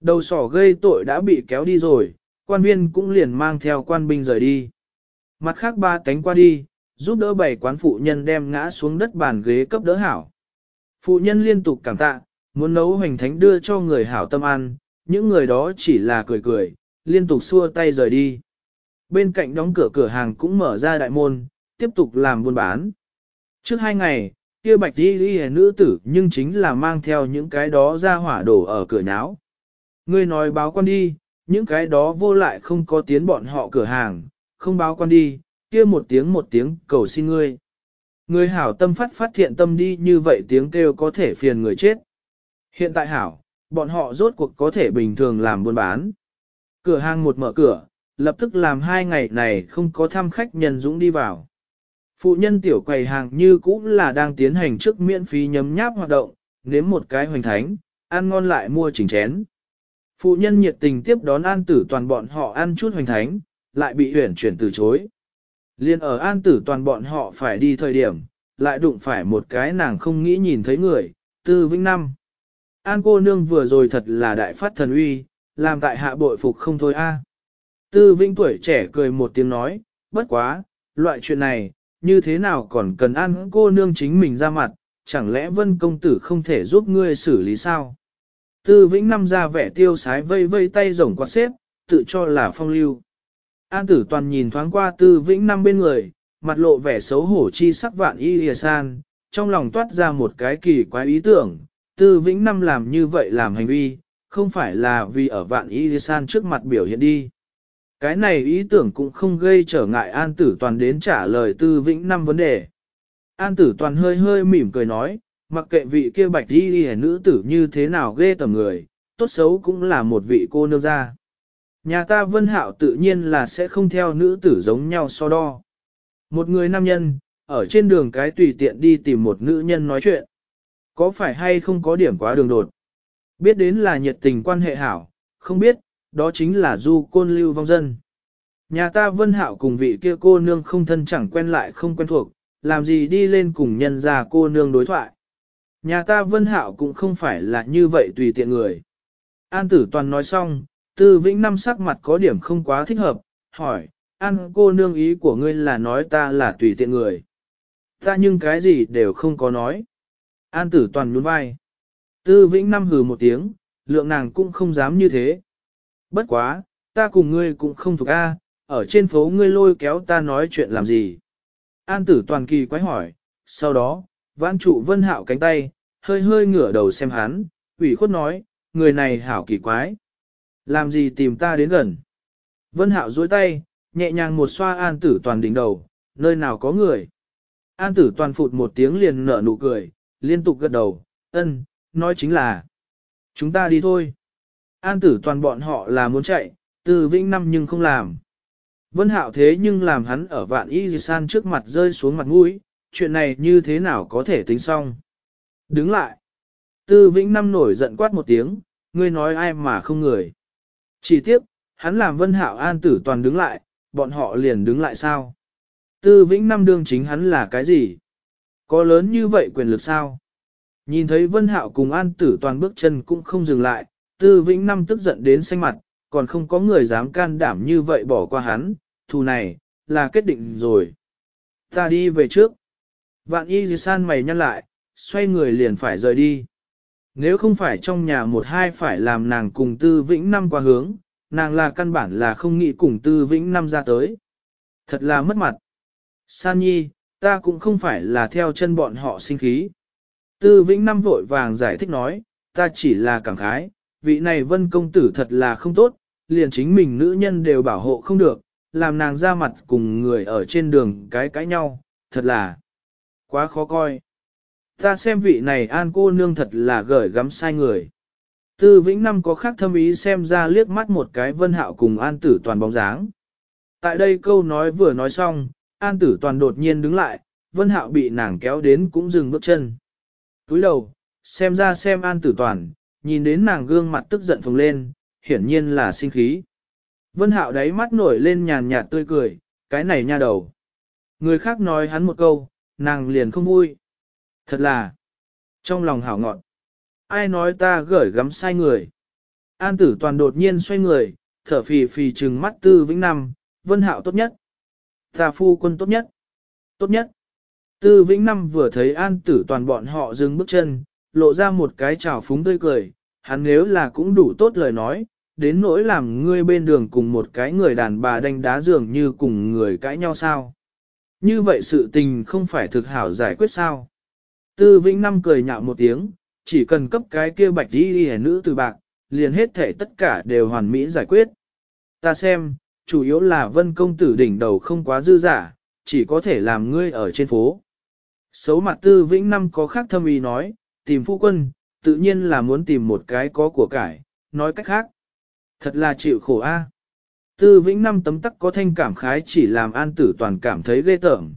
Đầu sỏ gây tội đã bị kéo đi rồi, quan viên cũng liền mang theo quan binh rời đi. Mặt khác ba cánh qua đi, giúp đỡ bảy quán phụ nhân đem ngã xuống đất bàn ghế cấp đỡ hảo. Phụ nhân liên tục cảm tạ, muốn nấu hoành thánh đưa cho người hảo tâm ăn, những người đó chỉ là cười cười, liên tục xua tay rời đi. Bên cạnh đóng cửa cửa hàng cũng mở ra đại môn, tiếp tục làm buôn bán. Trước hai ngày, kia bạch đi ghi nữ tử nhưng chính là mang theo những cái đó ra hỏa đổ ở cửa nháo. Ngươi nói báo quan đi, những cái đó vô lại không có tiến bọn họ cửa hàng, không báo quan đi, kia một tiếng một tiếng cầu xin ngươi. Người hảo tâm phát phát thiện tâm đi như vậy tiếng kêu có thể phiền người chết. Hiện tại hảo, bọn họ rốt cuộc có thể bình thường làm buôn bán. Cửa hàng một mở cửa, lập tức làm hai ngày này không có thăm khách nhân dũng đi vào. Phụ nhân tiểu quầy hàng như cũng là đang tiến hành trước miễn phí nhấm nháp hoạt động, nếm một cái hoành thánh, ăn ngon lại mua chỉnh chén. Phụ nhân nhiệt tình tiếp đón an tử toàn bọn họ ăn chút hoành thánh, lại bị huyển chuyển từ chối. Liên ở an tử toàn bọn họ phải đi thời điểm, lại đụng phải một cái nàng không nghĩ nhìn thấy người, tư vĩnh năm. An cô nương vừa rồi thật là đại phát thần uy, làm tại hạ bội phục không thôi a. Tư vĩnh tuổi trẻ cười một tiếng nói, bất quá, loại chuyện này, như thế nào còn cần an cô nương chính mình ra mặt, chẳng lẽ vân công tử không thể giúp ngươi xử lý sao? Tư vĩnh năm ra vẻ tiêu sái vây vây tay rồng quạt xếp, tự cho là phong lưu. An tử toàn nhìn thoáng qua tư vĩnh năm bên người, mặt lộ vẻ xấu hổ chi sắc vạn y hìa san, trong lòng toát ra một cái kỳ quái ý tưởng, tư vĩnh năm làm như vậy làm hành vi, không phải là vì ở vạn y hìa san trước mặt biểu hiện đi. Cái này ý tưởng cũng không gây trở ngại an tử toàn đến trả lời tư vĩnh năm vấn đề. An tử toàn hơi hơi mỉm cười nói, mặc kệ vị kia bạch đi đi nữ tử như thế nào ghê tầm người, tốt xấu cũng là một vị cô nương gia. Nhà ta vân hạo tự nhiên là sẽ không theo nữ tử giống nhau so đo. Một người nam nhân, ở trên đường cái tùy tiện đi tìm một nữ nhân nói chuyện. Có phải hay không có điểm quá đường đột? Biết đến là nhiệt tình quan hệ hảo, không biết, đó chính là du côn lưu vong dân. Nhà ta vân hạo cùng vị kia cô nương không thân chẳng quen lại không quen thuộc, làm gì đi lên cùng nhân gia cô nương đối thoại. Nhà ta vân hạo cũng không phải là như vậy tùy tiện người. An tử toàn nói xong, tư vĩnh năm sắc mặt có điểm không quá thích hợp, hỏi, an cô nương ý của ngươi là nói ta là tùy tiện người. Ta nhưng cái gì đều không có nói. An tử toàn nhún vai. Tư vĩnh năm hừ một tiếng, lượng nàng cũng không dám như thế. Bất quá, ta cùng ngươi cũng không thuộc A, ở trên phố ngươi lôi kéo ta nói chuyện làm gì. An tử toàn kỳ quái hỏi, sau đó, vãn trụ vân hạo cánh tay, hơi hơi ngửa đầu xem hắn, ủy khuất nói, người này hảo kỳ quái. Làm gì tìm ta đến gần? Vân hạo duỗi tay, nhẹ nhàng một xoa an tử toàn đỉnh đầu, nơi nào có người. An tử toàn phụt một tiếng liền nở nụ cười, liên tục gật đầu, ân, nói chính là, chúng ta đi thôi. An tử toàn bọn họ là muốn chạy, từ vĩnh năm nhưng không làm. Vân hạo thế nhưng làm hắn ở vạn y san trước mặt rơi xuống mặt mũi, chuyện này như thế nào có thể tính xong. Đứng lại. Tư vĩnh năm nổi giận quát một tiếng, ngươi nói ai mà không người. Chỉ tiếc hắn làm vân hạo an tử toàn đứng lại, bọn họ liền đứng lại sao? Tư vĩnh năm đương chính hắn là cái gì? Có lớn như vậy quyền lực sao? Nhìn thấy vân hạo cùng an tử toàn bước chân cũng không dừng lại, tư vĩnh năm tức giận đến xanh mặt, còn không có người dám can đảm như vậy bỏ qua hắn, thù này, là kết định rồi. Ta đi về trước. Vạn y dì san mày nhăn lại, xoay người liền phải rời đi. Nếu không phải trong nhà một hai phải làm nàng cùng tư vĩnh năm qua hướng, nàng là căn bản là không nghĩ cùng tư vĩnh năm ra tới. Thật là mất mặt. San nhi, ta cũng không phải là theo chân bọn họ sinh khí. Tư vĩnh năm vội vàng giải thích nói, ta chỉ là cảm khái, vị này vân công tử thật là không tốt, liền chính mình nữ nhân đều bảo hộ không được, làm nàng ra mặt cùng người ở trên đường cái cãi nhau, thật là quá khó coi. Ta xem vị này an cô nương thật là gởi gắm sai người. Tư Vĩnh Năm có khác thâm ý xem ra liếc mắt một cái vân hạo cùng an tử toàn bóng dáng. Tại đây câu nói vừa nói xong, an tử toàn đột nhiên đứng lại, vân hạo bị nàng kéo đến cũng dừng bước chân. Túi đầu, xem ra xem an tử toàn, nhìn đến nàng gương mặt tức giận phồng lên, hiển nhiên là sinh khí. Vân hạo đáy mắt nổi lên nhàn nhạt tươi cười, cái này nha đầu. Người khác nói hắn một câu, nàng liền không vui. Thật là, trong lòng hảo ngọn. Ai nói ta gởi gắm sai người. An tử toàn đột nhiên xoay người, thở phì phì trừng mắt tư vĩnh năm, vân hạo tốt nhất. Ta phu quân tốt nhất. Tốt nhất. Tư vĩnh năm vừa thấy an tử toàn bọn họ dừng bước chân, lộ ra một cái trào phúng tươi cười, hắn nếu là cũng đủ tốt lời nói, đến nỗi làm ngươi bên đường cùng một cái người đàn bà đánh đá dường như cùng người cãi nhau sao. Như vậy sự tình không phải thực hảo giải quyết sao. Tư Vĩnh Năm cười nhạo một tiếng, chỉ cần cấp cái kia bạch đi đi nữ từ bạc, liền hết thể tất cả đều hoàn mỹ giải quyết. Ta xem, chủ yếu là vân công tử đỉnh đầu không quá dư giả, chỉ có thể làm ngươi ở trên phố. Xấu mặt Tư Vĩnh Năm có khác thâm ý nói, tìm phu quân, tự nhiên là muốn tìm một cái có của cải, nói cách khác. Thật là chịu khổ a. Tư Vĩnh Năm tấm tắc có thanh cảm khái chỉ làm an tử toàn cảm thấy ghê tởm.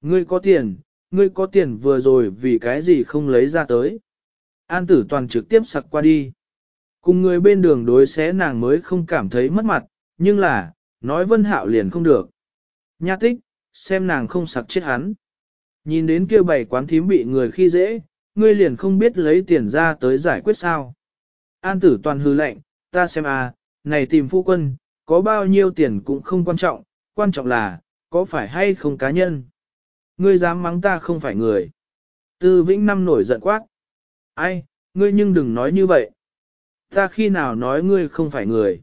Ngươi có tiền, ngươi có tiền vừa rồi vì cái gì không lấy ra tới. An tử toàn trực tiếp sặc qua đi. Cùng người bên đường đối xé nàng mới không cảm thấy mất mặt, nhưng là, nói vân hạo liền không được. Nha tích, xem nàng không sặc chết hắn. Nhìn đến kia bảy quán thím bị người khi dễ, ngươi liền không biết lấy tiền ra tới giải quyết sao. An tử toàn hư lệnh, ta xem à, này tìm phu quân, có bao nhiêu tiền cũng không quan trọng, quan trọng là, có phải hay không cá nhân. Ngươi dám mắng ta không phải người. Tư Vĩnh Năm nổi giận quát. Ai, ngươi nhưng đừng nói như vậy. Ta khi nào nói ngươi không phải người.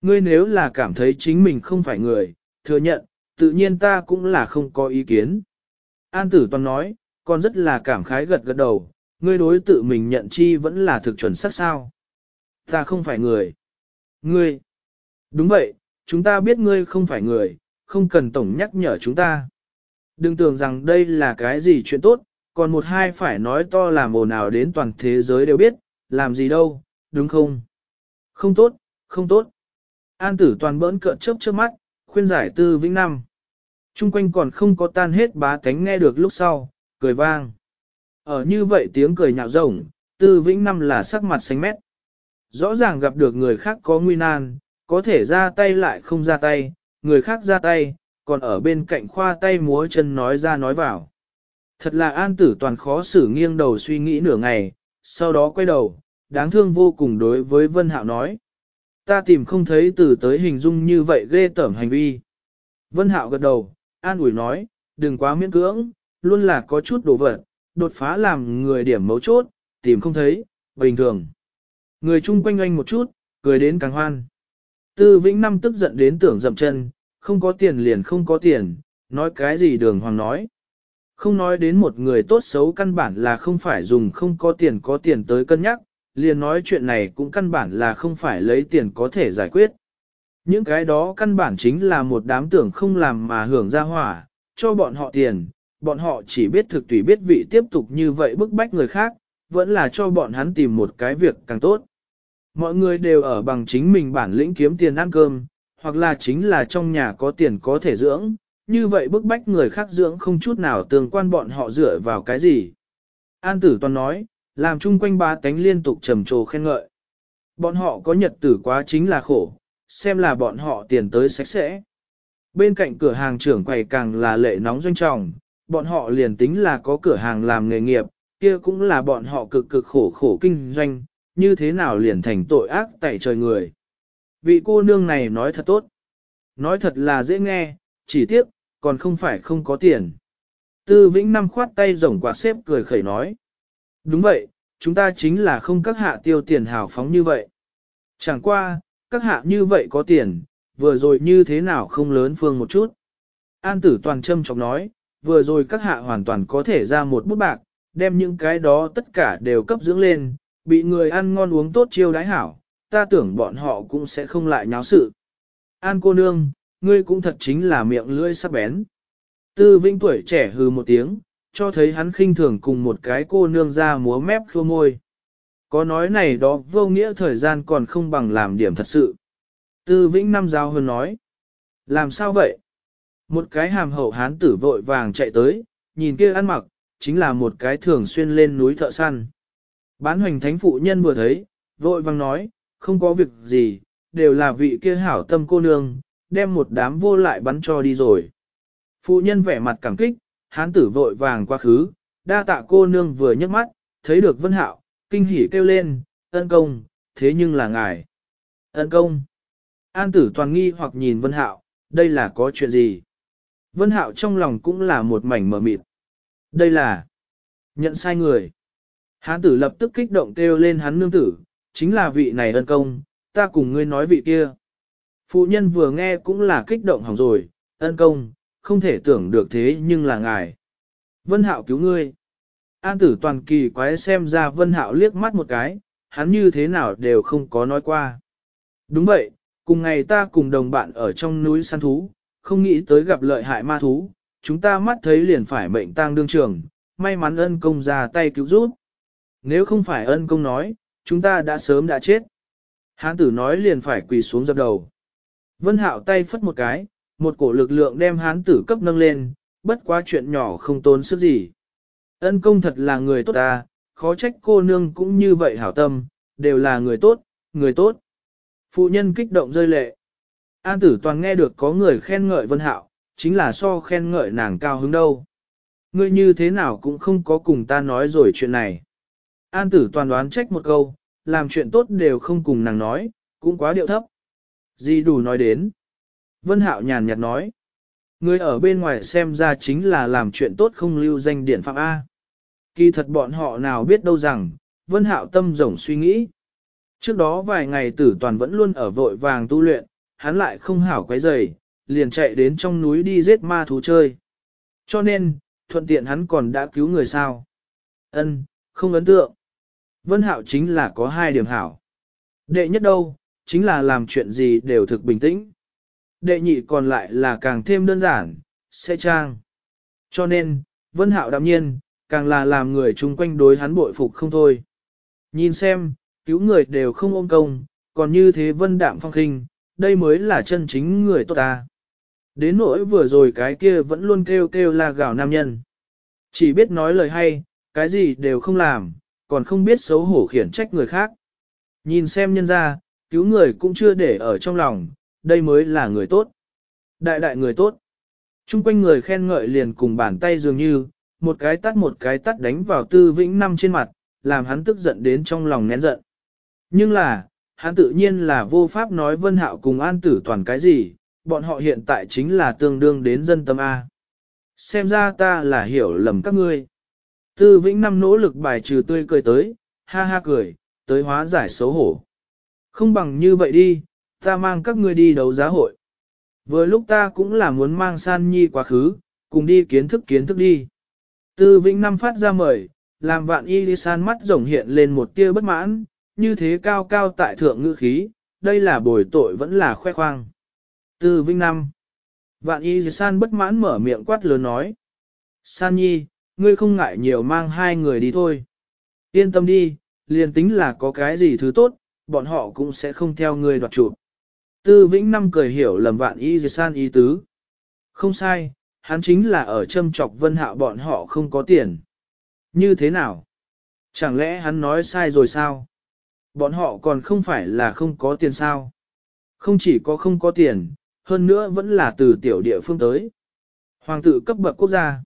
Ngươi nếu là cảm thấy chính mình không phải người, thừa nhận, tự nhiên ta cũng là không có ý kiến. An tử toàn nói, con rất là cảm khái gật gật đầu, ngươi đối tự mình nhận chi vẫn là thực chuẩn xác sao. Ta không phải người. Ngươi. Đúng vậy, chúng ta biết ngươi không phải người, không cần tổng nhắc nhở chúng ta. Đừng tưởng rằng đây là cái gì chuyện tốt, còn một hai phải nói to làm ồn ào đến toàn thế giới đều biết, làm gì đâu, đúng không? Không tốt, không tốt. An tử toàn bỡn cợt chớp trước mắt, khuyên giải tư vĩnh năm. Trung quanh còn không có tan hết bá tánh nghe được lúc sau, cười vang. Ở như vậy tiếng cười nhạo rộng, tư vĩnh năm là sắc mặt xanh mét. Rõ ràng gặp được người khác có nguy nan, có thể ra tay lại không ra tay, người khác ra tay, còn ở bên cạnh khoa tay múa chân nói ra nói vào. Thật là an tử toàn khó xử nghiêng đầu suy nghĩ nửa ngày, sau đó quay đầu, đáng thương vô cùng đối với Vân Hạo nói. Ta tìm không thấy từ tới hình dung như vậy ghê tởm hành vi. Vân Hạo gật đầu, an ủi nói, đừng quá miễn cưỡng, luôn là có chút đồ vật, đột phá làm người điểm mấu chốt, tìm không thấy, bình thường. Người chung quanh anh một chút, cười đến càng hoan. Tư Vĩnh Năm tức giận đến tưởng dậm chân, không có tiền liền không có tiền, nói cái gì đường hoàng nói. Không nói đến một người tốt xấu căn bản là không phải dùng không có tiền có tiền tới cân nhắc, liền nói chuyện này cũng căn bản là không phải lấy tiền có thể giải quyết. Những cái đó căn bản chính là một đám tưởng không làm mà hưởng ra hỏa, cho bọn họ tiền, bọn họ chỉ biết thực tùy biết vị tiếp tục như vậy bức bách người khác, vẫn là cho bọn hắn tìm một cái việc càng tốt. Mọi người đều ở bằng chính mình bản lĩnh kiếm tiền ăn cơm, hoặc là chính là trong nhà có tiền có thể dưỡng, như vậy bức bách người khác dưỡng không chút nào tương quan bọn họ dựa vào cái gì. An tử toàn nói, làm chung quanh ba tánh liên tục trầm trồ khen ngợi. Bọn họ có nhật tử quá chính là khổ, xem là bọn họ tiền tới sạch sẽ. Bên cạnh cửa hàng trưởng quầy càng là lệ nóng doanh trọng, bọn họ liền tính là có cửa hàng làm nghề nghiệp, kia cũng là bọn họ cực cực khổ khổ kinh doanh, như thế nào liền thành tội ác tại trời người. Vị cô nương này nói thật tốt. Nói thật là dễ nghe, chỉ tiếc, còn không phải không có tiền. Tư Vĩnh Năm khoát tay rổng quạt xếp cười khẩy nói. Đúng vậy, chúng ta chính là không các hạ tiêu tiền hào phóng như vậy. Chẳng qua, các hạ như vậy có tiền, vừa rồi như thế nào không lớn phương một chút. An tử toàn châm trọng nói, vừa rồi các hạ hoàn toàn có thể ra một bút bạc, đem những cái đó tất cả đều cấp dưỡng lên, bị người ăn ngon uống tốt chiêu đái hảo, ta tưởng bọn họ cũng sẽ không lại nháo sự. An cô nương, ngươi cũng thật chính là miệng lưỡi sắc bén. Tư Vĩnh tuổi trẻ hừ một tiếng, cho thấy hắn khinh thường cùng một cái cô nương ra múa mép khô môi. Có nói này đó vô nghĩa thời gian còn không bằng làm điểm thật sự. Tư Vĩnh năm giao hơn nói. Làm sao vậy? Một cái hàm hậu hán tử vội vàng chạy tới, nhìn kia ăn mặc, chính là một cái thường xuyên lên núi thợ săn. Bán hoành thánh phụ nhân vừa thấy, vội vàng nói, không có việc gì, đều là vị kia hảo tâm cô nương, đem một đám vô lại bắn cho đi rồi. Phụ nhân vẻ mặt cảm kích, hán tử vội vàng qua khứ, đa tạ cô nương vừa nhấc mắt, thấy được vân hạo, kinh hỉ kêu lên, ân công, thế nhưng là ngài. Ân công. An tử toàn nghi hoặc nhìn Vân Hạo, đây là có chuyện gì? Vân Hạo trong lòng cũng là một mảnh mờ mịt. Đây là nhận sai người. Hán tử lập tức kích động kêu lên hắn nương tử, chính là vị này ân công, ta cùng ngươi nói vị kia. Phụ nhân vừa nghe cũng là kích động hỏng rồi, ân công, không thể tưởng được thế nhưng là ngài. Vân Hạo cứu ngươi. An tử toàn kỳ quái xem ra Vân Hạo liếc mắt một cái, hắn như thế nào đều không có nói qua. Đúng vậy, cùng ngày ta cùng đồng bạn ở trong núi săn thú, không nghĩ tới gặp lợi hại ma thú, chúng ta mắt thấy liền phải mệnh tang đương trường, may mắn ân công ra tay cứu giúp. Nếu không phải ân công nói, chúng ta đã sớm đã chết. Hán tử nói liền phải quỳ xuống dập đầu. Vân hạo tay phất một cái, một cổ lực lượng đem hán tử cấp nâng lên, bất quá chuyện nhỏ không tốn sức gì. Ân công thật là người tốt ta, khó trách cô nương cũng như vậy hảo tâm, đều là người tốt, người tốt. Phụ nhân kích động rơi lệ. An tử toàn nghe được có người khen ngợi Vân Hạo, chính là so khen ngợi nàng cao hứng đâu. Ngươi như thế nào cũng không có cùng ta nói rồi chuyện này. An tử toàn đoán trách một câu, làm chuyện tốt đều không cùng nàng nói, cũng quá điệu thấp. Gì đủ nói đến. Vân Hạo nhàn nhạt nói. Người ở bên ngoài xem ra chính là làm chuyện tốt không lưu danh điển phạm A. Kỳ thật bọn họ nào biết đâu rằng, Vân Hạo tâm rộng suy nghĩ. Trước đó vài ngày tử toàn vẫn luôn ở vội vàng tu luyện, hắn lại không hảo quấy rầy, liền chạy đến trong núi đi giết ma thú chơi. Cho nên, thuận tiện hắn còn đã cứu người sao. Ân, không ấn tượng. Vân Hạo chính là có hai điểm hảo. Đệ nhất đâu, chính là làm chuyện gì đều thực bình tĩnh. Đệ nhị còn lại là càng thêm đơn giản, sẽ trang. Cho nên, Vân Hạo đạm nhiên, càng là làm người chung quanh đối hắn bội phục không thôi. Nhìn xem, cứu người đều không ôm công, còn như thế Vân Đạm phong khinh, đây mới là chân chính người tốt ta. Đến nỗi vừa rồi cái kia vẫn luôn kêu kêu là gạo nam nhân. Chỉ biết nói lời hay, cái gì đều không làm, còn không biết xấu hổ khiển trách người khác. Nhìn xem nhân ra, cứu người cũng chưa để ở trong lòng, đây mới là người tốt. Đại đại người tốt. Trung quanh người khen ngợi liền cùng bàn tay dường như, một cái tắt một cái tắt đánh vào tư vĩnh năm trên mặt, làm hắn tức giận đến trong lòng nén giận. Nhưng là, hắn tự nhiên là vô pháp nói vân hạo cùng an tử toàn cái gì, bọn họ hiện tại chính là tương đương đến dân tâm A. Xem ra ta là hiểu lầm các ngươi. Tư vĩnh năm nỗ lực bài trừ tươi cười tới, ha ha cười, tới hóa giải xấu hổ. Không bằng như vậy đi, ta mang các ngươi đi đấu giá hội. Vừa lúc ta cũng là muốn mang san nhi quá khứ, cùng đi kiến thức kiến thức đi. Tư vĩnh năm phát ra mời, làm vạn y san mắt rồng hiện lên một tia bất mãn, như thế cao cao tại thượng ngữ khí, đây là bồi tội vẫn là khoe khoang. Tư vĩnh năm. Vạn y san bất mãn mở miệng quát lớn nói. San nhi, ngươi không ngại nhiều mang hai người đi thôi. Yên tâm đi, liền tính là có cái gì thứ tốt, bọn họ cũng sẽ không theo ngươi đoạt chụp. Tư Vĩnh Năm cười hiểu lầm vạn y dì san ý tứ. Không sai, hắn chính là ở châm chọc vân hạo bọn họ không có tiền. Như thế nào? Chẳng lẽ hắn nói sai rồi sao? Bọn họ còn không phải là không có tiền sao? Không chỉ có không có tiền, hơn nữa vẫn là từ tiểu địa phương tới. Hoàng tử cấp bậc quốc gia.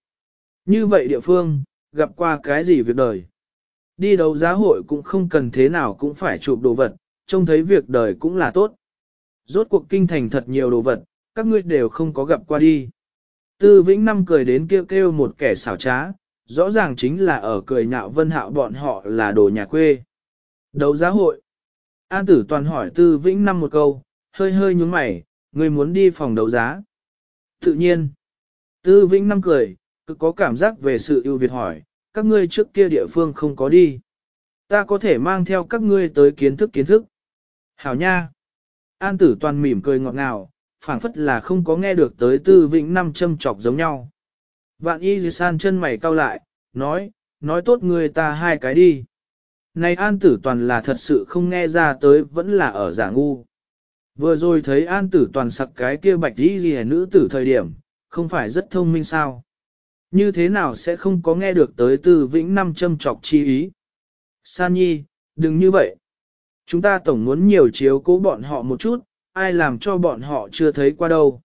Như vậy địa phương, gặp qua cái gì việc đời? Đi đấu giá hội cũng không cần thế nào cũng phải chụp đồ vật, trông thấy việc đời cũng là tốt. Rốt cuộc kinh thành thật nhiều đồ vật, các ngươi đều không có gặp qua đi. Tư Vĩnh Năm cười đến kêu kêu một kẻ xảo trá, rõ ràng chính là ở cười nhạo vân hạo bọn họ là đồ nhà quê. Đấu giá hội. An tử toàn hỏi Tư Vĩnh Năm một câu, hơi hơi nhúng mày, người muốn đi phòng đấu giá. Tự nhiên. Tư Vĩnh Năm cười, cứ có cảm giác về sự ưu việt hỏi, các ngươi trước kia địa phương không có đi. Ta có thể mang theo các ngươi tới kiến thức kiến thức. Hảo nha. An tử toàn mỉm cười ngọt ngào, phảng phất là không có nghe được tới tư vĩnh năm châm chọc giống nhau. Vạn y dì san chân mày cau lại, nói, nói tốt người ta hai cái đi. Này an tử toàn là thật sự không nghe ra tới vẫn là ở giả ngu. Vừa rồi thấy an tử toàn sặc cái kia bạch y gì nữ tử thời điểm, không phải rất thông minh sao. Như thế nào sẽ không có nghe được tới từ vĩnh năm châm chọc chi ý. San nhi, đừng như vậy. Chúng ta tổng muốn nhiều chiếu cố bọn họ một chút, ai làm cho bọn họ chưa thấy qua đâu.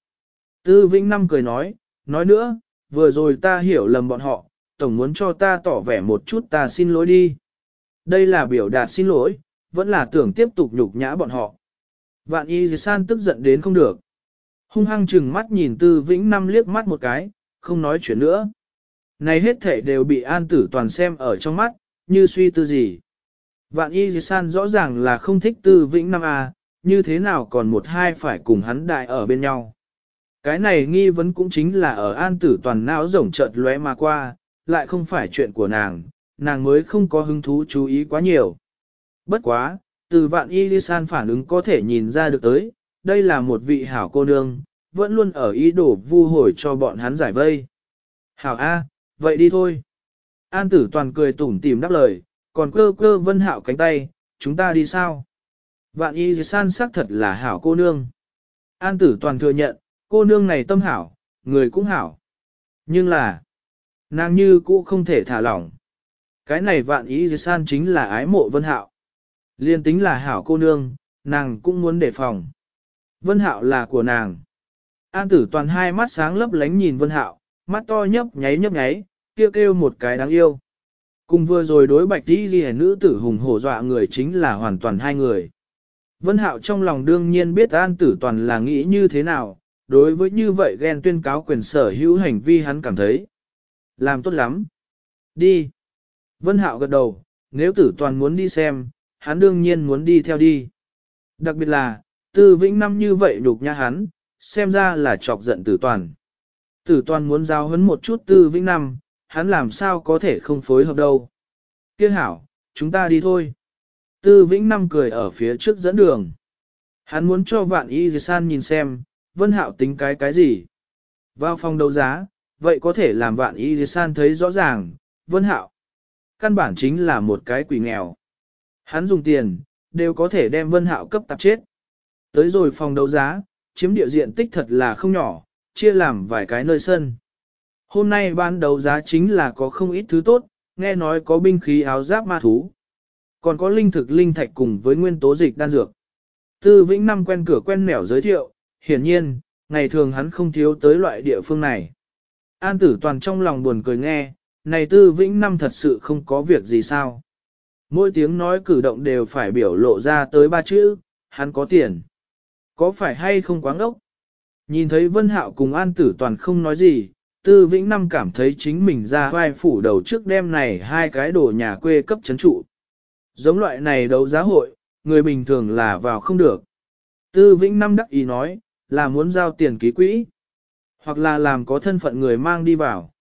Tư Vĩnh Năm cười nói, nói nữa, vừa rồi ta hiểu lầm bọn họ, tổng muốn cho ta tỏ vẻ một chút ta xin lỗi đi. Đây là biểu đạt xin lỗi, vẫn là tưởng tiếp tục nhục nhã bọn họ. Vạn y san tức giận đến không được. Hung hăng chừng mắt nhìn tư vĩnh năm liếc mắt một cái, không nói chuyện nữa. Này hết thể đều bị an tử toàn xem ở trong mắt, như suy tư gì. Vạn y san rõ ràng là không thích tư vĩnh năm a như thế nào còn một hai phải cùng hắn đại ở bên nhau. Cái này nghi vấn cũng chính là ở an tử toàn não rộng chợt lóe mà qua, lại không phải chuyện của nàng, nàng mới không có hứng thú chú ý quá nhiều. Bất quá, từ vạn y san phản ứng có thể nhìn ra được tới, đây là một vị hảo cô nương, vẫn luôn ở ý đồ vu hồi cho bọn hắn giải vây. Hảo A, vậy đi thôi. An tử toàn cười tủm tìm đáp lời, còn cơ cơ vân hạo cánh tay, chúng ta đi sao? Vạn y san sắc thật là hảo cô nương. An tử toàn thừa nhận, cô nương này tâm hảo, người cũng hảo. Nhưng là, nàng như cũ không thể thả lỏng. Cái này vạn y san chính là ái mộ vân hạo. Liên tính là hảo cô nương, nàng cũng muốn đề phòng. Vân hạo là của nàng. An tử toàn hai mắt sáng lấp lánh nhìn vân hạo, mắt to nhấp nháy nhấp nháy, kêu kêu một cái đáng yêu. Cùng vừa rồi đối bạch đi ghi nữ tử hùng hổ dọa người chính là hoàn toàn hai người. Vân Hạo trong lòng đương nhiên biết An Tử Toàn là nghĩ như thế nào, đối với như vậy ghen tuyên cáo quyền sở hữu hành vi hắn cảm thấy. Làm tốt lắm. Đi. Vân Hạo gật đầu, nếu Tử Toàn muốn đi xem, hắn đương nhiên muốn đi theo đi. Đặc biệt là, Tư Vĩnh năm như vậy đục nhã hắn, xem ra là chọc giận Tử Toàn. Tử Toàn muốn giao hấn một chút Tư Vĩnh năm, hắn làm sao có thể không phối hợp đâu. Kiếc hảo, chúng ta đi thôi. Tư Vĩnh Năm cười ở phía trước dẫn đường. Hắn muốn cho vạn y san nhìn xem, Vân Hạo tính cái cái gì. Vào phòng đấu giá, vậy có thể làm vạn y san thấy rõ ràng, Vân Hạo. Căn bản chính là một cái quỷ nghèo. Hắn dùng tiền, đều có thể đem Vân Hạo cấp tạp chết. Tới rồi phòng đấu giá, chiếm địa diện tích thật là không nhỏ, chia làm vài cái nơi sân. Hôm nay ban đầu giá chính là có không ít thứ tốt, nghe nói có binh khí áo giáp ma thú. Còn có linh thực linh thạch cùng với nguyên tố dịch đan dược. Tư Vĩnh Năm quen cửa quen nẻo giới thiệu, hiển nhiên, ngày thường hắn không thiếu tới loại địa phương này. An tử toàn trong lòng buồn cười nghe, này Tư Vĩnh Năm thật sự không có việc gì sao. Mỗi tiếng nói cử động đều phải biểu lộ ra tới ba chữ, hắn có tiền. Có phải hay không quá ngốc? Nhìn thấy Vân Hạo cùng An Tử Toàn không nói gì, Tư Vĩnh Năm cảm thấy chính mình ra vai phủ đầu trước đêm này hai cái đồ nhà quê cấp chấn trụ. Giống loại này đấu giá hội, người bình thường là vào không được. Tư Vĩnh Năm đắc ý nói, là muốn giao tiền ký quỹ, hoặc là làm có thân phận người mang đi vào.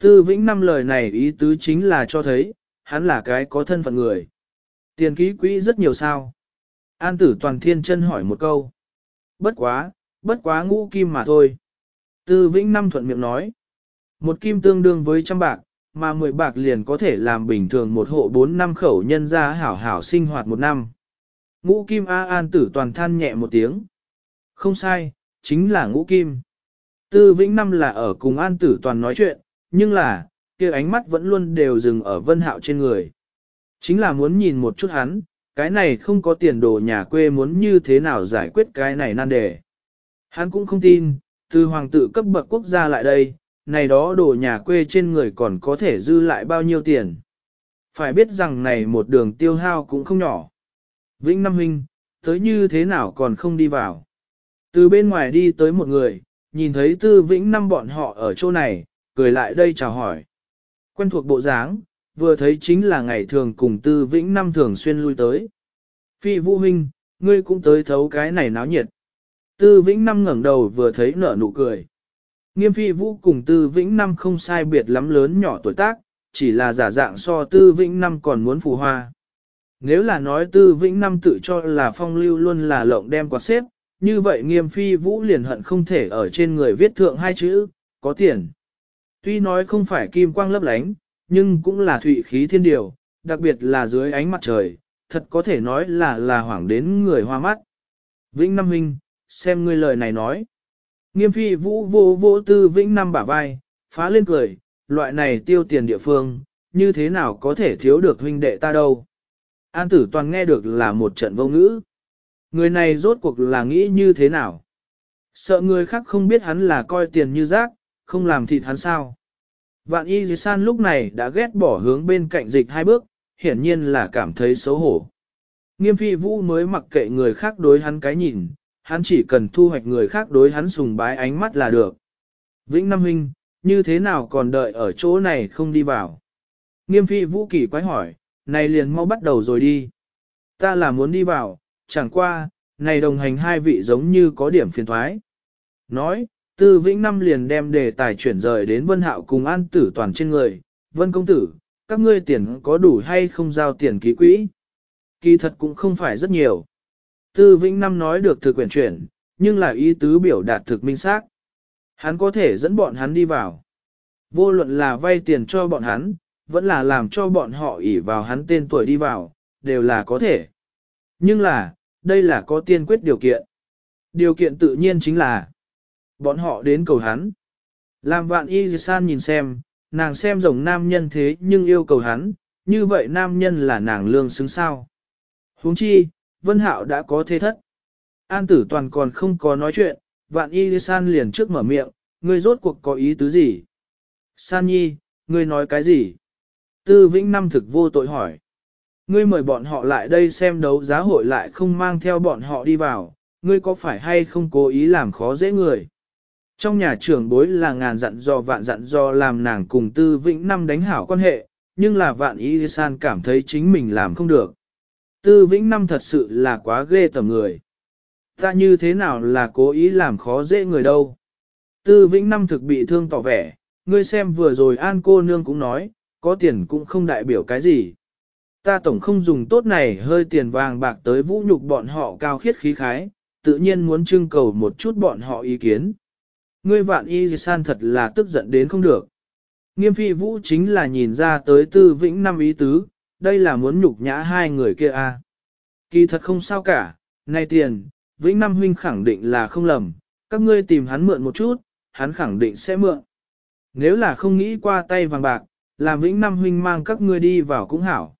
Tư Vĩnh Năm lời này ý tứ chính là cho thấy, hắn là cái có thân phận người. Tiền ký quỹ rất nhiều sao. An tử toàn thiên chân hỏi một câu. Bất quá, bất quá ngũ kim mà thôi. Tư Vĩnh Năm thuận miệng nói. Một kim tương đương với trăm bạc, mà mười bạc liền có thể làm bình thường một hộ bốn năm khẩu nhân ra hảo hảo sinh hoạt một năm. Ngũ kim A An tử toàn than nhẹ một tiếng. Không sai, chính là ngũ kim. Tư Vĩnh Năm là ở cùng An tử toàn nói chuyện, nhưng là, kia ánh mắt vẫn luôn đều dừng ở vân hạo trên người. Chính là muốn nhìn một chút hắn, cái này không có tiền đồ nhà quê muốn như thế nào giải quyết cái này nan đề. Hắn cũng không tin, từ hoàng tử cấp bậc quốc gia lại đây, này đó đồ nhà quê trên người còn có thể dư lại bao nhiêu tiền. Phải biết rằng này một đường tiêu hao cũng không nhỏ. Vĩnh Năm Huynh, tới như thế nào còn không đi vào. Từ bên ngoài đi tới một người, nhìn thấy tư Vĩnh Năm bọn họ ở chỗ này, cười lại đây chào hỏi. Quen thuộc bộ dáng, vừa thấy chính là ngày thường cùng tư Vĩnh Năm thường xuyên lui tới. Phi Vũ Huynh, ngươi cũng tới thấu cái này náo nhiệt. Tư Vĩnh Năm ngẩng đầu vừa thấy nở nụ cười. Nghiêm phi vũ cùng tư vĩnh năm không sai biệt lắm lớn nhỏ tuổi tác, chỉ là giả dạng so tư vĩnh năm còn muốn phù hoa. Nếu là nói tư vĩnh năm tự cho là phong lưu luôn là lộng đem quạt xếp, như vậy nghiêm phi vũ liền hận không thể ở trên người viết thượng hai chữ, có tiền. Tuy nói không phải kim quang lấp lánh, nhưng cũng là thụy khí thiên điều, đặc biệt là dưới ánh mặt trời, thật có thể nói là là hoảng đến người hoa mắt. Vĩnh Nam Huynh, xem ngươi lời này nói. Nghiêm phi vũ vô vô tư vĩnh Nam bả vai, phá lên cười, loại này tiêu tiền địa phương, như thế nào có thể thiếu được huynh đệ ta đâu. An tử toàn nghe được là một trận vô ngữ. Người này rốt cuộc là nghĩ như thế nào? Sợ người khác không biết hắn là coi tiền như rác, không làm thịt hắn sao. Vạn y dì san lúc này đã ghét bỏ hướng bên cạnh dịch hai bước, hiển nhiên là cảm thấy xấu hổ. Nghiêm phi vũ mới mặc kệ người khác đối hắn cái nhìn, hắn chỉ cần thu hoạch người khác đối hắn sùng bái ánh mắt là được. Vĩnh Nam Huynh, như thế nào còn đợi ở chỗ này không đi vào? Nghiêm phi vũ kỳ quái hỏi, này liền mau bắt đầu rồi đi. Ta là muốn đi vào, chẳng qua, này đồng hành hai vị giống như có điểm phiền thoái. Nói, Tư Vĩnh Năm liền đem đề tài chuyển rời đến Vân Hạo cùng An Tử Toàn trên người. Vân Công Tử, các ngươi tiền có đủ hay không giao tiền ký quỹ? Kỳ thật cũng không phải rất nhiều. Tư Vĩnh Năm nói được thực quyển chuyển, nhưng là ý tứ biểu đạt thực minh xác. Hắn có thể dẫn bọn hắn đi vào. Vô luận là vay tiền cho bọn hắn, vẫn là làm cho bọn họ ỉ vào hắn tên tuổi đi vào, đều là có thể. Nhưng là, đây là có tiên quyết điều kiện. Điều kiện tự nhiên chính là bọn họ đến cầu hắn. Làm vạn y san nhìn xem, nàng xem rồng nam nhân thế nhưng yêu cầu hắn, như vậy nam nhân là nàng lương xứng sao. huống chi, Vân Hạo đã có thế thất. An tử toàn còn không có nói chuyện, vạn y san liền trước mở miệng, ngươi rốt cuộc có ý tứ gì? San nhi, ngươi nói cái gì? Tư Vĩnh Năm thực vô tội hỏi. Ngươi mời bọn họ lại đây xem đấu giá hội lại không mang theo bọn họ đi vào, ngươi có phải hay không cố ý làm khó dễ người? Trong nhà trưởng bối là ngàn dặn do vạn dặn do làm nàng cùng Tư Vĩnh Năm đánh hảo quan hệ, nhưng là vạn y san cảm thấy chính mình làm không được. Tư Vĩnh Năm thật sự là quá ghê tởm người. Ta như thế nào là cố ý làm khó dễ người đâu. Tư Vĩnh Năm thực bị thương tỏ vẻ, ngươi xem vừa rồi An cô nương cũng nói, có tiền cũng không đại biểu cái gì. Ta tổng không dùng tốt này hơi tiền vàng bạc tới vũ nhục bọn họ cao khiết khí khái, tự nhiên muốn trưng cầu một chút bọn họ ý kiến. Ngươi vạn y san thật là tức giận đến không được. Nghiêm phi vũ chính là nhìn ra tới tư vĩnh năm ý tứ, đây là muốn nhục nhã hai người kia a. À. Kỳ thật không sao cả, này tiền, vĩnh năm huynh khẳng định là không lầm, các ngươi tìm hắn mượn một chút, hắn khẳng định sẽ mượn. Nếu là không nghĩ qua tay vàng bạc, làm vĩnh năm huynh mang các ngươi đi vào cũng hảo.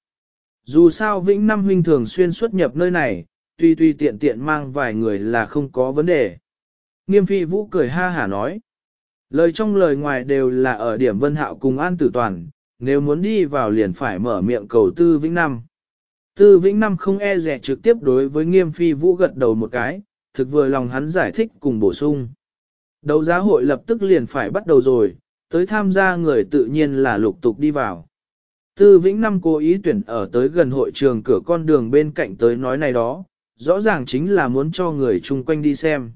Dù sao vĩnh năm huynh thường xuyên xuất nhập nơi này, tuy tuy tiện tiện mang vài người là không có vấn đề. Nghiêm phi vũ cười ha hả nói. Lời trong lời ngoài đều là ở điểm vân hạo cùng an tử toàn, nếu muốn đi vào liền phải mở miệng cầu tư vĩnh năm. Tư vĩnh năm không e rẻ trực tiếp đối với nghiêm phi vũ gật đầu một cái, thực vừa lòng hắn giải thích cùng bổ sung. Đấu giá hội lập tức liền phải bắt đầu rồi, tới tham gia người tự nhiên là lục tục đi vào. Tư Vĩnh Năm cố ý tuyển ở tới gần hội trường cửa con đường bên cạnh tới nói này đó, rõ ràng chính là muốn cho người chung quanh đi xem.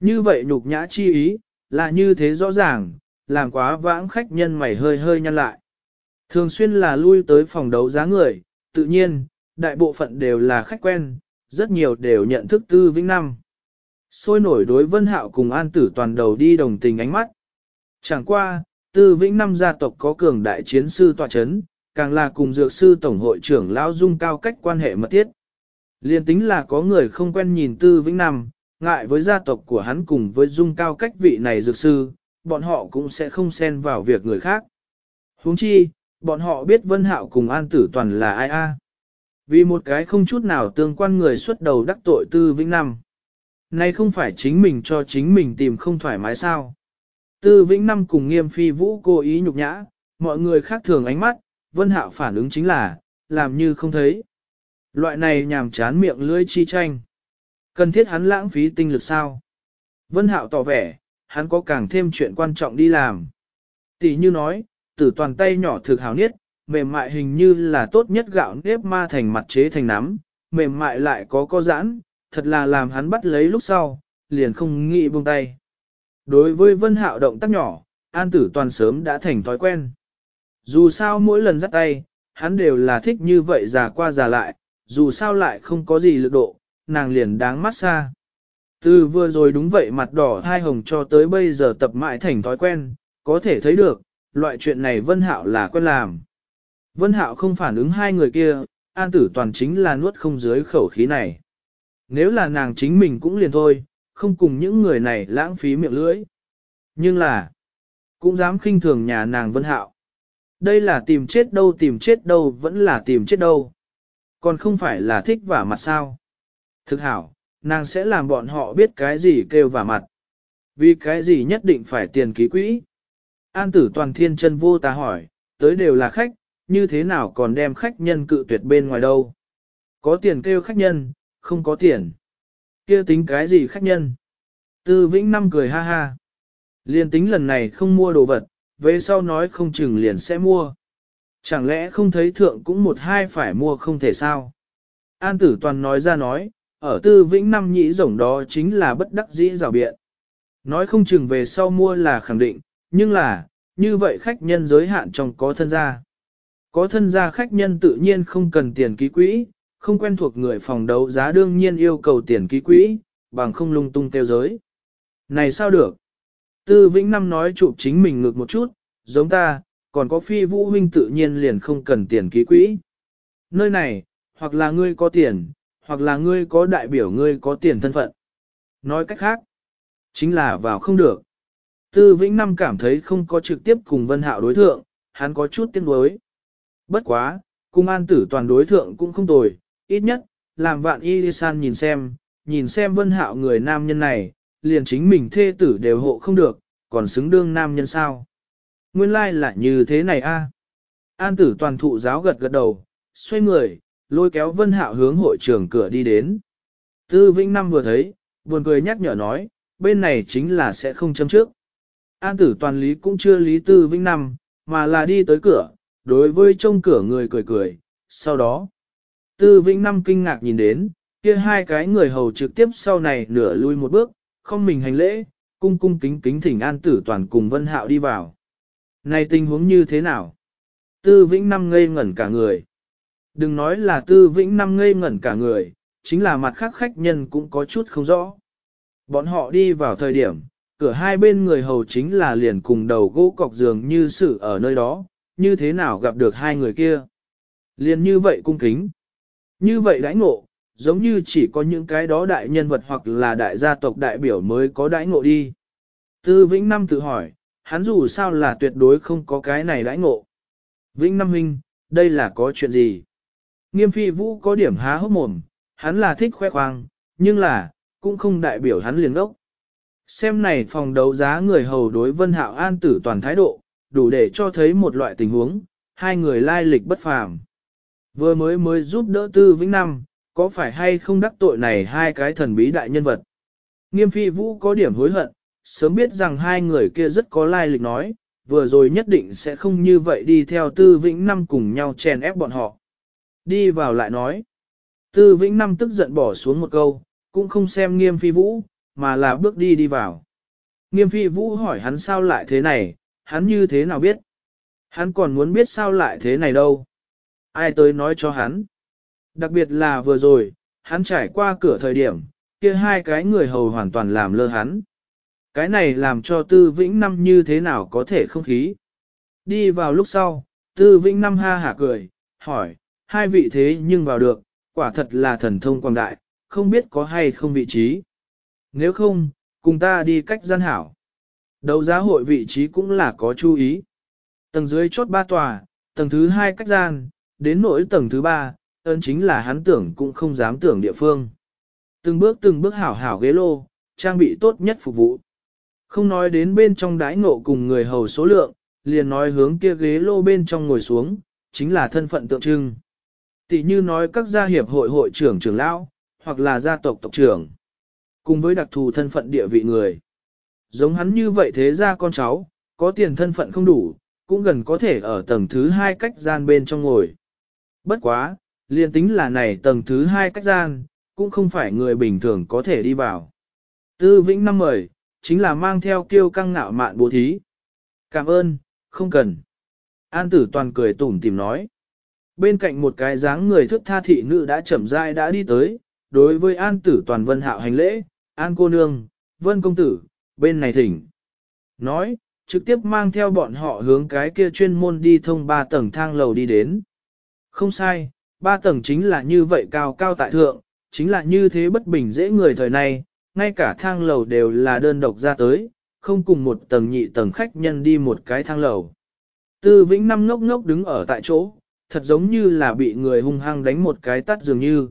Như vậy nhục nhã chi ý, là như thế rõ ràng, làm quá vãng khách nhân mày hơi hơi nhăn lại. Thường xuyên là lui tới phòng đấu giá người, tự nhiên, đại bộ phận đều là khách quen, rất nhiều đều nhận thức Tư Vĩnh Năm. Sôi nổi đối Vân Hạo cùng An Tử toàn đầu đi đồng tình ánh mắt. Chẳng qua, Tư Vĩnh Năm gia tộc có cường đại chiến sư tọa chấn, càng là cùng dược sư tổng hội trưởng lão dung cao cách quan hệ mật thiết. Liên tính là có người không quen nhìn Tư Vĩnh Năm, ngại với gia tộc của hắn cùng với dung cao cách vị này dược sư, bọn họ cũng sẽ không xen vào việc người khác. huống chi, bọn họ biết Vân Hạo cùng An Tử Toàn là ai a. Vì một cái không chút nào tương quan người xuất đầu đắc tội Tư Vĩnh Năm. Này không phải chính mình cho chính mình tìm không thoải mái sao. Tư Vĩnh Năm cùng nghiêm phi vũ cố ý nhục nhã, mọi người khác thường ánh mắt, Vân Hạo phản ứng chính là, làm như không thấy. Loại này nhàm chán miệng lưỡi chi tranh. Cần thiết hắn lãng phí tinh lực sao? Vân Hạo tỏ vẻ, hắn có càng thêm chuyện quan trọng đi làm. Tỷ như nói, tử toàn tay nhỏ thực hào niết, mềm mại hình như là tốt nhất gạo nếp ma thành mặt chế thành nắm, mềm mại lại có co giãn, thật là làm hắn bắt lấy lúc sau, liền không nghĩ buông tay. Đối với Vân Hạo động tác nhỏ, An Tử Toàn sớm đã thành thói quen. Dù sao mỗi lần dắt tay, hắn đều là thích như vậy già qua già lại, dù sao lại không có gì lực độ, nàng liền đáng mắt xa. Từ vừa rồi đúng vậy mặt đỏ thai hồng cho tới bây giờ tập mãi thành thói quen, có thể thấy được, loại chuyện này Vân Hạo là quen làm. Vân Hạo không phản ứng hai người kia, An Tử Toàn chính là nuốt không dưới khẩu khí này. Nếu là nàng chính mình cũng liền thôi, không cùng những người này lãng phí miệng lưỡi. Nhưng là, cũng dám khinh thường nhà nàng Vân Hạo. Đây là tìm chết đâu tìm chết đâu vẫn là tìm chết đâu. Còn không phải là thích vả mặt sao. Thực hảo, nàng sẽ làm bọn họ biết cái gì kêu và mặt. Vì cái gì nhất định phải tiền ký quỹ. An tử toàn thiên chân vô ta hỏi, tới đều là khách, như thế nào còn đem khách nhân cự tuyệt bên ngoài đâu. Có tiền kêu khách nhân, không có tiền. kia tính cái gì khách nhân? Tư Vĩnh Năm cười ha ha. Liên tính lần này không mua đồ vật, về sau nói không chừng liền sẽ mua. Chẳng lẽ không thấy thượng cũng một hai phải mua không thể sao? An tử toàn nói ra nói, ở tư vĩnh năm nhĩ rồng đó chính là bất đắc dĩ rào biện. Nói không chừng về sau mua là khẳng định, nhưng là, như vậy khách nhân giới hạn trong có thân gia. Có thân gia khách nhân tự nhiên không cần tiền ký quỹ, không quen thuộc người phòng đấu giá đương nhiên yêu cầu tiền ký quỹ, bằng không lung tung tiêu giới. Này sao được? Tư Vĩnh Năm nói chụp chính mình ngược một chút, giống ta, còn có phi vũ huynh tự nhiên liền không cần tiền ký quỹ. Nơi này, hoặc là ngươi có tiền, hoặc là ngươi có đại biểu ngươi có tiền thân phận. Nói cách khác, chính là vào không được. Tư Vĩnh Năm cảm thấy không có trực tiếp cùng Vân Hạo đối thượng, hắn có chút tiếc nuối. Bất quá, cung an tử toàn đối thượng cũng không tồi, ít nhất, làm vạn y san nhìn xem, nhìn xem Vân Hạo người nam nhân này, liền chính mình thê tử đều hộ không được, còn xứng đương nam nhân sao. Nguyên lai like là như thế này a. An tử toàn thụ giáo gật gật đầu, xoay người, lôi kéo Vân Hạo hướng hội trường cửa đi đến. Tư Vĩnh Năm vừa thấy, buồn cười nhắc nhở nói, bên này chính là sẽ không chấm trước. An tử toàn lý cũng chưa lý Tư Vĩnh Năm, mà là đi tới cửa, đối với trông cửa người cười cười, sau đó. Tư Vĩnh Năm kinh ngạc nhìn đến, kia hai cái người hầu trực tiếp sau này nửa lui một bước, không mình hành lễ, cung cung kính kính thỉnh an tử toàn cùng Vân Hạo đi vào. Này tình huống như thế nào? Tư Vĩnh Năm ngây ngẩn cả người. Đừng nói là Tư Vĩnh Năm ngây ngẩn cả người, chính là mặt khác khách nhân cũng có chút không rõ. Bọn họ đi vào thời điểm, cửa hai bên người hầu chính là liền cùng đầu gỗ cọc giường như sự ở nơi đó, như thế nào gặp được hai người kia. Liền như vậy cung kính. Như vậy đãi ngộ, giống như chỉ có những cái đó đại nhân vật hoặc là đại gia tộc đại biểu mới có đãi ngộ đi. Tư Vĩnh Năm tự hỏi, hắn dù sao là tuyệt đối không có cái này đãi ngộ. Vĩnh Năm Huynh, đây là có chuyện gì? Nghiêm phi vũ có điểm há hốc mồm, hắn là thích khoe khoang, nhưng là, cũng không đại biểu hắn liền ốc. Xem này phòng đấu giá người hầu đối vân hạo an tử toàn thái độ, đủ để cho thấy một loại tình huống, hai người lai lịch bất phàm. Vừa mới mới giúp đỡ tư vĩnh năm, có phải hay không đắc tội này hai cái thần bí đại nhân vật. Nghiêm phi vũ có điểm hối hận, sớm biết rằng hai người kia rất có lai lịch nói, vừa rồi nhất định sẽ không như vậy đi theo tư vĩnh năm cùng nhau chèn ép bọn họ. Đi vào lại nói, tư vĩnh năm tức giận bỏ xuống một câu, cũng không xem nghiêm phi vũ, mà là bước đi đi vào. Nghiêm phi vũ hỏi hắn sao lại thế này, hắn như thế nào biết? Hắn còn muốn biết sao lại thế này đâu? Ai tới nói cho hắn? Đặc biệt là vừa rồi, hắn trải qua cửa thời điểm, kia hai cái người hầu hoàn toàn làm lơ hắn. Cái này làm cho tư vĩnh năm như thế nào có thể không khí. Đi vào lúc sau, tư vĩnh năm ha hả cười, hỏi, hai vị thế nhưng vào được, quả thật là thần thông quang đại, không biết có hay không vị trí. Nếu không, cùng ta đi cách gian hảo. Đấu giá hội vị trí cũng là có chú ý. Tầng dưới chốt ba tòa, tầng thứ hai cách gian, đến nỗi tầng thứ ba, ơn chính là hắn tưởng cũng không dám tưởng địa phương. Từng bước từng bước hảo hảo ghế lô, trang bị tốt nhất phục vụ. Không nói đến bên trong đái ngộ cùng người hầu số lượng, liền nói hướng kia ghế lô bên trong ngồi xuống, chính là thân phận tượng trưng. Tỷ như nói các gia hiệp hội hội trưởng trưởng lão, hoặc là gia tộc tộc trưởng, cùng với đặc thù thân phận địa vị người. Giống hắn như vậy thế ra con cháu, có tiền thân phận không đủ, cũng gần có thể ở tầng thứ hai cách gian bên trong ngồi. Bất quá, liền tính là này tầng thứ hai cách gian, cũng không phải người bình thường có thể đi vào. Tư vĩnh năm mời, chính là mang theo kiêu căng ngạo mạn bố thí. Cảm ơn, không cần. An tử toàn cười tủm tìm nói. Bên cạnh một cái dáng người thức tha thị nữ đã chậm rãi đã đi tới, đối với an tử toàn vân hạo hành lễ, an cô nương, vân công tử, bên này thỉnh. Nói, trực tiếp mang theo bọn họ hướng cái kia chuyên môn đi thông ba tầng thang lầu đi đến. Không sai, ba tầng chính là như vậy cao cao tại thượng, chính là như thế bất bình dễ người thời này, ngay cả thang lầu đều là đơn độc ra tới, không cùng một tầng nhị tầng khách nhân đi một cái thang lầu. Tư vĩnh năm ngốc ngốc đứng ở tại chỗ, thật giống như là bị người hung hăng đánh một cái tắt dường như.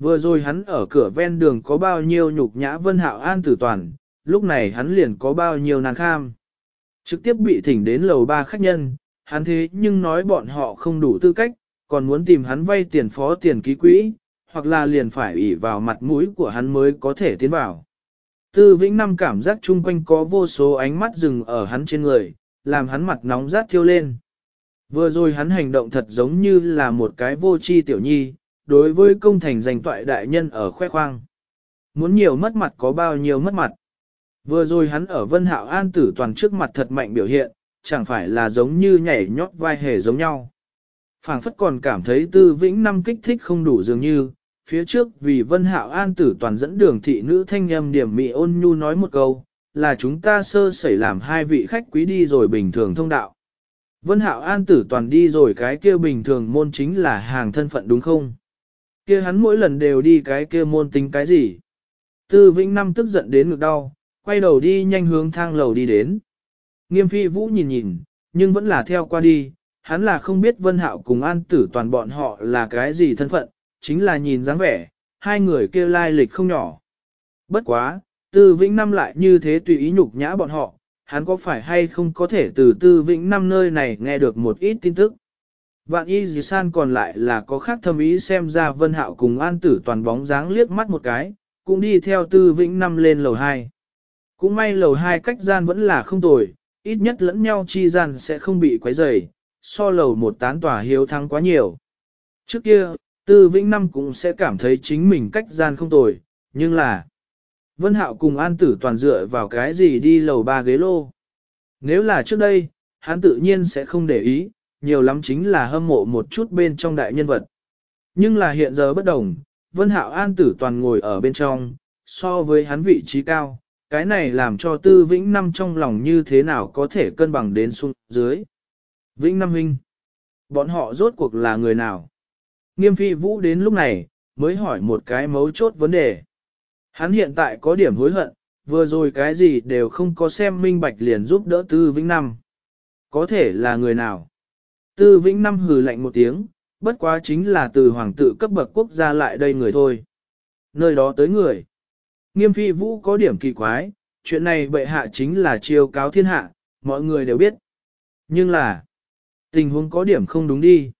Vừa rồi hắn ở cửa ven đường có bao nhiêu nhục nhã vân hạo an tử toàn, lúc này hắn liền có bao nhiêu nàng kham. Trực tiếp bị thỉnh đến lầu ba khách nhân, hắn thế nhưng nói bọn họ không đủ tư cách, còn muốn tìm hắn vay tiền phó tiền ký quỹ, hoặc là liền phải ủy vào mặt mũi của hắn mới có thể tiến vào. Tư Vĩnh Năm cảm giác chung quanh có vô số ánh mắt dừng ở hắn trên người, làm hắn mặt nóng rát thiêu lên. Vừa rồi hắn hành động thật giống như là một cái vô tri tiểu nhi, đối với công thành giành toại đại nhân ở khoe khoang. Muốn nhiều mất mặt có bao nhiêu mất mặt. Vừa rồi hắn ở Vân Hạo An tử toàn trước mặt thật mạnh biểu hiện, chẳng phải là giống như nhảy nhót vai hề giống nhau. phảng phất còn cảm thấy tư vĩnh năm kích thích không đủ dường như, phía trước vì Vân Hạo An tử toàn dẫn đường thị nữ thanh âm điểm mị ôn nhu nói một câu, là chúng ta sơ sẩy làm hai vị khách quý đi rồi bình thường thông đạo. Vân Hạo An tử toàn đi rồi cái kia bình thường môn chính là hàng thân phận đúng không? Kia hắn mỗi lần đều đi cái kia môn tính cái gì? Tư Vĩnh Năm tức giận đến ngực đau, quay đầu đi nhanh hướng thang lầu đi đến. Nghiêm phi vũ nhìn nhìn, nhưng vẫn là theo qua đi, hắn là không biết Vân Hạo cùng An tử toàn bọn họ là cái gì thân phận, chính là nhìn dáng vẻ, hai người kia lai lịch không nhỏ. Bất quá, Tư Vĩnh Năm lại như thế tùy ý nhục nhã bọn họ, hắn có phải hay không có thể từ Tư Vĩnh Năm nơi này nghe được một ít tin tức. Vạn y dì san còn lại là có khác thâm ý xem ra Vân Hạo cùng An Tử toàn bóng dáng liếc mắt một cái, cũng đi theo Tư Vĩnh Năm lên lầu 2. Cũng may lầu 2 cách gian vẫn là không tồi, ít nhất lẫn nhau chi gian sẽ không bị quấy rầy, so lầu một tán tỏa hiếu thắng quá nhiều. Trước kia, Tư Vĩnh Năm cũng sẽ cảm thấy chính mình cách gian không tồi, nhưng là Vân Hạo cùng An Tử toàn dựa vào cái gì đi lầu ba ghế lô. Nếu là trước đây, hắn tự nhiên sẽ không để ý, nhiều lắm chính là hâm mộ một chút bên trong đại nhân vật. Nhưng là hiện giờ bất đồng, Vân Hạo An Tử toàn ngồi ở bên trong, so với hắn vị trí cao, cái này làm cho Tư Vĩnh Năm trong lòng như thế nào có thể cân bằng đến xuống dưới. Vĩnh Năm Huynh, bọn họ rốt cuộc là người nào? Nghiêm phi vũ đến lúc này, mới hỏi một cái mấu chốt vấn đề. Hắn hiện tại có điểm hối hận, vừa rồi cái gì đều không có xem minh bạch liền giúp đỡ Tư Vĩnh Năm. Có thể là người nào? Tư Vĩnh Năm hừ lạnh một tiếng, bất quá chính là từ hoàng tự cấp bậc quốc gia lại đây người thôi. Nơi đó tới người. Nghiêm phi vũ có điểm kỳ quái, chuyện này bệ hạ chính là chiêu cáo thiên hạ, mọi người đều biết. Nhưng là, tình huống có điểm không đúng đi.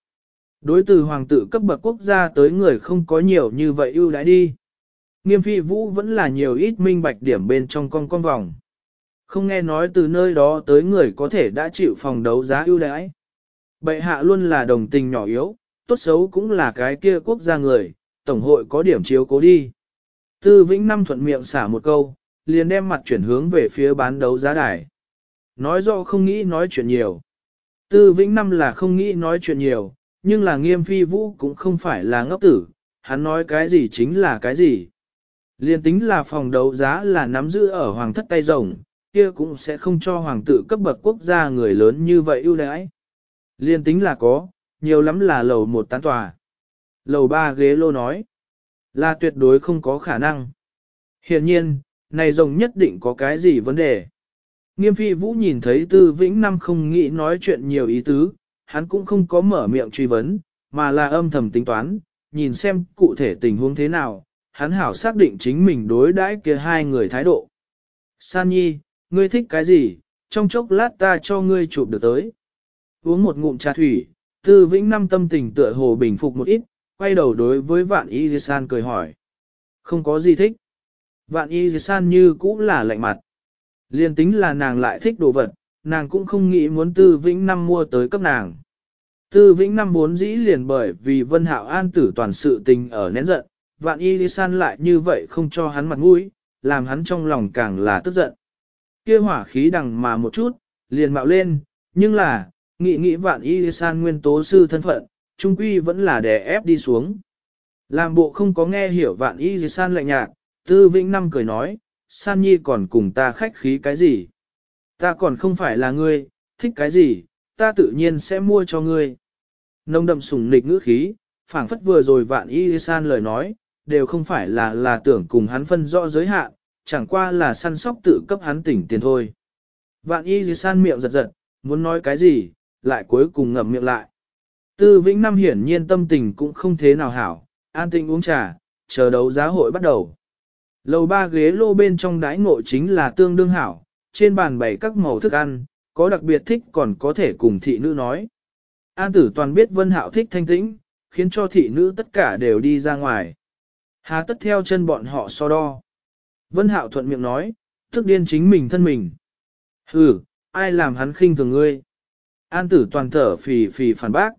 Đối từ hoàng tự cấp bậc quốc gia tới người không có nhiều như vậy ưu đãi đi. Nghiêm phi vũ vẫn là nhiều ít minh bạch điểm bên trong con con vòng. Không nghe nói từ nơi đó tới người có thể đã chịu phòng đấu giá ưu đãi. Bệ hạ luôn là đồng tình nhỏ yếu, tốt xấu cũng là cái kia quốc gia người, tổng hội có điểm chiếu cố đi. Tư Vĩnh Năm thuận miệng xả một câu, liền đem mặt chuyển hướng về phía bán đấu giá đài. Nói rõ không nghĩ nói chuyện nhiều. Tư Vĩnh Năm là không nghĩ nói chuyện nhiều, nhưng là nghiêm phi vũ cũng không phải là ngốc tử, hắn nói cái gì chính là cái gì. Liên tính là phòng đấu giá là nắm giữ ở hoàng thất tay rồng, kia cũng sẽ không cho hoàng tử cấp bậc quốc gia người lớn như vậy ưu đãi. Liên tính là có, nhiều lắm là lầu một tán tòa. Lầu ba ghế lô nói, là tuyệt đối không có khả năng. Hiện nhiên, này rồng nhất định có cái gì vấn đề. Nghiêm phi vũ nhìn thấy tư vĩnh năm không nghĩ nói chuyện nhiều ý tứ, hắn cũng không có mở miệng truy vấn, mà là âm thầm tính toán, nhìn xem cụ thể tình huống thế nào, hắn hảo xác định chính mình đối đãi kia hai người thái độ. San nhi, ngươi thích cái gì, trong chốc lát ta cho ngươi chụp được tới. Uống một ngụm trà thủy, tư vĩnh năm tâm tình tựa hồ bình phục một ít, quay đầu đối với vạn y san cười hỏi. Không có gì thích. Vạn y san như cũ là lạnh mặt. Liên tính là nàng lại thích đồ vật, nàng cũng không nghĩ muốn tư vĩnh năm mua tới cấp nàng. Tư vĩnh năm muốn dĩ liền bởi vì vân hạo an tử toàn sự tình ở nén giận, vạn y san lại như vậy không cho hắn mặt mũi, làm hắn trong lòng càng là tức giận. Kia hỏa khí đằng mà một chút, liền mạo lên, nhưng là, nghĩ nghĩ vạn y san nguyên tố sư thân phận, trung quy vẫn là đè ép đi xuống. Làm bộ không có nghe hiểu vạn y san lạnh nhạt, tư vĩnh năm cười nói, san nhi còn cùng ta khách khí cái gì? Ta còn không phải là ngươi, thích cái gì, ta tự nhiên sẽ mua cho ngươi. Nông đậm sùng nịch ngữ khí, phảng phất vừa rồi vạn y san lời nói, đều không phải là là tưởng cùng hắn phân rõ giới hạn, chẳng qua là săn sóc tự cấp hắn tỉnh tiền thôi. Vạn y san miệng giật giật, muốn nói cái gì, lại cuối cùng ngậm miệng lại. Tư Vĩnh Năm hiển nhiên tâm tình cũng không thế nào hảo, an tĩnh uống trà, chờ đấu giá hội bắt đầu. Lầu ba ghế lô bên trong đái ngộ chính là tương đương hảo, trên bàn bày các màu thức ăn, có đặc biệt thích còn có thể cùng thị nữ nói. An tử toàn biết Vân Hạo thích thanh tĩnh, khiến cho thị nữ tất cả đều đi ra ngoài. Hà tất theo chân bọn họ so đo. Vân Hạo thuận miệng nói, tức điên chính mình thân mình. Hừ, ai làm hắn khinh thường ngươi? An tử toàn thở phì phì phản bác.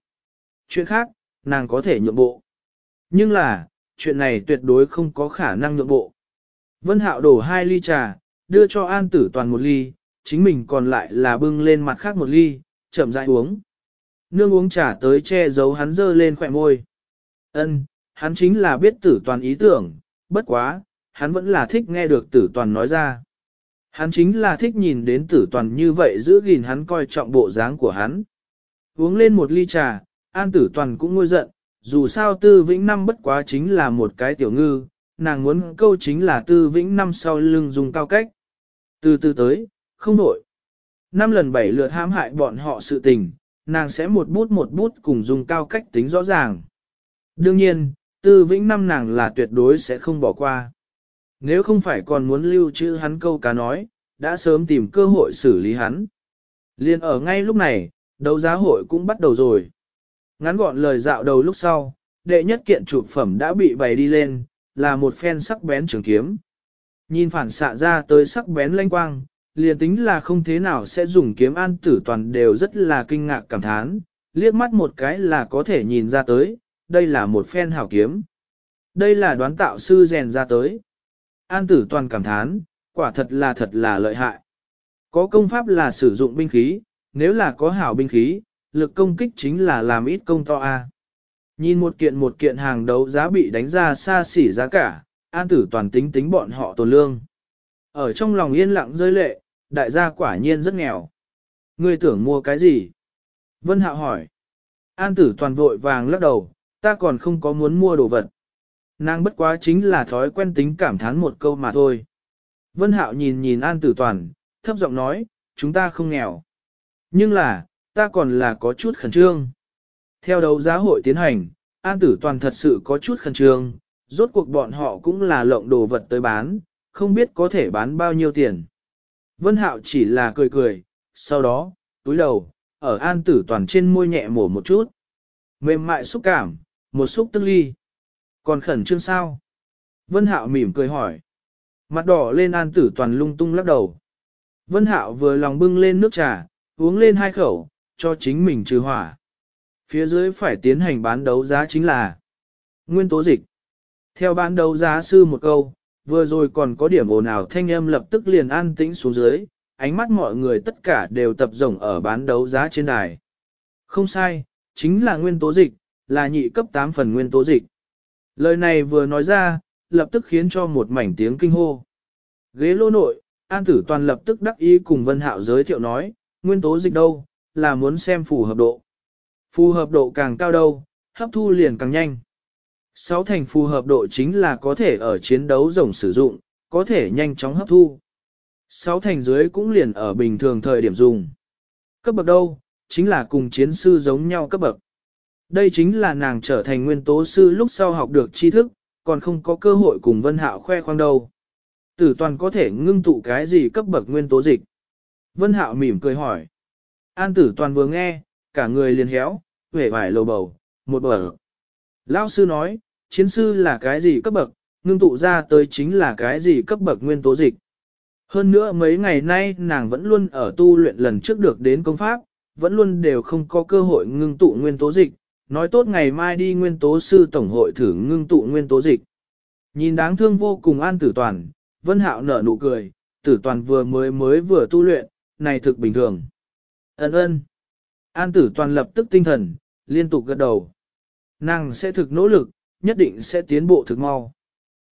Chuyện khác, nàng có thể nhượng bộ. Nhưng là, chuyện này tuyệt đối không có khả năng nhượng bộ. Vân Hạo đổ hai ly trà, đưa cho An tử toàn một ly, chính mình còn lại là bưng lên mặt khác một ly, chậm rãi uống. Nương uống trà tới che giấu hắn dơ lên khỏe môi. Ân, hắn chính là biết tử toàn ý tưởng, bất quá, hắn vẫn là thích nghe được tử toàn nói ra. Hắn chính là thích nhìn đến tử toàn như vậy giữ gìn hắn coi trọng bộ dáng của hắn. Uống lên một ly trà, an tử toàn cũng ngôi giận, dù sao tư vĩnh năm bất quá chính là một cái tiểu ngư, nàng muốn câu chính là tư vĩnh năm sau lưng dùng cao cách. Từ từ tới, không đổi. Năm lần bảy lượt hãm hại bọn họ sự tình, nàng sẽ một bút một bút cùng dùng cao cách tính rõ ràng. Đương nhiên, tư vĩnh năm nàng là tuyệt đối sẽ không bỏ qua. Nếu không phải còn muốn lưu trữ hắn câu cá nói, đã sớm tìm cơ hội xử lý hắn. Liên ở ngay lúc này, đấu giá hội cũng bắt đầu rồi. Ngắn gọn lời dạo đầu lúc sau, đệ nhất kiện chụp phẩm đã bị bày đi lên, là một phen sắc bén trường kiếm. Nhìn phản xạ ra tới sắc bén lanh quang, liền tính là không thế nào sẽ dùng kiếm an tử toàn đều rất là kinh ngạc cảm thán, liếc mắt một cái là có thể nhìn ra tới, đây là một phen hảo kiếm. Đây là đoán tạo sư rèn ra tới. An tử toàn cảm thán, quả thật là thật là lợi hại. Có công pháp là sử dụng binh khí, nếu là có hảo binh khí, lực công kích chính là làm ít công to a. Nhìn một kiện một kiện hàng đấu giá bị đánh ra xa xỉ giá cả, an tử toàn tính tính bọn họ tồn lương. Ở trong lòng yên lặng rơi lệ, đại gia quả nhiên rất nghèo. Ngươi tưởng mua cái gì? Vân Hạo hỏi. An tử toàn vội vàng lắc đầu, ta còn không có muốn mua đồ vật. Nàng bất quá chính là thói quen tính cảm thán một câu mà thôi. Vân Hạo nhìn nhìn An tử toàn, thấp giọng nói, chúng ta không nghèo. Nhưng là, ta còn là có chút khẩn trương. Theo đấu giá hội tiến hành, An tử toàn thật sự có chút khẩn trương, rốt cuộc bọn họ cũng là lộng đồ vật tới bán, không biết có thể bán bao nhiêu tiền. Vân Hạo chỉ là cười cười, sau đó, túi đầu, ở an tử toàn trên môi nhẹ mổ một chút. Mềm mại xúc cảm, một xúc tức ly. Còn khẩn trương sao? Vân Hạo mỉm cười hỏi. Mặt đỏ lên an tử toàn lung tung lắc đầu. Vân Hạo vừa lòng bưng lên nước trà, uống lên hai khẩu, cho chính mình trừ hỏa. Phía dưới phải tiến hành bán đấu giá chính là Nguyên tố dịch. Theo bán đấu giá sư một câu, vừa rồi còn có điểm ồn ào thanh âm lập tức liền an tĩnh xuống dưới, ánh mắt mọi người tất cả đều tập rồng ở bán đấu giá trên đài. Không sai, chính là nguyên tố dịch, là nhị cấp 8 phần nguyên tố dịch. Lời này vừa nói ra, lập tức khiến cho một mảnh tiếng kinh hô. Ghế lô nội, An Tử Toàn lập tức đắc ý cùng Vân Hạo giới thiệu nói, nguyên tố dịch đâu, là muốn xem phù hợp độ. Phù hợp độ càng cao đâu, hấp thu liền càng nhanh. Sáu thành phù hợp độ chính là có thể ở chiến đấu rồng sử dụng, có thể nhanh chóng hấp thu. Sáu thành dưới cũng liền ở bình thường thời điểm dùng. Cấp bậc đâu, chính là cùng chiến sư giống nhau cấp bậc. Đây chính là nàng trở thành nguyên tố sư lúc sau học được tri thức, còn không có cơ hội cùng Vân Hạo khoe khoang đâu. Tử toàn có thể ngưng tụ cái gì cấp bậc nguyên tố dịch? Vân Hạo mỉm cười hỏi. An tử toàn vừa nghe, cả người liền héo, vẻ vải lầu bầu, một bờ. Lão sư nói, chiến sư là cái gì cấp bậc, ngưng tụ ra tới chính là cái gì cấp bậc nguyên tố dịch. Hơn nữa mấy ngày nay nàng vẫn luôn ở tu luyện lần trước được đến công pháp, vẫn luôn đều không có cơ hội ngưng tụ nguyên tố dịch, nói tốt ngày mai đi nguyên tố sư tổng hội thử ngưng tụ nguyên tố dịch. Nhìn đáng thương vô cùng an tử toàn, vân hạo nở nụ cười, tử toàn vừa mới mới vừa tu luyện, này thực bình thường. Ấn ơn. An tử toàn lập tức tinh thần, liên tục gật đầu. Nàng sẽ thực nỗ lực, nhất định sẽ tiến bộ thực mau.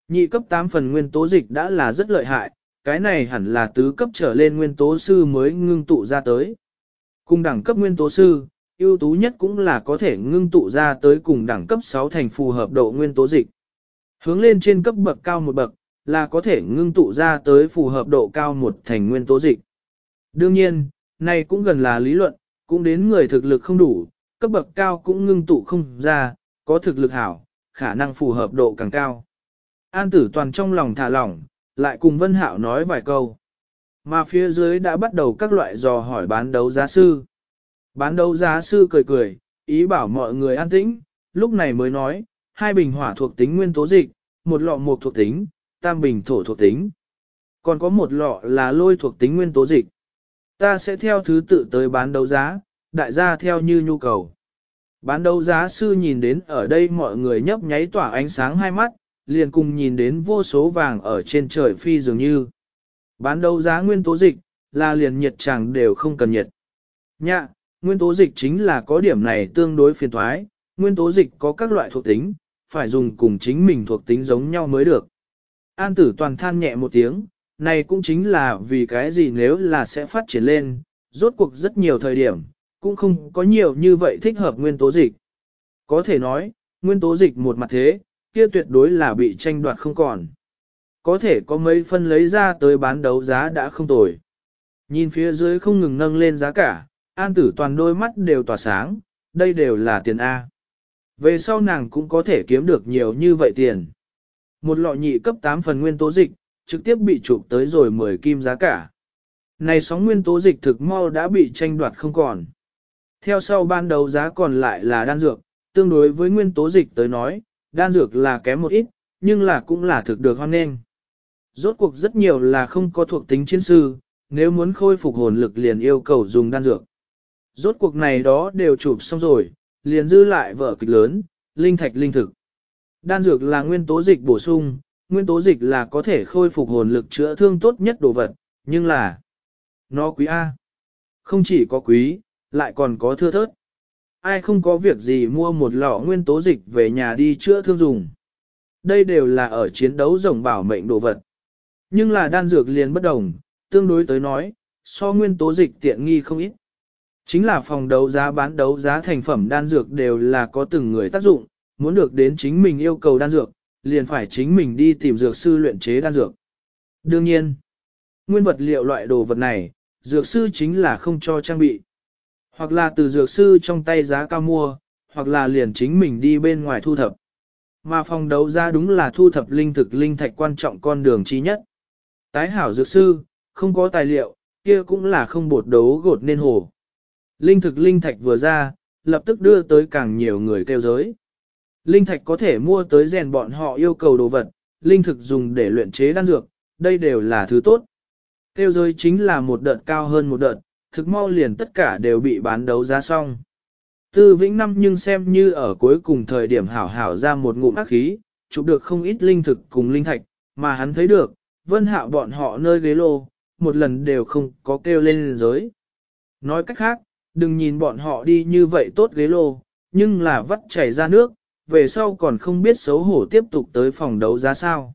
Nhị cấp 8 phần nguyên tố dịch đã là rất lợi hại, cái này hẳn là tứ cấp trở lên nguyên tố sư mới ngưng tụ ra tới. Cùng đẳng cấp nguyên tố sư, ưu tú nhất cũng là có thể ngưng tụ ra tới cùng đẳng cấp 6 thành phù hợp độ nguyên tố dịch. Hướng lên trên cấp bậc cao một bậc, là có thể ngưng tụ ra tới phù hợp độ cao một thành nguyên tố dịch. Đương nhiên, này cũng gần là lý luận, cũng đến người thực lực không đủ, cấp bậc cao cũng ngưng tụ không ra, có thực lực hảo, khả năng phù hợp độ càng cao. An tử toàn trong lòng thả lỏng, lại cùng Vân Hạo nói vài câu. Mà phía dưới đã bắt đầu các loại dò hỏi bán đấu giá sư. Bán đấu giá sư cười cười, ý bảo mọi người an tĩnh, lúc này mới nói, hai bình hỏa thuộc tính nguyên tố dịch, một lọ mộc thuộc tính, tam bình thổ thuộc tính. Còn có một lọ là lôi thuộc tính nguyên tố dịch. Ta sẽ theo thứ tự tới bán đấu giá, đại gia theo như nhu cầu. Bán đấu giá sư nhìn đến ở đây mọi người nhấp nháy tỏa ánh sáng hai mắt, liền cùng nhìn đến vô số vàng ở trên trời phi dường như. Bán đấu giá nguyên tố dịch, là liền nhiệt chẳng đều không cần nhiệt. Nhạ, nguyên tố dịch chính là có điểm này tương đối phiền thoái, nguyên tố dịch có các loại thuộc tính, phải dùng cùng chính mình thuộc tính giống nhau mới được. An tử toàn than nhẹ một tiếng, này cũng chính là vì cái gì nếu là sẽ phát triển lên, rốt cuộc rất nhiều thời điểm, cũng không có nhiều như vậy thích hợp nguyên tố dịch. Có thể nói, nguyên tố dịch một mặt thế, kia tuyệt đối là bị tranh đoạt không còn. Có thể có mấy phân lấy ra tới bán đấu giá đã không tồi. Nhìn phía dưới không ngừng nâng lên giá cả, an tử toàn đôi mắt đều tỏa sáng, đây đều là tiền A. Về sau nàng cũng có thể kiếm được nhiều như vậy tiền. Một lọ nhị cấp 8 phần nguyên tố dịch, trực tiếp bị chụp tới rồi 10 kim giá cả. Này sóng nguyên tố dịch thực mau đã bị tranh đoạt không còn. Theo sau ban đầu giá còn lại là đan dược, tương đối với nguyên tố dịch tới nói, đan dược là kém một ít, nhưng là cũng là thực được hoan nghênh. Rốt cuộc rất nhiều là không có thuộc tính chiến sư, nếu muốn khôi phục hồn lực liền yêu cầu dùng đan dược. Rốt cuộc này đó đều chụp xong rồi, liền dư lại vở kịch lớn, linh thạch linh thực. Đan dược là nguyên tố dịch bổ sung, nguyên tố dịch là có thể khôi phục hồn lực chữa thương tốt nhất đồ vật, nhưng là nó quý A. Không chỉ có quý, lại còn có thưa thớt. Ai không có việc gì mua một lọ nguyên tố dịch về nhà đi chữa thương dùng. Đây đều là ở chiến đấu rồng bảo mệnh đồ vật. Nhưng là đan dược liền bất đồng, tương đối tới nói, so nguyên tố dịch tiện nghi không ít. Chính là phòng đấu giá bán đấu giá thành phẩm đan dược đều là có từng người tác dụng, muốn được đến chính mình yêu cầu đan dược, liền phải chính mình đi tìm dược sư luyện chế đan dược. Đương nhiên, nguyên vật liệu loại đồ vật này, dược sư chính là không cho trang bị. Hoặc là từ dược sư trong tay giá cao mua, hoặc là liền chính mình đi bên ngoài thu thập. Mà phòng đấu giá đúng là thu thập linh thực linh thạch quan trọng con đường chi nhất. Tái hảo dược sư, không có tài liệu, kia cũng là không bột đấu gột nên hồ. Linh thực linh thạch vừa ra, lập tức đưa tới càng nhiều người kêu giới. Linh thạch có thể mua tới rèn bọn họ yêu cầu đồ vật, linh thực dùng để luyện chế đan dược, đây đều là thứ tốt. Kêu giới chính là một đợt cao hơn một đợt, thực mau liền tất cả đều bị bán đấu giá xong. Tư vĩnh năm nhưng xem như ở cuối cùng thời điểm hảo hảo ra một ngụm ác khí, chụp được không ít linh thực cùng linh thạch, mà hắn thấy được, vân hạo bọn họ nơi ghế lô, một lần đều không có kêu lên giới. Nói cách khác, đừng nhìn bọn họ đi như vậy tốt ghế lô, nhưng là vắt chảy ra nước, về sau còn không biết xấu hổ tiếp tục tới phòng đấu giá sao.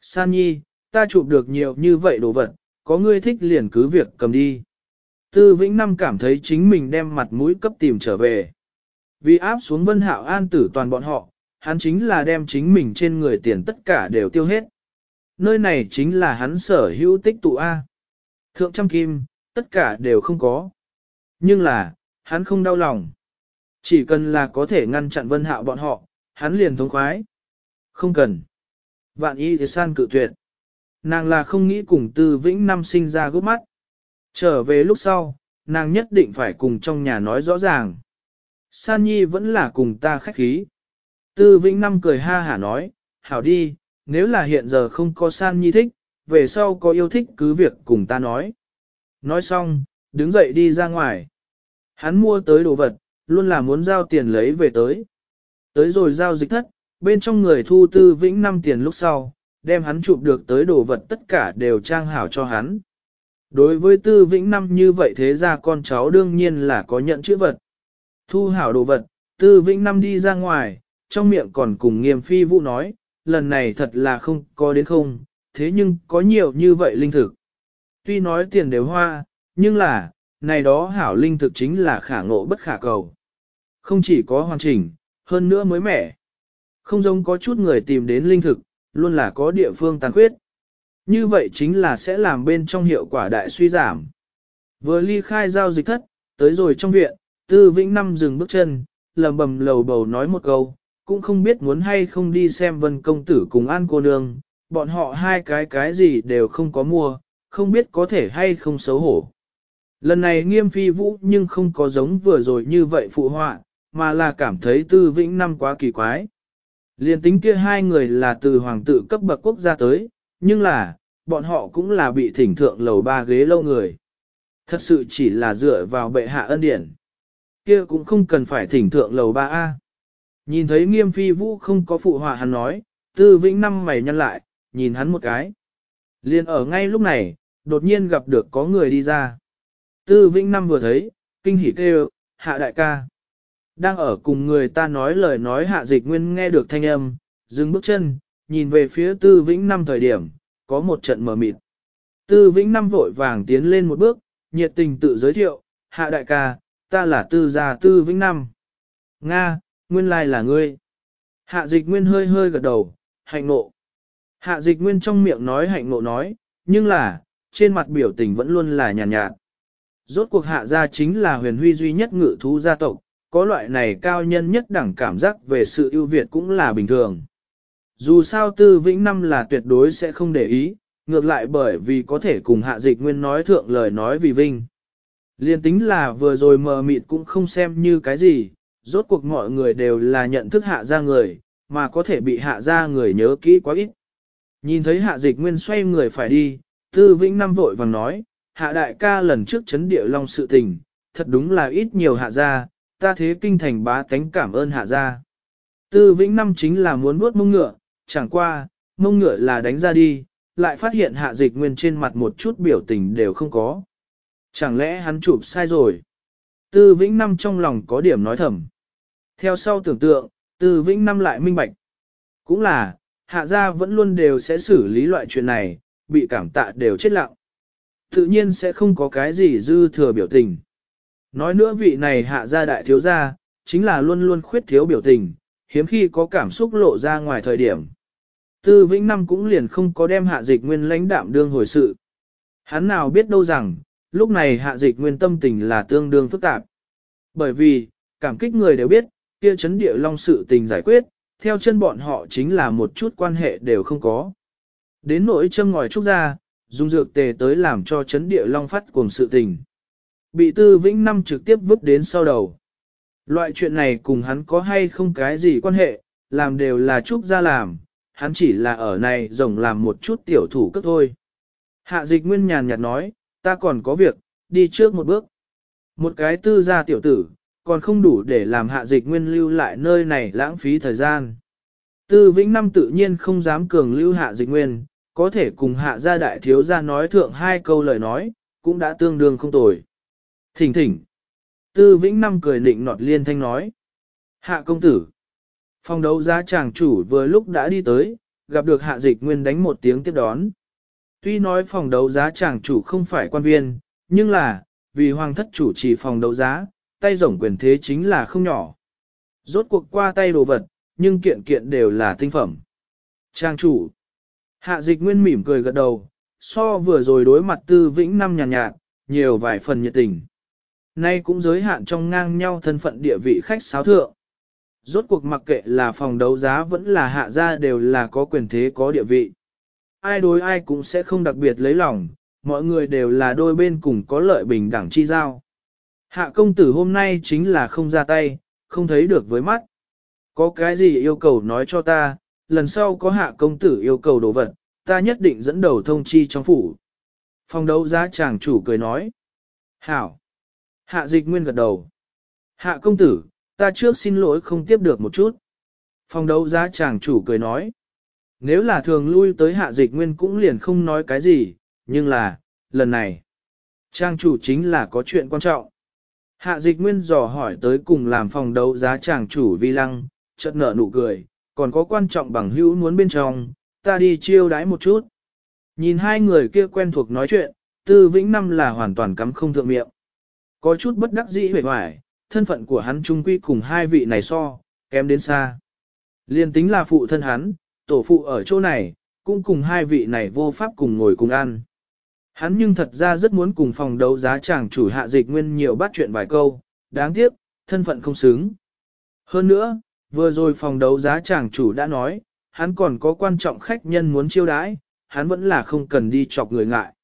San Nhi, ta chụp được nhiều như vậy đồ vật, có ngươi thích liền cứ việc cầm đi. Tư Vĩnh Năm cảm thấy chính mình đem mặt mũi cấp tìm trở về. Vì áp xuống Vân Hạo An tử toàn bọn họ, hắn chính là đem chính mình trên người tiền tất cả đều tiêu hết. Nơi này chính là hắn sở hữu tích tụ A. Thượng trăm kim, tất cả đều không có. Nhưng là, hắn không đau lòng. Chỉ cần là có thể ngăn chặn Vân Hạo bọn họ, hắn liền thống khoái. Không cần. Vạn y thì san cự tuyệt. Nàng là không nghĩ cùng tư vĩnh năm sinh ra gốc mắt. Trở về lúc sau, nàng nhất định phải cùng trong nhà nói rõ ràng. San Nhi vẫn là cùng ta khách khí. Tư Vĩnh Năm cười ha hả nói, hảo đi, nếu là hiện giờ không có San Nhi thích, về sau có yêu thích cứ việc cùng ta nói. Nói xong, đứng dậy đi ra ngoài. Hắn mua tới đồ vật, luôn là muốn giao tiền lấy về tới. Tới rồi giao dịch thất, bên trong người thu tư vĩnh năm tiền lúc sau, đem hắn chụp được tới đồ vật tất cả đều trang hảo cho hắn. Đối với tư vĩnh năm như vậy thế ra con cháu đương nhiên là có nhận chữ vật. Thu hảo đồ vật, tư vĩnh năm đi ra ngoài, trong miệng còn cùng nghiêm phi vũ nói, lần này thật là không có đến không, thế nhưng có nhiều như vậy linh thực. Tuy nói tiền đều hoa, nhưng là, này đó hảo linh thực chính là khả ngộ bất khả cầu. Không chỉ có hoàn chỉnh, hơn nữa mới mẻ. Không giống có chút người tìm đến linh thực, luôn là có địa phương tàn khuyết. Như vậy chính là sẽ làm bên trong hiệu quả đại suy giảm. Vừa ly khai giao dịch thất, tới rồi trong viện, tư vĩnh năm dừng bước chân, lầm bầm lầu bầu nói một câu, cũng không biết muốn hay không đi xem vân công tử cùng an cô nương, bọn họ hai cái cái gì đều không có mua, không biết có thể hay không xấu hổ. Lần này nghiêm phi vũ nhưng không có giống vừa rồi như vậy phụ họa, mà là cảm thấy tư vĩnh năm quá kỳ quái. Liên tính kia hai người là từ hoàng tử cấp bậc quốc gia tới, nhưng là, bọn họ cũng là bị thỉnh thượng lầu ba ghế lâu người. Thật sự chỉ là dựa vào bệ hạ ân điển. Kia cũng không cần phải thỉnh thượng lầu ba a Nhìn thấy nghiêm phi vũ không có phụ họa hắn nói, tư vĩnh năm mày nhăn lại, nhìn hắn một cái. Liên ở ngay lúc này, đột nhiên gặp được có người đi ra. Tư vĩnh năm vừa thấy, kinh hỉ kêu, hạ đại ca. Đang ở cùng người ta nói lời nói hạ dịch nguyên nghe được thanh âm, dừng bước chân, nhìn về phía tư vĩnh năm thời điểm, có một trận mở mịt. Tư vĩnh năm vội vàng tiến lên một bước, nhiệt tình tự giới thiệu, hạ đại ca, ta là tư gia tư vĩnh năm. Nga, nguyên lai là ngươi. Hạ dịch nguyên hơi hơi gật đầu, hạnh nộ. Hạ dịch nguyên trong miệng nói hạnh nộ nói, nhưng là, trên mặt biểu tình vẫn luôn là nhàn nhạt, nhạt. Rốt cuộc hạ gia chính là huyền huy duy nhất ngự thú gia tộc, có loại này cao nhân nhất đẳng cảm giác về sự ưu việt cũng là bình thường. Dù sao tư vĩnh năm là tuyệt đối sẽ không để ý, ngược lại bởi vì có thể cùng hạ dịch nguyên nói thượng lời nói vì vinh. Liên tính là vừa rồi mờ mịt cũng không xem như cái gì, rốt cuộc mọi người đều là nhận thức hạ ra người, mà có thể bị hạ ra người nhớ kỹ quá ít. Nhìn thấy hạ dịch nguyên xoay người phải đi, tư vĩnh năm vội vàng nói, hạ đại ca lần trước chấn địa long sự tình, thật đúng là ít nhiều hạ gia, ta thế kinh thành bá tánh cảm ơn hạ gia. Tư vĩnh năm chính là muốn vuốt mông ngựa, chẳng qua, mông ngựa là đánh ra đi, lại phát hiện hạ dịch nguyên trên mặt một chút biểu tình đều không có. Chẳng lẽ hắn chụp sai rồi? Tư vĩnh năm trong lòng có điểm nói thầm. Theo sau tưởng tượng, tư vĩnh năm lại minh bạch. Cũng là, hạ gia vẫn luôn đều sẽ xử lý loại chuyện này, bị cảm tạ đều chết lặng. Tự nhiên sẽ không có cái gì dư thừa biểu tình. Nói nữa vị này hạ gia đại thiếu gia, chính là luôn luôn khuyết thiếu biểu tình, hiếm khi có cảm xúc lộ ra ngoài thời điểm. Tư Vĩnh Năm cũng liền không có đem hạ dịch nguyên lãnh đạm đương hồi sự. Hắn nào biết đâu rằng, lúc này hạ dịch nguyên tâm tình là tương đương phức tạp. Bởi vì, cảm kích người đều biết, kia chấn địa long sự tình giải quyết, theo chân bọn họ chính là một chút quan hệ đều không có. Đến nỗi châm ngòi trúc ra, dùng dược tề tới làm cho chấn địa long phát cùng sự tình. Bị tư vĩnh năm trực tiếp vứt đến sau đầu. Loại chuyện này cùng hắn có hay không cái gì quan hệ, làm đều là trúc ra làm, hắn chỉ là ở này rồng làm một chút tiểu thủ cấp thôi. Hạ dịch nguyên nhàn nhạt nói, ta còn có việc, đi trước một bước. Một cái tư gia tiểu tử, còn không đủ để làm hạ dịch nguyên lưu lại nơi này lãng phí thời gian. Tư vĩnh năm tự nhiên không dám cường lưu hạ dịch nguyên, có thể cùng hạ gia đại thiếu gia nói thượng hai câu lời nói, cũng đã tương đương không tồi. Thỉnh thỉnh. Tư vĩnh năm cười nịnh nọt liên thanh nói. Hạ công tử. Phòng đấu giá chàng chủ vừa lúc đã đi tới, gặp được hạ dịch nguyên đánh một tiếng tiếp đón. Tuy nói phòng đấu giá chàng chủ không phải quan viên, nhưng là, vì hoàng thất chủ trì phòng đấu giá, tay rổng quyền thế chính là không nhỏ. Rốt cuộc qua tay đồ vật, nhưng kiện kiện đều là tinh phẩm. Trang chủ. Hạ dịch nguyên mỉm cười gật đầu, so vừa rồi đối mặt tư vĩnh năm nhàn nhạt, nhạt, nhiều vài phần nhiệt tình. Nay cũng giới hạn trong ngang nhau thân phận địa vị khách sáo thượng. Rốt cuộc mặc kệ là phòng đấu giá vẫn là hạ gia đều là có quyền thế có địa vị. Ai đối ai cũng sẽ không đặc biệt lấy lòng, mọi người đều là đôi bên cùng có lợi bình đẳng chi giao. Hạ công tử hôm nay chính là không ra tay, không thấy được với mắt. Có cái gì yêu cầu nói cho ta, lần sau có hạ công tử yêu cầu đồ vật, ta nhất định dẫn đầu thông chi trong phủ. Phòng đấu giá chàng chủ cười nói. Hảo. Hạ dịch nguyên gật đầu. Hạ công tử, ta trước xin lỗi không tiếp được một chút. Phòng đấu giá chàng chủ cười nói. Nếu là thường lui tới hạ dịch nguyên cũng liền không nói cái gì, nhưng là, lần này, trang chủ chính là có chuyện quan trọng. Hạ dịch nguyên dò hỏi tới cùng làm phòng đấu giá chàng chủ vi lăng, chợt nở nụ cười, còn có quan trọng bằng hữu muốn bên trong, ta đi chiêu đái một chút. Nhìn hai người kia quen thuộc nói chuyện, tư vĩnh năm là hoàn toàn cắm không thượng miệng. Có chút bất đắc dĩ hề hoài, thân phận của hắn trung quy cùng hai vị này so, kém đến xa. Liên tính là phụ thân hắn, tổ phụ ở chỗ này, cũng cùng hai vị này vô pháp cùng ngồi cùng ăn. Hắn nhưng thật ra rất muốn cùng phòng đấu giá chàng chủ hạ dịch nguyên nhiều bắt chuyện vài câu, đáng tiếc, thân phận không xứng. Hơn nữa, vừa rồi phòng đấu giá chàng chủ đã nói, hắn còn có quan trọng khách nhân muốn chiêu đãi, hắn vẫn là không cần đi chọc người ngại.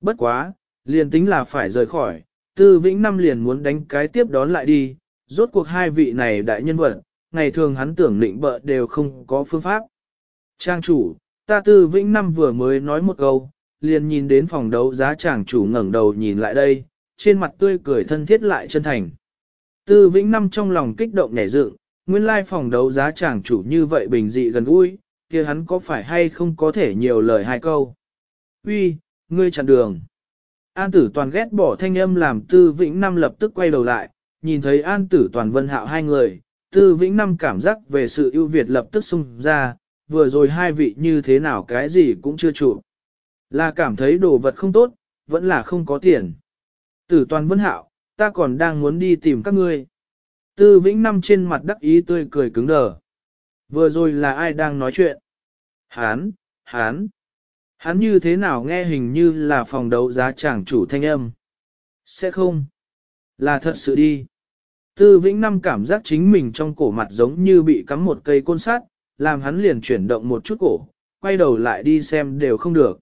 Bất quá, liền tính là phải rời khỏi, tư vĩnh năm liền muốn đánh cái tiếp đón lại đi, rốt cuộc hai vị này đại nhân vật, ngày thường hắn tưởng định bợ đều không có phương pháp. Trang chủ, ta tư vĩnh năm vừa mới nói một câu, liền nhìn đến phòng đấu giá chàng chủ ngẩng đầu nhìn lại đây, trên mặt tươi cười thân thiết lại chân thành. Tư vĩnh năm trong lòng kích động nhảy dựng, nguyên lai phòng đấu giá chàng chủ như vậy bình dị gần gũi, kia hắn có phải hay không có thể nhiều lời hai câu. Uy, ngươi chặn đường. An tử toàn ghét bỏ thanh âm làm tư vĩnh năm lập tức quay đầu lại, nhìn thấy an tử toàn vân hạo hai người, tư vĩnh năm cảm giác về sự ưu việt lập tức xung ra, vừa rồi hai vị như thế nào cái gì cũng chưa trụ. Là cảm thấy đồ vật không tốt, vẫn là không có tiền. Tử toàn vân hạo, ta còn đang muốn đi tìm các ngươi. Tư vĩnh năm trên mặt đắc ý tươi cười cứng đờ. Vừa rồi là ai đang nói chuyện? Hán, hán. Hắn như thế nào nghe hình như là phòng đấu giá chàng chủ thanh âm. Sẽ không. Là thật sự đi. Tư vĩnh năm cảm giác chính mình trong cổ mặt giống như bị cắm một cây côn sắt, làm hắn liền chuyển động một chút cổ, quay đầu lại đi xem đều không được.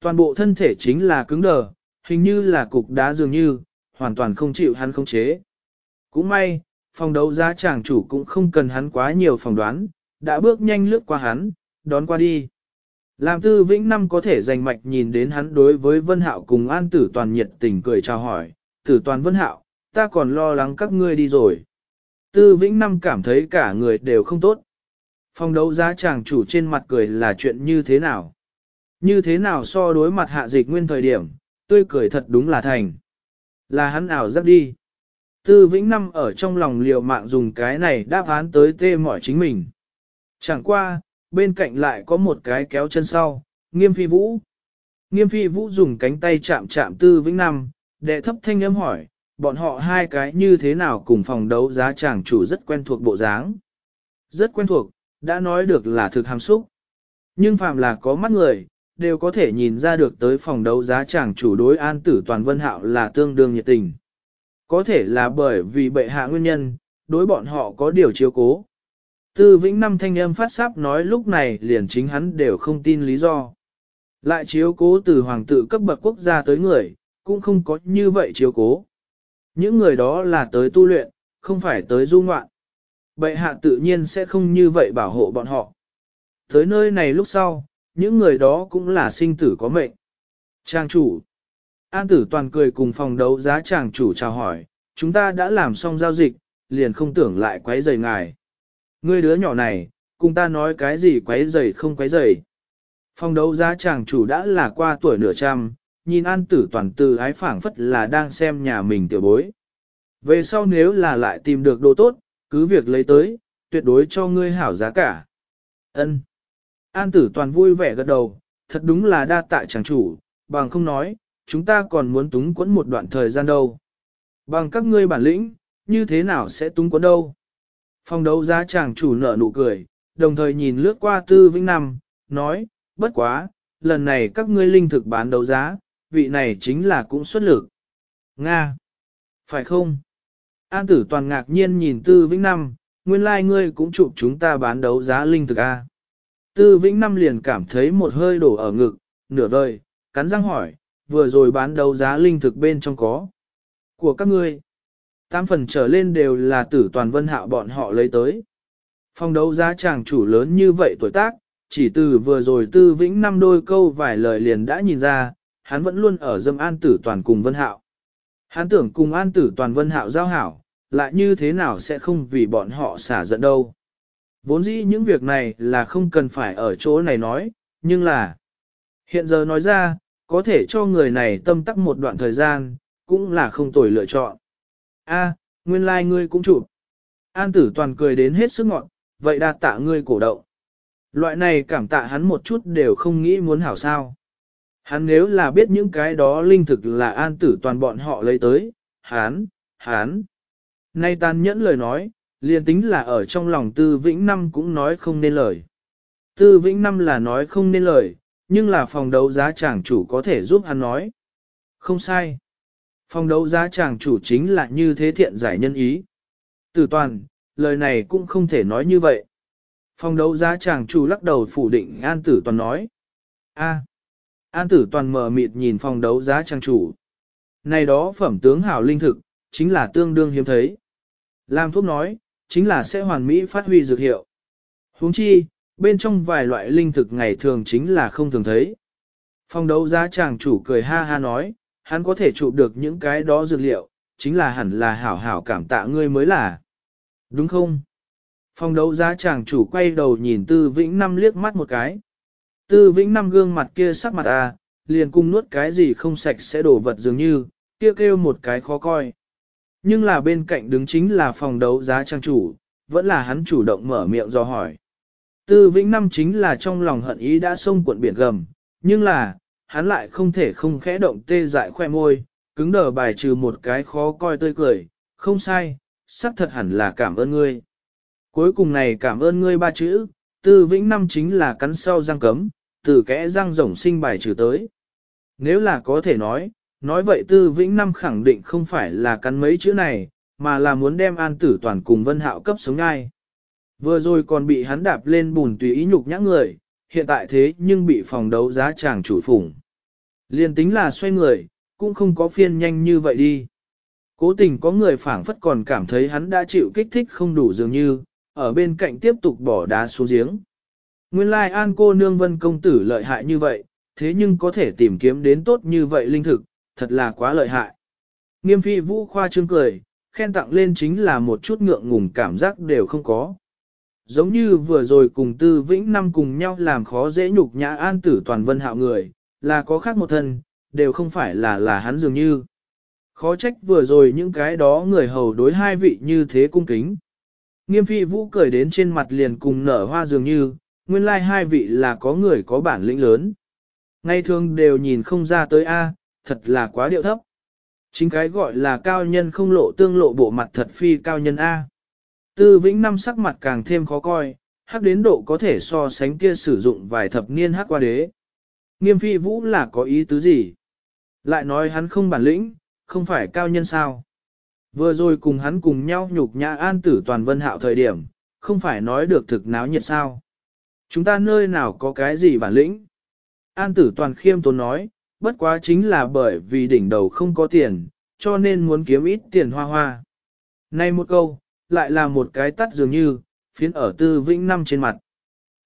Toàn bộ thân thể chính là cứng đờ, hình như là cục đá dường như, hoàn toàn không chịu hắn khống chế. Cũng may, phòng đấu giá chàng chủ cũng không cần hắn quá nhiều phòng đoán, đã bước nhanh lướt qua hắn, đón qua đi. Làm tư vĩnh năm có thể dành mạch nhìn đến hắn đối với Vân Hạo cùng an tử toàn nhiệt tình cười chào hỏi, tử toàn Vân Hạo, ta còn lo lắng các ngươi đi rồi. Tư vĩnh năm cảm thấy cả người đều không tốt. Phòng đấu giá chàng chủ trên mặt cười là chuyện như thế nào? Như thế nào so đối mặt hạ dịch nguyên thời điểm, tươi cười thật đúng là thành. Là hắn ảo giáp đi. Tư vĩnh năm ở trong lòng liều mạng dùng cái này đáp án tới tê mỏi chính mình. Chẳng qua, bên cạnh lại có một cái kéo chân sau, nghiêm phi vũ. Nghiêm phi vũ dùng cánh tay chạm chạm tư vĩnh năm, đệ thấp thanh âm hỏi, bọn họ hai cái như thế nào cùng phòng đấu giá chàng chủ rất quen thuộc bộ dáng. Rất quen thuộc, đã nói được là thực hàm xúc. Nhưng phàm là có mắt người, đều có thể nhìn ra được tới phòng đấu giá chàng chủ đối an tử toàn vân hạo là tương đương nhiệt tình. Có thể là bởi vì bệ hạ nguyên nhân, đối bọn họ có điều chiếu cố. Tư vĩnh năm thanh âm phát sáp nói lúc này liền chính hắn đều không tin lý do. Lại chiếu cố từ hoàng tử cấp bậc quốc gia tới người, cũng không có như vậy chiếu cố. Những người đó là tới tu luyện, không phải tới du ngoạn. Bệ hạ tự nhiên sẽ không như vậy bảo hộ bọn họ. Tới nơi này lúc sau, những người đó cũng là sinh tử có mệnh. Trang chủ. An tử toàn cười cùng phòng đấu giá chàng chủ chào hỏi, chúng ta đã làm xong giao dịch, liền không tưởng lại quấy rầy ngài. Ngươi đứa nhỏ này, cùng ta nói cái gì quấy rầy không quấy rầy. Phòng đấu giá chàng chủ đã là qua tuổi nửa trăm, nhìn an tử toàn từ ái phảng phất là đang xem nhà mình tiểu bối. Về sau nếu là lại tìm được đồ tốt, cứ việc lấy tới, tuyệt đối cho ngươi hảo giá cả. Ân. An tử toàn vui vẻ gật đầu, thật đúng là đa tạ chàng chủ, bằng không nói, chúng ta còn muốn túng quẫn một đoạn thời gian đâu. Bằng các ngươi bản lĩnh, như thế nào sẽ túng quẫn đâu. Phong đấu giá chàng chủ nở nụ cười, đồng thời nhìn lướt qua tư vĩnh năm, nói, bất quá, lần này các ngươi linh thực bán đấu giá, vị này chính là cũng xuất lực. Nga! Phải không? An tử toàn ngạc nhiên nhìn tư vĩnh năm, nguyên lai like ngươi cũng chụp chúng ta bán đấu giá linh thực A. Tư vĩnh năm liền cảm thấy một hơi đổ ở ngực, nửa vời, cắn răng hỏi, vừa rồi bán đấu giá linh thực bên trong có. Của các ngươi, tam phần trở lên đều là tử toàn vân hạo bọn họ lấy tới. Phong đấu giá chàng chủ lớn như vậy tuổi tác, chỉ từ vừa rồi tư vĩnh năm đôi câu vài lời liền đã nhìn ra, hắn vẫn luôn ở dâm an tử toàn cùng vân hạo. Hắn tưởng cùng an tử toàn vân hạo giao hảo, lại như thế nào sẽ không vì bọn họ xả giận đâu. Vốn dĩ những việc này là không cần phải ở chỗ này nói, nhưng là hiện giờ nói ra, có thể cho người này tâm tắc một đoạn thời gian, cũng là không tồi lựa chọn. A, nguyên lai like ngươi cũng chụp. An tử toàn cười đến hết sức ngọn, vậy đa tạ ngươi cổ động. Loại này cảm tạ hắn một chút đều không nghĩ muốn hảo sao. Hắn nếu là biết những cái đó linh thực là an tử toàn bọn họ lấy tới, hắn, hắn. Nay tàn nhẫn lời nói, liền tính là ở trong lòng tư vĩnh năm cũng nói không nên lời. Tư vĩnh năm là nói không nên lời, nhưng là phòng đấu giá chàng chủ có thể giúp hắn nói. Không sai. Phòng đấu giá chàng chủ chính là như thế thiện giải nhân ý. Tử toàn, lời này cũng không thể nói như vậy. Phòng đấu giá chàng chủ lắc đầu phủ định An Tử Toàn nói. a An Tử Toàn mở mịt nhìn phòng đấu giá chàng chủ. Này đó phẩm tướng hảo linh thực, chính là tương đương hiếm thấy. Lam thuốc nói, chính là sẽ hoàn mỹ phát huy dược hiệu. huống chi, bên trong vài loại linh thực ngày thường chính là không thường thấy. Phong đấu giá chàng chủ cười ha ha nói, hắn có thể chụp được những cái đó dược liệu, chính là hẳn là hảo hảo cảm tạ ngươi mới là. Đúng không? Phong đấu giá chàng chủ quay đầu nhìn Tư Vĩnh Năm liếc mắt một cái. Tư Vĩnh Năm gương mặt kia sắc mặt à, liền cung nuốt cái gì không sạch sẽ đổ vật dường như, kia kêu, kêu một cái khó coi. Nhưng là bên cạnh đứng chính là phòng đấu giá trang chủ, vẫn là hắn chủ động mở miệng do hỏi. Tư Vĩnh Năm chính là trong lòng hận ý đã xông cuộn biển gầm, nhưng là, hắn lại không thể không khẽ động tê dại khoe môi, cứng đờ bài trừ một cái khó coi tươi cười, không sai, xác thật hẳn là cảm ơn ngươi. Cuối cùng này cảm ơn ngươi ba chữ, tư vĩnh năm chính là cắn sau răng cấm, từ kẽ răng rồng sinh bài trừ tới. Nếu là có thể nói, nói vậy tư vĩnh năm khẳng định không phải là cắn mấy chữ này, mà là muốn đem an tử toàn cùng vân hạo cấp sống ngay. Vừa rồi còn bị hắn đạp lên bùn tùy ý nhục nhã người, hiện tại thế nhưng bị phòng đấu giá chàng chủ phủng. Liên tính là xoay người, cũng không có phiên nhanh như vậy đi. Cố tình có người phảng phất còn cảm thấy hắn đã chịu kích thích không đủ dường như, ở bên cạnh tiếp tục bỏ đá xuống giếng. Nguyên lai an cô nương vân công tử lợi hại như vậy, thế nhưng có thể tìm kiếm đến tốt như vậy linh thực, thật là quá lợi hại. Nghiêm phi vũ khoa trương cười, khen tặng lên chính là một chút ngượng ngùng cảm giác đều không có. Giống như vừa rồi cùng tư vĩnh năm cùng nhau làm khó dễ nhục nhã an tử toàn vân hạo người, là có khác một thân, đều không phải là là hắn dường như. Khó trách vừa rồi những cái đó người hầu đối hai vị như thế cung kính. Nghiêm phi vũ cười đến trên mặt liền cùng nở hoa dường như, nguyên lai like hai vị là có người có bản lĩnh lớn. Ngay thường đều nhìn không ra tới A, thật là quá điệu thấp. Chính cái gọi là cao nhân không lộ tương lộ bộ mặt thật phi cao nhân A. Tư vĩnh năm sắc mặt càng thêm khó coi, hắc đến độ có thể so sánh kia sử dụng vài thập niên hắc qua đế. Nghiêm phi vũ là có ý tứ gì? Lại nói hắn không bản lĩnh, không phải cao nhân sao? Vừa rồi cùng hắn cùng nhau nhục nhã an tử toàn vân hạo thời điểm, không phải nói được thực náo nhiệt sao? Chúng ta nơi nào có cái gì bản lĩnh? An tử toàn khiêm tốn nói, bất quá chính là bởi vì đỉnh đầu không có tiền, cho nên muốn kiếm ít tiền hoa hoa. Nay một câu, lại là một cái tắt dường như, phiến ở tư vĩnh năm trên mặt.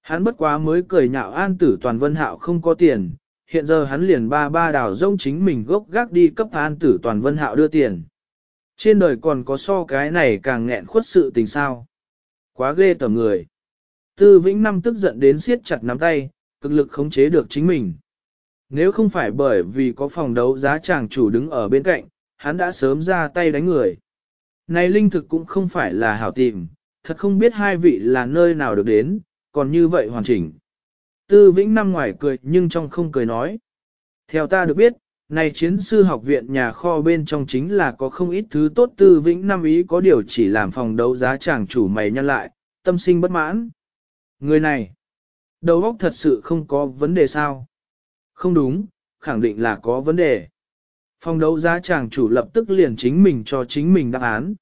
Hắn bất quá mới cười nhạo an tử toàn vân hạo không có tiền, hiện giờ hắn liền ba ba đảo rông chính mình gốc gác đi cấp an tử toàn vân hạo đưa tiền. Trên đời còn có so cái này càng nghẹn khuất sự tình sao. Quá ghê tởm người. Tư vĩnh năm tức giận đến siết chặt nắm tay, cực lực khống chế được chính mình. Nếu không phải bởi vì có phòng đấu giá chàng chủ đứng ở bên cạnh, hắn đã sớm ra tay đánh người. Này linh thực cũng không phải là hảo tìm, thật không biết hai vị là nơi nào được đến, còn như vậy hoàn chỉnh. Tư Vĩnh năm ngoài cười nhưng trong không cười nói. Theo ta được biết, này chiến sư học viện nhà kho bên trong chính là có không ít thứ tốt Tư Vĩnh năm ý có điều chỉ làm phòng đấu giá chàng chủ mày nhân lại, tâm sinh bất mãn. Người này, đầu óc thật sự không có vấn đề sao? Không đúng, khẳng định là có vấn đề. Phòng đấu giá chàng chủ lập tức liền chính mình cho chính mình đáp án.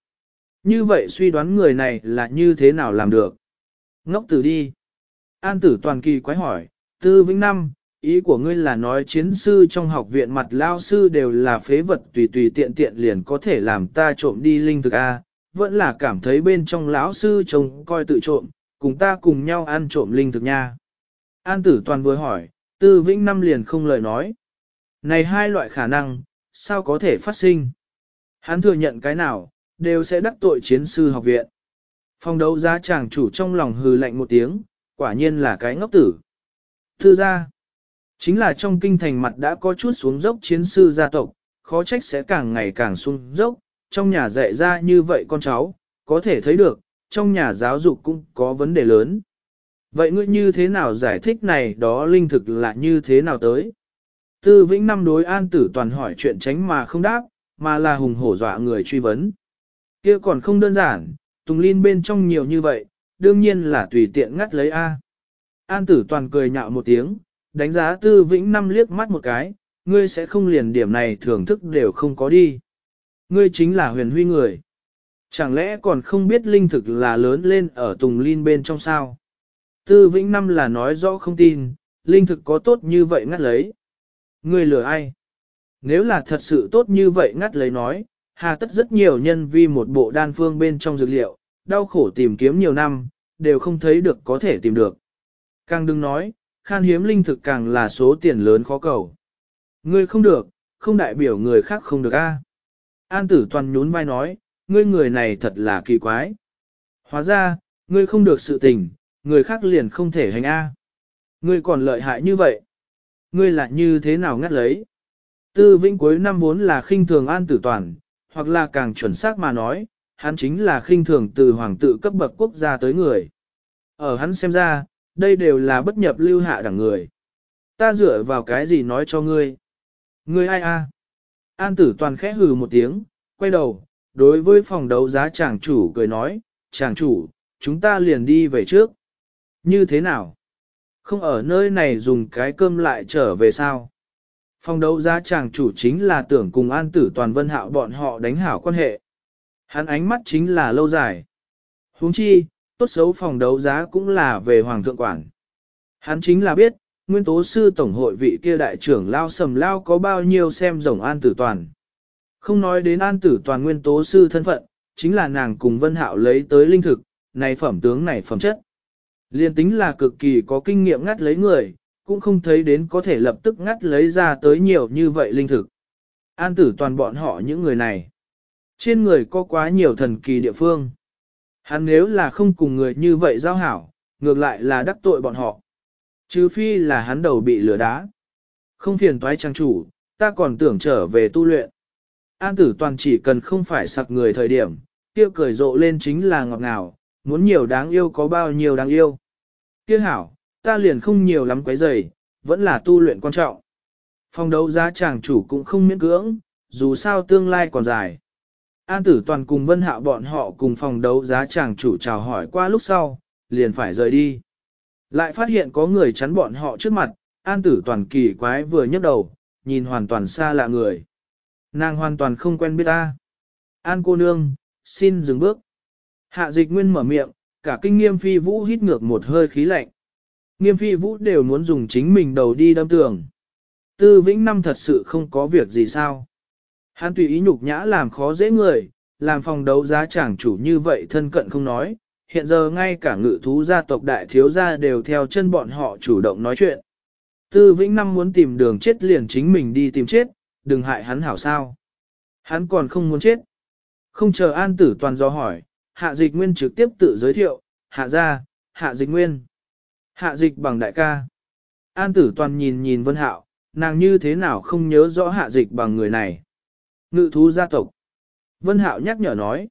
Như vậy suy đoán người này là như thế nào làm được? Ngốc tử đi. An tử toàn kỳ quái hỏi, tư vĩnh năm, ý của ngươi là nói chiến sư trong học viện mặt lao sư đều là phế vật tùy tùy tiện tiện liền có thể làm ta trộm đi linh thực A, vẫn là cảm thấy bên trong lão sư trông coi tự trộm, cùng ta cùng nhau ăn trộm linh thực nha. An tử toàn vừa hỏi, tư vĩnh năm liền không lời nói. Này hai loại khả năng, sao có thể phát sinh? Hắn thừa nhận cái nào, đều sẽ đắc tội chiến sư học viện. Phong đấu giá chàng chủ trong lòng hừ lạnh một tiếng, quả nhiên là cái ngốc tử. Thư ra, chính là trong kinh thành mặt đã có chút xuống dốc chiến sư gia tộc, khó trách sẽ càng ngày càng xuống dốc, trong nhà dạy ra như vậy con cháu, có thể thấy được, trong nhà giáo dục cũng có vấn đề lớn. Vậy ngươi như thế nào giải thích này đó linh thực là như thế nào tới? Tư Vĩnh năm đối an tử toàn hỏi chuyện tránh mà không đáp, mà là hùng hổ dọa người truy vấn. kia còn không đơn giản, Tùng Linh bên trong nhiều như vậy, đương nhiên là tùy tiện ngắt lấy A. An tử toàn cười nhạo một tiếng, đánh giá tư vĩnh năm liếc mắt một cái, ngươi sẽ không liền điểm này thưởng thức đều không có đi. Ngươi chính là huyền huy người. Chẳng lẽ còn không biết linh thực là lớn lên ở Tùng Linh bên trong sao? Tư vĩnh năm là nói rõ không tin, linh thực có tốt như vậy ngắt lấy. Ngươi lừa ai? Nếu là thật sự tốt như vậy ngắt lấy nói, hà tất rất nhiều nhân vi một bộ đan phương bên trong dược liệu, đau khổ tìm kiếm nhiều năm, đều không thấy được có thể tìm được. Càng đừng nói, khan hiếm linh thực càng là số tiền lớn khó cầu. Ngươi không được, không đại biểu người khác không được a. À? An tử toàn nhún vai nói, ngươi người này thật là kỳ quái. Hóa ra, ngươi không được sự tình, người khác liền không thể hành a. Ngươi còn lợi hại như vậy. Ngươi lại như thế nào ngắt lấy. Tư vĩnh cuối năm vốn là khinh thường an tử toàn, hoặc là càng chuẩn xác mà nói, hắn chính là khinh thường từ hoàng tự cấp bậc quốc gia tới người. Ở hắn xem ra, đây đều là bất nhập lưu hạ đẳng người. Ta dựa vào cái gì nói cho ngươi? Ngươi ai a? An tử toàn khẽ hừ một tiếng, quay đầu, đối với phòng đấu giá chàng chủ cười nói, chàng chủ, chúng ta liền đi về trước. Như thế nào? Không ở nơi này dùng cái cơm lại trở về sao? Phòng đấu giá chàng chủ chính là tưởng cùng an tử toàn vân hạo bọn họ đánh hảo quan hệ. Hắn ánh mắt chính là lâu dài. huống chi, tốt xấu phòng đấu giá cũng là về hoàng thượng quản. Hắn chính là biết, nguyên tố sư tổng hội vị kia đại trưởng lao sầm lao có bao nhiêu xem rồng an tử toàn. Không nói đến an tử toàn nguyên tố sư thân phận, chính là nàng cùng vân hạo lấy tới linh thực, này phẩm tướng này phẩm chất. Liên tính là cực kỳ có kinh nghiệm ngắt lấy người, cũng không thấy đến có thể lập tức ngắt lấy ra tới nhiều như vậy linh thực. An tử toàn bọn họ những người này. Trên người có quá nhiều thần kỳ địa phương. Hắn nếu là không cùng người như vậy giao hảo, ngược lại là đắc tội bọn họ. chứ phi là hắn đầu bị lửa đá. Không phiền toái trang chủ, ta còn tưởng trở về tu luyện. An tử toàn chỉ cần không phải sặc người thời điểm, kia cười rộ lên chính là ngọt ngào, muốn nhiều đáng yêu có bao nhiêu đáng yêu. Kia hảo, ta liền không nhiều lắm quấy rầy, vẫn là tu luyện quan trọng. Phòng đấu giá chàng chủ cũng không miễn cưỡng, dù sao tương lai còn dài. An tử toàn cùng vân hạo bọn họ cùng phòng đấu giá chàng chủ chào hỏi qua lúc sau, liền phải rời đi. Lại phát hiện có người chắn bọn họ trước mặt, an tử toàn kỳ quái vừa nhấc đầu, nhìn hoàn toàn xa lạ người. Nàng hoàn toàn không quen biết ta. An cô nương, xin dừng bước. Hạ dịch nguyên mở miệng, cả kinh nghiêm phi vũ hít ngược một hơi khí lạnh. Nghiêm phi vũ đều muốn dùng chính mình đầu đi đâm tường. Tư vĩnh năm thật sự không có việc gì sao. Hắn tùy ý nhục nhã làm khó dễ người, làm phòng đấu giá chẳng chủ như vậy thân cận không nói, hiện giờ ngay cả ngự thú gia tộc đại thiếu gia đều theo chân bọn họ chủ động nói chuyện. Tư Vĩnh Năm muốn tìm đường chết liền chính mình đi tìm chết, đừng hại hắn hảo sao. Hắn còn không muốn chết. Không chờ an tử toàn do hỏi, hạ dịch nguyên trực tiếp tự giới thiệu, hạ gia, hạ dịch nguyên. Hạ dịch bằng đại ca. An tử toàn nhìn nhìn vân hạo, nàng như thế nào không nhớ rõ hạ dịch bằng người này. Ngự thú gia tộc. Vân hạo nhắc nhở nói.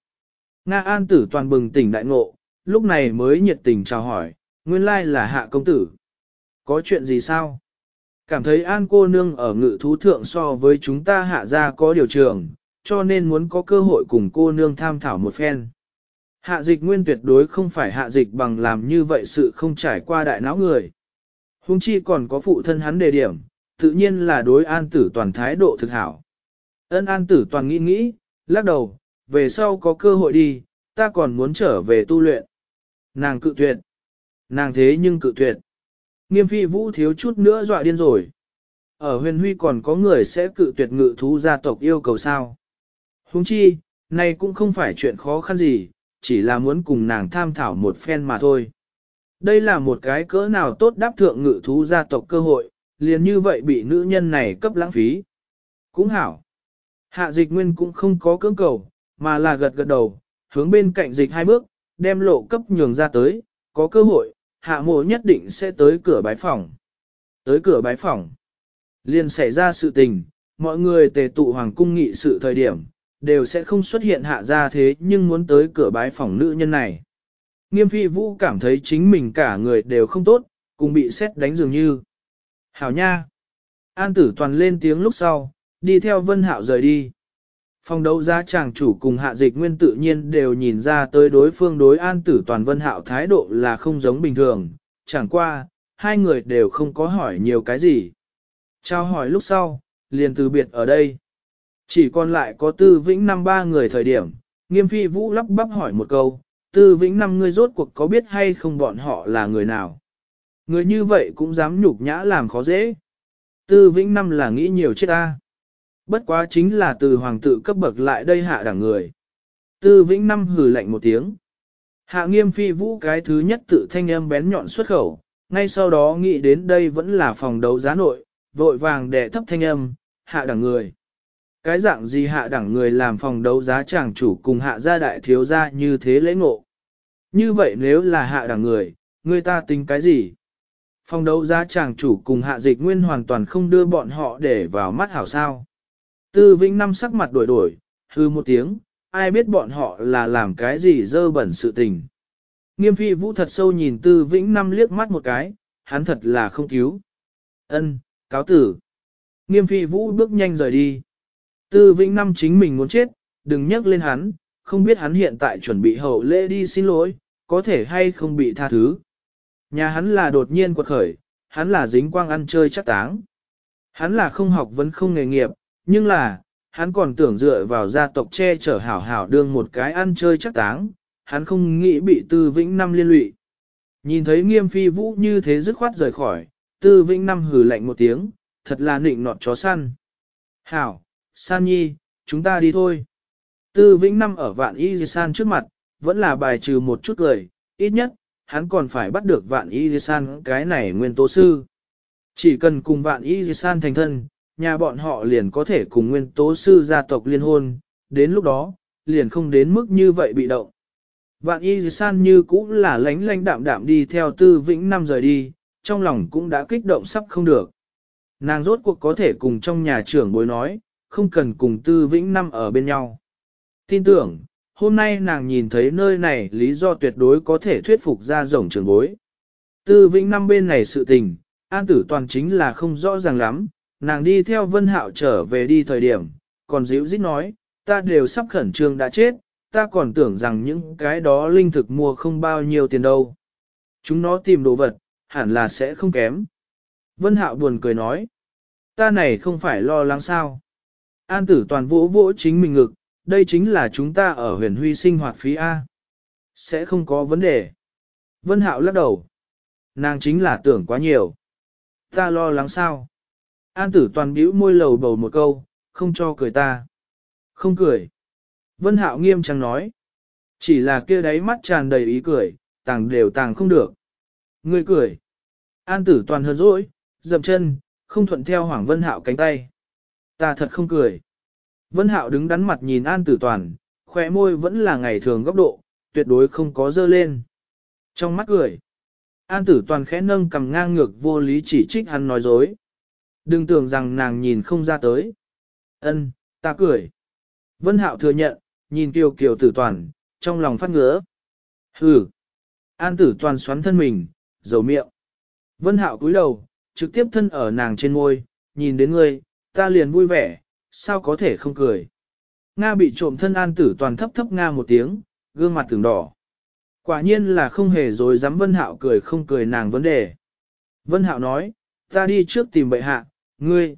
Nga an tử toàn bừng tỉnh đại ngộ, lúc này mới nhiệt tình chào hỏi, nguyên lai là hạ công tử. Có chuyện gì sao? Cảm thấy an cô nương ở ngự thú thượng so với chúng ta hạ gia có điều trường, cho nên muốn có cơ hội cùng cô nương tham thảo một phen. Hạ dịch nguyên tuyệt đối không phải hạ dịch bằng làm như vậy sự không trải qua đại não người. Hùng chi còn có phụ thân hắn đề điểm, tự nhiên là đối an tử toàn thái độ thực hảo. Ân an tử toàn nghĩ nghĩ, lắc đầu, về sau có cơ hội đi, ta còn muốn trở về tu luyện. Nàng cự tuyệt. Nàng thế nhưng cự tuyệt. Nghiêm phi vũ thiếu chút nữa dọa điên rồi. Ở huyền huy còn có người sẽ cự tuyệt ngự thú gia tộc yêu cầu sao. Huống chi, này cũng không phải chuyện khó khăn gì, chỉ là muốn cùng nàng tham thảo một phen mà thôi. Đây là một cái cỡ nào tốt đáp thượng ngự thú gia tộc cơ hội, liền như vậy bị nữ nhân này cấp lãng phí. Cũng hảo. Hạ dịch nguyên cũng không có cưỡng cầu, mà là gật gật đầu, hướng bên cạnh dịch hai bước, đem lộ cấp nhường ra tới, có cơ hội, hạ mộ nhất định sẽ tới cửa bái phòng. Tới cửa bái phòng. Liền xảy ra sự tình, mọi người tề tụ hoàng cung nghị sự thời điểm, đều sẽ không xuất hiện hạ ra thế nhưng muốn tới cửa bái phòng nữ nhân này. Nghiêm phi vũ cảm thấy chính mình cả người đều không tốt, cùng bị xét đánh dường như. Hảo nha! An tử toàn lên tiếng lúc sau, đi theo vân hạo rời đi. Phòng đấu giá chàng chủ cùng hạ dịch nguyên tự nhiên đều nhìn ra tới đối phương đối an tử toàn vân hạo thái độ là không giống bình thường, chẳng qua, hai người đều không có hỏi nhiều cái gì. Trao hỏi lúc sau, liền từ biệt ở đây. Chỉ còn lại có tư vĩnh năm ba người thời điểm, nghiêm phi vũ lắp bắp hỏi một câu, tư vĩnh năm ngươi rốt cuộc có biết hay không bọn họ là người nào. Người như vậy cũng dám nhục nhã làm khó dễ. Tư vĩnh năm là nghĩ nhiều chết ta. Bất quá chính là từ hoàng tự cấp bậc lại đây hạ đẳng người. Tư vĩnh năm hừ lạnh một tiếng. Hạ nghiêm phi vũ cái thứ nhất tự thanh âm bén nhọn xuất khẩu, ngay sau đó nghĩ đến đây vẫn là phòng đấu giá nội, vội vàng để thấp thanh âm, hạ đẳng người. Cái dạng gì hạ đẳng người làm phòng đấu giá chàng chủ cùng hạ gia đại thiếu gia như thế lễ ngộ. Như vậy nếu là hạ đẳng người, người ta tính cái gì? Phòng đấu giá chàng chủ cùng hạ dịch nguyên hoàn toàn không đưa bọn họ để vào mắt hảo sao. Tư Vĩnh năm sắc mặt đổi đổi, hư một tiếng, ai biết bọn họ là làm cái gì dơ bẩn sự tình. Nghiêm phi vũ thật sâu nhìn Tư Vĩnh năm liếc mắt một cái, hắn thật là không cứu. Ân, cáo tử. Nghiêm phi vũ bước nhanh rời đi. Tư Vĩnh năm chính mình muốn chết, đừng nhắc lên hắn, không biết hắn hiện tại chuẩn bị hậu lễ đi xin lỗi, có thể hay không bị tha thứ. Nhà hắn là đột nhiên quật khởi, hắn là dính quang ăn chơi chắc táng. Hắn là không học vẫn không nghề nghiệp, nhưng là, hắn còn tưởng dựa vào gia tộc che chở hảo hảo đương một cái ăn chơi chắc táng, hắn không nghĩ bị tư vĩnh năm liên lụy. Nhìn thấy nghiêm phi vũ như thế dứt khoát rời khỏi, tư vĩnh năm hừ lạnh một tiếng, thật là nịnh nọt chó săn. Hảo, san nhi, chúng ta đi thôi. Tư vĩnh năm ở vạn y Di san trước mặt, vẫn là bài trừ một chút lời, ít nhất, hắn còn phải bắt được vạn y Di san cái này nguyên tố sư. Chỉ cần cùng vạn y Di san thành thân, nhà bọn họ liền có thể cùng nguyên tố sư gia tộc liên hôn, đến lúc đó, liền không đến mức như vậy bị động. Vạn y Di san như cũng là lánh lánh đạm đạm đi theo tư vĩnh năm rời đi, trong lòng cũng đã kích động sắp không được. Nàng rốt cuộc có thể cùng trong nhà trưởng bối nói, không cần cùng tư vĩnh năm ở bên nhau. Tin tưởng, hôm nay nàng nhìn thấy nơi này lý do tuyệt đối có thể thuyết phục ra rồng trường bối. Tư vĩnh năm bên này sự tình, an tử toàn chính là không rõ ràng lắm, nàng đi theo vân hạo trở về đi thời điểm, còn dịu dít nói, ta đều sắp khẩn trương đã chết, ta còn tưởng rằng những cái đó linh thực mua không bao nhiêu tiền đâu. Chúng nó tìm đồ vật, hẳn là sẽ không kém. Vân hạo buồn cười nói, ta này không phải lo lắng sao. An tử toàn vỗ vỗ chính mình ngực, đây chính là chúng ta ở huyền huy sinh hoạt phí A. Sẽ không có vấn đề. Vân hạo lắc đầu. Nàng chính là tưởng quá nhiều. Ta lo lắng sao? An tử toàn bĩu môi lầu bầu một câu, không cho cười ta. Không cười. Vân hạo nghiêm trang nói. Chỉ là kia đáy mắt tràn đầy ý cười, tàng đều tàng không được. Ngươi cười. An tử toàn hờn dỗi, dậm chân, không thuận theo Hoàng Vân hạo cánh tay. Ta thật không cười. Vân hạo đứng đắn mặt nhìn An tử toàn, khóe môi vẫn là ngày thường góc độ, tuyệt đối không có dơ lên. Trong mắt cười. An tử toàn khẽ nâng cầm ngang ngược vô lý chỉ trích hắn nói dối. Đừng tưởng rằng nàng nhìn không ra tới. Ân, ta cười. Vân Hạo thừa nhận, nhìn kiều kiều tử toàn, trong lòng phát ngứa. Hừ. An tử toàn xoắn thân mình, dầu miệng. Vân Hạo cúi đầu, trực tiếp thân ở nàng trên môi, nhìn đến ngươi, ta liền vui vẻ, sao có thể không cười. Nga bị trộm thân an tử toàn thấp thấp Nga một tiếng, gương mặt tưởng đỏ. Quả nhiên là không hề dối dám Vân Hạo cười không cười nàng vấn đề. Vân Hạo nói, ta đi trước tìm bệ hạ, Ngươi!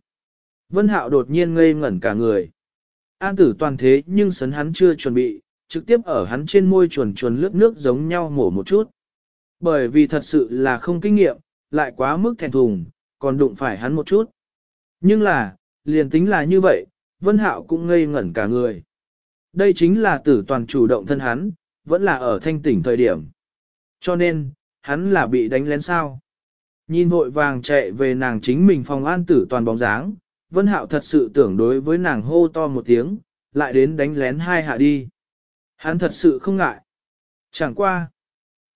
Vân Hạo đột nhiên ngây ngẩn cả người. An tử toàn thế nhưng sấn hắn chưa chuẩn bị, trực tiếp ở hắn trên môi chuồn chuồn lướt nước giống nhau mổ một chút. Bởi vì thật sự là không kinh nghiệm, lại quá mức thèm thùng, còn đụng phải hắn một chút. Nhưng là, liền tính là như vậy, Vân Hạo cũng ngây ngẩn cả người. Đây chính là tử toàn chủ động thân hắn, vẫn là ở thanh tỉnh thời điểm. Cho nên, hắn là bị đánh lén sao. Nhìn vội vàng chạy về nàng chính mình phòng an tử toàn bóng dáng, Vân Hạo thật sự tưởng đối với nàng hô to một tiếng, lại đến đánh lén hai hạ đi. Hắn thật sự không ngại. Chẳng qua.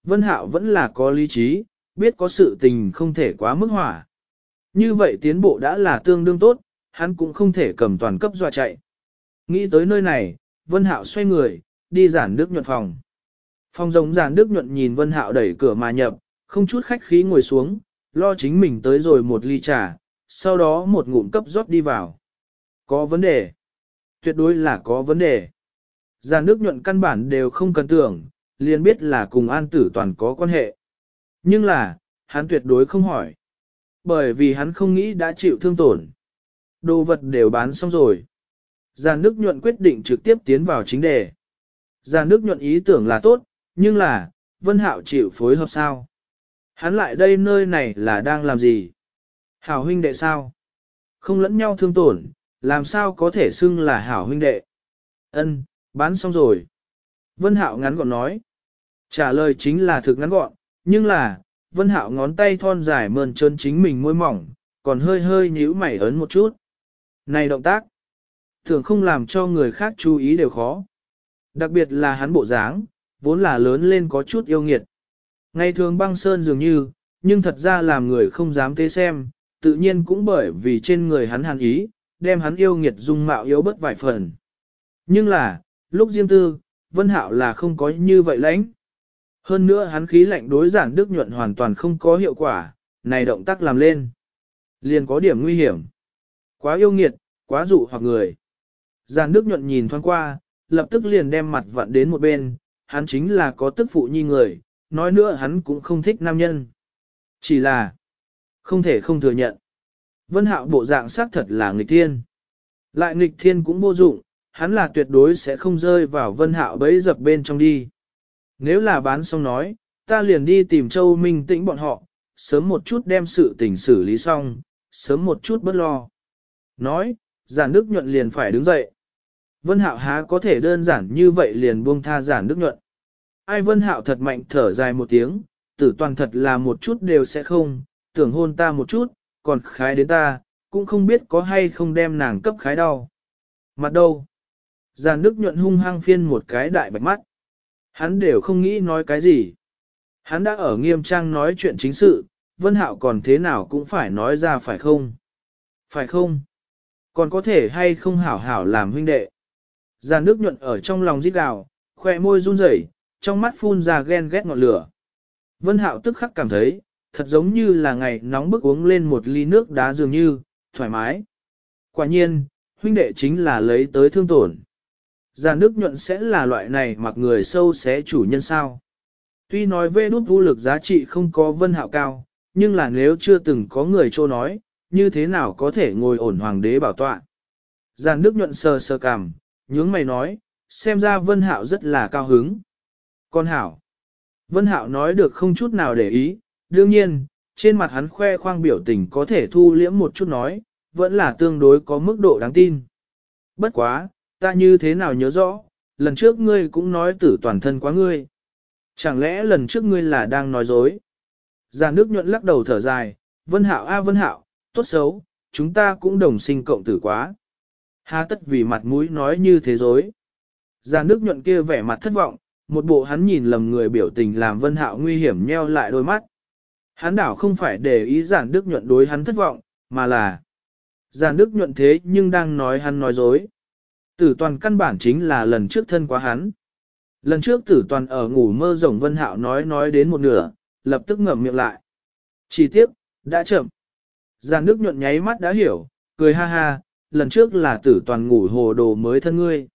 Vân Hạo vẫn là có lý trí, biết có sự tình không thể quá mức hỏa. Như vậy tiến bộ đã là tương đương tốt, hắn cũng không thể cầm toàn cấp dọa chạy. Nghĩ tới nơi này, Vân Hạo xoay người, đi giản đức nhuận phòng. Phòng giống giản đức nhuận nhìn Vân Hạo đẩy cửa mà nhập, không chút khách khí ngồi xuống, lo chính mình tới rồi một ly trà, sau đó một ngụm cấp rót đi vào. Có vấn đề. Tuyệt đối là có vấn đề. Giàn nước nhuận căn bản đều không cần tưởng, liền biết là cùng an tử toàn có quan hệ. Nhưng là, hắn tuyệt đối không hỏi. Bởi vì hắn không nghĩ đã chịu thương tổn. Đồ vật đều bán xong rồi. Giàn nước nhuận quyết định trực tiếp tiến vào chính đề. Giàn nước nhuận ý tưởng là tốt, nhưng là, Vân Hạo chịu phối hợp sao? Hắn lại đây nơi này là đang làm gì? Hảo huynh đệ sao? Không lẫn nhau thương tổn, làm sao có thể xưng là hảo huynh đệ? Ân, bán xong rồi. Vân Hạo ngắn gọn nói. Trả lời chính là thực ngắn gọn, nhưng là, Vân Hạo ngón tay thon dài mơn trơn chính mình môi mỏng, còn hơi hơi nhíu mày ấn một chút. Này động tác, thường không làm cho người khác chú ý đều khó. Đặc biệt là hắn bộ dáng, vốn là lớn lên có chút yêu nghiệt. Ngày thường băng sơn dường như, nhưng thật ra làm người không dám thế xem, tự nhiên cũng bởi vì trên người hắn hàn ý, đem hắn yêu nghiệt dung mạo yếu bất vài phần. Nhưng là, lúc riêng tư, Vân Hạo là không có như vậy lãnh. Hơn nữa hắn khí lạnh đối giản đức nhuận hoàn toàn không có hiệu quả, này động tác làm lên. Liền có điểm nguy hiểm. Quá yêu nghiệt, quá dụ hoặc người. Giàn đức nhuận nhìn thoáng qua, lập tức liền đem mặt vặn đến một bên, hắn chính là có tức phụ nhi người, nói nữa hắn cũng không thích nam nhân. Chỉ là, không thể không thừa nhận. Vân hạo bộ dạng xác thật là nghịch thiên. Lại nghịch thiên cũng vô dụng, hắn là tuyệt đối sẽ không rơi vào vân hạo bấy dập bên trong đi. Nếu là bán xong nói, ta liền đi tìm châu minh tĩnh bọn họ, sớm một chút đem sự tình xử lý xong, sớm một chút bất lo. Nói, giản đức nhuận liền phải đứng dậy. Vân hạo há có thể đơn giản như vậy liền buông tha giản đức nhuận. Ai vân hạo thật mạnh thở dài một tiếng, tử toàn thật là một chút đều sẽ không, tưởng hôn ta một chút, còn khái đến ta, cũng không biết có hay không đem nàng cấp khái đau. Mặt đâu? Giàn Đức nhuận hung hăng phiên một cái đại bạch mắt. Hắn đều không nghĩ nói cái gì. Hắn đã ở nghiêm trang nói chuyện chính sự, Vân Hạo còn thế nào cũng phải nói ra phải không? Phải không? Còn có thể hay không hảo hảo làm huynh đệ? Giàn Nước nhuận ở trong lòng rít gào, khoe môi run rẩy, trong mắt phun ra ghen ghét ngọn lửa. Vân Hạo tức khắc cảm thấy, thật giống như là ngày nóng bức uống lên một ly nước đá dường như, thoải mái. Quả nhiên, huynh đệ chính là lấy tới thương tổn. Giàn nước nhuận sẽ là loại này mặc người sâu xé chủ nhân sao. Tuy nói về nút vũ lực giá trị không có vân hạo cao, nhưng là nếu chưa từng có người trô nói, như thế nào có thể ngồi ổn hoàng đế bảo tọa. Giàn Đức nhuận sờ sờ cằm, nhướng mày nói, xem ra Vân Hạo rất là cao hứng. Con Hảo. Vân Hạo nói được không chút nào để ý, đương nhiên, trên mặt hắn khoe khoang biểu tình có thể thu liễm một chút nói, vẫn là tương đối có mức độ đáng tin. Bất quá, ta như thế nào nhớ rõ, lần trước ngươi cũng nói tử toàn thân quá ngươi. Chẳng lẽ lần trước ngươi là đang nói dối? Giàn Đức nhuận lắc đầu thở dài, Vân Hạo a Vân Hạo, tốt xấu, chúng ta cũng đồng sinh cộng tử quá. Hà tất vì mặt mũi nói như thế dối. Giàn nước nhuận kia vẻ mặt thất vọng, một bộ hắn nhìn lầm người biểu tình làm Vân Hạo nguy hiểm nheo lại đôi mắt. Hắn đảo không phải để ý giản đức nhuận đối hắn thất vọng, mà là giản đức nhuận thế nhưng đang nói hắn nói dối. Tử toàn căn bản chính là lần trước thân quá hắn. Lần trước tử toàn ở ngủ mơ rồng vân hạo nói nói đến một nửa, lập tức ngậm miệng lại. Chỉ tiếp, đã chậm. Giàn đức nhuận nháy mắt đã hiểu, cười ha ha, lần trước là tử toàn ngủ hồ đồ mới thân ngươi.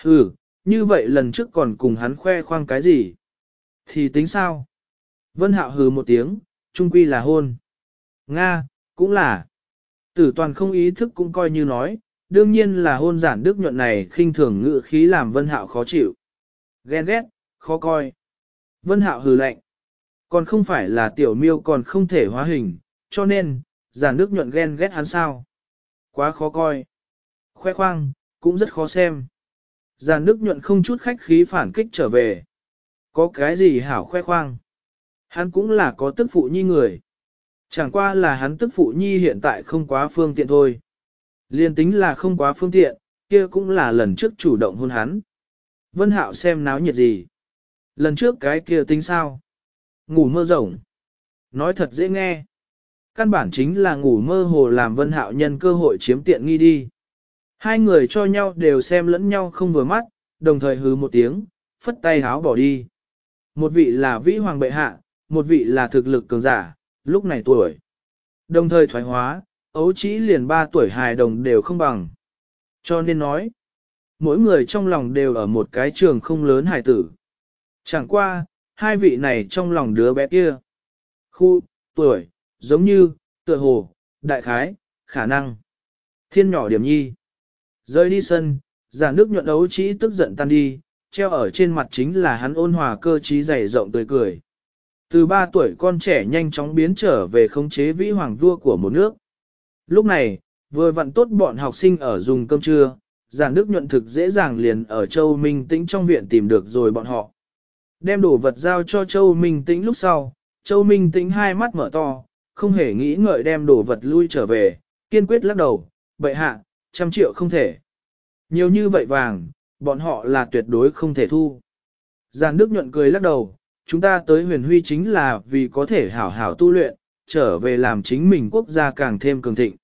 Hừ, như vậy lần trước còn cùng hắn khoe khoang cái gì? Thì tính sao? Vân hạo hừ một tiếng, trung quy là hôn. Nga, cũng là. Tử toàn không ý thức cũng coi như nói, đương nhiên là hôn giản đức nhuận này khinh thường ngự khí làm vân hạo khó chịu. Ghen ghét, khó coi. Vân hạo hừ lạnh. Còn không phải là tiểu miêu còn không thể hóa hình, cho nên, giản nước nhuận ghen ghét hắn sao. Quá khó coi. Khoe khoang, cũng rất khó xem. Giàn nước nhuận không chút khách khí phản kích trở về. Có cái gì hảo khoe khoang. Hắn cũng là có tức phụ nhi người. Chẳng qua là hắn tức phụ nhi hiện tại không quá phương tiện thôi. Liên tính là không quá phương tiện, kia cũng là lần trước chủ động hôn hắn. Vân Hạo xem náo nhiệt gì. Lần trước cái kia tính sao? Ngủ mơ rộng. Nói thật dễ nghe. Căn bản chính là ngủ mơ hồ làm Vân Hạo nhân cơ hội chiếm tiện nghi đi. Hai người cho nhau đều xem lẫn nhau không vừa mắt, đồng thời hứ một tiếng, phất tay háo bỏ đi. Một vị là vĩ hoàng bệ hạ, một vị là thực lực cường giả, lúc này tuổi. Đồng thời thoái hóa, ấu chỉ liền ba tuổi hài đồng đều không bằng. Cho nên nói, mỗi người trong lòng đều ở một cái trường không lớn hài tử. Chẳng qua, hai vị này trong lòng đứa bé kia. Khu, tuổi, giống như, tựa hồ, đại khái, khả năng. Thiên nhỏ điểm nhi. Rơi đi sân, giả nước nhuận ấu chỉ tức giận tan đi, treo ở trên mặt chính là hắn ôn hòa cơ trí dày rộng tươi cười. Từ 3 tuổi con trẻ nhanh chóng biến trở về khống chế vĩ hoàng vua của một nước. Lúc này, vừa vặn tốt bọn học sinh ở dùng cơm trưa, giảng đức nhuận thực dễ dàng liền ở châu Minh Tĩnh trong viện tìm được rồi bọn họ. Đem đồ vật giao cho Châu Minh Tĩnh lúc sau, Châu Minh Tĩnh hai mắt mở to, không hề nghĩ ngợi đem đồ vật lui trở về, kiên quyết lắc đầu, bệ hạ, trăm triệu không thể. Nhiều như vậy vàng, bọn họ là tuyệt đối không thể thu. Giàn Đức nhuận cười lắc đầu, chúng ta tới huyền huy chính là vì có thể hảo hảo tu luyện, trở về làm chính mình quốc gia càng thêm cường thịnh.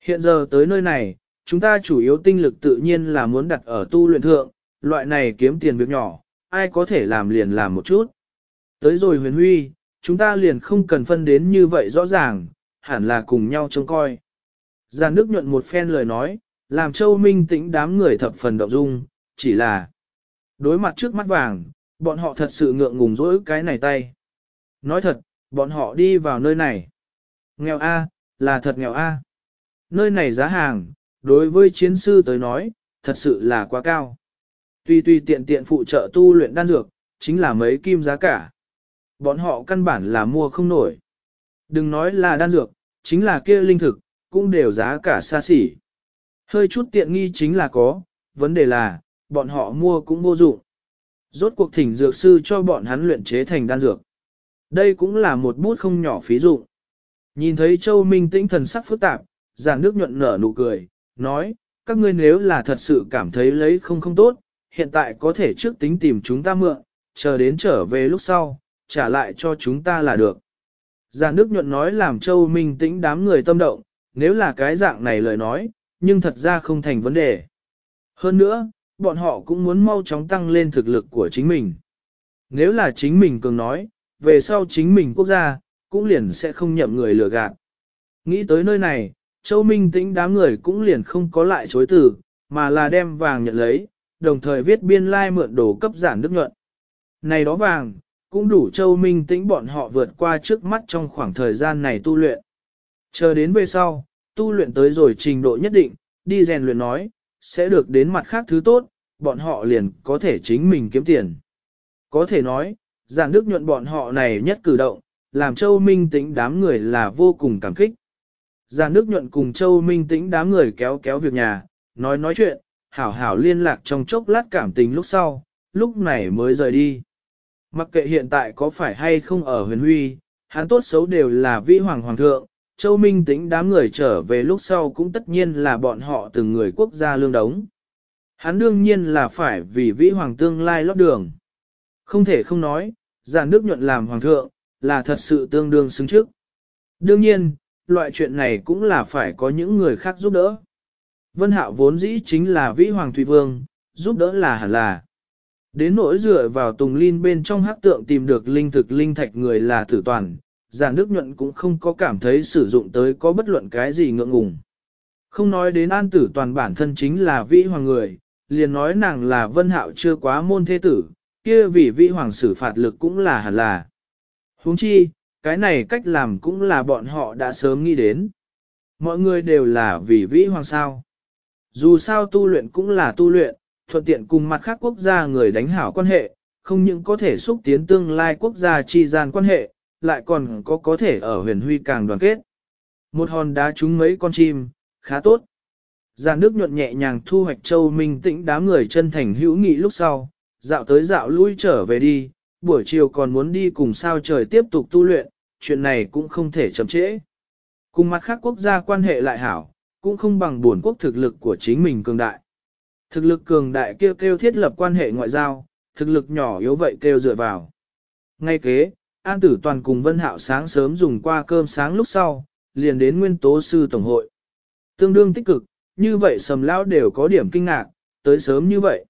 Hiện giờ tới nơi này, chúng ta chủ yếu tinh lực tự nhiên là muốn đặt ở tu luyện thượng, loại này kiếm tiền việc nhỏ, ai có thể làm liền làm một chút. Tới rồi huyền huy, chúng ta liền không cần phân đến như vậy rõ ràng, hẳn là cùng nhau trông coi. Giàn Đức nhuận một phen lời nói, làm Châu Minh tĩnh đám người thập phần động dung, chỉ là đối mặt trước mắt vàng, bọn họ thật sự ngượng ngùng dỗi cái này tay. Nói thật, bọn họ đi vào nơi này. Nghèo A, là thật nghèo A. Nơi này giá hàng, đối với chiến sư tới nói, thật sự là quá cao. Tuy tuy tiện tiện phụ trợ tu luyện đan dược, chính là mấy kim giá cả. Bọn họ căn bản là mua không nổi. Đừng nói là đan dược, chính là kia linh thực, cũng đều giá cả xa xỉ. Hơi chút tiện nghi chính là có, vấn đề là, bọn họ mua cũng vô dụng. Rốt cuộc thỉnh dược sư cho bọn hắn luyện chế thành đan dược. Đây cũng là một bút không nhỏ phí dụng. Nhìn thấy Châu Minh tĩnh thần sắc phức tạp, giản nước nhuận nở nụ cười, nói, các ngươi nếu là thật sự cảm thấy lấy không không tốt, hiện tại có thể trước tính tìm chúng ta mượn, chờ đến trở về lúc sau, trả lại cho chúng ta là được. Giản nước nhuận nói làm Châu Minh tĩnh đám người tâm động, nếu là cái dạng này lời nói, nhưng thật ra không thành vấn đề. Hơn nữa, bọn họ cũng muốn mau chóng tăng lên thực lực của chính mình. Nếu là chính mình cường nói, về sau chính mình quốc gia, cũng liền sẽ không nhậm người lừa gạt. Nghĩ tới nơi này, Châu Minh tĩnh đám người cũng liền không có lại chối từ, mà là đem vàng nhận lấy, đồng thời viết biên lai like mượn đồ cấp giản đức nhuận. Này đó vàng, cũng đủ Châu Minh tĩnh bọn họ vượt qua trước mắt trong khoảng thời gian này tu luyện. Chờ đến về sau, tu luyện tới rồi trình độ nhất định, đi rèn luyện nói, sẽ được đến mặt khác thứ tốt, bọn họ liền có thể chính mình kiếm tiền. Có thể nói, giản đức nhuận bọn họ này nhất cử động, làm Châu Minh tĩnh đám người là vô cùng cảm kích. Giản đức nhuận cùng Châu Minh tĩnh đám người kéo kéo việc nhà, nói nói chuyện, hảo hảo liên lạc trong chốc lát cảm tình lúc sau, lúc này mới rời đi. Mặc kệ hiện tại có phải hay không ở huyền huy, hắn tốt xấu đều là vĩ hoàng hoàng thượng, Châu Minh tính đám người trở về lúc sau cũng tất nhiên là bọn họ từng người quốc gia lương đống. Hắn đương nhiên là phải vì vĩ hoàng tương lai lót đường. Không thể không nói, giàn nước nhuận làm hoàng thượng, là thật sự tương đương xứng trước. Đương nhiên, loại chuyện này cũng là phải có những người khác giúp đỡ. Vân Hạo vốn dĩ chính là vĩ hoàng thủy vương, giúp đỡ là hẳn là. Đến nỗi dựa vào tùng linh bên trong hắc tượng tìm được linh thực linh thạch người là tử toàn, giản đức nhuận cũng không có cảm thấy sử dụng tới có bất luận cái gì ngượng ngùng. Không nói đến an tử toàn bản thân chính là vĩ hoàng người, liền nói nàng là vân hạo chưa quá môn thế tử, kia vì vĩ hoàng xử phạt lực cũng là hẳn là. huống chi, cái này cách làm cũng là bọn họ đã sớm nghĩ đến. Mọi người đều là vì vĩ hoàng sao. Dù sao tu luyện cũng là tu luyện, thuận tiện cùng mặt khác quốc gia người đánh hảo quan hệ, không những có thể xúc tiến tương lai quốc gia chi gian quan hệ, lại còn có có thể ở huyền huy càng đoàn kết. Một hòn đá trúng mấy con chim, khá tốt. Giàn nước nhuận nhẹ nhàng thu hoạch châu minh tĩnh đám người chân thành hữu nghị lúc sau, dạo tới dạo lui trở về đi, buổi chiều còn muốn đi cùng sao trời tiếp tục tu luyện, chuyện này cũng không thể chậm trễ. Cùng mặt khác quốc gia quan hệ lại hảo, cũng không bằng buồn quốc thực lực của chính mình cường đại. Thực lực cường đại kêu kêu thiết lập quan hệ ngoại giao, thực lực nhỏ yếu vậy kêu dựa vào. Ngay kế, An Tử Toàn cùng Vân Hạo sáng sớm dùng qua cơm sáng lúc sau, liền đến Nguyên Tố Sư Tổng hội. Tương đương tích cực, như vậy sầm lão đều có điểm kinh ngạc, tới sớm như vậy.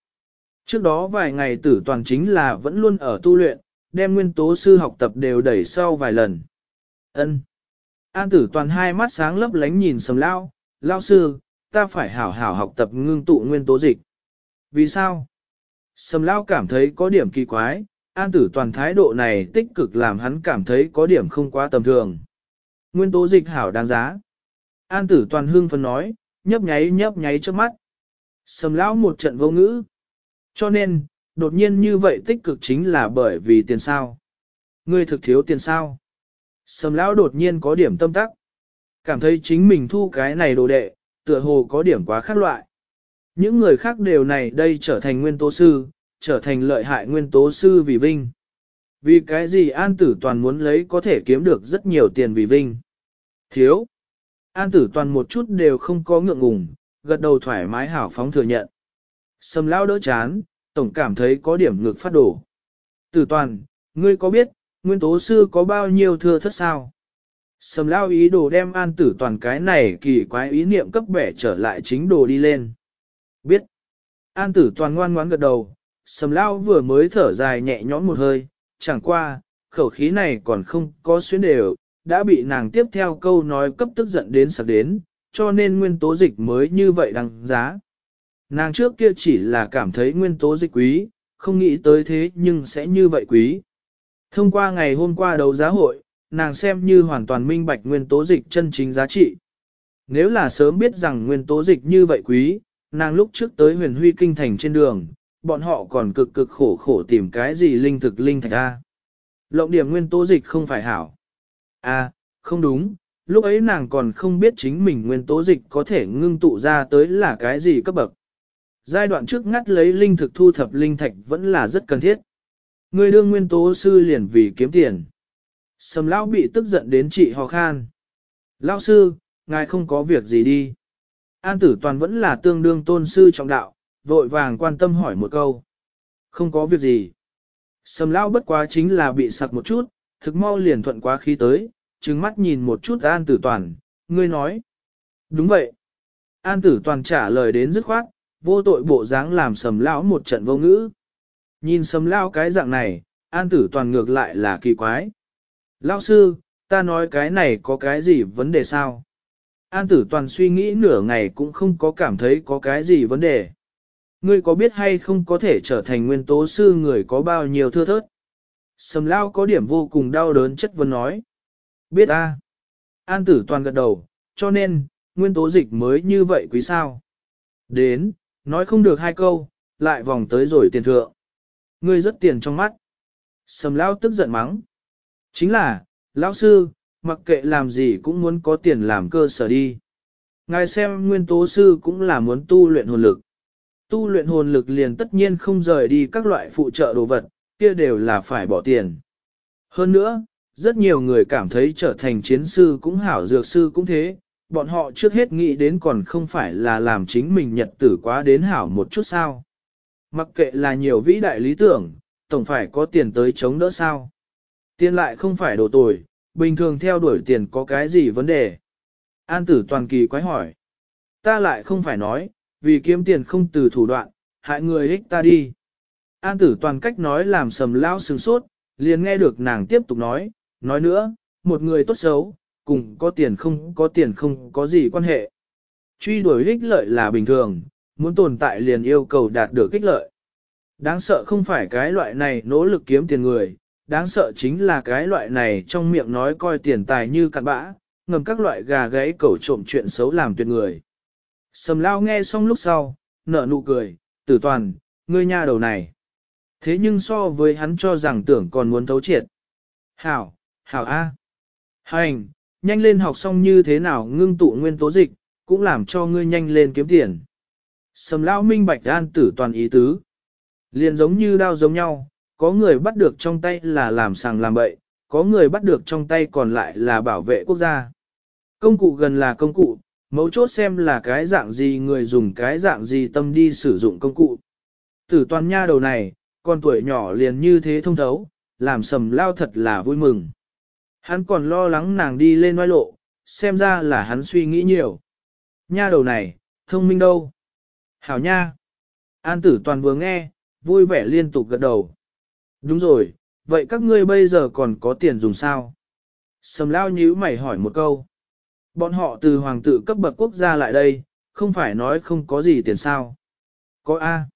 Trước đó vài ngày Tử Toàn chính là vẫn luôn ở tu luyện, đem Nguyên Tố Sư học tập đều đẩy sau vài lần. Ân. An Tử Toàn hai mắt sáng lấp lánh nhìn sầm lão, lão sư, ta phải hảo hảo học tập ngưng tụ nguyên tố dịch. Vì sao? Sầm lão cảm thấy có điểm kỳ quái, an tử toàn thái độ này tích cực làm hắn cảm thấy có điểm không quá tầm thường. Nguyên tố dịch hảo đáng giá. An tử toàn hương phân nói, nhấp nháy nhấp nháy trước mắt. Sầm lão một trận vô ngữ. Cho nên, đột nhiên như vậy tích cực chính là bởi vì tiền sao. Ngươi thực thiếu tiền sao. Sầm lão đột nhiên có điểm tâm tắc. Cảm thấy chính mình thu cái này đồ đệ, tựa hồ có điểm quá khác loại. Những người khác đều này đây trở thành nguyên tố sư, trở thành lợi hại nguyên tố sư vì vinh. Vì cái gì An Tử Toàn muốn lấy có thể kiếm được rất nhiều tiền vì vinh. Thiếu. An Tử Toàn một chút đều không có ngượng ngùng, gật đầu thoải mái hảo phóng thừa nhận. Sầm lao đỡ chán, tổng cảm thấy có điểm ngược phát đổ. Tử Toàn, ngươi có biết, nguyên tố sư có bao nhiêu thừa thất sao? Sầm lao ý đồ đem An Tử Toàn cái này kỳ quái ý niệm cấp bẻ trở lại chính đồ đi lên. Biết. An Tử Toàn ngoan ngoãn gật đầu, sầm lao vừa mới thở dài nhẹ nhõm một hơi, chẳng qua, khẩu khí này còn không có xuyến đều, đã bị nàng tiếp theo câu nói cấp tức giận đến sạc đến, cho nên nguyên tố dịch mới như vậy đăng giá. Nàng trước kia chỉ là cảm thấy nguyên tố dịch quý, không nghĩ tới thế nhưng sẽ như vậy quý. Thông qua ngày hôm qua đấu giá hội, nàng xem như hoàn toàn minh bạch nguyên tố dịch chân chính giá trị. Nếu là sớm biết rằng nguyên tố dịch như vậy quý, nàng lúc trước tới huyền huy kinh thành trên đường, bọn họ còn cực cực khổ khổ tìm cái gì linh thực linh thạch A. Lộng điểm nguyên tố dịch không phải hảo. À, không đúng, lúc ấy nàng còn không biết chính mình nguyên tố dịch có thể ngưng tụ ra tới là cái gì cấp bậc. Giai đoạn trước ngắt lấy linh thực thu thập linh thạch vẫn là rất cần thiết. Người đương nguyên tố sư liền vì kiếm tiền. Sầm lão bị tức giận đến chị ho khan. Lão sư, ngài không có việc gì đi. An tử toàn vẫn là tương đương tôn sư trọng đạo, vội vàng quan tâm hỏi một câu. Không có việc gì. Sầm lão bất quá chính là bị sặc một chút, thực mau liền thuận quá khí tới, trừng mắt nhìn một chút an tử toàn, ngươi nói. Đúng vậy. An tử toàn trả lời đến dứt khoát, vô tội bộ dáng làm sầm lão một trận vô ngữ. Nhìn sầm lão cái dạng này, an tử toàn ngược lại là kỳ quái. Lão sư, ta nói cái này có cái gì vấn đề sao? An tử toàn suy nghĩ nửa ngày cũng không có cảm thấy có cái gì vấn đề. Ngươi có biết hay không có thể trở thành nguyên tố sư người có bao nhiêu thưa thớt? Sầm lao có điểm vô cùng đau đớn chất vấn nói. Biết a. An tử toàn gật đầu, cho nên, nguyên tố dịch mới như vậy quý sao. Đến, nói không được hai câu, lại vòng tới rồi tiền thượng. Ngươi rất tiền trong mắt. Sầm lao tức giận mắng. Chính là, lão sư, mặc kệ làm gì cũng muốn có tiền làm cơ sở đi. Ngài xem nguyên tố sư cũng là muốn tu luyện hồn lực. Tu luyện hồn lực liền tất nhiên không rời đi các loại phụ trợ đồ vật, kia đều là phải bỏ tiền. Hơn nữa, rất nhiều người cảm thấy trở thành chiến sư cũng hảo dược sư cũng thế, bọn họ trước hết nghĩ đến còn không phải là làm chính mình nhật tử quá đến hảo một chút sao. Mặc kệ là nhiều vĩ đại lý tưởng, tổng phải có tiền tới chống đỡ sao. Tiền lại không phải đồ tồi, bình thường theo đuổi tiền có cái gì vấn đề. An tử toàn kỳ quái hỏi. Ta lại không phải nói, vì kiếm tiền không từ thủ đoạn, hại người ích ta đi. An tử toàn cách nói làm sầm lao sừng sốt, liền nghe được nàng tiếp tục nói, nói nữa, một người tốt xấu, cùng có tiền không có tiền không có gì quan hệ. Truy đuổi ích lợi là bình thường, muốn tồn tại liền yêu cầu đạt được ích lợi. Đáng sợ không phải cái loại này nỗ lực kiếm tiền người, đáng sợ chính là cái loại này trong miệng nói coi tiền tài như cặn bã, ngầm các loại gà gáy cẩu trộm chuyện xấu làm tuyệt người. Sầm lao nghe xong lúc sau, nở nụ cười, tử toàn, ngươi nha đầu này. Thế nhưng so với hắn cho rằng tưởng còn muốn thấu triệt. Hảo, hảo A. Hành, nhanh lên học xong như thế nào ngưng tụ nguyên tố dịch, cũng làm cho ngươi nhanh lên kiếm tiền. Sầm lao minh bạch an tử toàn ý tứ. Liền giống như đao giống nhau, có người bắt được trong tay là làm sàng làm bậy, có người bắt được trong tay còn lại là bảo vệ quốc gia. Công cụ gần là công cụ, mấu chốt xem là cái dạng gì người dùng cái dạng gì tâm đi sử dụng công cụ. Tử toàn nha đầu này, con tuổi nhỏ liền như thế thông thấu, làm sầm lao thật là vui mừng. Hắn còn lo lắng nàng đi lên oai lộ, xem ra là hắn suy nghĩ nhiều. Nha đầu này, thông minh đâu? Hảo nha! An tử toàn vừa nghe, vui vẻ liên tục gật đầu. Đúng rồi, vậy các ngươi bây giờ còn có tiền dùng sao? Sầm lao nhíu mày hỏi một câu. Bọn họ từ hoàng tử cấp bậc quốc gia lại đây, không phải nói không có gì tiền sao? Có A.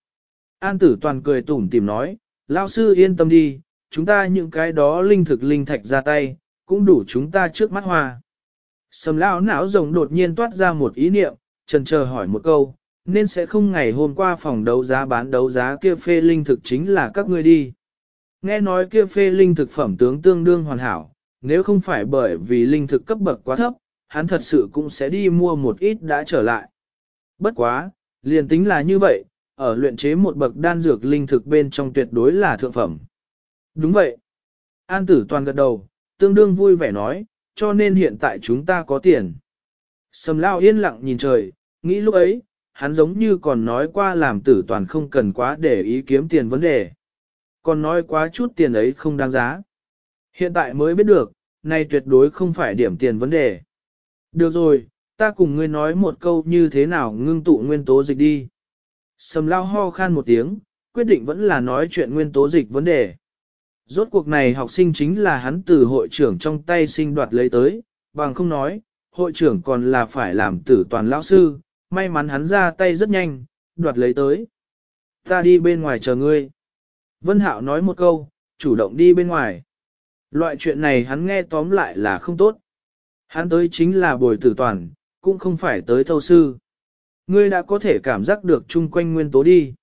An tử toàn cười tủm tìm nói, lao sư yên tâm đi, chúng ta những cái đó linh thực linh thạch ra tay, cũng đủ chúng ta trước mắt hoa. Sầm lao não rồng đột nhiên toát ra một ý niệm, trần chờ hỏi một câu, nên sẽ không ngày hôm qua phòng đấu giá bán đấu giá kia phê linh thực chính là các ngươi đi. Nghe nói kia phê linh thực phẩm tướng tương đương hoàn hảo, nếu không phải bởi vì linh thực cấp bậc quá thấp, hắn thật sự cũng sẽ đi mua một ít đã trở lại. Bất quá, liền tính là như vậy, ở luyện chế một bậc đan dược linh thực bên trong tuyệt đối là thượng phẩm. Đúng vậy. An tử toàn gật đầu, tương đương vui vẻ nói, cho nên hiện tại chúng ta có tiền. Sầm lao yên lặng nhìn trời, nghĩ lúc ấy, hắn giống như còn nói qua làm tử toàn không cần quá để ý kiếm tiền vấn đề. Còn nói quá chút tiền ấy không đáng giá. Hiện tại mới biết được, nay tuyệt đối không phải điểm tiền vấn đề. Được rồi, ta cùng ngươi nói một câu như thế nào ngưng tụ nguyên tố dịch đi. Sầm lao ho khan một tiếng, quyết định vẫn là nói chuyện nguyên tố dịch vấn đề. Rốt cuộc này học sinh chính là hắn từ hội trưởng trong tay sinh đoạt lấy tới, bằng không nói, hội trưởng còn là phải làm tử toàn lão sư, may mắn hắn ra tay rất nhanh, đoạt lấy tới. Ta đi bên ngoài chờ ngươi. Vân Hạo nói một câu, chủ động đi bên ngoài. Loại chuyện này hắn nghe tóm lại là không tốt. Hắn tới chính là bồi tử toàn, cũng không phải tới thâu sư. Ngươi đã có thể cảm giác được chung quanh nguyên tố đi.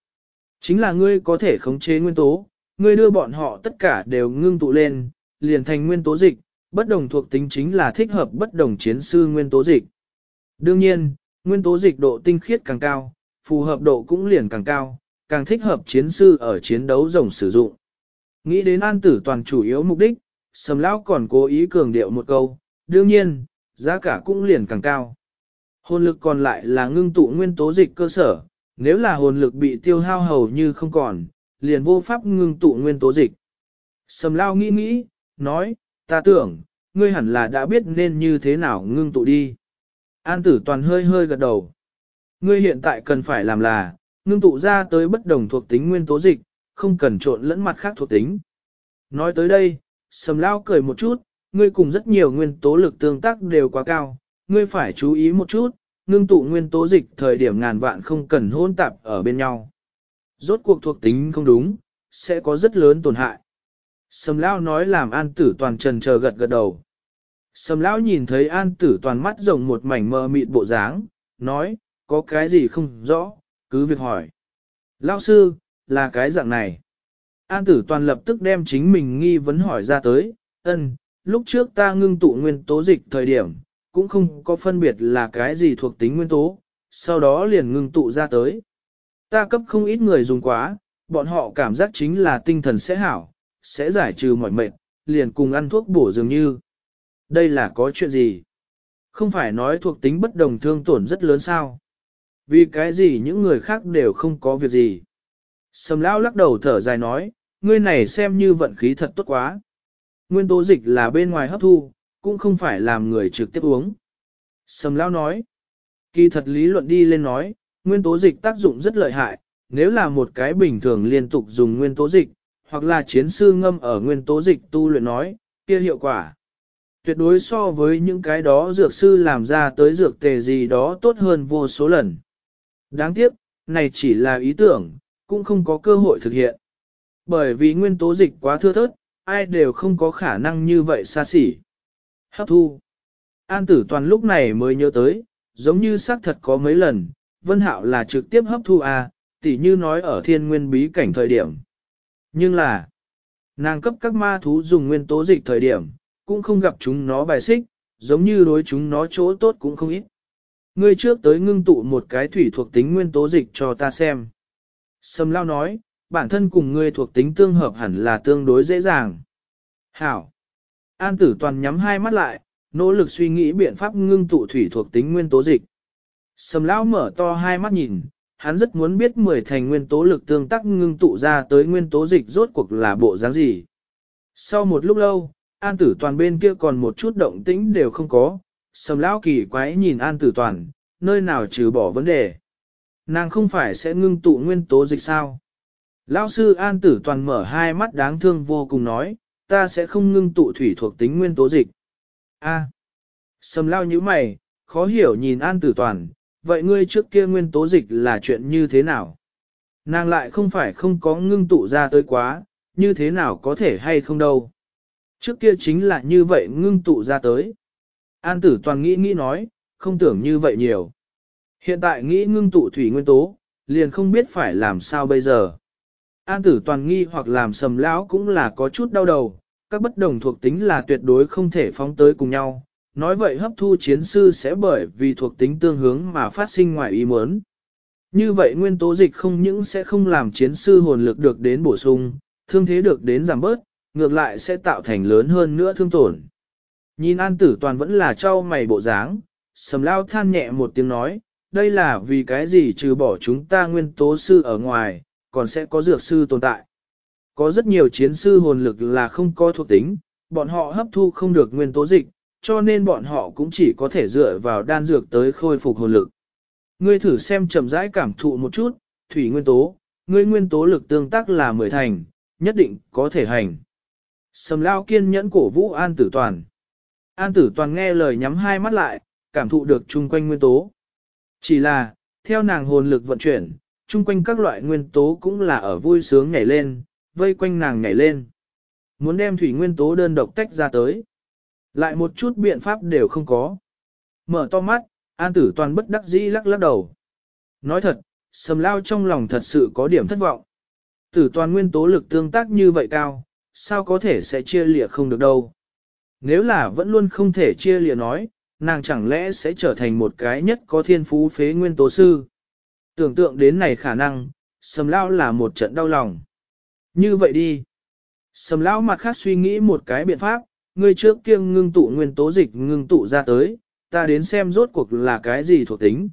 Chính là ngươi có thể khống chế nguyên tố, ngươi đưa bọn họ tất cả đều ngưng tụ lên, liền thành nguyên tố dịch, bất đồng thuộc tính chính là thích hợp bất đồng chiến sư nguyên tố dịch. Đương nhiên, nguyên tố dịch độ tinh khiết càng cao, phù hợp độ cũng liền càng cao, càng thích hợp chiến sư ở chiến đấu rồng sử dụng. Nghĩ đến an tử toàn chủ yếu mục đích, sầm lão còn cố ý cường điệu một câu, đương nhiên, giá cả cũng liền càng cao. Hồn lực còn lại là ngưng tụ nguyên tố dịch cơ sở, nếu là hồn lực bị tiêu hao hầu như không còn, liền vô pháp ngưng tụ nguyên tố dịch. Sầm lao nghĩ nghĩ, nói, ta tưởng, ngươi hẳn là đã biết nên như thế nào ngưng tụ đi. An tử toàn hơi hơi gật đầu. Ngươi hiện tại cần phải làm là, ngưng tụ ra tới bất đồng thuộc tính nguyên tố dịch, không cần trộn lẫn mặt khác thuộc tính. Nói tới đây, sầm lao cười một chút, ngươi cùng rất nhiều nguyên tố lực tương tác đều quá cao, ngươi phải chú ý một chút, ngưng tụ nguyên tố dịch thời điểm ngàn vạn không cần hôn tạp ở bên nhau. Rốt cuộc thuộc tính không đúng, sẽ có rất lớn tổn hại. Sầm lão nói làm an tử toàn trần chờ gật gật đầu. Sầm lão nhìn thấy an tử toàn mắt rồng một mảnh mờ mịt bộ dáng, nói, có cái gì không rõ, cứ việc hỏi. Lão sư, là cái dạng này. An tử toàn lập tức đem chính mình nghi vấn hỏi ra tới, ân, lúc trước ta ngưng tụ nguyên tố dịch thời điểm, cũng không có phân biệt là cái gì thuộc tính nguyên tố, sau đó liền ngưng tụ ra tới. Ta cấp không ít người dùng quá, bọn họ cảm giác chính là tinh thần sẽ hảo, sẽ giải trừ mọi mệt, liền cùng ăn thuốc bổ dường như. Đây là có chuyện gì? Không phải nói thuộc tính bất đồng thương tổn rất lớn sao? Vì cái gì những người khác đều không có việc gì? Sầm lão lắc đầu thở dài nói, ngươi này xem như vận khí thật tốt quá. Nguyên tố dịch là bên ngoài hấp thu, cũng không phải làm người trực tiếp uống. Sầm lão nói, kỳ thật lý luận đi lên nói, nguyên tố dịch tác dụng rất lợi hại, nếu là một cái bình thường liên tục dùng nguyên tố dịch, hoặc là chiến sư ngâm ở nguyên tố dịch tu luyện nói, kia hiệu quả. Tuyệt đối so với những cái đó dược sư làm ra tới dược tề gì đó tốt hơn vô số lần. Đáng tiếc, này chỉ là ý tưởng, cũng không có cơ hội thực hiện. Bởi vì nguyên tố dịch quá thưa thớt, ai đều không có khả năng như vậy xa xỉ. Hấp thu. An tử toàn lúc này mới nhớ tới, giống như xác thật có mấy lần, Vân Hạo là trực tiếp hấp thu A, tỉ như nói ở thiên nguyên bí cảnh thời điểm. Nhưng là, nàng cấp các ma thú dùng nguyên tố dịch thời điểm, cũng không gặp chúng nó bài xích, giống như đối chúng nó chỗ tốt cũng không ít. Ngươi trước tới ngưng tụ một cái thủy thuộc tính nguyên tố dịch cho ta xem. Sầm lao nói, bản thân cùng ngươi thuộc tính tương hợp hẳn là tương đối dễ dàng. Hảo. An tử toàn nhắm hai mắt lại, nỗ lực suy nghĩ biện pháp ngưng tụ thủy thuộc tính nguyên tố dịch. Sầm lão mở to hai mắt nhìn, hắn rất muốn biết mười thành nguyên tố lực tương tác ngưng tụ ra tới nguyên tố dịch rốt cuộc là bộ dáng gì. Sau một lúc lâu, an tử toàn bên kia còn một chút động tĩnh đều không có, sầm lão kỳ quái nhìn an tử toàn, nơi nào trừ bỏ vấn đề. Nàng không phải sẽ ngưng tụ nguyên tố dịch sao? Lão sư an tử toàn mở hai mắt đáng thương vô cùng nói, ta sẽ không ngưng tụ thủy thuộc tính nguyên tố dịch. A. Sầm lao như mày, khó hiểu nhìn an tử toàn, vậy ngươi trước kia nguyên tố dịch là chuyện như thế nào? Nàng lại không phải không có ngưng tụ ra tới quá, như thế nào có thể hay không đâu. Trước kia chính là như vậy ngưng tụ ra tới. An tử toàn nghĩ nghĩ nói, không tưởng như vậy nhiều. Hiện tại nghĩ ngưng tụ thủy nguyên tố, liền không biết phải làm sao bây giờ. An tử toàn nghi hoặc làm sầm lão cũng là có chút đau đầu, các bất đồng thuộc tính là tuyệt đối không thể phóng tới cùng nhau, nói vậy hấp thu chiến sư sẽ bởi vì thuộc tính tương hướng mà phát sinh ngoài ý muốn. Như vậy nguyên tố dịch không những sẽ không làm chiến sư hồn lực được đến bổ sung, thương thế được đến giảm bớt, ngược lại sẽ tạo thành lớn hơn nữa thương tổn. Nhìn an tử toàn vẫn là trao mày bộ dáng, sầm lao than nhẹ một tiếng nói, đây là vì cái gì trừ bỏ chúng ta nguyên tố sư ở ngoài, còn sẽ có dược sư tồn tại. Có rất nhiều chiến sư hồn lực là không có thuộc tính, bọn họ hấp thu không được nguyên tố dịch, cho nên bọn họ cũng chỉ có thể dựa vào đan dược tới khôi phục hồn lực. Ngươi thử xem chậm rãi cảm thụ một chút, thủy nguyên tố, ngươi nguyên tố lực tương tác là 10 thành, nhất định có thể hành. Sầm lao kiên nhẫn cổ vũ an tử toàn. An tử toàn nghe lời nhắm hai mắt lại, cảm thụ được chung quanh nguyên tố. Chỉ là, theo nàng hồn lực vận chuyển, chung quanh các loại nguyên tố cũng là ở vui sướng nhảy lên, vây quanh nàng nhảy lên. Muốn đem thủy nguyên tố đơn độc tách ra tới. Lại một chút biện pháp đều không có. Mở to mắt, an tử toàn bất đắc dĩ lắc lắc đầu. Nói thật, sầm lao trong lòng thật sự có điểm thất vọng. Tử toàn nguyên tố lực tương tác như vậy cao, sao có thể sẽ chia lịa không được đâu. Nếu là vẫn luôn không thể chia lìa nói, nàng chẳng lẽ sẽ trở thành một cái nhất có thiên phú phế nguyên tố sư. Tưởng tượng đến này khả năng, sầm lao là một trận đau lòng. Như vậy đi. Sầm lao mặt khác suy nghĩ một cái biện pháp, người trước kia ngưng tụ nguyên tố dịch ngưng tụ ra tới, ta đến xem rốt cuộc là cái gì thuộc tính.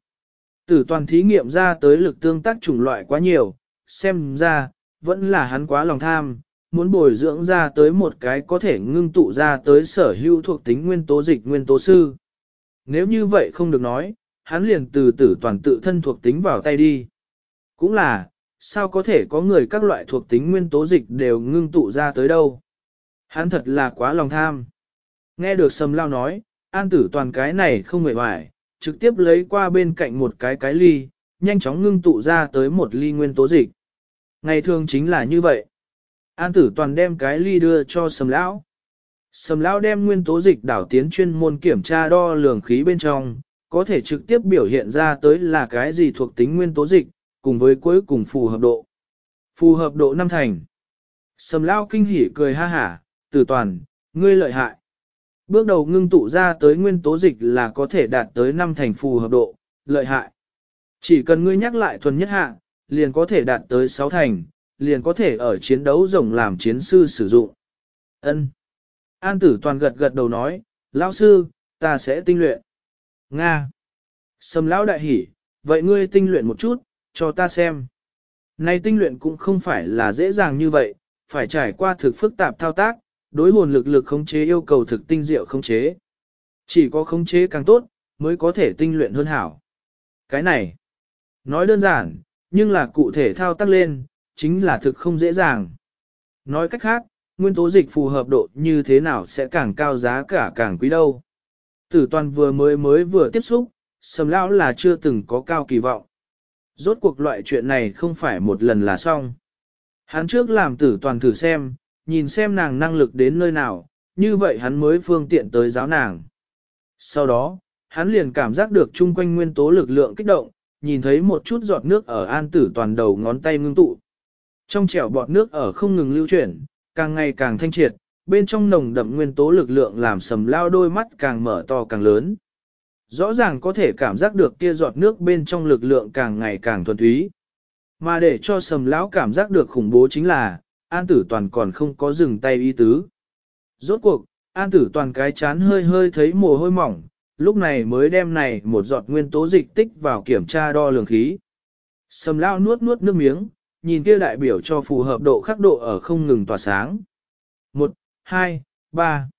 Tử toàn thí nghiệm ra tới lực tương tác chủng loại quá nhiều, xem ra, vẫn là hắn quá lòng tham, muốn bồi dưỡng ra tới một cái có thể ngưng tụ ra tới sở hữu thuộc tính nguyên tố dịch nguyên tố sư. Nếu như vậy không được nói, hắn liền từ tử toàn tự thân thuộc tính vào tay đi. Cũng là, sao có thể có người các loại thuộc tính nguyên tố dịch đều ngưng tụ ra tới đâu. Hắn thật là quá lòng tham. Nghe được sầm lao nói, an tử toàn cái này không mệt mỏi, trực tiếp lấy qua bên cạnh một cái cái ly, nhanh chóng ngưng tụ ra tới một ly nguyên tố dịch. Ngày thường chính là như vậy. An tử toàn đem cái ly đưa cho sầm lão. Sầm lão đem nguyên tố dịch đảo tiến chuyên môn kiểm tra đo lường khí bên trong, có thể trực tiếp biểu hiện ra tới là cái gì thuộc tính nguyên tố dịch, cùng với cuối cùng phù hợp độ. Phù hợp độ năm thành. Sầm lão kinh hỉ cười ha hả, tử toàn, ngươi lợi hại. Bước đầu ngưng tụ ra tới nguyên tố dịch là có thể đạt tới năm thành phù hợp độ, lợi hại. Chỉ cần ngươi nhắc lại thuần nhất hạ, liền có thể đạt tới 6 thành, liền có thể ở chiến đấu rồng làm chiến sư sử dụng. Ân. An tử toàn gật gật đầu nói, lão sư, ta sẽ tinh luyện. Nga. Sầm lão đại hỉ, vậy ngươi tinh luyện một chút, cho ta xem. Này tinh luyện cũng không phải là dễ dàng như vậy, phải trải qua thực phức tạp thao tác, đối hồn lực lực khống chế yêu cầu thực tinh diệu khống chế. Chỉ có khống chế càng tốt, mới có thể tinh luyện hơn hảo. Cái này, nói đơn giản, nhưng là cụ thể thao tác lên, chính là thực không dễ dàng. Nói cách khác, nguyên tố dịch phù hợp độ như thế nào sẽ càng cao giá cả càng quý đâu. Tử toàn vừa mới mới vừa tiếp xúc, sầm lão là chưa từng có cao kỳ vọng. Rốt cuộc loại chuyện này không phải một lần là xong. Hắn trước làm tử toàn thử xem, nhìn xem nàng năng lực đến nơi nào, như vậy hắn mới phương tiện tới giáo nàng. Sau đó, hắn liền cảm giác được chung quanh nguyên tố lực lượng kích động, nhìn thấy một chút giọt nước ở an tử toàn đầu ngón tay ngưng tụ. Trong chẻo bọt nước ở không ngừng lưu chuyển, càng ngày càng thanh triệt, bên trong nồng đậm nguyên tố lực lượng làm sầm lao đôi mắt càng mở to càng lớn. Rõ ràng có thể cảm giác được kia giọt nước bên trong lực lượng càng ngày càng thuần túy. Mà để cho sầm lão cảm giác được khủng bố chính là, an tử toàn còn không có dừng tay ý tứ. Rốt cuộc, an tử toàn cái chán hơi hơi thấy mồ hôi mỏng, lúc này mới đem này một giọt nguyên tố dịch tích vào kiểm tra đo lường khí. Sầm lao nuốt nuốt nước miếng, nhìn kia đại biểu cho phù hợp độ khắc độ ở không ngừng tỏa sáng. Một, hai, ba.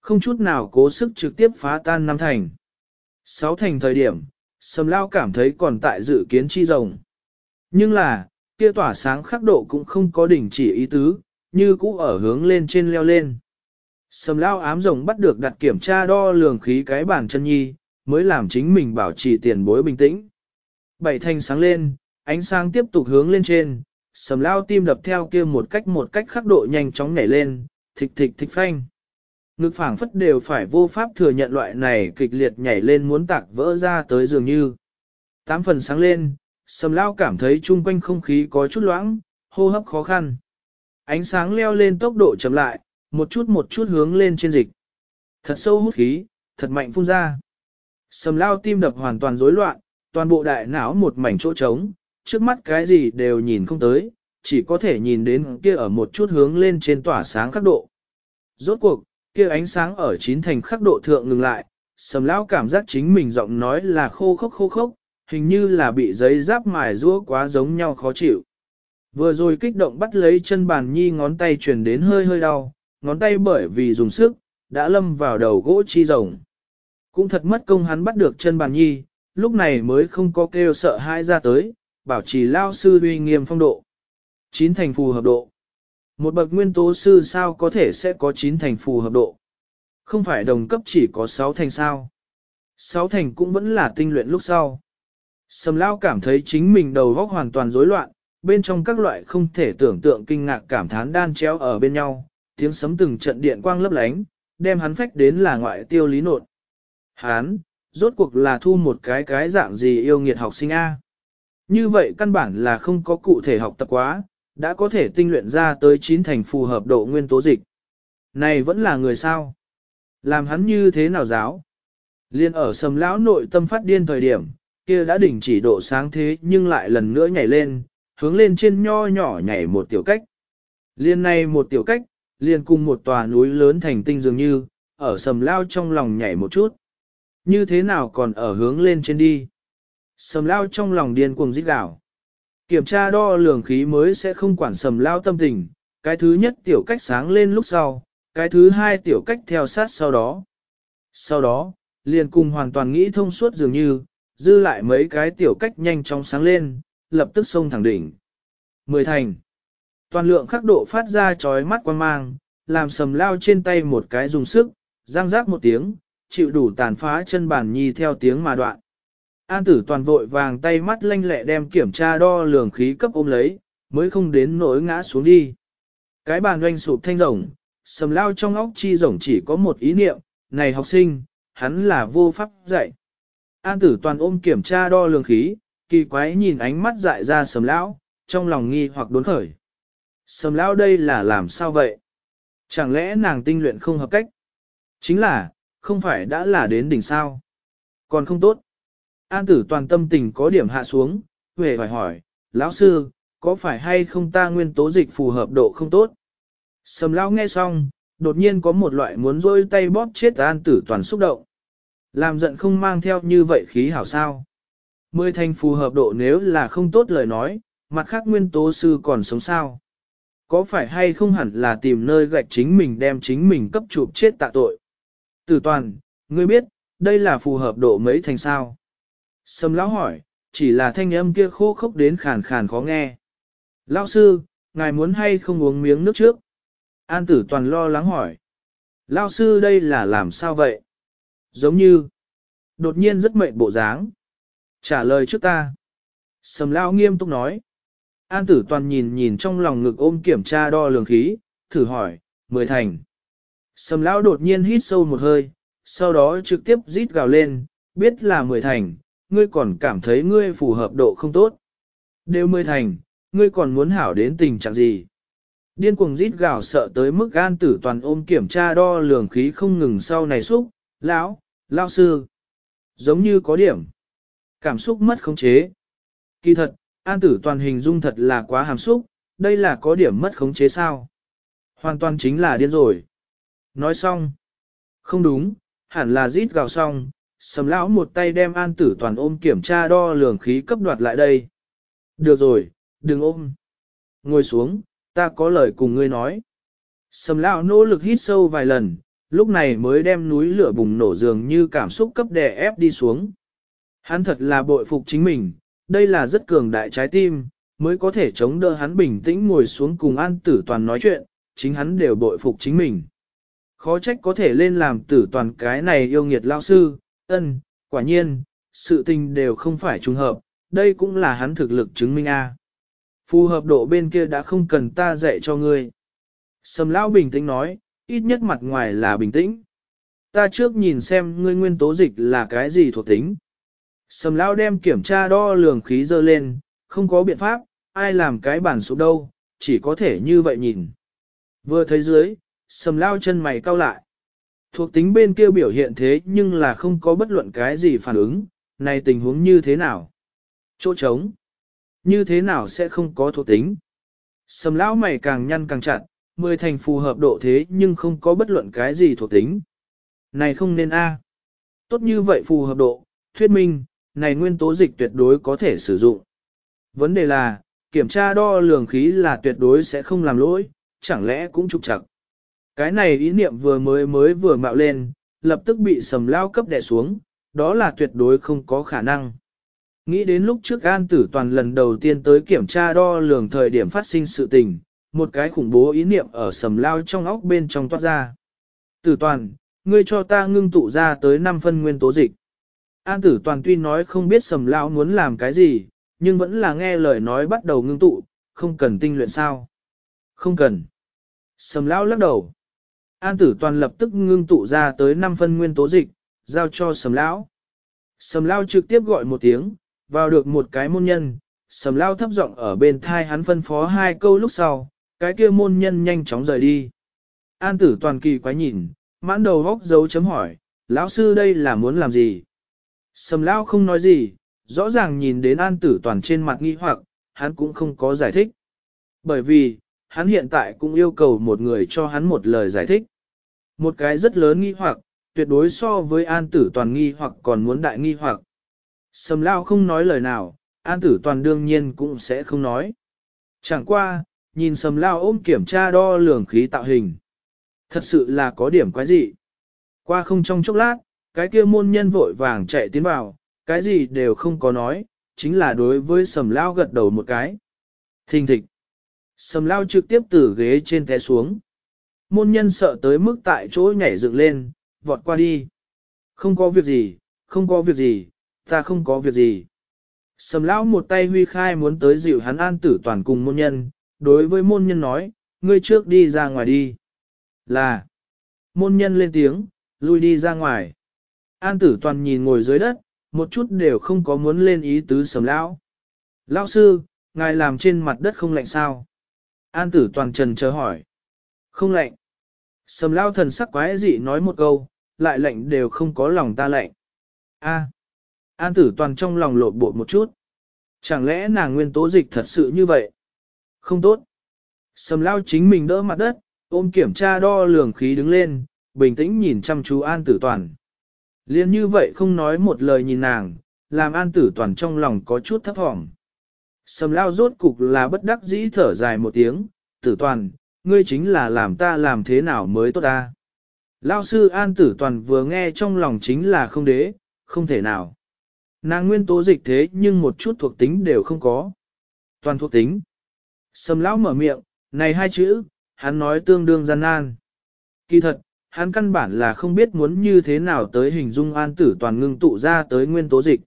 Không chút nào cố sức trực tiếp phá tan năm thành. Sáu thành thời điểm, sầm lao cảm thấy còn tại dự kiến chi rồng. Nhưng là, kia tỏa sáng khắc độ cũng không có đỉnh chỉ ý tứ, như cũ ở hướng lên trên leo lên. Sầm lao ám rồng bắt được đặt kiểm tra đo lường khí cái bàn chân nhi, mới làm chính mình bảo trì tiền bối bình tĩnh. Bảy thanh sáng lên, ánh sáng tiếp tục hướng lên trên, sầm lao tim đập theo kia một cách một cách khắc độ nhanh chóng nhảy lên, thịch thịch thịch phanh. Ngực phảng phất đều phải vô pháp thừa nhận loại này kịch liệt nhảy lên muốn tạc vỡ ra tới dường như. Tám phần sáng lên, sầm lao cảm thấy chung quanh không khí có chút loãng, hô hấp khó khăn. Ánh sáng leo lên tốc độ chậm lại, một chút một chút hướng lên trên dịch. Thật sâu hút khí, thật mạnh phun ra. Sầm lao tim đập hoàn toàn rối loạn, toàn bộ đại não một mảnh chỗ trống, trước mắt cái gì đều nhìn không tới, chỉ có thể nhìn đến kia ở một chút hướng lên trên tỏa sáng khắc độ. Rốt cuộc, kia ánh sáng ở chín thành khắc độ thượng ngừng lại, sầm lão cảm giác chính mình giọng nói là khô khốc khô khốc, hình như là bị giấy giáp mài rúa quá giống nhau khó chịu. Vừa rồi kích động bắt lấy chân bàn nhi ngón tay truyền đến hơi hơi đau, ngón tay bởi vì dùng sức, đã lâm vào đầu gỗ chi rồng. Cũng thật mất công hắn bắt được chân bàn nhi, lúc này mới không có kêu sợ hãi ra tới, bảo trì lao sư uy nghiêm phong độ. Chín thành phù hợp độ. Một bậc nguyên tố sư sao có thể sẽ có chín thành phù hợp độ? Không phải đồng cấp chỉ có sáu thành sao? Sáu thành cũng vẫn là tinh luyện lúc sau. Sầm lao cảm thấy chính mình đầu góc hoàn toàn rối loạn, bên trong các loại không thể tưởng tượng kinh ngạc cảm thán đan chéo ở bên nhau, tiếng sấm từng trận điện quang lấp lánh, đem hắn phách đến là ngoại tiêu lý nột. Hán, rốt cuộc là thu một cái cái dạng gì yêu nghiệt học sinh A. Như vậy căn bản là không có cụ thể học tập quá, đã có thể tinh luyện ra tới chín thành phù hợp độ nguyên tố dịch. Này vẫn là người sao? Làm hắn như thế nào giáo? Liên ở sầm lão nội tâm phát điên thời điểm, kia đã đỉnh chỉ độ sáng thế nhưng lại lần nữa nhảy lên, hướng lên trên nho nhỏ nhảy một tiểu cách. Liên này một tiểu cách, liền cùng một tòa núi lớn thành tinh dường như, ở sầm lao trong lòng nhảy một chút. Như thế nào còn ở hướng lên trên đi? Sầm lao trong lòng điên cuồng rít đảo. Kiểm tra đo lường khí mới sẽ không quản sầm lao tâm tình, cái thứ nhất tiểu cách sáng lên lúc sau, cái thứ hai tiểu cách theo sát sau đó. Sau đó, liền cùng hoàn toàn nghĩ thông suốt dường như, dư lại mấy cái tiểu cách nhanh chóng sáng lên, lập tức xông thẳng đỉnh. Mười thành. Toàn lượng khắc độ phát ra chói mắt quan mang, làm sầm lao trên tay một cái dùng sức, răng rác một tiếng, chịu đủ tàn phá chân bản nhi theo tiếng mà đoạn. An tử toàn vội vàng tay mắt lanh lẹ đem kiểm tra đo lường khí cấp ôm lấy, mới không đến nỗi ngã xuống đi. Cái bàn doanh sụp thanh rồng, sầm lao trong óc chi rồng chỉ có một ý niệm, này học sinh, hắn là vô pháp dạy. An tử toàn ôm kiểm tra đo lường khí, kỳ quái nhìn ánh mắt dại ra sầm lão, trong lòng nghi hoặc đốn khởi. Sầm lão đây là làm sao vậy? Chẳng lẽ nàng tinh luyện không hợp cách? Chính là, không phải đã là đến đỉnh sao? Còn không tốt. An tử toàn tâm tình có điểm hạ xuống, về phải hỏi, lão sư, có phải hay không ta nguyên tố dịch phù hợp độ không tốt? Sầm lão nghe xong, đột nhiên có một loại muốn rôi tay bóp chết an tử toàn xúc động. Làm giận không mang theo như vậy khí hảo sao. Mười thành phù hợp độ nếu là không tốt lời nói, mặt khác nguyên tố sư còn sống sao. Có phải hay không hẳn là tìm nơi gạch chính mình đem chính mình cấp chụp chết tạ tội. Tử toàn, ngươi biết, đây là phù hợp độ mấy thành sao. Sầm lão hỏi, chỉ là thanh âm kia khô khốc đến khàn khàn khó nghe. Lão sư, ngài muốn hay không uống miếng nước trước? An tử toàn lo lắng hỏi. Lão sư đây là làm sao vậy? Giống như, đột nhiên rất mệnh bộ dáng. Trả lời trước ta. Sầm Lão nghiêm túc nói. An tử toàn nhìn nhìn trong lòng ngực ôm kiểm tra đo lường khí, thử hỏi, mười thành. Sầm lão đột nhiên hít sâu một hơi, sau đó trực tiếp rít gào lên, biết là mười thành, ngươi còn cảm thấy ngươi phù hợp độ không tốt. Đều mười thành, ngươi còn muốn hảo đến tình trạng gì? Điên cuồng rít gào sợ tới mức an tử toàn ôm kiểm tra đo lường khí không ngừng sau này xúc, lão, lão sư. Giống như có điểm. Cảm xúc mất khống chế. Kỳ thật, an tử toàn hình dung thật là quá hàm xúc, đây là có điểm mất khống chế sao. Hoàn toàn chính là điên rồi. Nói xong. Không đúng, hẳn là rít gào xong, sầm lão một tay đem an tử toàn ôm kiểm tra đo lường khí cấp đoạt lại đây. Được rồi, đừng ôm. Ngồi xuống, ta có lời cùng ngươi nói. Sầm lão nỗ lực hít sâu vài lần, lúc này mới đem núi lửa bùng nổ dường như cảm xúc cấp đè ép đi xuống. Hắn thật là bội phục chính mình, đây là rất cường đại trái tim, mới có thể chống đỡ hắn bình tĩnh ngồi xuống cùng an tử toàn nói chuyện, chính hắn đều bội phục chính mình. Khó trách có thể lên làm tử toàn cái này yêu nghiệt lao sư, ân, quả nhiên, sự tình đều không phải trùng hợp, đây cũng là hắn thực lực chứng minh a. Phù hợp độ bên kia đã không cần ta dạy cho ngươi. Sầm lão bình tĩnh nói, ít nhất mặt ngoài là bình tĩnh. Ta trước nhìn xem ngươi nguyên tố dịch là cái gì thuộc tính. Sầm lão đem kiểm tra đo lường khí dơ lên, không có biện pháp, ai làm cái bản số đâu, chỉ có thể như vậy nhìn. Vừa thấy dưới, sầm Lão chân mày cau lại. Thuộc tính bên kia biểu hiện thế nhưng là không có bất luận cái gì phản ứng, này tình huống như thế nào? Chỗ trống. Như thế nào sẽ không có thuộc tính? Sầm lão mày càng nhăn càng chặt, mười thành phù hợp độ thế nhưng không có bất luận cái gì thuộc tính. Này không nên A. Tốt như vậy phù hợp độ, thuyết minh, này nguyên tố dịch tuyệt đối có thể sử dụng. Vấn đề là, kiểm tra đo lường khí là tuyệt đối sẽ không làm lỗi, chẳng lẽ cũng trục chặt. Cái này ý niệm vừa mới mới vừa mạo lên, lập tức bị sầm lao cấp đè xuống, đó là tuyệt đối không có khả năng. Nghĩ đến lúc trước An Tử Toàn lần đầu tiên tới kiểm tra đo lường thời điểm phát sinh sự tình, một cái khủng bố ý niệm ở sầm lao trong óc bên trong toát ra. Tử Toàn, ngươi cho ta ngưng tụ ra tới 5 phân nguyên tố dịch. An Tử Toàn tuy nói không biết sầm lao muốn làm cái gì, nhưng vẫn là nghe lời nói bắt đầu ngưng tụ, không cần tinh luyện sao. Không cần. Sầm lao lắc đầu. An Tử Toàn lập tức ngưng tụ ra tới 5 phân nguyên tố dịch, giao cho sầm lão. Sầm Lão trực tiếp gọi một tiếng, vào được một cái môn nhân, sầm Lão thấp giọng ở bên thai hắn phân phó hai câu lúc sau, cái kia môn nhân nhanh chóng rời đi. An tử toàn kỳ quái nhìn, mãn đầu góc dấu chấm hỏi, lão sư đây là muốn làm gì? Sầm Lão không nói gì, rõ ràng nhìn đến an tử toàn trên mặt nghi hoặc, hắn cũng không có giải thích. Bởi vì, hắn hiện tại cũng yêu cầu một người cho hắn một lời giải thích. Một cái rất lớn nghi hoặc, tuyệt đối so với an tử toàn nghi hoặc còn muốn đại nghi hoặc. Sầm lao không nói lời nào, an tử toàn đương nhiên cũng sẽ không nói. Chẳng qua, nhìn sầm lao ôm kiểm tra đo lường khí tạo hình. Thật sự là có điểm quái dị. Qua không trong chốc lát, cái kia môn nhân vội vàng chạy tiến vào, cái gì đều không có nói, chính là đối với sầm lao gật đầu một cái. Thình thịch. Sầm lao trực tiếp từ ghế trên té xuống. Môn nhân sợ tới mức tại chỗ nhảy dựng lên, vọt qua đi. Không có việc gì, không có việc gì, ta không có việc gì. Sầm lão một tay huy khai muốn tới dịu hắn an tử toàn cùng môn nhân, đối với môn nhân nói, ngươi trước đi ra ngoài đi. Là, môn nhân lên tiếng, lui đi ra ngoài. An tử toàn nhìn ngồi dưới đất, một chút đều không có muốn lên ý tứ sầm lão. Lão sư, ngài làm trên mặt đất không lạnh sao? An tử toàn trần chờ hỏi. Không lạnh. Sầm lão thần sắc quái dị nói một câu, lại lệnh đều không có lòng ta lệnh. A. An tử toàn trong lòng lộn bộ một chút. Chẳng lẽ nàng nguyên tố dịch thật sự như vậy? Không tốt. Sầm lao chính mình đỡ mặt đất, ôm kiểm tra đo lường khí đứng lên, bình tĩnh nhìn chăm chú an tử toàn. Liên như vậy không nói một lời nhìn nàng, làm an tử toàn trong lòng có chút thấp thỏm. Sầm lao rốt cục là bất đắc dĩ thở dài một tiếng, tử toàn, ngươi chính là làm ta làm thế nào mới tốt ta. Lao sư an tử toàn vừa nghe trong lòng chính là không đế, không thể nào. Nàng nguyên tố dịch thế nhưng một chút thuộc tính đều không có. Toàn thuộc tính. Sầm lão mở miệng, này hai chữ, hắn nói tương đương gian nan. Kỳ thật, hắn căn bản là không biết muốn như thế nào tới hình dung an tử toàn ngưng tụ ra tới nguyên tố dịch.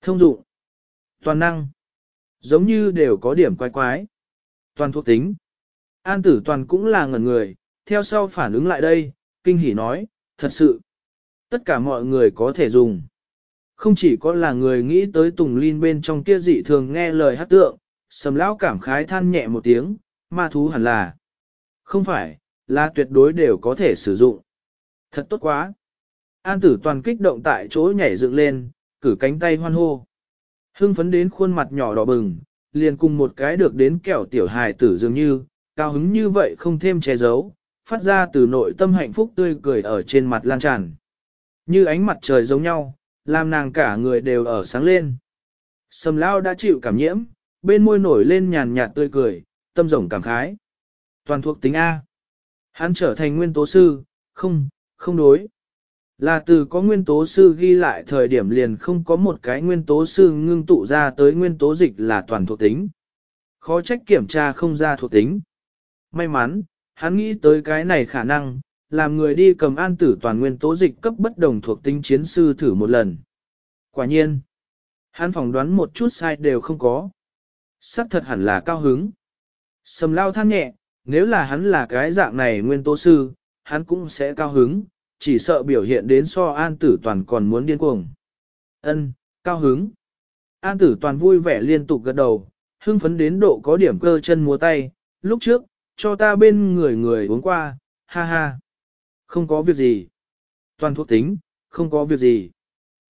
Thông dụng. Toàn năng. Giống như đều có điểm quái quái. Toàn thuộc tính. An tử toàn cũng là ngẩn người, theo sau phản ứng lại đây, kinh hỉ nói, thật sự. Tất cả mọi người có thể dùng. Không chỉ có là người nghĩ tới Tùng Linh bên trong kia dị thường nghe lời hát tượng, sầm lão cảm khái than nhẹ một tiếng, ma thú hẳn là. Không phải, là tuyệt đối đều có thể sử dụng. Thật tốt quá. An tử toàn kích động tại chỗ nhảy dựng lên, cử cánh tay hoan hô. Hưng phấn đến khuôn mặt nhỏ đỏ bừng, liền cùng một cái được đến kẹo tiểu hài tử dường như, cao hứng như vậy không thêm che giấu, phát ra từ nội tâm hạnh phúc tươi cười ở trên mặt lan tràn. Như ánh mặt trời giống nhau, làm nàng cả người đều ở sáng lên. Sầm lao đã chịu cảm nhiễm, bên môi nổi lên nhàn nhạt tươi cười, tâm rộng cảm khái. Toàn thuộc tính A. Hắn trở thành nguyên tố sư, không, không đối. Là từ có nguyên tố sư ghi lại thời điểm liền không có một cái nguyên tố sư ngưng tụ ra tới nguyên tố dịch là toàn thuộc tính. Khó trách kiểm tra không ra thuộc tính. May mắn, hắn nghĩ tới cái này khả năng, làm người đi cầm an tử toàn nguyên tố dịch cấp bất đồng thuộc tính chiến sư thử một lần. Quả nhiên, hắn phỏng đoán một chút sai đều không có. Sắc thật hẳn là cao hứng. Sầm lao than nhẹ, nếu là hắn là cái dạng này nguyên tố sư, hắn cũng sẽ cao hứng, chỉ sợ biểu hiện đến so an tử toàn còn muốn điên cuồng. Ân, cao hứng. An tử toàn vui vẻ liên tục gật đầu, hưng phấn đến độ có điểm cơ chân múa tay, lúc trước, cho ta bên người người uống qua, ha ha. Không có việc gì. Toàn thuộc tính, không có việc gì.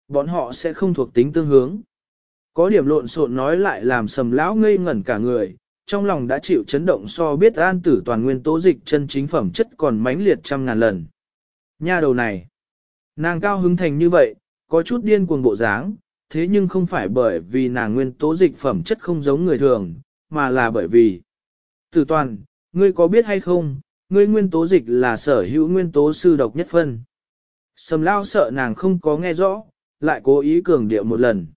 Bọn họ sẽ không thuộc tính tương hướng. Có điểm lộn xộn nói lại làm sầm lão ngây ngẩn cả người, trong lòng đã chịu chấn động so biết an tử toàn nguyên tố dịch chân chính phẩm chất còn mãnh liệt trăm ngàn lần. Nha đầu này, nàng cao hứng thành như vậy, có chút điên cuồng bộ dáng, thế nhưng không phải bởi vì nàng nguyên tố dịch phẩm chất không giống người thường, mà là bởi vì Tử toàn, ngươi có biết hay không, ngươi nguyên tố dịch là sở hữu nguyên tố sư độc nhất phân. Sầm lao sợ nàng không có nghe rõ, lại cố ý cường điệu một lần.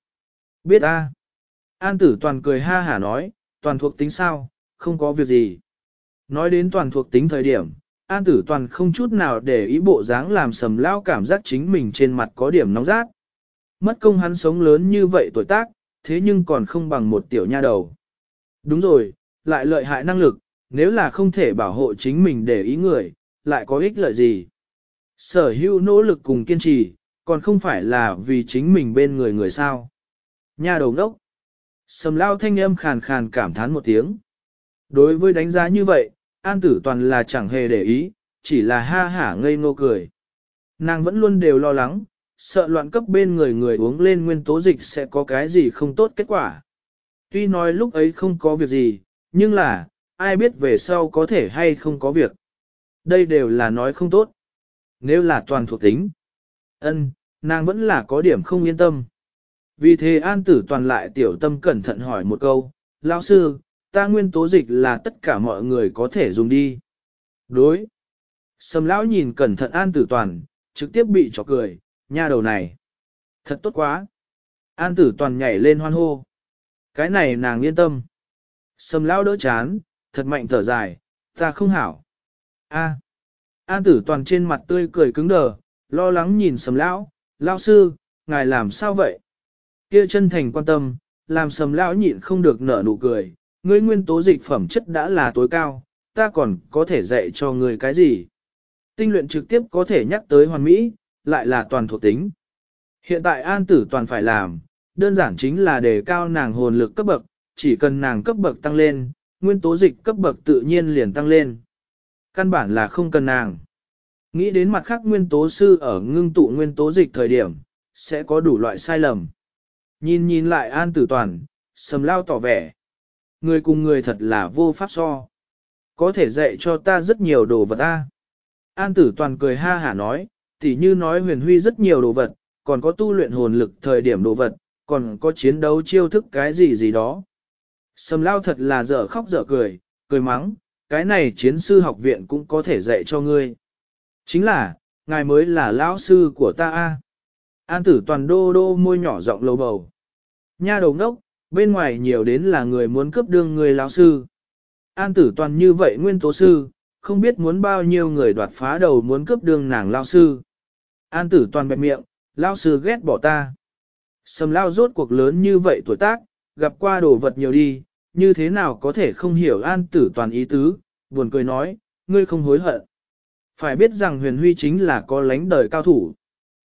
Biết a. An tử toàn cười ha hả nói, toàn thuộc tính sao, không có việc gì. Nói đến toàn thuộc tính thời điểm, an tử toàn không chút nào để ý bộ dáng làm sầm lao cảm giác chính mình trên mặt có điểm nóng rát. Mất công hắn sống lớn như vậy tuổi tác, thế nhưng còn không bằng một tiểu nha đầu. Đúng rồi, lại lợi hại năng lực, nếu là không thể bảo hộ chính mình để ý người, lại có ích lợi gì. Sở hữu nỗ lực cùng kiên trì, còn không phải là vì chính mình bên người người sao. nhà đầu đốc. Sầm lao thanh âm khàn khàn cảm thán một tiếng. Đối với đánh giá như vậy, an tử toàn là chẳng hề để ý, chỉ là ha hả ngây ngô cười. Nàng vẫn luôn đều lo lắng, sợ loạn cấp bên người người uống lên nguyên tố dịch sẽ có cái gì không tốt kết quả. Tuy nói lúc ấy không có việc gì, nhưng là, ai biết về sau có thể hay không có việc. Đây đều là nói không tốt. Nếu là toàn thuộc tính, ân, nàng vẫn là có điểm không yên tâm. Vì thế an tử toàn lại tiểu tâm cẩn thận hỏi một câu, lão sư, ta nguyên tố dịch là tất cả mọi người có thể dùng đi. Đối. Sầm lão nhìn cẩn thận an tử toàn, trực tiếp bị chọc cười, nha đầu này. Thật tốt quá. An tử toàn nhảy lên hoan hô. Cái này nàng yên tâm. Sầm lão đỡ chán, thật mạnh thở dài, ta không hảo. A. An tử toàn trên mặt tươi cười cứng đờ, lo lắng nhìn sầm lão, lão sư, ngài làm sao vậy? Kia chân thành quan tâm, làm sầm lão nhịn không được nở nụ cười, ngươi nguyên tố dịch phẩm chất đã là tối cao, ta còn có thể dạy cho ngươi cái gì? Tinh luyện trực tiếp có thể nhắc tới hoàn mỹ, lại là toàn thuộc tính. Hiện tại an tử toàn phải làm, đơn giản chính là đề cao nàng hồn lực cấp bậc, chỉ cần nàng cấp bậc tăng lên, nguyên tố dịch cấp bậc tự nhiên liền tăng lên. Căn bản là không cần nàng. Nghĩ đến mặt khác nguyên tố sư ở ngưng tụ nguyên tố dịch thời điểm, sẽ có đủ loại sai lầm. Nhìn nhìn lại an tử toàn, sầm lao tỏ vẻ. Người cùng người thật là vô pháp so. Có thể dạy cho ta rất nhiều đồ vật ta. An tử toàn cười ha hả nói, tỉ như nói huyền huy rất nhiều đồ vật, còn có tu luyện hồn lực thời điểm đồ vật, còn có chiến đấu chiêu thức cái gì gì đó. Sầm lao thật là dở khóc dở cười, cười mắng, cái này chiến sư học viện cũng có thể dạy cho ngươi. Chính là, ngài mới là lão sư của ta a. An tử toàn đô đô môi nhỏ giọng lầu bầu. Nha đầu ngốc, bên ngoài nhiều đến là người muốn cướp đương người lão sư. An tử toàn như vậy nguyên tố sư, không biết muốn bao nhiêu người đoạt phá đầu muốn cướp đương nàng lão sư. An tử toàn bẹp miệng, lão sư ghét bỏ ta. Sầm lao rốt cuộc lớn như vậy tuổi tác, gặp qua đồ vật nhiều đi, như thế nào có thể không hiểu an tử toàn ý tứ, buồn cười nói, ngươi không hối hận. Phải biết rằng huyền huy chính là có lánh đời cao thủ.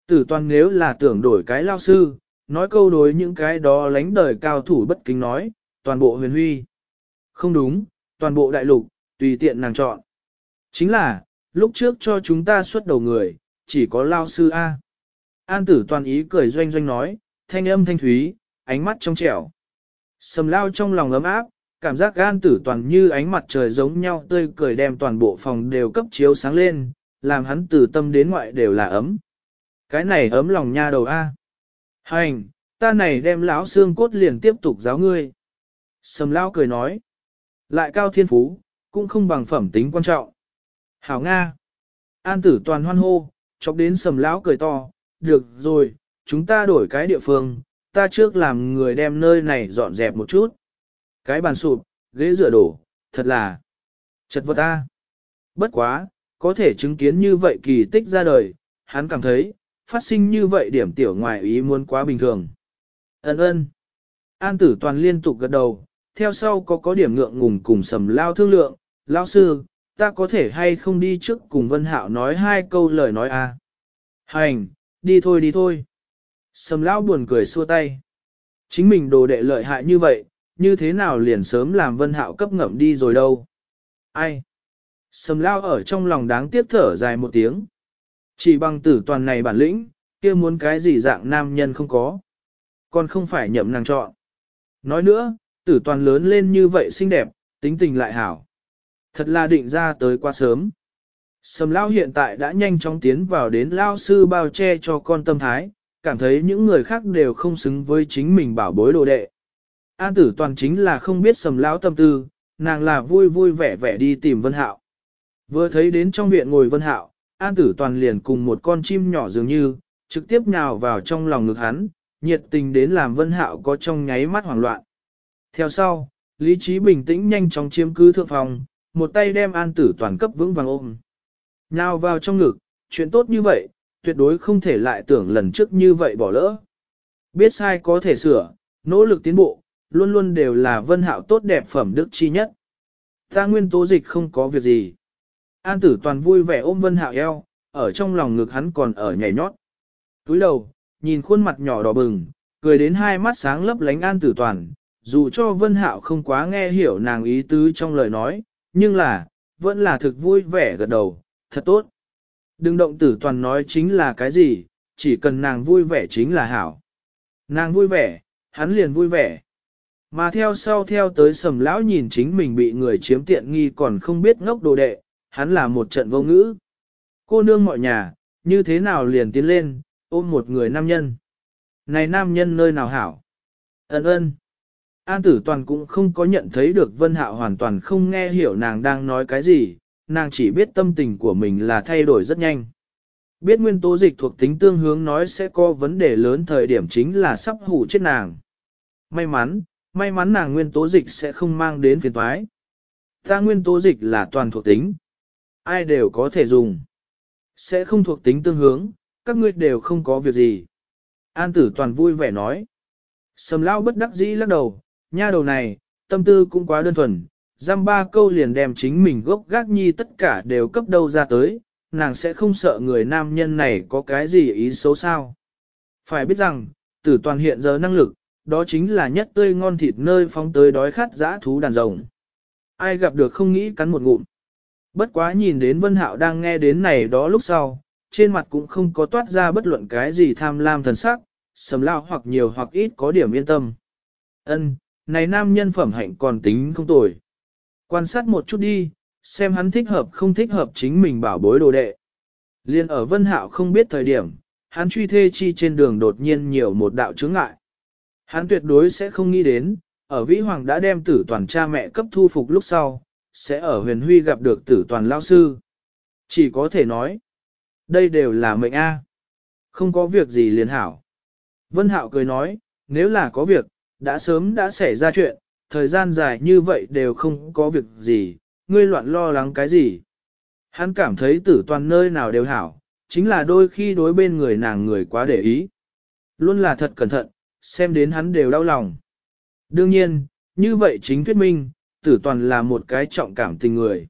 Tử toàn nếu là tưởng đổi cái lao sư, nói câu đối những cái đó lánh đời cao thủ bất kính nói, toàn bộ huyền huy. Không đúng, toàn bộ đại lục, tùy tiện nàng chọn. Chính là, lúc trước cho chúng ta xuất đầu người, chỉ có lao sư A. An tử toàn ý cười doanh doanh nói, thanh âm thanh thúy, ánh mắt trong trẻo. Sầm lao trong lòng ấm áp, cảm giác gan tử toàn như ánh mặt trời giống nhau tươi cười đem toàn bộ phòng đều cấp chiếu sáng lên, làm hắn từ tâm đến ngoại đều là ấm. Cái này ấm lòng nha đầu A. Hành, ta này đem lão xương cốt liền tiếp tục giáo ngươi. Sầm lao cười nói. Lại cao thiên phú, cũng không bằng phẩm tính quan trọng. Hảo Nga. An tử toàn hoan hô, chọc đến sầm lão cười to. Được rồi, chúng ta đổi cái địa phương, ta trước làm người đem nơi này dọn dẹp một chút. Cái bàn sụp, ghế rửa đổ, thật là chật vật ta. Bất quá, có thể chứng kiến như vậy kỳ tích ra đời, hắn cảm thấy, phát sinh như vậy điểm tiểu ngoài ý muốn quá bình thường. Ấn ơn. An tử toàn liên tục gật đầu, theo sau có có điểm ngượng ngùng cùng sầm lao thương lượng, lao sư, ta có thể hay không đi trước cùng Vân Hạo nói hai câu lời nói a à? Hành, đi thôi đi thôi. Sầm lão buồn cười xua tay. Chính mình đồ đệ lợi hại như vậy, như thế nào liền sớm làm vân hạo cấp ngậm đi rồi đâu. Ai? Sầm Lão ở trong lòng đáng tiếc thở dài một tiếng. Chỉ bằng tử toàn này bản lĩnh, kia muốn cái gì dạng nam nhân không có. Còn không phải nhậm nàng chọn. Nói nữa, tử toàn lớn lên như vậy xinh đẹp, tính tình lại hảo. Thật là định ra tới quá sớm. Sầm Lão hiện tại đã nhanh chóng tiến vào đến lao sư bao che cho con tâm thái, cảm thấy những người khác đều không xứng với chính mình bảo bối đồ đệ. An tử toàn chính là không biết sầm lão tâm tư, nàng là vui vui vẻ vẻ đi tìm Vân Hạo. Vừa thấy đến trong viện ngồi Vân Hạo, An tử toàn liền cùng một con chim nhỏ dường như, trực tiếp nhào vào trong lòng ngực hắn, nhiệt tình đến làm Vân Hạo có trong nháy mắt hoảng loạn. Theo sau, lý trí bình tĩnh nhanh chóng chiếm cứ thượng phòng, một tay đem An tử toàn cấp vững vàng ôm. Nhào vào trong ngực, chuyện tốt như vậy, tuyệt đối không thể lại tưởng lần trước như vậy bỏ lỡ. Biết sai có thể sửa, nỗ lực tiến bộ, luôn luôn đều là vân hạo tốt đẹp phẩm đức chi nhất. Ta nguyên tố dịch không có việc gì. An tử toàn vui vẻ ôm vân hạo eo, ở trong lòng ngực hắn còn ở nhảy nhót. Túi đầu, nhìn khuôn mặt nhỏ đỏ bừng, cười đến hai mắt sáng lấp lánh an tử toàn, dù cho vân hạo không quá nghe hiểu nàng ý tứ trong lời nói, nhưng là, vẫn là thực vui vẻ gật đầu, thật tốt. Đừng động tử toàn nói chính là cái gì, chỉ cần nàng vui vẻ chính là hảo. Nàng vui vẻ, hắn liền vui vẻ. Mà theo sau theo tới sầm lão nhìn chính mình bị người chiếm tiện nghi còn không biết ngốc đồ đệ, hắn là một trận vô ngữ. Cô nương mọi nhà, như thế nào liền tiến lên, ôm một người nam nhân. Này nam nhân nơi nào hảo? Ấn ơn. An tử toàn cũng không có nhận thấy được vân hạo hoàn toàn không nghe hiểu nàng đang nói cái gì, nàng chỉ biết tâm tình của mình là thay đổi rất nhanh. Biết nguyên tố dịch thuộc tính tương hướng nói sẽ có vấn đề lớn thời điểm chính là sắp hủ chết nàng. May mắn, may mắn nàng nguyên tố dịch sẽ không mang đến phiền toái. Ta nguyên tố dịch là toàn thuộc tính. Ai đều có thể dùng. Sẽ không thuộc tính tương hướng, các ngươi đều không có việc gì. An tử toàn vui vẻ nói. Sầm lao bất đắc dĩ lắc đầu, nha đầu này, tâm tư cũng quá đơn thuần, giam ba câu liền đem chính mình gốc gác nhi tất cả đều cấp đâu ra tới, nàng sẽ không sợ người nam nhân này có cái gì ý xấu sao. Phải biết rằng, tử toàn hiện giờ năng lực, đó chính là nhất tươi ngon thịt nơi phóng tới đói khát dã thú đàn rồng. Ai gặp được không nghĩ cắn một ngụm. Bất quá nhìn đến Vân Hạo đang nghe đến này đó lúc sau, trên mặt cũng không có toát ra bất luận cái gì tham lam thần sắc, sầm lao hoặc nhiều hoặc ít có điểm yên tâm. Ân, này nam nhân phẩm hạnh còn tính không tồi. Quan sát một chút đi, xem hắn thích hợp không thích hợp chính mình bảo bối đồ đệ. Liên ở Vân Hạo không biết thời điểm, hắn truy thê chi trên đường đột nhiên nhiều một đạo chướng ngại. Hắn tuyệt đối sẽ không nghĩ đến, ở Vĩ Hoàng đã đem tử toàn cha mẹ cấp thu phục lúc sau, sẽ ở huyền huy gặp được tử toàn lao sư. Chỉ có thể nói, đây đều là mệnh A. Không có việc gì liền hảo. Vân Hạo cười nói, nếu là có việc, đã sớm đã xảy ra chuyện, thời gian dài như vậy đều không có việc gì, ngươi loạn lo lắng cái gì. Hắn cảm thấy tử toàn nơi nào đều hảo, chính là đôi khi đối bên người nàng người quá để ý. Luôn là thật cẩn thận, xem đến hắn đều đau lòng. Đương nhiên, như vậy chính thuyết minh, tử toàn là một cái trọng cảm tình người.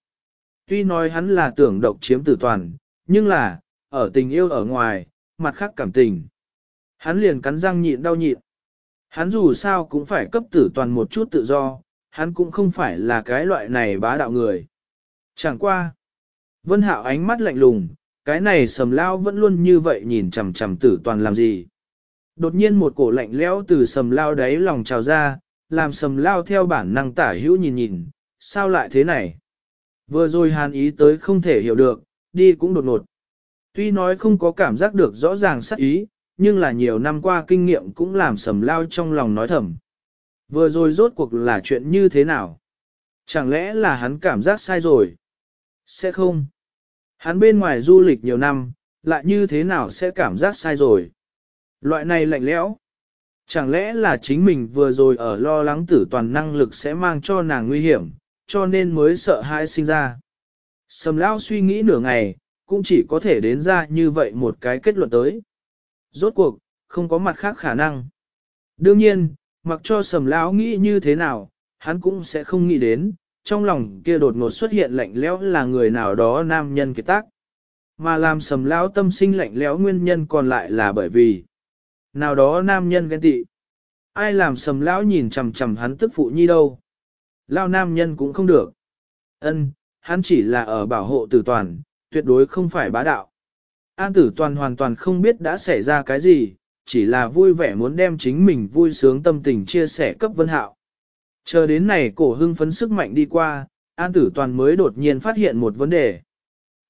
Tuy nói hắn là tưởng độc chiếm tử toàn, nhưng là, ở tình yêu ở ngoài, mặt khác cảm tình. Hắn liền cắn răng nhịn đau nhịn. Hắn dù sao cũng phải cấp tử toàn một chút tự do, hắn cũng không phải là cái loại này bá đạo người. Chẳng qua. Vân Hạo ánh mắt lạnh lùng, cái này sầm lao vẫn luôn như vậy nhìn chằm chằm tử toàn làm gì. Đột nhiên một cổ lạnh lẽo từ sầm lao đáy lòng trào ra, làm sầm lao theo bản năng tả hữu nhìn nhìn, sao lại thế này? Vừa rồi hàn ý tới không thể hiểu được, đi cũng đột ngột. Tuy nói không có cảm giác được rõ ràng sắc ý, nhưng là nhiều năm qua kinh nghiệm cũng làm sầm lao trong lòng nói thầm. Vừa rồi rốt cuộc là chuyện như thế nào? Chẳng lẽ là hắn cảm giác sai rồi? Sẽ không. Hắn bên ngoài du lịch nhiều năm, lại như thế nào sẽ cảm giác sai rồi? Loại này lạnh lẽo. Chẳng lẽ là chính mình vừa rồi ở lo lắng tử toàn năng lực sẽ mang cho nàng nguy hiểm, cho nên mới sợ hãi sinh ra. Sầm lao suy nghĩ nửa ngày, cũng chỉ có thể đến ra như vậy một cái kết luận tới. Rốt cuộc, không có mặt khác khả năng. Đương nhiên, mặc cho sầm lão nghĩ như thế nào, hắn cũng sẽ không nghĩ đến, trong lòng kia đột ngột xuất hiện lạnh lẽo là người nào đó nam nhân kiệt tác. Mà làm sầm lão tâm sinh lạnh lẽo nguyên nhân còn lại là bởi vì nào đó nam nhân ghen tị. Ai làm sầm lão nhìn chằm chằm hắn tức phụ nhi đâu. Lão nam nhân cũng không được. Ân, hắn chỉ là ở bảo hộ tử toàn, tuyệt đối không phải bá đạo. An tử toàn hoàn toàn không biết đã xảy ra cái gì, chỉ là vui vẻ muốn đem chính mình vui sướng tâm tình chia sẻ cấp vân hạo. Chờ đến này cổ hưng phấn sức mạnh đi qua, An tử toàn mới đột nhiên phát hiện một vấn đề.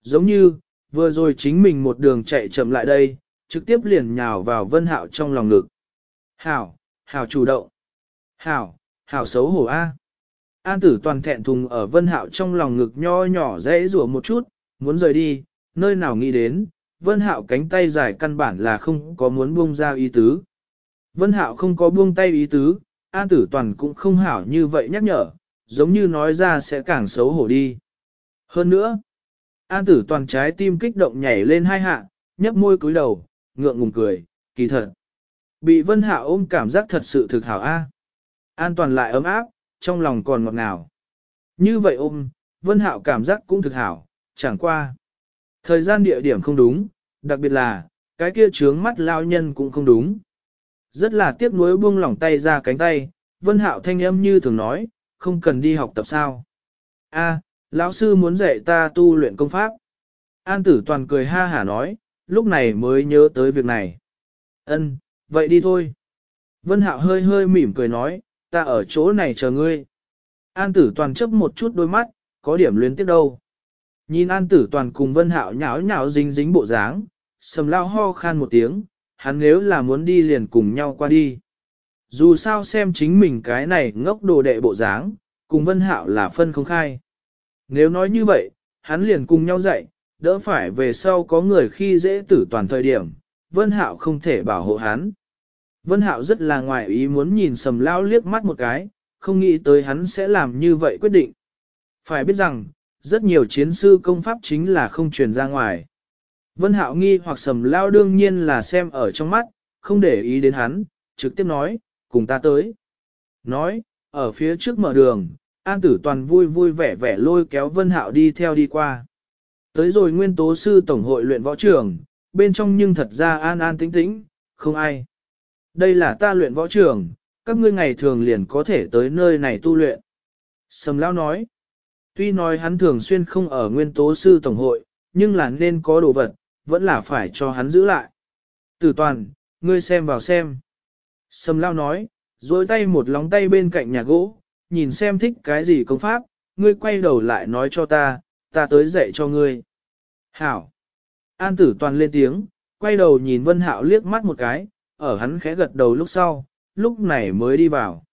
Giống như, vừa rồi chính mình một đường chạy chậm lại đây, trực tiếp liền nhào vào vân hạo trong lòng ngực. Hảo, hảo chủ động. Hảo, hảo xấu hổ A. An tử toàn thẹn thùng ở vân hạo trong lòng ngực nho nhỏ dễ rủa một chút, muốn rời đi, nơi nào nghĩ đến, vân hạo cánh tay dài căn bản là không có muốn buông ra ý tứ. Vân hạo không có buông tay ý tứ, an tử toàn cũng không hảo như vậy nhắc nhở, giống như nói ra sẽ càng xấu hổ đi. Hơn nữa, an tử toàn trái tim kích động nhảy lên hai hạ, nhấp môi cúi đầu, ngượng ngùng cười, kỳ thật. Bị vân hạo ôm cảm giác thật sự thực hảo a. An toàn lại ấm áp, trong lòng còn ngọt ngào. Như vậy ôm, vân hạo cảm giác cũng thực hảo, chẳng qua. Thời gian địa điểm không đúng, đặc biệt là, cái kia trướng mắt lao nhân cũng không đúng. Rất là tiếc nuối buông lỏng tay ra cánh tay, vân hạo thanh âm như thường nói, không cần đi học tập sao. A, lão sư muốn dạy ta tu luyện công pháp. An tử toàn cười ha hả nói, lúc này mới nhớ tới việc này. Ân, vậy đi thôi. Vân hạo hơi hơi mỉm cười nói, ta ở chỗ này chờ ngươi. An tử toàn chấp một chút đôi mắt, có điểm luyến tiếp đâu. Nhìn an tử toàn cùng vân hạo nháo nháo dính dính bộ dáng, sầm lao ho khan một tiếng, hắn nếu là muốn đi liền cùng nhau qua đi. Dù sao xem chính mình cái này ngốc đồ đệ bộ dáng, cùng vân hạo là phân không khai. Nếu nói như vậy, hắn liền cùng nhau dạy, đỡ phải về sau có người khi dễ tử toàn thời điểm, vân hạo không thể bảo hộ hắn. Vân hạo rất là ngoài ý muốn nhìn sầm lao liếc mắt một cái, không nghĩ tới hắn sẽ làm như vậy quyết định. Phải biết rằng, rất nhiều chiến sư công pháp chính là không truyền ra ngoài. Vân Hạo nghi hoặc sầm lao đương nhiên là xem ở trong mắt, không để ý đến hắn, trực tiếp nói, cùng ta tới. Nói, ở phía trước mở đường, An Tử Toàn vui vui vẻ vẻ lôi kéo Vân Hạo đi theo đi qua. Tới rồi nguyên tố sư tổng hội luyện võ trường, bên trong nhưng thật ra an an tĩnh tĩnh, không ai. Đây là ta luyện võ trường, các ngươi ngày thường liền có thể tới nơi này tu luyện. Sầm Lao nói, tuy nói hắn thường xuyên không ở nguyên tố sư tổng hội, nhưng là nên có đồ vật, vẫn là phải cho hắn giữ lại. Tử toàn, ngươi xem vào xem. Sầm lao nói, dối tay một lóng tay bên cạnh nhà gỗ, nhìn xem thích cái gì công pháp, ngươi quay đầu lại nói cho ta, ta tới dạy cho ngươi. Hảo. An tử toàn lên tiếng, quay đầu nhìn Vân Hạo liếc mắt một cái, ở hắn khẽ gật đầu lúc sau, lúc này mới đi vào.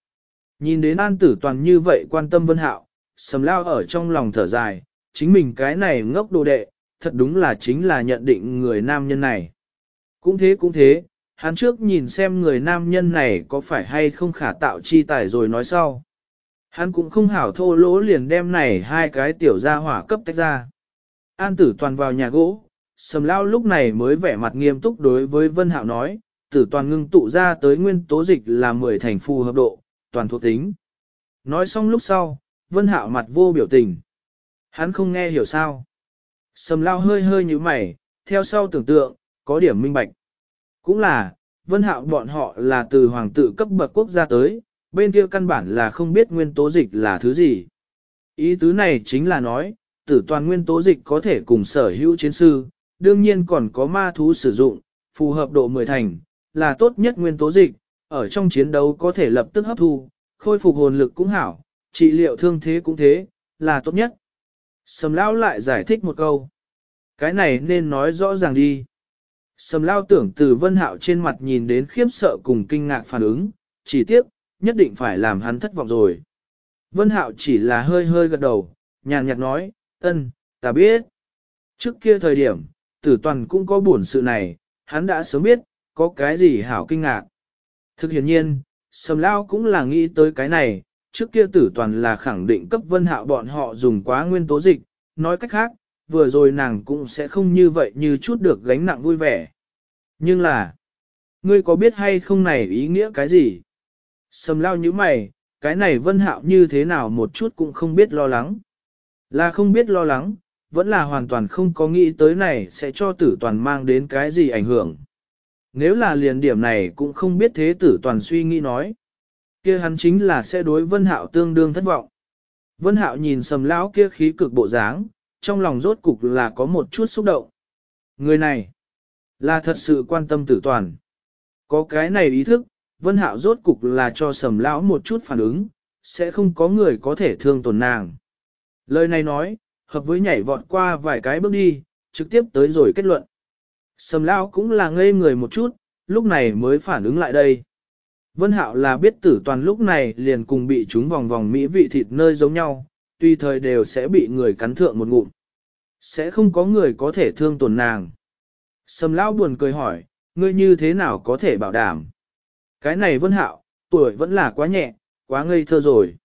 Nhìn đến An tử toàn như vậy quan tâm Vân Hạo, sầm lao ở trong lòng thở dài, chính mình cái này ngốc đồ đệ, thật đúng là chính là nhận định người nam nhân này. Cũng thế cũng thế, hắn trước nhìn xem người nam nhân này có phải hay không khả tạo chi tài rồi nói sau. Hắn cũng không hảo thô lỗ liền đem này hai cái tiểu gia hỏa cấp tách ra. An tử toàn vào nhà gỗ, sầm lao lúc này mới vẻ mặt nghiêm túc đối với Vân Hạo nói, tử toàn ngưng tụ ra tới nguyên tố dịch là 10 thành phù hợp độ, toàn thuộc tính. Nói xong lúc sau, Vân Hạo mặt vô biểu tình. Hắn không nghe hiểu sao. Sầm lao hơi hơi như mày, theo sau tưởng tượng, có điểm minh bạch. Cũng là, vân hạo bọn họ là từ hoàng tử cấp bậc quốc gia tới, bên kia căn bản là không biết nguyên tố dịch là thứ gì. Ý tứ này chính là nói, tử toàn nguyên tố dịch có thể cùng sở hữu chiến sư, đương nhiên còn có ma thú sử dụng, phù hợp độ 10 thành, là tốt nhất nguyên tố dịch, ở trong chiến đấu có thể lập tức hấp thu, khôi phục hồn lực cũng hảo, trị liệu thương thế cũng thế, là tốt nhất. Sầm Lao lại giải thích một câu. Cái này nên nói rõ ràng đi. Sầm Lao tưởng từ Vân Hạo trên mặt nhìn đến khiếp sợ cùng kinh ngạc phản ứng, chỉ tiếp, nhất định phải làm hắn thất vọng rồi. Vân Hạo chỉ là hơi hơi gật đầu, nhàn nhạt nói, ân, ta biết. Trước kia thời điểm, tử toàn cũng có buồn sự này, hắn đã sớm biết, có cái gì hảo kinh ngạc. Thực hiện nhiên, Sầm Lao cũng là nghĩ tới cái này, trước kia tử toàn là khẳng định cấp vân hạo bọn họ dùng quá nguyên tố dịch, nói cách khác, vừa rồi nàng cũng sẽ không như vậy như chút được gánh nặng vui vẻ. Nhưng là, ngươi có biết hay không này ý nghĩa cái gì? Sầm lao như mày, cái này vân hạo như thế nào một chút cũng không biết lo lắng. Là không biết lo lắng, vẫn là hoàn toàn không có nghĩ tới này sẽ cho tử toàn mang đến cái gì ảnh hưởng. Nếu là liền điểm này cũng không biết thế tử toàn suy nghĩ nói kia hắn chính là sẽ đối Vân Hạo tương đương thất vọng. Vân Hạo nhìn sầm lão kia khí cực bộ dáng, trong lòng rốt cục là có một chút xúc động. Người này, Là thật sự quan tâm tử toàn. Có cái này ý thức, Vân Hạo rốt cục là cho sầm lão một chút phản ứng, sẽ không có người có thể thương tổn nàng. Lời này nói, hợp với nhảy vọt qua vài cái bước đi, trực tiếp tới rồi kết luận. Sầm lão cũng là ngây người một chút, lúc này mới phản ứng lại đây. Vân Hạo là biết tử toàn lúc này liền cùng bị chúng vòng vòng mỹ vị thịt nơi giống nhau, tùy thời đều sẽ bị người cắn thượng một ngụm. Sẽ không có người có thể thương tổn nàng. Sầm lão buồn cười hỏi, ngươi như thế nào có thể bảo đảm? Cái này Vân Hạo, tuổi vẫn là quá nhẹ, quá ngây thơ rồi.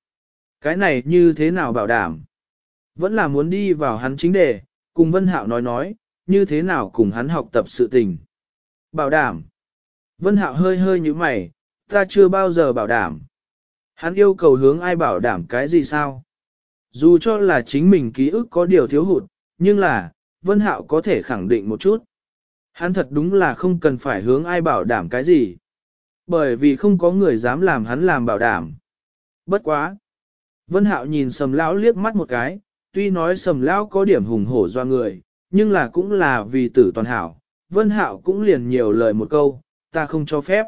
Cái này như thế nào bảo đảm? Vẫn là muốn đi vào hắn chính đề, cùng Vân Hạo nói nói, như thế nào cùng hắn học tập sự tình. Bảo đảm. Vân Hạo hơi hơi như mày, ta chưa bao giờ bảo đảm. Hắn yêu cầu hướng ai bảo đảm cái gì sao? Dù cho là chính mình ký ức có điều thiếu hụt, nhưng là, Vân Hạo có thể khẳng định một chút. Hắn thật đúng là không cần phải hướng ai bảo đảm cái gì. Bởi vì không có người dám làm hắn làm bảo đảm. Bất quá. Vân Hạo nhìn sầm lão liếc mắt một cái, tuy nói sầm lão có điểm hùng hổ do người, nhưng là cũng là vì tử toàn hảo. Vân Hạo cũng liền nhiều lời một câu, ta không cho phép.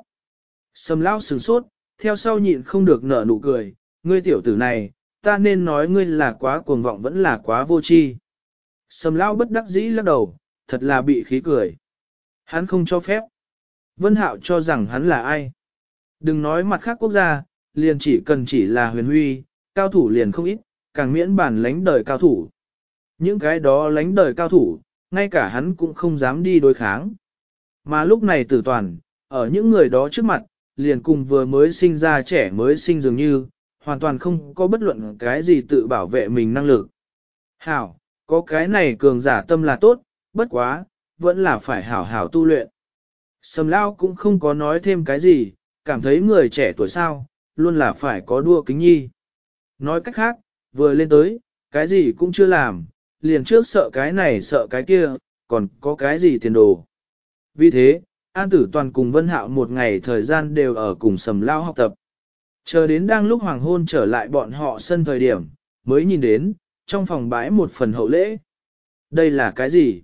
Sầm lão sửng sốt, theo sau nhịn không được nở nụ cười, ngươi tiểu tử này, ta nên nói ngươi là quá cuồng vọng vẫn là quá vô tri. Sầm lão bất đắc dĩ lắc đầu, thật là bị khí cười. Hắn không cho phép. Vân Hạo cho rằng hắn là ai. Đừng nói mặt khác quốc gia, liền chỉ cần chỉ là huyền huy, cao thủ liền không ít, càng miễn bản lánh đời cao thủ. Những cái đó lánh đời cao thủ, ngay cả hắn cũng không dám đi đối kháng. Mà lúc này tử toàn, ở những người đó trước mặt, liền cùng vừa mới sinh ra trẻ mới sinh dường như, hoàn toàn không có bất luận cái gì tự bảo vệ mình năng lực. Hảo, có cái này cường giả tâm là tốt, bất quá, vẫn là phải hảo hảo tu luyện. Sầm lao cũng không có nói thêm cái gì, cảm thấy người trẻ tuổi sao, luôn là phải có đua kính nhi. Nói cách khác, vừa lên tới, cái gì cũng chưa làm, liền trước sợ cái này sợ cái kia, còn có cái gì tiền đồ. Vì thế, An Tử Toàn cùng Vân Hạo một ngày thời gian đều ở cùng sầm lao học tập. Chờ đến đang lúc hoàng hôn trở lại bọn họ sân thời điểm, mới nhìn đến, trong phòng bãi một phần hậu lễ. Đây là cái gì?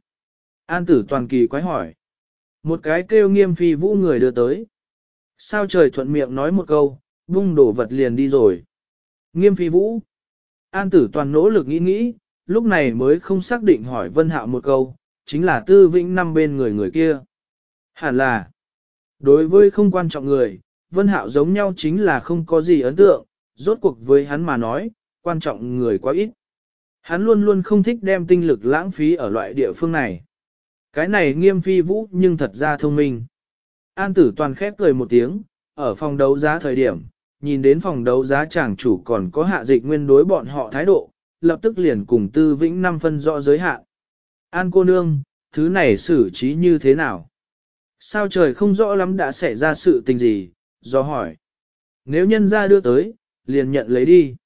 An Tử Toàn kỳ quái hỏi. Một cái kêu nghiêm phi vũ người đưa tới. Sao trời thuận miệng nói một câu, vung đổ vật liền đi rồi. Nghiêm phi vũ. An tử toàn nỗ lực nghĩ nghĩ, lúc này mới không xác định hỏi Vân Hạo một câu, chính là tư vĩnh năm bên người người kia. Hẳn là, đối với không quan trọng người, Vân Hạo giống nhau chính là không có gì ấn tượng, rốt cuộc với hắn mà nói, quan trọng người quá ít. Hắn luôn luôn không thích đem tinh lực lãng phí ở loại địa phương này. Cái này nghiêm phi vũ nhưng thật ra thông minh. An tử toàn khép cười một tiếng, ở phòng đấu giá thời điểm, nhìn đến phòng đấu giá chàng chủ còn có hạ dịch nguyên đối bọn họ thái độ, lập tức liền cùng tư vĩnh năm phân rõ giới hạn. An cô nương, thứ này xử trí như thế nào? Sao trời không rõ lắm đã xảy ra sự tình gì, do hỏi. Nếu nhân ra đưa tới, liền nhận lấy đi.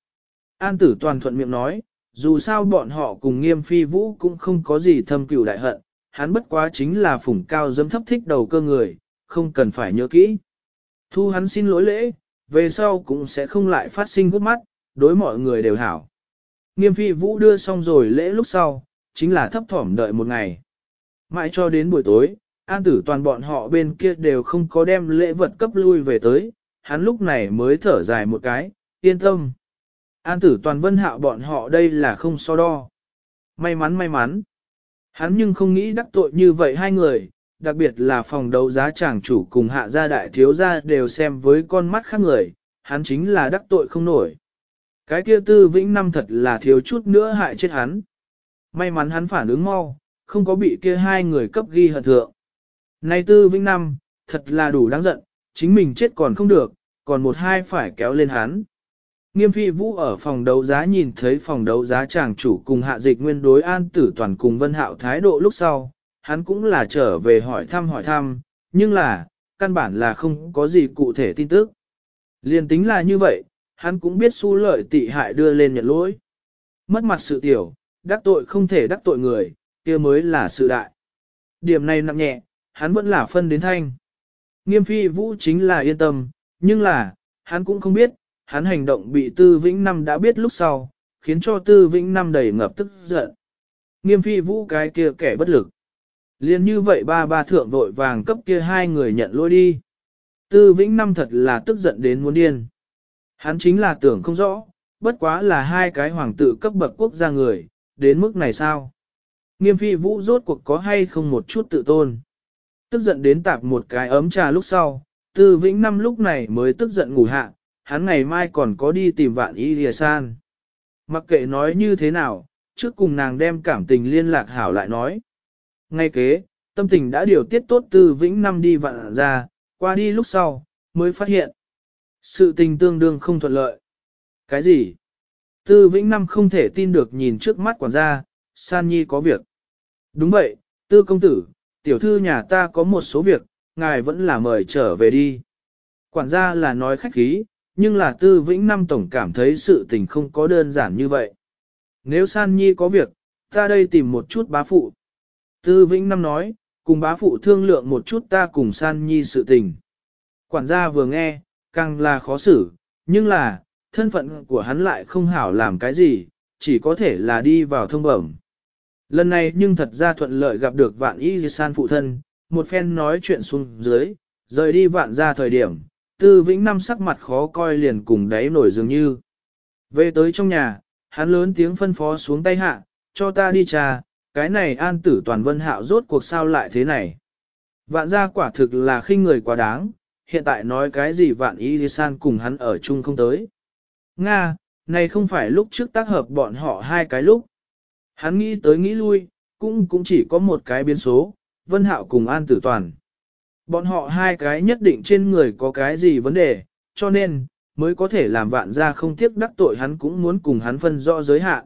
An tử toàn thuận miệng nói, dù sao bọn họ cùng nghiêm phi vũ cũng không có gì thâm cừu đại hận, hắn bất quá chính là phủng cao dâm thấp thích đầu cơ người, không cần phải nhớ kỹ. Thu hắn xin lỗi lễ, về sau cũng sẽ không lại phát sinh gút mắt, đối mọi người đều hảo. Nghiêm phi vũ đưa xong rồi lễ lúc sau, chính là thấp thỏm đợi một ngày. Mãi cho đến buổi tối, an tử toàn bọn họ bên kia đều không có đem lễ vật cấp lui về tới, hắn lúc này mới thở dài một cái, yên tâm. An tử toàn vân hạo bọn họ đây là không so đo. May mắn may mắn. Hắn nhưng không nghĩ đắc tội như vậy hai người, đặc biệt là phòng đấu giá chàng chủ cùng hạ gia đại thiếu gia đều xem với con mắt khác người, hắn chính là đắc tội không nổi. Cái kia tư vĩnh năm thật là thiếu chút nữa hại chết hắn. May mắn hắn phản ứng mau, không có bị kia hai người cấp ghi hận thượng nay tư vĩnh năm, thật là đủ đáng giận, chính mình chết còn không được, còn một hai phải kéo lên hắn. Nghiêm phi vũ ở phòng đấu giá nhìn thấy phòng đấu giá chàng chủ cùng hạ dịch nguyên đối an tử toàn cùng vân hạo thái độ lúc sau, hắn cũng là trở về hỏi thăm hỏi thăm, nhưng là, căn bản là không có gì cụ thể tin tức. Liên tính là như vậy, hắn cũng biết su lợi tị hại đưa lên nhận lỗi. Mất mặt sự tiểu, đắc tội không thể đắc tội người, kia mới là sự đại. Điểm này nặng nhẹ, hắn vẫn là phân đến thanh. Nghiêm phi vũ chính là yên tâm, nhưng là, hắn cũng không biết, hắn hành động bị tư vĩnh năm đã biết lúc sau, khiến cho tư vĩnh năm đầy ngập tức giận. Nghiêm phi vũ cái kia kẻ bất lực. Liên như vậy ba ba thượng vội vàng cấp kia hai người nhận lỗi đi. Tư Vĩnh Năm thật là tức giận đến muốn điên. Hắn chính là tưởng không rõ, bất quá là hai cái hoàng tử cấp bậc quốc gia người, đến mức này sao? Nghiêm phi vũ rốt cuộc có hay không một chút tự tôn. Tức giận đến tạp một cái ấm trà lúc sau, tư vĩnh năm lúc này mới tức giận ngủ hạ, hắn ngày mai còn có đi tìm vạn y lìa san. Mặc kệ nói như thế nào, trước cùng nàng đem cảm tình liên lạc hảo lại nói. Ngay kế, tâm tình đã điều tiết tốt tư vĩnh năm đi vạn ra, qua đi lúc sau, mới phát hiện. Sự tình tương đương không thuận lợi. Cái gì? Tư Vĩnh Năm không thể tin được nhìn trước mắt quản gia, San Nhi có việc. Đúng vậy, Tư công tử, tiểu thư nhà ta có một số việc, ngài vẫn là mời trở về đi. Quản gia là nói khách khí, nhưng là Tư Vĩnh Năm tổng cảm thấy sự tình không có đơn giản như vậy. Nếu San Nhi có việc, ta đây tìm một chút bá phụ. Tư Vĩnh Năm nói, cùng bá phụ thương lượng một chút ta cùng San Nhi sự tình. Quản gia vừa nghe, càng là khó xử, nhưng là, thân phận của hắn lại không hảo làm cái gì, chỉ có thể là đi vào thông bẩm. Lần này nhưng thật ra thuận lợi gặp được vạn y san phụ thân, một phen nói chuyện xuống dưới, rời đi vạn ra thời điểm, tư vĩnh năm sắc mặt khó coi liền cùng đáy nổi dường như. Về tới trong nhà, hắn lớn tiếng phân phó xuống tay hạ, cho ta đi trà, cái này an tử toàn vân hạo rốt cuộc sao lại thế này. Vạn gia quả thực là khinh người quá đáng, hiện tại nói cái gì vạn y san cùng hắn ở chung không tới. Nga, này không phải lúc trước tác hợp bọn họ hai cái lúc. Hắn nghĩ tới nghĩ lui, cũng cũng chỉ có một cái biến số, Vân Hạo cùng An Tử Toàn. Bọn họ hai cái nhất định trên người có cái gì vấn đề, cho nên, mới có thể làm vạn gia không tiếc đắc tội hắn cũng muốn cùng hắn phân rõ giới hạn.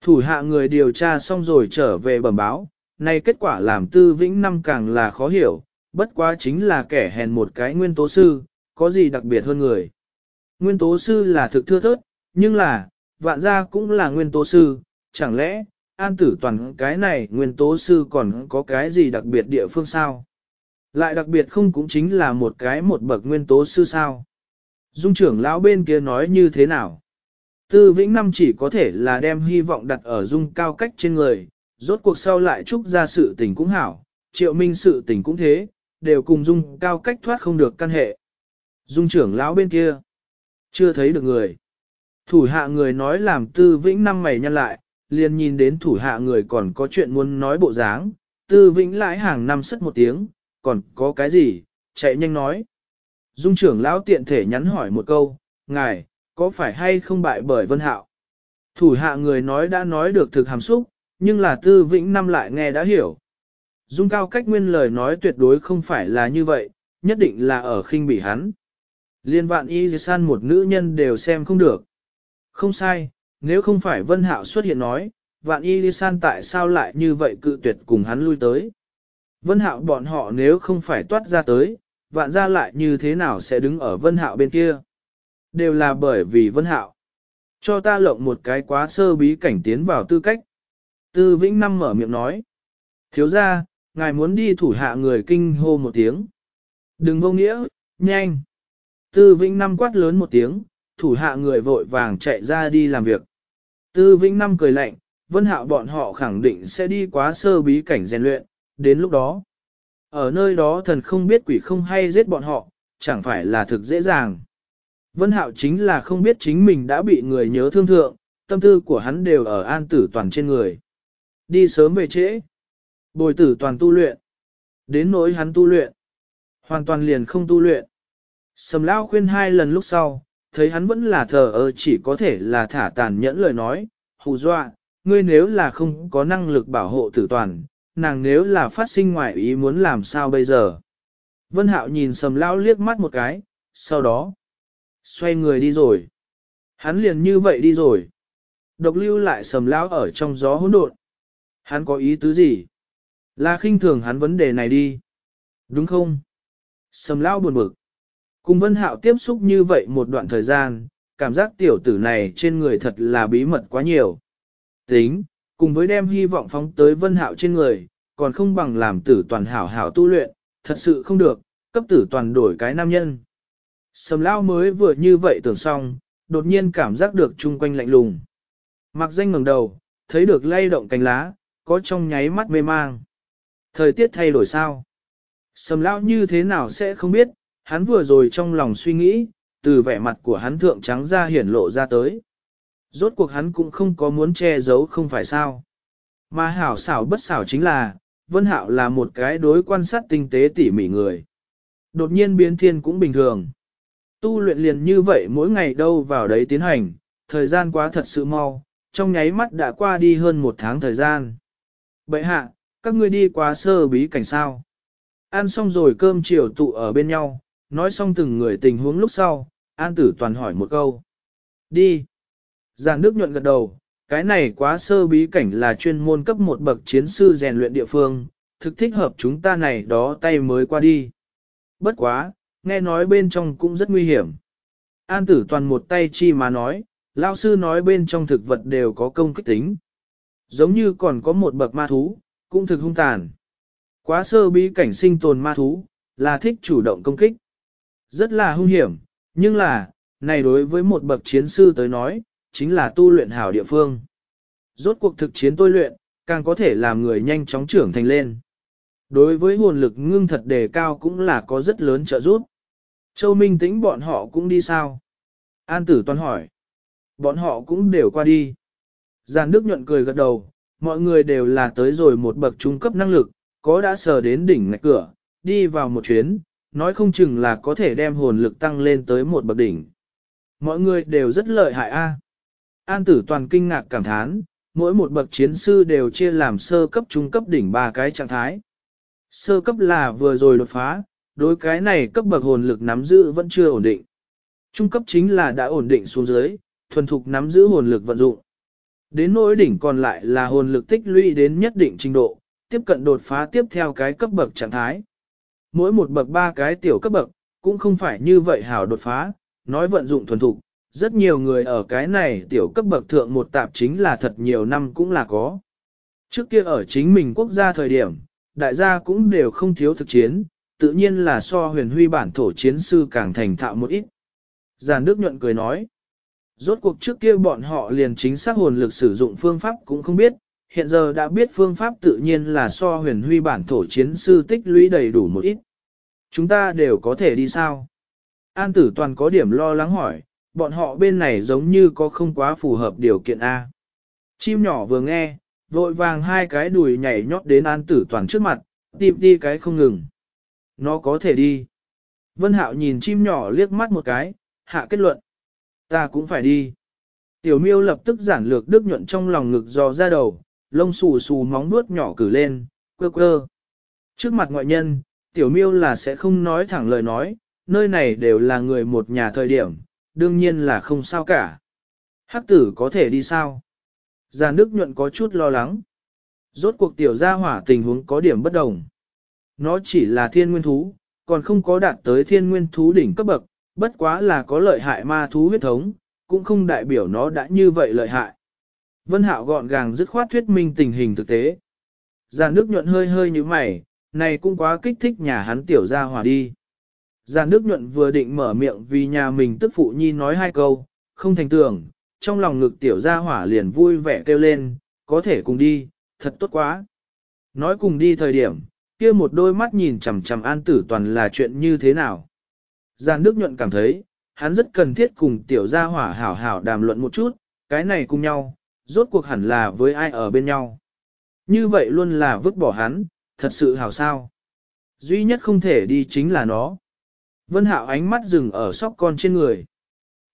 Thủ hạ người điều tra xong rồi trở về bẩm báo, nay kết quả làm tư vĩnh năm càng là khó hiểu, bất quá chính là kẻ hèn một cái nguyên tố sư, có gì đặc biệt hơn người. Nguyên tố sư là thực thưa thớt, nhưng là, vạn gia cũng là nguyên tố sư, chẳng lẽ, an tử toàn cái này nguyên tố sư còn có cái gì đặc biệt địa phương sao? Lại đặc biệt không cũng chính là một cái một bậc nguyên tố sư sao? Dung trưởng lão bên kia nói như thế nào? Tư Vĩnh Năm chỉ có thể là đem hy vọng đặt ở dung cao cách trên người, rốt cuộc sau lại chúc ra sự tình cũng hảo, triệu minh sự tình cũng thế, đều cùng dung cao cách thoát không được căn hệ. Dung trưởng lão bên kia, chưa thấy được người. Thủ hạ người nói làm tư vĩnh năm mày nhăn lại, liền nhìn đến thủ hạ người còn có chuyện muốn nói bộ dáng, tư vĩnh lãi hàng năm sất một tiếng, còn có cái gì, chạy nhanh nói. Dung trưởng lão tiện thể nhắn hỏi một câu, ngài, có phải hay không bại bởi vân hạo? Thủ hạ người nói đã nói được thực hàm xúc, nhưng là tư vĩnh năm lại nghe đã hiểu. Dung cao cách nguyên lời nói tuyệt đối không phải là như vậy, nhất định là ở khinh bỉ hắn. Liên vạn y san một nữ nhân đều xem không được. Không sai, nếu không phải Vân Hạo xuất hiện nói, vạn y san tại sao lại như vậy cự tuyệt cùng hắn lui tới. Vân Hạo bọn họ nếu không phải toát ra tới, vạn ra lại như thế nào sẽ đứng ở Vân Hạo bên kia. Đều là bởi vì Vân Hạo. Cho ta lộng một cái quá sơ bí cảnh tiến vào tư cách. Tư Vĩnh Năm mở miệng nói. Thiếu ra, ngài muốn đi thủ hạ người kinh hô một tiếng. Đừng vô nghĩa, nhanh. Tư Vĩnh Năm quát lớn một tiếng, thủ hạ người vội vàng chạy ra đi làm việc. Tư Vĩnh Năm cười lạnh, Vân Hạo bọn họ khẳng định sẽ đi quá sơ bí cảnh rèn luyện, đến lúc đó. Ở nơi đó thần không biết quỷ không hay giết bọn họ, chẳng phải là thực dễ dàng. Vân Hạo chính là không biết chính mình đã bị người nhớ thương thượng, tâm tư của hắn đều ở an tử toàn trên người. Đi sớm về trễ. Bồi tử toàn tu luyện. Đến nỗi hắn tu luyện. Hoàn toàn liền không tu luyện. Sầm lao khuyên hai lần lúc sau, thấy hắn vẫn là thờ ơ chỉ có thể là thả tàn nhẫn lời nói, hù dọa, ngươi nếu là không có năng lực bảo hộ tử toàn, nàng nếu là phát sinh ngoại ý muốn làm sao bây giờ. Vân Hạo nhìn sầm lao liếc mắt một cái, sau đó, xoay người đi rồi. Hắn liền như vậy đi rồi. Độc lưu lại sầm lao ở trong gió hỗn độn. Hắn có ý tứ gì? Là khinh thường hắn vấn đề này đi. Đúng không? Sầm lao buồn bực. Cùng Vân Hạo tiếp xúc như vậy một đoạn thời gian, cảm giác tiểu tử này trên người thật là bí mật quá nhiều. Tính, cùng với đem hy vọng phóng tới Vân Hạo trên người, còn không bằng làm tử toàn hảo hảo tu luyện, thật sự không được, cấp tử toàn đổi cái nam nhân. Sầm lao mới vừa như vậy tưởng xong, đột nhiên cảm giác được chung quanh lạnh lùng. Mặc danh ngẩng đầu, thấy được lay động cánh lá, có trong nháy mắt mê mang. Thời tiết thay đổi sao? Sầm lão như thế nào sẽ không biết, hắn vừa rồi trong lòng suy nghĩ, từ vẻ mặt của hắn thượng trắng ra hiển lộ ra tới. Rốt cuộc hắn cũng không có muốn che giấu không phải sao. Mà hảo xảo bất xảo chính là, Vân Hạo là một cái đối quan sát tinh tế tỉ mỉ người. Đột nhiên biến thiên cũng bình thường. Tu luyện liền như vậy mỗi ngày đâu vào đấy tiến hành, thời gian quá thật sự mau, trong nháy mắt đã qua đi hơn một tháng thời gian. Bậy hạ, các ngươi đi quá sơ bí cảnh sao. Ăn xong rồi cơm chiều tụ ở bên nhau, nói xong từng người tình huống lúc sau, An Tử Toàn hỏi một câu. Đi. Giang Đức nhuận gật đầu, cái này quá sơ bí cảnh là chuyên môn cấp một bậc chiến sư rèn luyện địa phương, thực thích hợp chúng ta này đó tay mới qua đi. Bất quá, nghe nói bên trong cũng rất nguy hiểm. An Tử Toàn một tay chi mà nói, Lao sư nói bên trong thực vật đều có công kích tính. Giống như còn có một bậc ma thú, cũng thực hung tàn. Quá sơ bí cảnh sinh tồn ma thú, là thích chủ động công kích. Rất là hung hiểm, nhưng là, này đối với một bậc chiến sư tới nói, chính là tu luyện hảo địa phương. Rốt cuộc thực chiến tôi luyện, càng có thể làm người nhanh chóng trưởng thành lên. Đối với hồn lực ngưng thật đề cao cũng là có rất lớn trợ giúp. Châu Minh tĩnh bọn họ cũng đi sao? An tử toàn hỏi. Bọn họ cũng đều qua đi. Giàn Đức nhuận cười gật đầu, mọi người đều là tới rồi một bậc trung cấp năng lực, có đã sờ đến đỉnh ngạch cửa, đi vào một chuyến, nói không chừng là có thể đem hồn lực tăng lên tới một bậc đỉnh. Mọi người đều rất lợi hại a. An tử toàn kinh ngạc cảm thán, mỗi một bậc chiến sư đều chia làm sơ cấp trung cấp đỉnh ba cái trạng thái. Sơ cấp là vừa rồi đột phá, đối cái này cấp bậc hồn lực nắm giữ vẫn chưa ổn định. Trung cấp chính là đã ổn định xuống dưới, thuần thục nắm giữ hồn lực vận dụng. Đến nỗi đỉnh còn lại là hồn lực tích lũy đến nhất định trình độ, tiếp cận đột phá tiếp theo cái cấp bậc trạng thái. Mỗi một bậc ba cái tiểu cấp bậc, cũng không phải như vậy hảo đột phá, nói vận dụng thuần thục, rất nhiều người ở cái này tiểu cấp bậc thượng một tạp chính là thật nhiều năm cũng là có. Trước kia ở chính mình quốc gia thời điểm, đại gia cũng đều không thiếu thực chiến, tự nhiên là so huyền huy bản thổ chiến sư càng thành thạo một ít. Giàn Đức nhuận cười nói, rốt cuộc trước kia bọn họ liền chính xác hồn lực sử dụng phương pháp cũng không biết, hiện giờ đã biết phương pháp tự nhiên là so huyền huy bản thổ chiến sư tích lũy đầy đủ một ít. Chúng ta đều có thể đi sao? An tử toàn có điểm lo lắng hỏi, bọn họ bên này giống như có không quá phù hợp điều kiện A. Chim nhỏ vừa nghe, vội vàng hai cái đùi nhảy nhót đến an tử toàn trước mặt, tìm đi cái không ngừng. Nó có thể đi. Vân Hạo nhìn chim nhỏ liếc mắt một cái, hạ kết luận. Ta cũng phải đi. Tiểu miêu lập tức giản lược đức nhuận trong lòng ngực dò ra đầu, lông xù xù móng nuốt nhỏ cử lên, quơ quơ. Trước mặt ngoại nhân, tiểu miêu là sẽ không nói thẳng lời nói, nơi này đều là người một nhà thời điểm, đương nhiên là không sao cả. Hắc tử có thể đi sao? Già Đức nhuận có chút lo lắng. Rốt cuộc tiểu gia hỏa tình huống có điểm bất đồng. Nó chỉ là thiên nguyên thú, còn không có đạt tới thiên nguyên thú đỉnh cấp bậc, bất quá là có lợi hại ma thú huyết thống, cũng không đại biểu nó đã như vậy lợi hại. Vân Hạo gọn gàng dứt khoát thuyết minh tình hình thực tế. Giàn Nước nhuận hơi hơi như mày, này cũng quá kích thích nhà hắn tiểu gia Hòa đi. Giàn Nước nhuận vừa định mở miệng vì nhà mình tức phụ nhi nói hai câu, không thành tưởng, trong lòng ngực tiểu gia hỏa liền vui vẻ kêu lên, có thể cùng đi, thật tốt quá. Nói cùng đi thời điểm, kia một đôi mắt nhìn chằm chằm an tử toàn là chuyện như thế nào. Giàn Đức nhuận cảm thấy, hắn rất cần thiết cùng tiểu gia hỏa hảo hảo đàm luận một chút, cái này cùng nhau, rốt cuộc hẳn là với ai ở bên nhau. Như vậy luôn là vứt bỏ hắn, thật sự hảo sao. Duy nhất không thể đi chính là nó. Vân hạo ánh mắt dừng ở sóc con trên người.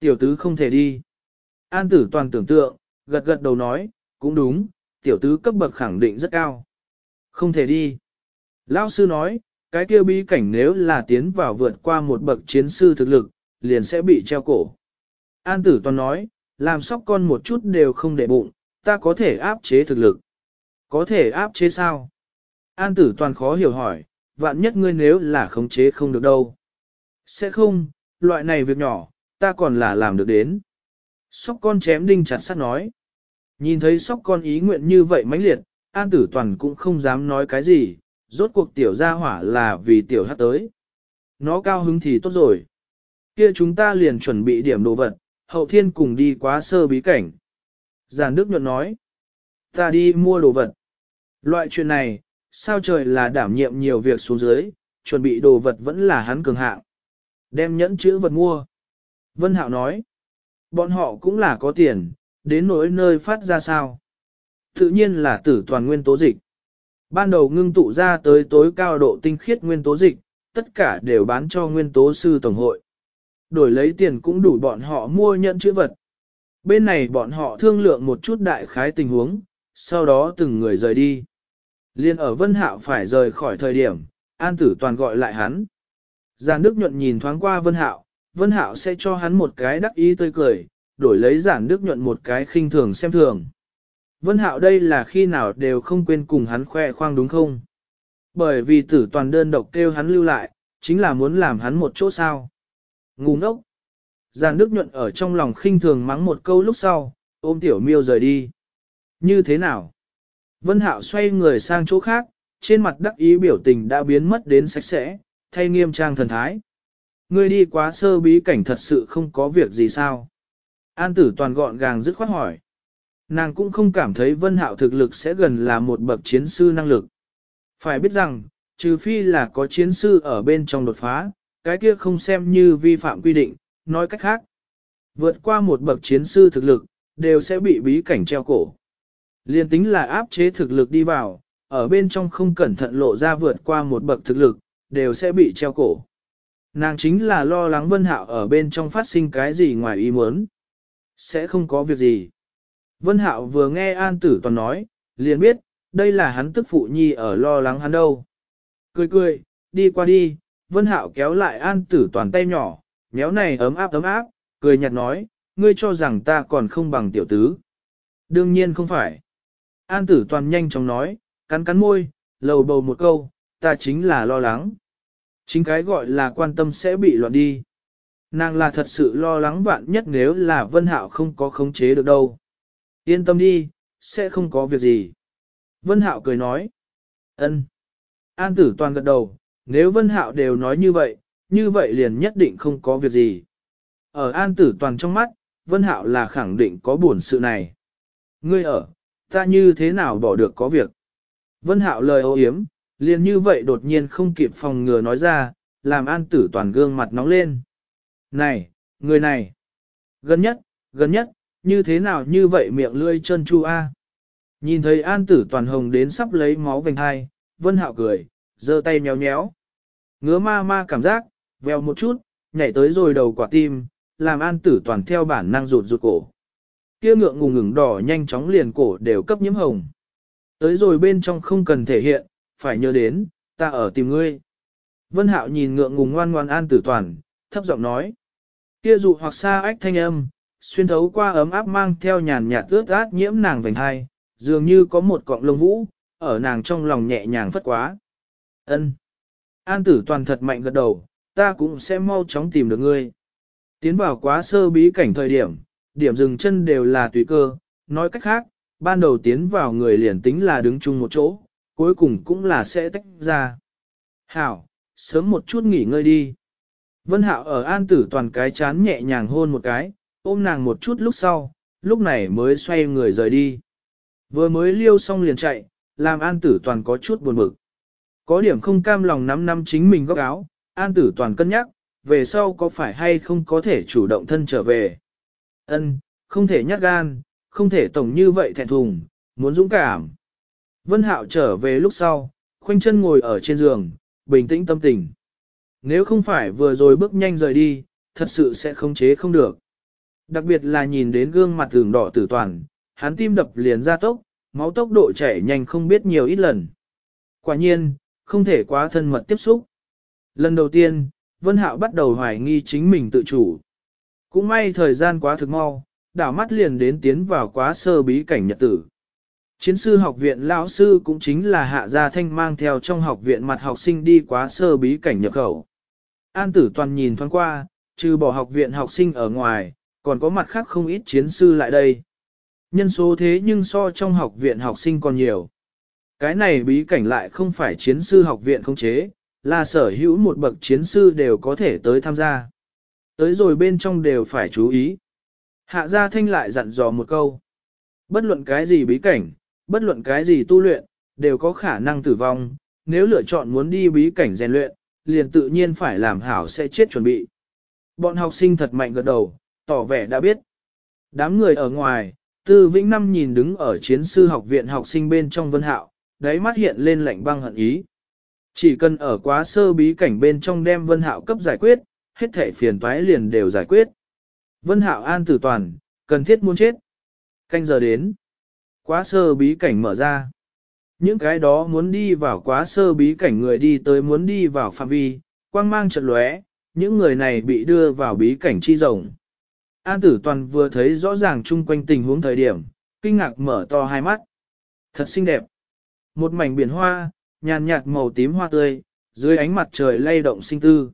Tiểu tứ không thể đi. An tử toàn tưởng tượng, gật gật đầu nói, cũng đúng, tiểu tứ cấp bậc khẳng định rất cao. Không thể đi. Lão sư nói, cái kia bí cảnh nếu là tiến vào vượt qua một bậc chiến sư thực lực, liền sẽ bị treo cổ. An tử toàn nói, làm sóc con một chút đều không để bụng, ta có thể áp chế thực lực. Có thể áp chế sao? An tử toàn khó hiểu hỏi, vạn nhất ngươi nếu là khống chế không được đâu. Sẽ không, loại này việc nhỏ, ta còn là làm được đến. Sóc con chém đinh chặt sắt nói. Nhìn thấy sóc con ý nguyện như vậy mãnh liệt, an tử toàn cũng không dám nói cái gì, rốt cuộc tiểu gia hỏa là vì tiểu hát tới. Nó cao hứng thì tốt rồi. Kia chúng ta liền chuẩn bị điểm đồ vật, hậu thiên cùng đi quá sơ bí cảnh. Giàn Đức nhuận nói. Ta đi mua đồ vật. Loại chuyện này, Sao trời là đảm nhiệm nhiều việc xuống dưới, chuẩn bị đồ vật vẫn là hắn cường hạng. Đem nhẫn chữ vật mua. Vân Hạo nói, bọn họ cũng là có tiền, đến nỗi nơi phát ra sao. Tự nhiên là tử toàn nguyên tố dịch. Ban đầu ngưng tụ ra tới tối cao độ tinh khiết nguyên tố dịch, tất cả đều bán cho nguyên tố sư tổng hội. Đổi lấy tiền cũng đủ bọn họ mua nhận chữ vật. Bên này bọn họ thương lượng một chút đại khái tình huống, sau đó từng người rời đi. Liên ở Vân Hạo phải rời khỏi thời điểm, An Tử Toàn gọi lại hắn. Giản Đức Nhuận nhìn thoáng qua Vân Hạo, Vân Hạo sẽ cho hắn một cái đắc ý tươi cười, đổi lấy Giản Đức Nhuận một cái khinh thường xem thường. Vân Hạo đây là khi nào đều không quên cùng hắn khoe khoang đúng không? Bởi vì tử toàn đơn độc kêu hắn lưu lại, chính là muốn làm hắn một chỗ sao. Ngu ngốc. Giàn Đức nhuận ở trong lòng khinh thường mắng một câu lúc sau, ôm tiểu miêu rời đi. Như thế nào? Vân Hạo xoay người sang chỗ khác, trên mặt đắc ý biểu tình đã biến mất đến sạch sẽ, thay nghiêm trang thần thái. Ngươi đi quá sơ bí cảnh thật sự không có việc gì sao? An tử toàn gọn gàng dứt khoát hỏi. Nàng cũng không cảm thấy Vân Hạo thực lực sẽ gần là một bậc chiến sư năng lực. Phải biết rằng, trừ phi là có chiến sư ở bên trong đột phá, cái kia không xem như vi phạm quy định, nói cách khác. Vượt qua một bậc chiến sư thực lực, đều sẽ bị bí cảnh treo cổ. Liên tính là áp chế thực lực đi vào, ở bên trong không cẩn thận lộ ra vượt qua một bậc thực lực, đều sẽ bị treo cổ. Nàng chính là lo lắng Vân Hạo ở bên trong phát sinh cái gì ngoài ý muốn. Sẽ không có việc gì. Vân Hạo vừa nghe An Tử Toàn nói, liền biết, đây là hắn tức phụ nhi ở lo lắng hắn đâu. Cười cười, đi qua đi, Vân Hạo kéo lại An Tử Toàn tay nhỏ, méo này ấm áp ấm áp, cười nhạt nói, ngươi cho rằng ta còn không bằng tiểu tứ. Đương nhiên không phải. An Tử Toàn nhanh chóng nói, cắn cắn môi, lầu bầu một câu, ta chính là lo lắng. Chính cái gọi là quan tâm sẽ bị loạn đi. Nàng là thật sự lo lắng vạn nhất nếu là Vân Hạo không có khống chế được đâu. Yên tâm đi, sẽ không có việc gì. Vân Hạo cười nói. ân. An tử toàn gật đầu, nếu Vân Hạo đều nói như vậy, như vậy liền nhất định không có việc gì. Ở An tử toàn trong mắt, Vân Hạo là khẳng định có buồn sự này. Ngươi ở, ta như thế nào bỏ được có việc. Vân Hạo lời ô yếm, liền như vậy đột nhiên không kịp phòng ngừa nói ra, làm An tử toàn gương mặt nóng lên. Này, người này, gần nhất, gần nhất, như thế nào như vậy miệng lươi chân chu a. Nhìn thấy an tử toàn hồng đến sắp lấy máu vành hai, vân hạo cười, giơ tay nhéo nhéo. Ngứa ma ma cảm giác, veo một chút, nhảy tới rồi đầu quả tim, làm an tử toàn theo bản năng rụt rụt cổ. Kia ngượng ngùng ngừng đỏ nhanh chóng liền cổ đều cấp nhiễm hồng. Tới rồi bên trong không cần thể hiện, phải nhớ đến, ta ở tìm ngươi. Vân hạo nhìn ngượng ngùng ngoan ngoan an tử toàn, thấp giọng nói. Kia dụ hoặc xa ách thanh âm, xuyên thấu qua ấm áp mang theo nhàn nhạt ướt át nhiễm nàng vành hai, dường như có một cọng lông vũ, ở nàng trong lòng nhẹ nhàng phất quá. Ân. An tử toàn thật mạnh gật đầu, ta cũng sẽ mau chóng tìm được ngươi. Tiến vào quá sơ bí cảnh thời điểm, điểm dừng chân đều là tùy cơ, nói cách khác, ban đầu tiến vào người liền tính là đứng chung một chỗ, cuối cùng cũng là sẽ tách ra. Hảo, sớm một chút nghỉ ngơi đi. Vân Hạo ở an tử toàn cái chán nhẹ nhàng hôn một cái, ôm nàng một chút lúc sau, lúc này mới xoay người rời đi. Vừa mới liêu xong liền chạy, làm an tử toàn có chút buồn bực. Có điểm không cam lòng nắm năm chính mình góc áo, an tử toàn cân nhắc, về sau có phải hay không có thể chủ động thân trở về. Ân, không thể nhát gan, không thể tổng như vậy thẹn thùng, muốn dũng cảm. Vân Hạo trở về lúc sau, khoanh chân ngồi ở trên giường, bình tĩnh tâm tình. Nếu không phải vừa rồi bước nhanh rời đi, thật sự sẽ không chế không được. Đặc biệt là nhìn đến gương mặt thường đỏ tử toàn, hắn tim đập liền ra tốc, máu tốc độ chảy nhanh không biết nhiều ít lần. Quả nhiên, không thể quá thân mật tiếp xúc. Lần đầu tiên, Vân Hạo bắt đầu hoài nghi chính mình tự chủ. Cũng may thời gian quá thực mau, đảo mắt liền đến tiến vào quá sơ bí cảnh nhật tử. Chiến sư học viện lão sư cũng chính là hạ gia thanh mang theo trong học viện mặt học sinh đi quá sơ bí cảnh nhập khẩu. An tử toàn nhìn thoáng qua, trừ bỏ học viện học sinh ở ngoài, còn có mặt khác không ít chiến sư lại đây. Nhân số thế nhưng so trong học viện học sinh còn nhiều. Cái này bí cảnh lại không phải chiến sư học viện không chế, là sở hữu một bậc chiến sư đều có thể tới tham gia. Tới rồi bên trong đều phải chú ý. Hạ gia thanh lại dặn dò một câu. Bất luận cái gì bí cảnh, bất luận cái gì tu luyện, đều có khả năng tử vong, nếu lựa chọn muốn đi bí cảnh rèn luyện, liền tự nhiên phải làm hảo sẽ chết chuẩn bị. Bọn học sinh thật mạnh gật đầu, tỏ vẻ đã biết. Đám người ở ngoài, Tư Vĩnh Năm nhìn đứng ở chiến sư học viện học sinh bên trong vân hạo, đáy mắt hiện lên lạnh băng hận ý. Chỉ cần ở quá sơ bí cảnh bên trong đem vân hạo cấp giải quyết, hết thể phiền toái liền đều giải quyết. Vân hạo an tử toàn, cần thiết muốn chết. Canh giờ đến. Quá sơ bí cảnh mở ra. Những cái đó muốn đi vào quá sơ bí cảnh người đi tới muốn đi vào phạm vi, quang mang trận lóe, những người này bị đưa vào bí cảnh chi rồng. An tử toàn vừa thấy rõ ràng chung quanh tình huống thời điểm, kinh ngạc mở to hai mắt. Thật xinh đẹp. Một mảnh biển hoa, nhàn nhạt màu tím hoa tươi, dưới ánh mặt trời lay động sinh tư.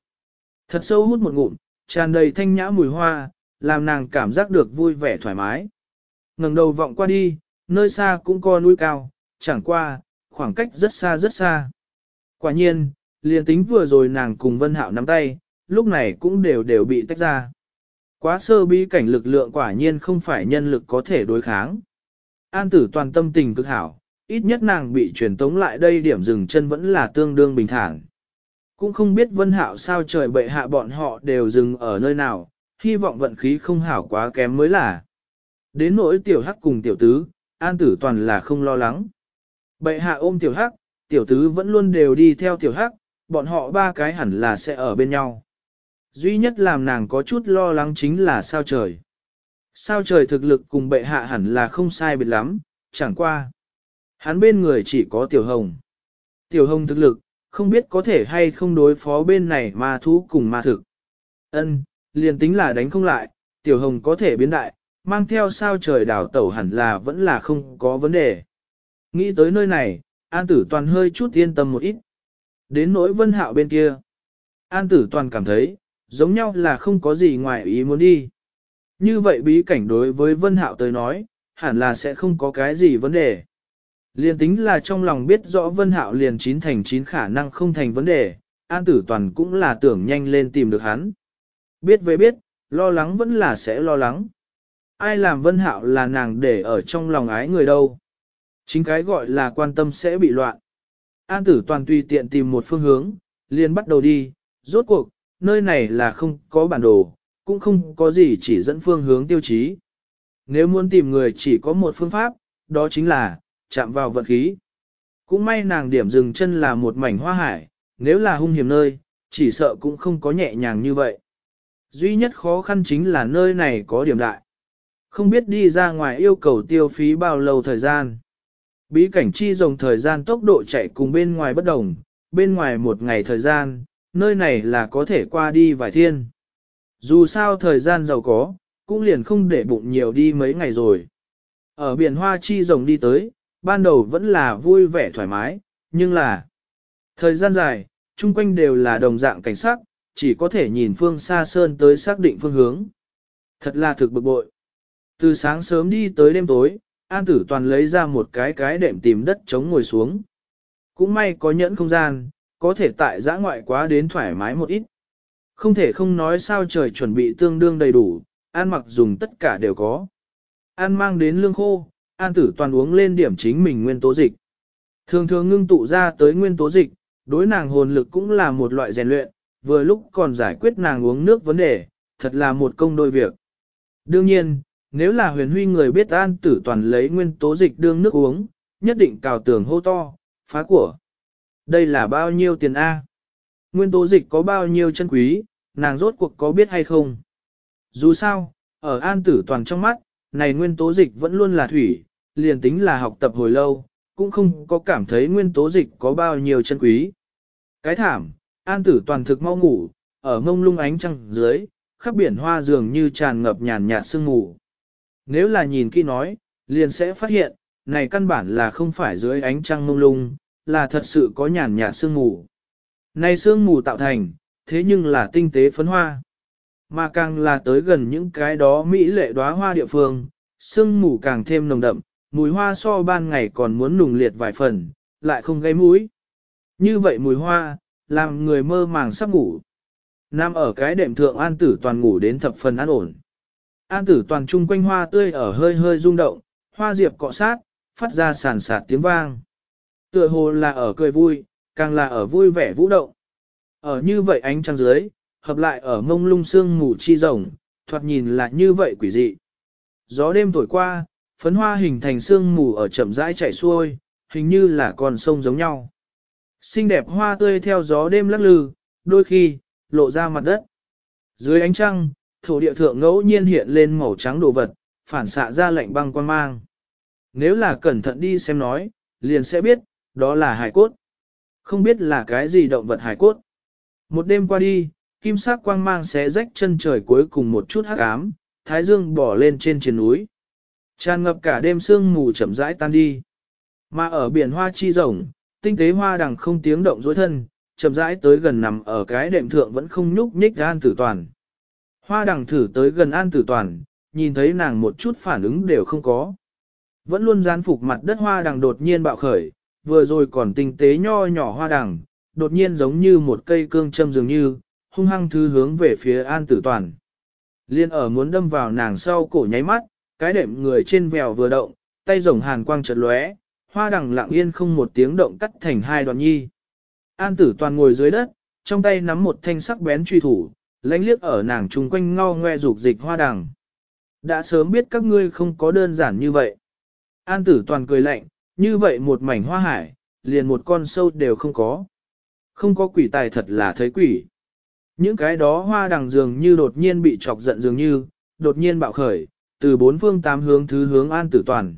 Thật sâu hút một ngụm, tràn đầy thanh nhã mùi hoa, làm nàng cảm giác được vui vẻ thoải mái. ngẩng đầu vọng qua đi, nơi xa cũng có núi cao, chẳng qua, khoảng cách rất xa rất xa. Quả nhiên, liền tính vừa rồi nàng cùng Vân Hạo nắm tay, lúc này cũng đều đều bị tách ra. Quá sơ bí cảnh lực lượng quả nhiên không phải nhân lực có thể đối kháng. An tử toàn tâm tình cực hảo, ít nhất nàng bị truyền tống lại đây điểm dừng chân vẫn là tương đương bình thản. Cũng không biết vân hạo sao trời bệ hạ bọn họ đều dừng ở nơi nào, hy vọng vận khí không hảo quá kém mới là. Đến nỗi tiểu hắc cùng tiểu tứ, an tử toàn là không lo lắng. Bệ hạ ôm tiểu hắc, tiểu tứ vẫn luôn đều đi theo tiểu hắc, bọn họ ba cái hẳn là sẽ ở bên nhau. Duy nhất làm nàng có chút lo lắng chính là sao trời. Sao trời thực lực cùng bệ hạ hẳn là không sai biệt lắm, chẳng qua. Hắn bên người chỉ có tiểu hồng. Tiểu hồng thực lực, không biết có thể hay không đối phó bên này ma thú cùng ma thực. Ân, liền tính là đánh không lại, tiểu hồng có thể biến đại, mang theo sao trời đảo tẩu hẳn là vẫn là không có vấn đề. Nghĩ tới nơi này, An Tử Toàn hơi chút yên tâm một ít. Đến nỗi vân hạo bên kia. An Tử Toàn cảm thấy, giống nhau là không có gì ngoài ý muốn đi. Như vậy bí cảnh đối với vân hạo tới nói, hẳn là sẽ không có cái gì vấn đề. Liên tính là trong lòng biết rõ vân hạo liền chín thành chín khả năng không thành vấn đề, An Tử Toàn cũng là tưởng nhanh lên tìm được hắn. Biết về biết, lo lắng vẫn là sẽ lo lắng. Ai làm vân hạo là nàng để ở trong lòng ái người đâu. Chính cái gọi là quan tâm sẽ bị loạn. An tử toàn tùy tiện tìm một phương hướng, liền bắt đầu đi, rốt cuộc, nơi này là không có bản đồ, cũng không có gì chỉ dẫn phương hướng tiêu chí. Nếu muốn tìm người chỉ có một phương pháp, đó chính là, chạm vào vận khí. Cũng may nàng điểm dừng chân là một mảnh hoa hải, nếu là hung hiểm nơi, chỉ sợ cũng không có nhẹ nhàng như vậy. Duy nhất khó khăn chính là nơi này có điểm đại. Không biết đi ra ngoài yêu cầu tiêu phí bao lâu thời gian. Bí cảnh chi rồng thời gian tốc độ chạy cùng bên ngoài bất đồng, bên ngoài một ngày thời gian, nơi này là có thể qua đi vài thiên. Dù sao thời gian giàu có, cũng liền không để bụng nhiều đi mấy ngày rồi. Ở biển hoa chi rồng đi tới, ban đầu vẫn là vui vẻ thoải mái, nhưng là thời gian dài, chung quanh đều là đồng dạng cảnh sắc, chỉ có thể nhìn phương xa sơn tới xác định phương hướng. Thật là thực bực bội. Từ sáng sớm đi tới đêm tối, An tử toàn lấy ra một cái cái đệm tìm đất chống ngồi xuống. Cũng may có nhẫn không gian, có thể tại giã ngoại quá đến thoải mái một ít. Không thể không nói sao trời chuẩn bị tương đương đầy đủ, an mặc dùng tất cả đều có. An mang đến lương khô, an tử toàn uống lên điểm chính mình nguyên tố dịch. Thường thường ngưng tụ ra tới nguyên tố dịch, đối nàng hồn lực cũng là một loại rèn luyện, vừa lúc còn giải quyết nàng uống nước vấn đề, thật là một công đôi việc. Đương nhiên, nếu là huyền huy người biết an tử toàn lấy nguyên tố dịch đương nước uống, nhất định cào tường hô to, phá của. Đây là bao nhiêu tiền A? Nguyên tố dịch có bao nhiêu chân quý, nàng rốt cuộc có biết hay không? Dù sao, ở an tử toàn trong mắt, này nguyên tố dịch vẫn luôn là thủy, liền tính là học tập hồi lâu, cũng không có cảm thấy nguyên tố dịch có bao nhiêu chân quý. Cái thảm, an tử toàn thực mau ngủ, ở ngông lung ánh trăng dưới, khắp biển hoa dường như tràn ngập nhàn nhạt sương ngủ. Nếu là nhìn kỹ nói, liền sẽ phát hiện, này căn bản là không phải dưới ánh trăng mông lung, là thật sự có nhàn nhạt sương ngủ. Này sương mù tạo thành, thế nhưng là tinh tế phấn hoa. Mà càng là tới gần những cái đó mỹ lệ đóa hoa địa phương, sương mù càng thêm nồng đậm, mùi hoa so ban ngày còn muốn nùng liệt vài phần, lại không gây mũi. Như vậy mùi hoa, làm người mơ màng sắp ngủ. Nam ở cái đệm thượng an tử toàn ngủ đến thập phần an ổn. An tử toàn trung quanh hoa tươi ở hơi hơi rung động, hoa diệp cọ sát, phát ra sàn sạt tiếng vang. Tựa hồ là ở cười vui, càng là ở vui vẻ vũ động. Ở như vậy ánh trăng dưới, hợp lại ở mông lung sương mù chi rồng, thoạt nhìn là như vậy quỷ dị. Gió đêm thổi qua, phấn hoa hình thành sương mù ở chậm rãi chảy xuôi, hình như là con sông giống nhau. Xinh đẹp hoa tươi theo gió đêm lắc lư, đôi khi, lộ ra mặt đất. Dưới ánh trăng, thổ địa thượng ngẫu nhiên hiện lên màu trắng đồ vật, phản xạ ra lạnh băng quan mang. Nếu là cẩn thận đi xem nói, liền sẽ biết, đó là hải cốt. Không biết là cái gì động vật hải cốt. Một đêm qua đi, kim sắc quang mang xé rách chân trời cuối cùng một chút hắc ám, thái dương bỏ lên trên trên núi. Tràn ngập cả đêm sương mù chậm rãi tan đi. Mà ở biển hoa chi rồng, tinh tế hoa đằng không tiếng động dối thân, chậm rãi tới gần nằm ở cái đệm thượng vẫn không nhúc nhích an tử toàn. Hoa đằng thử tới gần an tử toàn, nhìn thấy nàng một chút phản ứng đều không có. Vẫn luôn gian phục mặt đất hoa đằng đột nhiên bạo khởi, vừa rồi còn tinh tế nho nhỏ hoa đằng, đột nhiên giống như một cây cương châm dường như, hung hăng thứ hướng về phía an tử toàn. Liên ở muốn đâm vào nàng sau cổ nháy mắt, cái đệm người trên vèo vừa động, tay rồng hàn quang chợt lóe, hoa đằng lặng yên không một tiếng động cắt thành hai đoạn nhi. An tử toàn ngồi dưới đất, trong tay nắm một thanh sắc bén truy thủ, lánh liếc ở nàng chung quanh ngao ngoe dục dịch hoa đằng. Đã sớm biết các ngươi không có đơn giản như vậy. An tử toàn cười lạnh, như vậy một mảnh hoa hải, liền một con sâu đều không có. Không có quỷ tài thật là thấy quỷ. Những cái đó hoa đằng dường như đột nhiên bị chọc giận dường như, đột nhiên bạo khởi, từ bốn phương tám hướng thứ hướng an tử toàn.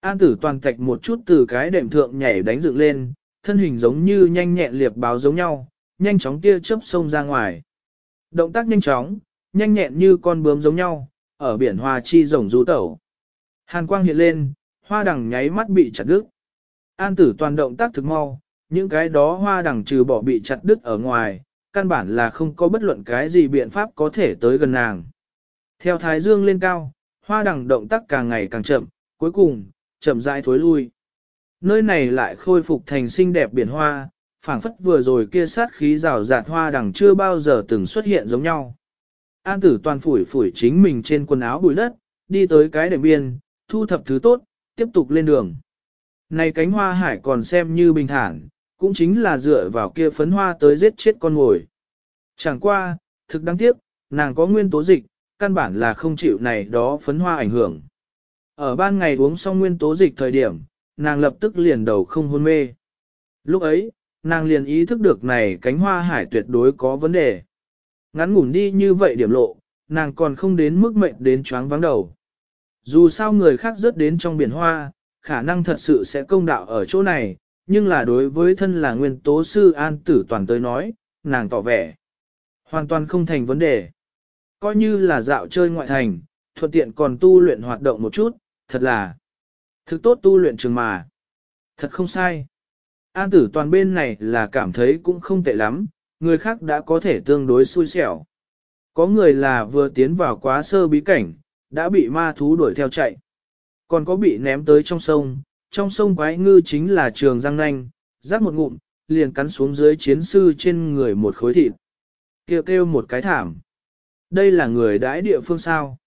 An tử toàn tạch một chút từ cái đệm thượng nhảy đánh dựng lên, thân hình giống như nhanh nhẹn liệp báo giống nhau, nhanh chóng tia chớp sông ra ngoài. Động tác nhanh chóng, nhanh nhẹn như con bướm giống nhau, ở biển hoa chi rồng rú tẩu. Hàn quang hiện lên, hoa đằng nháy mắt bị chặt đứt. An tử toàn động tác thực mau, những cái đó hoa đằng trừ bỏ bị chặt đứt ở ngoài, căn bản là không có bất luận cái gì biện pháp có thể tới gần nàng. Theo thái dương lên cao, hoa đằng động tác càng ngày càng chậm, cuối cùng, chậm rãi thối lui. Nơi này lại khôi phục thành xinh đẹp biển hoa, phảng phất vừa rồi kia sát khí rào rạt hoa đằng chưa bao giờ từng xuất hiện giống nhau. An tử toàn phủi phủi chính mình trên quần áo bụi đất, đi tới cái đệm biên, thu thập thứ tốt, tiếp tục lên đường. Này cánh hoa hải còn xem như bình thản, cũng chính là dựa vào kia phấn hoa tới giết chết con ngồi. Chẳng qua, thực đáng tiếc, nàng có nguyên tố dịch, căn bản là không chịu này đó phấn hoa ảnh hưởng. Ở ban ngày uống xong nguyên tố dịch thời điểm, nàng lập tức liền đầu không hôn mê. Lúc ấy, nàng liền ý thức được này cánh hoa hải tuyệt đối có vấn đề. Ngắn ngủn đi như vậy điểm lộ, nàng còn không đến mức mệnh đến choáng vắng đầu. Dù sao người khác rớt đến trong biển hoa, khả năng thật sự sẽ công đạo ở chỗ này, nhưng là đối với thân là nguyên tố sư an tử toàn tới nói, nàng tỏ vẻ. Hoàn toàn không thành vấn đề. Coi như là dạo chơi ngoại thành, thuận tiện còn tu luyện hoạt động một chút, thật là thực tốt tu luyện trường mà. Thật không sai. An tử toàn bên này là cảm thấy cũng không tệ lắm, người khác đã có thể tương đối xui xẻo. Có người là vừa tiến vào quá sơ bí cảnh, đã bị ma thú đuổi theo chạy. Còn có bị ném tới trong sông, trong sông quái ngư chính là trường răng nanh, rắc một ngụm, liền cắn xuống dưới chiến sư trên người một khối thịt. Kêu kêu một cái thảm. Đây là người đãi địa phương sao.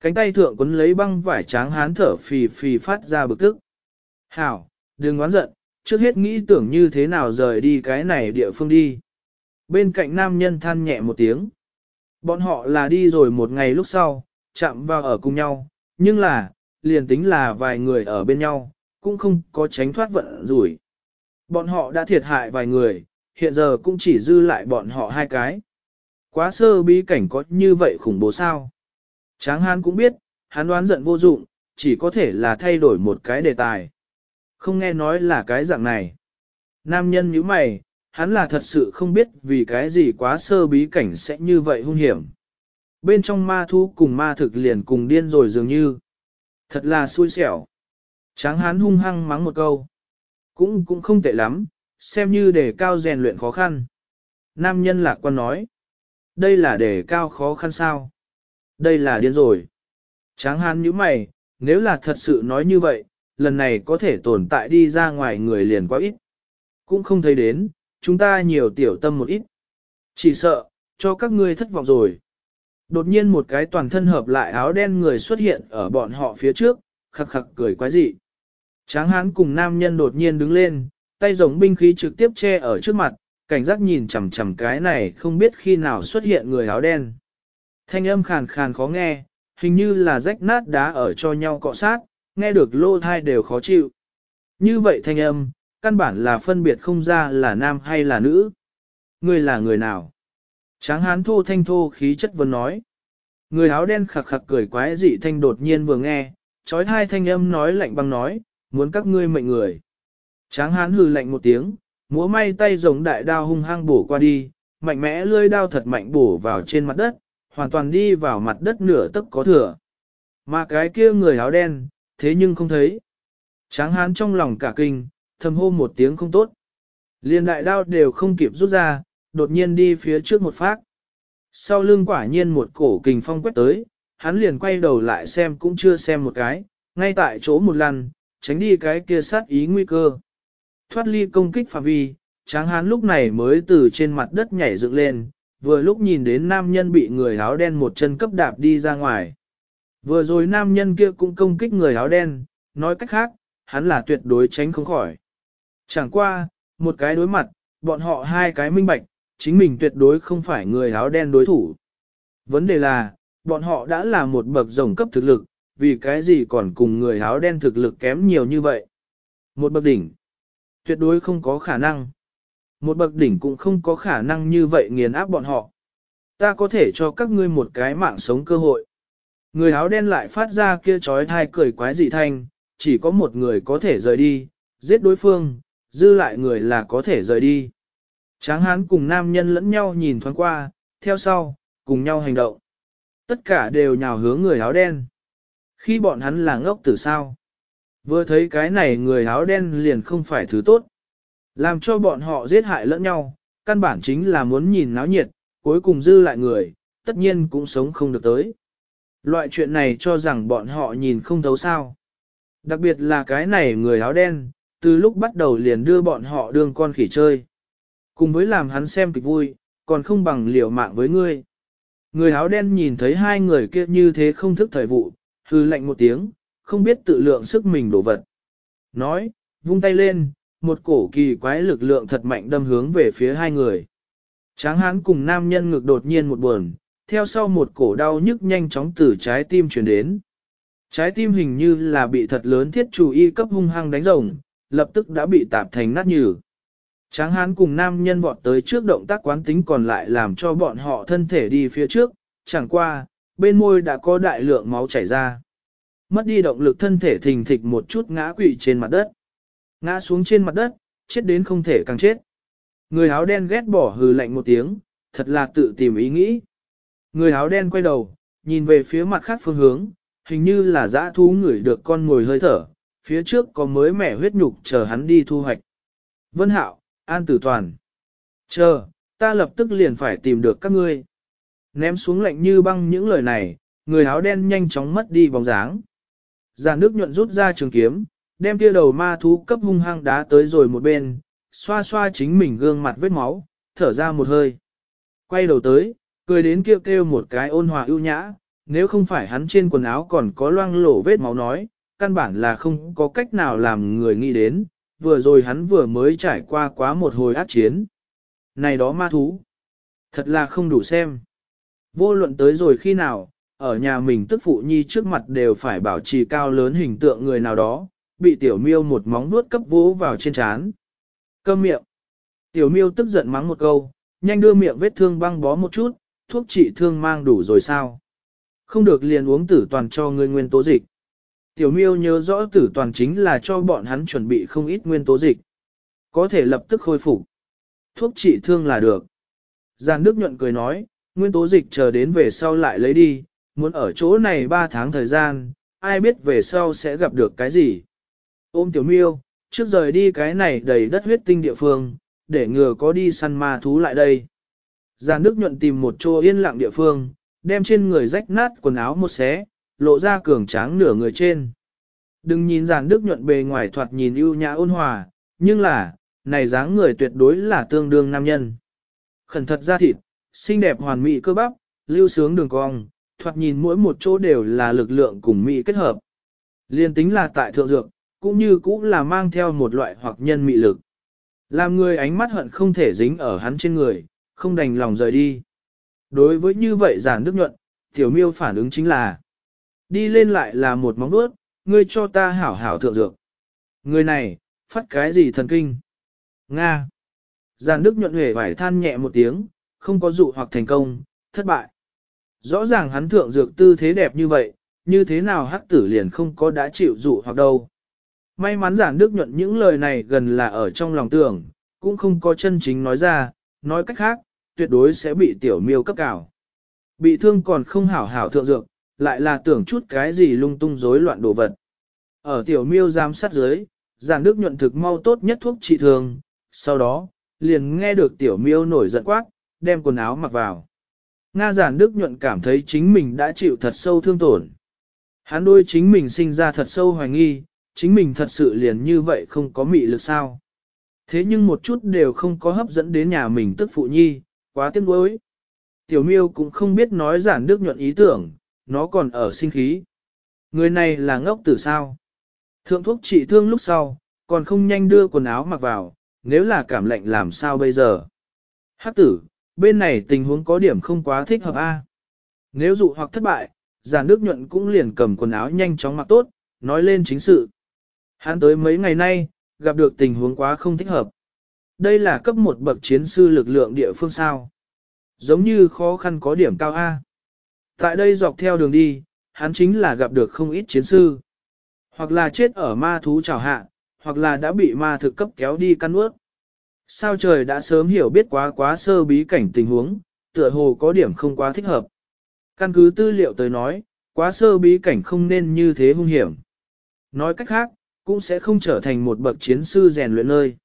Cánh tay thượng quấn lấy băng vải tráng hán thở phì phì phát ra bực tức. Hảo, đừng oán giận, trước hết nghĩ tưởng như thế nào rời đi cái này địa phương đi. Bên cạnh nam nhân than nhẹ một tiếng. Bọn họ là đi rồi một ngày lúc sau, chạm vào ở cùng nhau, nhưng là, liền tính là vài người ở bên nhau, cũng không có tránh thoát vận rủi. Bọn họ đã thiệt hại vài người, hiện giờ cũng chỉ dư lại bọn họ hai cái. Quá sơ bí cảnh có như vậy khủng bố sao? Tráng hán cũng biết, hắn đoán giận vô dụng, chỉ có thể là thay đổi một cái đề tài. Không nghe nói là cái dạng này. Nam nhân như mày, hắn là thật sự không biết vì cái gì quá sơ bí cảnh sẽ như vậy hung hiểm. Bên trong ma thu cùng ma thực liền cùng điên rồi dường như. Thật là xui xẻo. Tráng hán hung hăng mắng một câu. Cũng cũng không tệ lắm, xem như để cao rèn luyện khó khăn. Nam nhân lạc quan nói. Đây là để cao khó khăn sao? Đây là điên rồi. Tráng hán như mày, nếu là thật sự nói như vậy, lần này có thể tồn tại đi ra ngoài người liền quá ít. Cũng không thấy đến, chúng ta nhiều tiểu tâm một ít. Chỉ sợ, cho các ngươi thất vọng rồi. Đột nhiên một cái toàn thân hợp lại áo đen người xuất hiện ở bọn họ phía trước, khắc khắc cười quái dị. Tráng hán cùng nam nhân đột nhiên đứng lên, tay rồng binh khí trực tiếp che ở trước mặt, cảnh giác nhìn chằm chằm cái này không biết khi nào xuất hiện người áo đen. Thanh âm khàn khàn khó nghe, hình như là rách nát đá ở cho nhau cọ sát, nghe được lô thai đều khó chịu. Như vậy thanh âm, căn bản là phân biệt không ra là nam hay là nữ. Người là người nào? Tráng hán thô thanh thô khí chất vấn nói. Người áo đen khặc khặc cười quái dị thanh đột nhiên vừa nghe, trói hai thanh âm nói lạnh băng nói, muốn các ngươi mệnh người. Tráng hán hừ lạnh một tiếng, múa may tay giống đại đao hung hăng bổ qua đi, mạnh mẽ lươi đao thật mạnh bổ vào trên mặt đất, hoàn toàn đi vào mặt đất nửa tấc có thừa. Mà cái kia người áo đen, thế nhưng không thấy. Tráng hán trong lòng cả kinh, thầm hô một tiếng không tốt. Liên đại đao đều không kịp rút ra, đột nhiên đi phía trước một phát. Sau lưng quả nhiên một cổ kình phong quét tới, hắn liền quay đầu lại xem cũng chưa xem một cái, ngay tại chỗ một lần, tránh đi cái kia sát ý nguy cơ. Thoát ly công kích phạm vi, tráng hán lúc này mới từ trên mặt đất nhảy dựng lên, vừa lúc nhìn đến nam nhân bị người áo đen một chân cấp đạp đi ra ngoài. Vừa rồi nam nhân kia cũng công kích người áo đen, nói cách khác, hắn là tuyệt đối tránh không khỏi. Chẳng qua, một cái đối mặt, bọn họ hai cái minh bạch, chính mình tuyệt đối không phải người áo đen đối thủ. Vấn đề là, bọn họ đã là một bậc rồng cấp thực lực, vì cái gì còn cùng người áo đen thực lực kém nhiều như vậy. Một bậc đỉnh, tuyệt đối không có khả năng. Một bậc đỉnh cũng không có khả năng như vậy nghiền áp bọn họ. Ta có thể cho các ngươi một cái mạng sống cơ hội. Người áo đen lại phát ra kia trói thai cười quái dị thanh, chỉ có một người có thể rời đi, giết đối phương, dư lại người là có thể rời đi. Tráng hán cùng nam nhân lẫn nhau nhìn thoáng qua, theo sau, cùng nhau hành động. Tất cả đều nhào hướng người áo đen. Khi bọn hắn là ngốc tử sao? Vừa thấy cái này người áo đen liền không phải thứ tốt. Làm cho bọn họ giết hại lẫn nhau, căn bản chính là muốn nhìn náo nhiệt, cuối cùng dư lại người, tất nhiên cũng sống không được tới. Loại chuyện này cho rằng bọn họ nhìn không thấu sao. Đặc biệt là cái này người áo đen, từ lúc bắt đầu liền đưa bọn họ đương con khỉ chơi. Cùng với làm hắn xem kịch vui, còn không bằng liều mạng với ngươi. Người áo đen nhìn thấy hai người kia như thế không thức thời vụ, hư lạnh một tiếng, không biết tự lượng sức mình đổ vật. Nói, vung tay lên, một cổ kỳ quái lực lượng thật mạnh đâm hướng về phía hai người. Tráng hán cùng nam nhân ngực đột nhiên một buồn, theo sau một cổ đau nhức nhanh chóng từ trái tim truyền đến. Trái tim hình như là bị thật lớn thiết chủ y cấp hung hăng đánh rồng, lập tức đã bị tạp thành nát nhừ. Tráng hán cùng nam nhân vọt tới trước động tác quán tính còn lại làm cho bọn họ thân thể đi phía trước, chẳng qua, bên môi đã có đại lượng máu chảy ra. Mất đi động lực thân thể thình thịch một chút ngã quỵ trên mặt đất. Ngã xuống trên mặt đất, chết đến không thể càng chết. Người áo đen ghét bỏ hừ lạnh một tiếng, thật là tự tìm ý nghĩ. Người áo đen quay đầu, nhìn về phía mặt khác phương hướng, hình như là dã thú ngửi được con ngồi hơi thở, phía trước có mới mẻ huyết nhục chờ hắn đi thu hoạch. Vân Hạo, An Tử Toàn. Chờ, ta lập tức liền phải tìm được các ngươi. Ném xuống lạnh như băng những lời này, người áo đen nhanh chóng mất đi bóng dáng. Giàn nước nhuận rút ra trường kiếm, đem kia đầu ma thú cấp hung hăng đá tới rồi một bên, xoa xoa chính mình gương mặt vết máu, thở ra một hơi. Quay đầu tới, cười đến kêu kêu một cái ôn hòa ưu nhã, nếu không phải hắn trên quần áo còn có loang lổ vết máu nói, căn bản là không có cách nào làm người nghĩ đến, vừa rồi hắn vừa mới trải qua quá một hồi ác chiến. Này đó ma thú, thật là không đủ xem. Vô luận tới rồi khi nào, ở nhà mình tức phụ nhi trước mặt đều phải bảo trì cao lớn hình tượng người nào đó, bị tiểu miêu một móng nuốt cấp vỗ vào trên trán. Câm miệng. Tiểu miêu tức giận mắng một câu, nhanh đưa miệng vết thương băng bó một chút, thuốc trị thương mang đủ rồi sao. Không được liền uống tử toàn cho người nguyên tố dịch. Tiểu miêu nhớ rõ tử toàn chính là cho bọn hắn chuẩn bị không ít nguyên tố dịch. Có thể lập tức khôi phục. Thuốc trị thương là được. Giàn Đức nhuận cười nói, nguyên tố dịch chờ đến về sau lại lấy đi, muốn ở chỗ này 3 tháng thời gian, ai biết về sau sẽ gặp được cái gì. Ôm tiểu miêu, trước rời đi cái này đầy đất huyết tinh địa phương, để ngừa có đi săn ma thú lại đây. Giàn Đức nhuận tìm một chỗ yên lặng địa phương, đem trên người rách nát quần áo một xé, lộ ra cường tráng nửa người trên. Đừng nhìn giàn Đức nhuận bề ngoài thoạt nhìn ưu nhã ôn hòa, nhưng là, này dáng người tuyệt đối là tương đương nam nhân. Khẩn thật ra thịt, xinh đẹp hoàn mỹ cơ bắp, lưu sướng đường cong, thoạt nhìn mỗi một chỗ đều là lực lượng cùng mỹ kết hợp. Liên tính là tại thượng dược, cũng như cũng là mang theo một loại hoặc nhân mị lực. Làm người ánh mắt hận không thể dính ở hắn trên người, không đành lòng rời đi. Đối với như vậy giản đức nhuận, tiểu miêu phản ứng chính là đi lên lại là một móng bước, ngươi cho ta hảo hảo thượng dược. Người này, phát cái gì thần kinh? Nga. Giản đức nhuận hề phải than nhẹ một tiếng, không có dụ hoặc thành công, thất bại. Rõ ràng hắn thượng dược tư thế đẹp như vậy, như thế nào hắc tử liền không có đã chịu dụ hoặc đâu. May mắn giản đức nhuận những lời này gần là ở trong lòng tưởng, cũng không có chân chính nói ra, nói cách khác, tuyệt đối sẽ bị tiểu miêu cấp cào. Bị thương còn không hảo hảo thượng dược, lại là tưởng chút cái gì lung tung rối loạn đồ vật. Ở tiểu miêu giám sát dưới, giản đức nhuận thực mau tốt nhất thuốc trị thương, sau đó, liền nghe được tiểu miêu nổi giận quát, đem quần áo mặc vào. Nga giản đức nhuận cảm thấy chính mình đã chịu thật sâu thương tổn. Hắn đôi chính mình sinh ra thật sâu hoài nghi, chính mình thật sự liền như vậy không có mị lực sao. Thế nhưng một chút đều không có hấp dẫn đến nhà mình tức phụ nhi, quá tiếc nuối. Tiểu miêu cũng không biết nói giản đức nhuận ý tưởng, nó còn ở sinh khí. Người này là ngốc tử sao. Thượng thuốc trị thương lúc sau, còn không nhanh đưa quần áo mặc vào, nếu là cảm lạnh làm sao bây giờ. Hát tử, bên này tình huống có điểm không quá thích hợp a. Nếu dụ hoặc thất bại, giàn nước nhuận cũng liền cầm quần áo nhanh chóng mặc tốt, nói lên chính sự. Hắn tới mấy ngày nay, gặp được tình huống quá không thích hợp. Đây là cấp một bậc chiến sư lực lượng địa phương sao. Giống như khó khăn có điểm cao A. Tại đây dọc theo đường đi, hắn chính là gặp được không ít chiến sư. Hoặc là chết ở ma thú trào hạ, hoặc là đã bị ma thực cấp kéo đi căn ướt. Sao trời đã sớm hiểu biết quá quá sơ bí cảnh tình huống, tựa hồ có điểm không quá thích hợp. Căn cứ tư liệu tới nói, quá sơ bí cảnh không nên như thế hung hiểm. Nói cách khác, cũng sẽ không trở thành một bậc chiến sư rèn luyện nơi.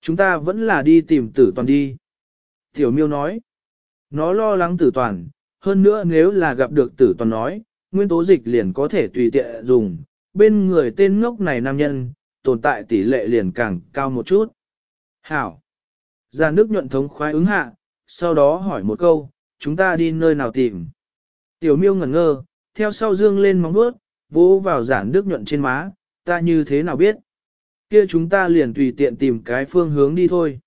Chúng ta vẫn là đi tìm tử toàn đi. Tiểu miêu nói, nó lo lắng tử toàn, hơn nữa nếu là gặp được tử toàn nói, nguyên tố dịch liền có thể tùy tiện dùng, bên người tên ngốc này nam nhân, tồn tại tỷ lệ liền càng cao một chút. Hảo. Già nước nhuận thống khoái ứng hạ, sau đó hỏi một câu, chúng ta đi nơi nào tìm. Tiểu miêu ngẩn ngơ, theo sau dương lên móng bước, vỗ vào giản nước nhuận trên má, ta như thế nào biết? Kia chúng ta liền tùy tiện tìm cái phương hướng đi thôi.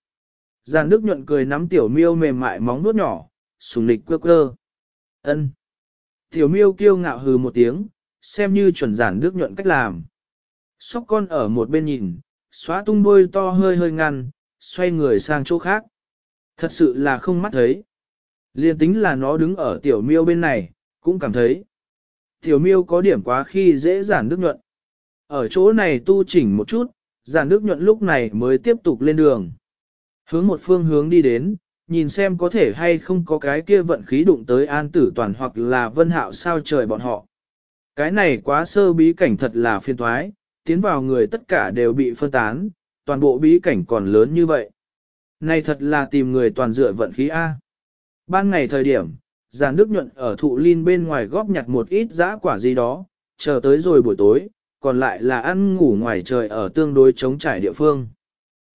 Giản nước nhuận cười nắm tiểu miêu mềm mại móng nuốt nhỏ, sùng lịch quơ quơ. ân Tiểu miêu kêu ngạo hừ một tiếng, xem như chuẩn giản nước nhuận cách làm. Sóc con ở một bên nhìn, xóa tung đuôi to hơi hơi ngăn, xoay người sang chỗ khác. Thật sự là không mắt thấy. Liên tính là nó đứng ở tiểu miêu bên này, cũng cảm thấy. Tiểu miêu có điểm quá khi dễ giản nước nhuận. Ở chỗ này tu chỉnh một chút, giản nước nhuận lúc này mới tiếp tục lên đường. Hướng một phương hướng đi đến, nhìn xem có thể hay không có cái kia vận khí đụng tới an tử toàn hoặc là vân hạo sao trời bọn họ. Cái này quá sơ bí cảnh thật là phiên thoái, tiến vào người tất cả đều bị phân tán, toàn bộ bí cảnh còn lớn như vậy. Này thật là tìm người toàn dựa vận khí A. Ban ngày thời điểm, giàn nước nhuận ở thụ linh bên ngoài góp nhặt một ít giã quả gì đó, chờ tới rồi buổi tối, còn lại là ăn ngủ ngoài trời ở tương đối chống trải địa phương.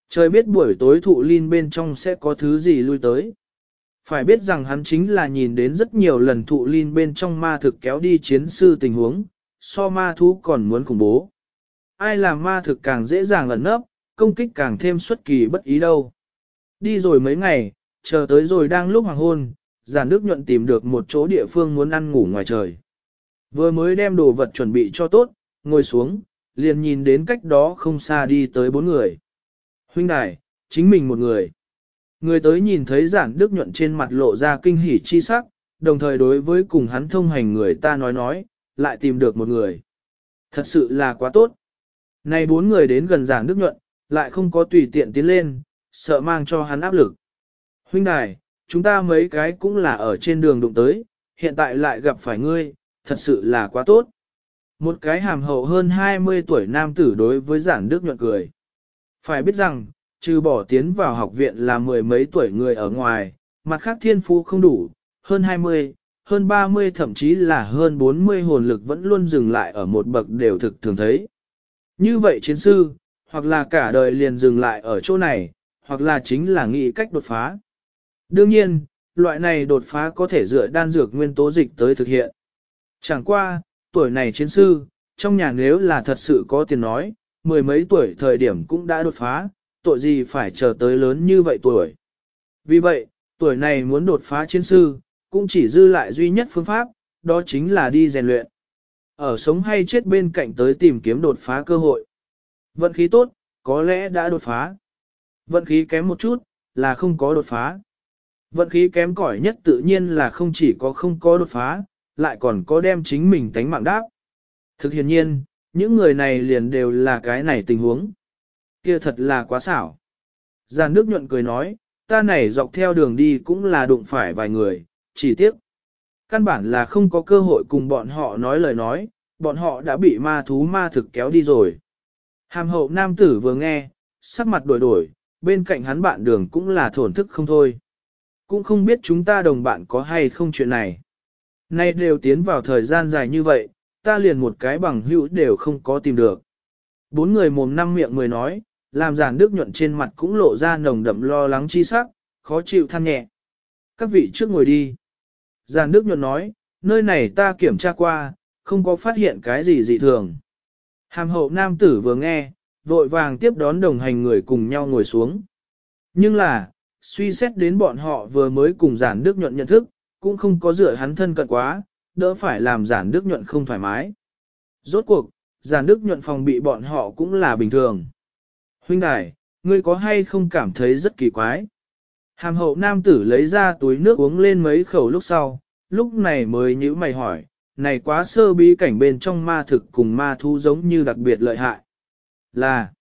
Trời biết buổi tối thụ linh bên trong sẽ có thứ gì lui tới. Phải biết rằng hắn chính là nhìn đến rất nhiều lần thụ linh bên trong ma thực kéo đi chiến sư tình huống, so ma thú còn muốn khủng bố. Ai làm ma thực càng dễ dàng ẩn nấp, công kích càng thêm xuất kỳ bất ý đâu. Đi rồi mấy ngày, chờ tới rồi đang lúc hoàng hôn, giản đức nhuận tìm được một chỗ địa phương muốn ăn ngủ ngoài trời. Vừa mới đem đồ vật chuẩn bị cho tốt, ngồi xuống, liền nhìn đến cách đó không xa đi tới bốn người. Huynh đài, chính mình một người. Người tới nhìn thấy giản đức nhuận trên mặt lộ ra kinh hỉ chi sắc, đồng thời đối với cùng hắn thông hành người ta nói nói, lại tìm được một người. Thật sự là quá tốt. Này bốn người đến gần giản đức nhuận, lại không có tùy tiện tiến lên, sợ mang cho hắn áp lực. Huynh đài, chúng ta mấy cái cũng là ở trên đường đụng tới, hiện tại lại gặp phải ngươi, thật sự là quá tốt. Một cái hàm hậu hơn 20 tuổi nam tử đối với giản đức nhuận cười. Phải biết rằng, trừ bỏ tiến vào học viện là mười mấy tuổi người ở ngoài, mặt khác thiên phú không đủ, hơn 20, hơn 30 thậm chí là hơn 40 hồn lực vẫn luôn dừng lại ở một bậc đều thực thường thấy. Như vậy chiến sư, hoặc là cả đời liền dừng lại ở chỗ này, hoặc là chính là nghĩ cách đột phá. Đương nhiên, loại này đột phá có thể dựa đan dược nguyên tố dịch tới thực hiện. Chẳng qua, tuổi này chiến sư, trong nhà nếu là thật sự có tiền nói, mười mấy tuổi thời điểm cũng đã đột phá, tội gì phải chờ tới lớn như vậy tuổi. Vì vậy, tuổi này muốn đột phá chiến sư, cũng chỉ dư lại duy nhất phương pháp, đó chính là đi rèn luyện. Ở sống hay chết bên cạnh tới tìm kiếm đột phá cơ hội. Vận khí tốt, có lẽ đã đột phá. Vận khí kém một chút, là không có đột phá. Vận khí kém cỏi nhất tự nhiên là không chỉ có không có đột phá, lại còn có đem chính mình tánh mạng đáp. Thực hiện nhiên, những người này liền đều là cái này tình huống. Kia thật là quá xảo. Giàn nước nhuận cười nói, ta này dọc theo đường đi cũng là đụng phải vài người, chỉ tiếc. Căn bản là không có cơ hội cùng bọn họ nói lời nói, bọn họ đã bị ma thú ma thực kéo đi rồi. Hàm hậu nam tử vừa nghe, sắc mặt đổi đổi, bên cạnh hắn bạn đường cũng là thổn thức không thôi. Cũng không biết chúng ta đồng bạn có hay không chuyện này. Nay đều tiến vào thời gian dài như vậy, ta liền một cái bằng hữu đều không có tìm được. Bốn người mồm năm miệng mười nói, làm giản đức nhuận trên mặt cũng lộ ra nồng đậm lo lắng chi sắc, khó chịu than nhẹ. Các vị trước ngồi đi. Giản đức nhuận nói, nơi này ta kiểm tra qua, không có phát hiện cái gì dị thường. Hàm hậu nam tử vừa nghe, vội vàng tiếp đón đồng hành người cùng nhau ngồi xuống. Nhưng là, suy xét đến bọn họ vừa mới cùng giản đức nhuận nhận thức, cũng không có dựa hắn thân cận quá, đỡ phải làm giản đức nhuận không thoải mái. Rốt cuộc, giản đức nhuận phòng bị bọn họ cũng là bình thường. Huynh đài, ngươi có hay không cảm thấy rất kỳ quái? Hàm hậu nam tử lấy ra túi nước uống lên mấy khẩu lúc sau, lúc này mới nhữ mày hỏi, này quá sơ bí cảnh bên trong ma thực cùng ma thu giống như đặc biệt lợi hại. Là,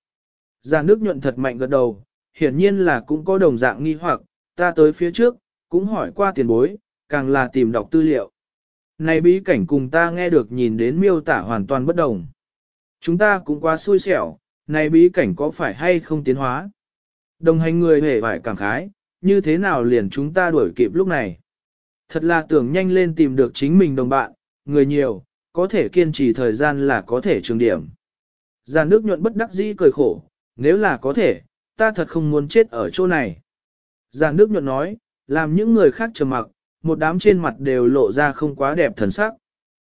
ra nước nhuận thật mạnh gật đầu, hiển nhiên là cũng có đồng dạng nghi hoặc, ta tới phía trước, cũng hỏi qua tiền bối, càng là tìm đọc tư liệu. Này bí cảnh cùng ta nghe được nhìn đến miêu tả hoàn toàn bất đồng. Chúng ta cũng quá xui xẻo, này bí cảnh có phải hay không tiến hóa? Đồng hành người hề phải cảm khái, như thế nào liền chúng ta đuổi kịp lúc này? Thật là tưởng nhanh lên tìm được chính mình đồng bạn, người nhiều, có thể kiên trì thời gian là có thể trường điểm. Giàn nước nhuận bất đắc dĩ cười khổ, nếu là có thể, ta thật không muốn chết ở chỗ này. Giàn nước nhuận nói, làm những người khác trầm mặc, một đám trên mặt đều lộ ra không quá đẹp thần sắc.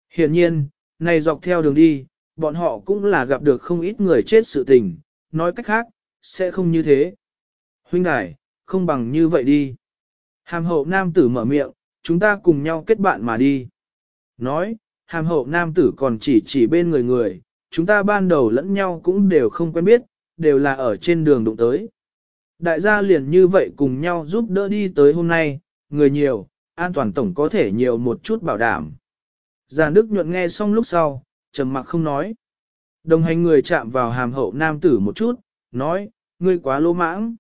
Hiển nhiên, này dọc theo đường đi, bọn họ cũng là gặp được không ít người chết sự tình, nói cách khác, sẽ không như thế. Huynh đài, không bằng như vậy đi. Hàm hậu nam tử mở miệng, chúng ta cùng nhau kết bạn mà đi. Nói, hàm hậu nam tử còn chỉ chỉ bên người người, chúng ta ban đầu lẫn nhau cũng đều không quen biết, đều là ở trên đường đụng tới. Đại gia liền như vậy cùng nhau giúp đỡ đi tới hôm nay, người nhiều, an toàn tổng có thể nhiều một chút bảo đảm. Già Đức nhuận nghe xong lúc sau, trầm mặc không nói. Đồng hành người chạm vào hàm hậu nam tử một chút, nói, ngươi quá lỗ mãng.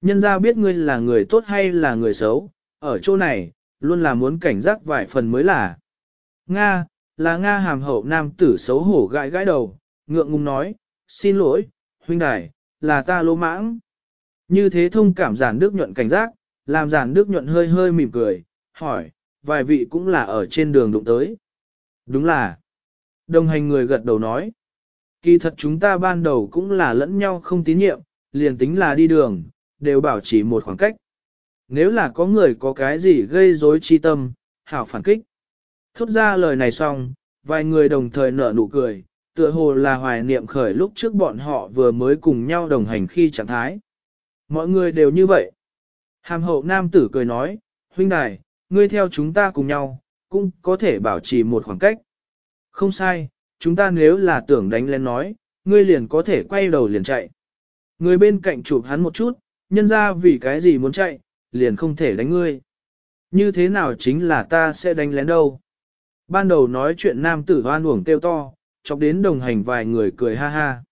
Nhân ra biết ngươi là người tốt hay là người xấu, ở chỗ này, luôn là muốn cảnh giác vài phần mới là. Nga, là Nga hàm hậu nam tử xấu hổ gãi gãi đầu, ngượng ngùng nói, xin lỗi, huynh đài, là ta lỗ mãng. Như thế thông cảm giản đức nhuận cảnh giác, làm giản đức nhuận hơi hơi mỉm cười, hỏi, vài vị cũng là ở trên đường đụng tới. Đúng là. Đồng hành người gật đầu nói. Kỳ thật chúng ta ban đầu cũng là lẫn nhau không tín nhiệm, liền tính là đi đường, đều bảo trì một khoảng cách. Nếu là có người có cái gì gây rối chi tâm, hảo phản kích. Thốt ra lời này xong, vài người đồng thời nở nụ cười, tựa hồ là hoài niệm khởi lúc trước bọn họ vừa mới cùng nhau đồng hành khi trạng thái. Mọi người đều như vậy. Hàm hậu nam tử cười nói, huynh đài, ngươi theo chúng ta cùng nhau, cũng có thể bảo trì một khoảng cách. Không sai, chúng ta nếu là tưởng đánh lên nói, ngươi liền có thể quay đầu liền chạy. Người bên cạnh chụp hắn một chút, nhân ra vì cái gì muốn chạy, liền không thể đánh ngươi. Như thế nào chính là ta sẽ đánh lén đâu. Ban đầu nói chuyện nam tử hoan uổng kêu to, chọc đến đồng hành vài người cười ha ha.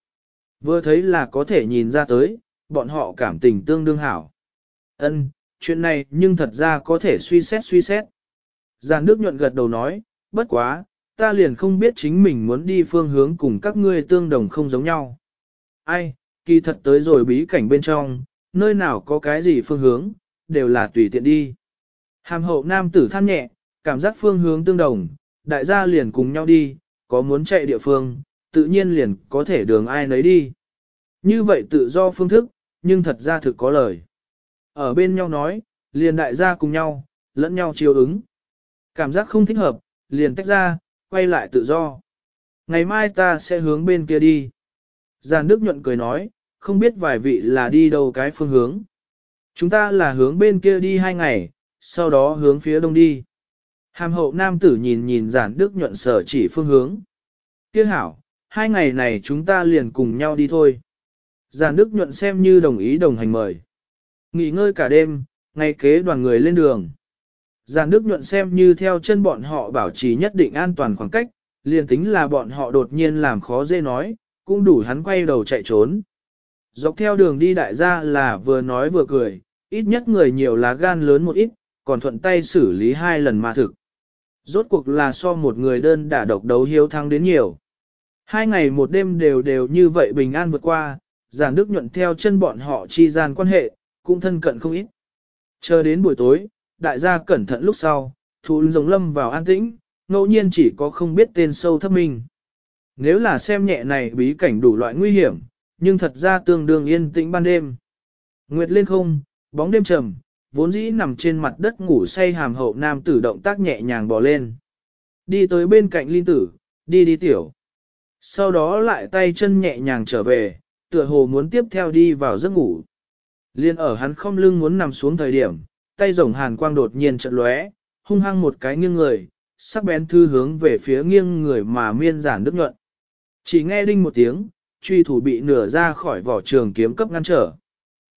Vừa thấy là có thể nhìn ra tới, bọn họ cảm tình tương đương hảo. Ân, chuyện này nhưng thật ra có thể suy xét suy xét. Giàn Đức nhuận gật đầu nói, bất quá, ta liền không biết chính mình muốn đi phương hướng cùng các ngươi tương đồng không giống nhau. Ai, kỳ thật tới rồi bí cảnh bên trong, nơi nào có cái gì phương hướng, đều là tùy tiện đi. Hàm hậu nam tử than nhẹ, cảm giác phương hướng tương đồng, đại gia liền cùng nhau đi, có muốn chạy địa phương, tự nhiên liền có thể đường ai nấy đi. Như vậy tự do phương thức, nhưng thật ra thực có lời. Ở bên nhau nói, liền đại gia cùng nhau, lẫn nhau chiều ứng. Cảm giác không thích hợp, liền tách ra, quay lại tự do. Ngày mai ta sẽ hướng bên kia đi. Giàn Đức nhuận cười nói, không biết vài vị là đi đâu cái phương hướng. Chúng ta là hướng bên kia đi hai ngày, sau đó hướng phía đông đi. Hàm hậu nam tử nhìn nhìn giản đức nhuận sở chỉ phương hướng. Tiếc hảo, hai ngày này chúng ta liền cùng nhau đi thôi. Giản đức nhuận xem như đồng ý đồng hành mời. Nghỉ ngơi cả đêm, ngày kế đoàn người lên đường. Giản đức nhuận xem như theo chân bọn họ bảo trì nhất định an toàn khoảng cách, liền tính là bọn họ đột nhiên làm khó dễ nói, cũng đủ hắn quay đầu chạy trốn. Dọc theo đường đi đại gia là vừa nói vừa cười, ít nhất người nhiều lá gan lớn một ít, còn thuận tay xử lý hai lần ma thực. Rốt cuộc là so một người đơn đả độc đấu hiếu thắng đến nhiều. Hai ngày một đêm đều đều như vậy bình an vượt qua, giản đức nhuận theo chân bọn họ chi gian quan hệ, cũng thân cận không ít. Chờ đến buổi tối, đại gia cẩn thận lúc sau, thú giống lâm vào an tĩnh, ngẫu nhiên chỉ có không biết tên sâu thấp mình. Nếu là xem nhẹ này bí cảnh đủ loại nguy hiểm, nhưng thật ra tương đương yên tĩnh ban đêm. Nguyệt lên không, bóng đêm trầm, vốn dĩ nằm trên mặt đất ngủ say hàm hậu nam tử động tác nhẹ nhàng bò lên. Đi tới bên cạnh linh tử, đi đi tiểu. Sau đó lại tay chân nhẹ nhàng trở về, tựa hồ muốn tiếp theo đi vào giấc ngủ. Liên ở hắn không lưng muốn nằm xuống thời điểm, tay rồng hàn quang đột nhiên trận lóe, hung hăng một cái nghiêng người, sắc bén thư hướng về phía nghiêng người mà miên giản đức nhuận. Chỉ nghe đinh một tiếng, truy thủ bị nửa ra khỏi vỏ trường kiếm cấp ngăn trở.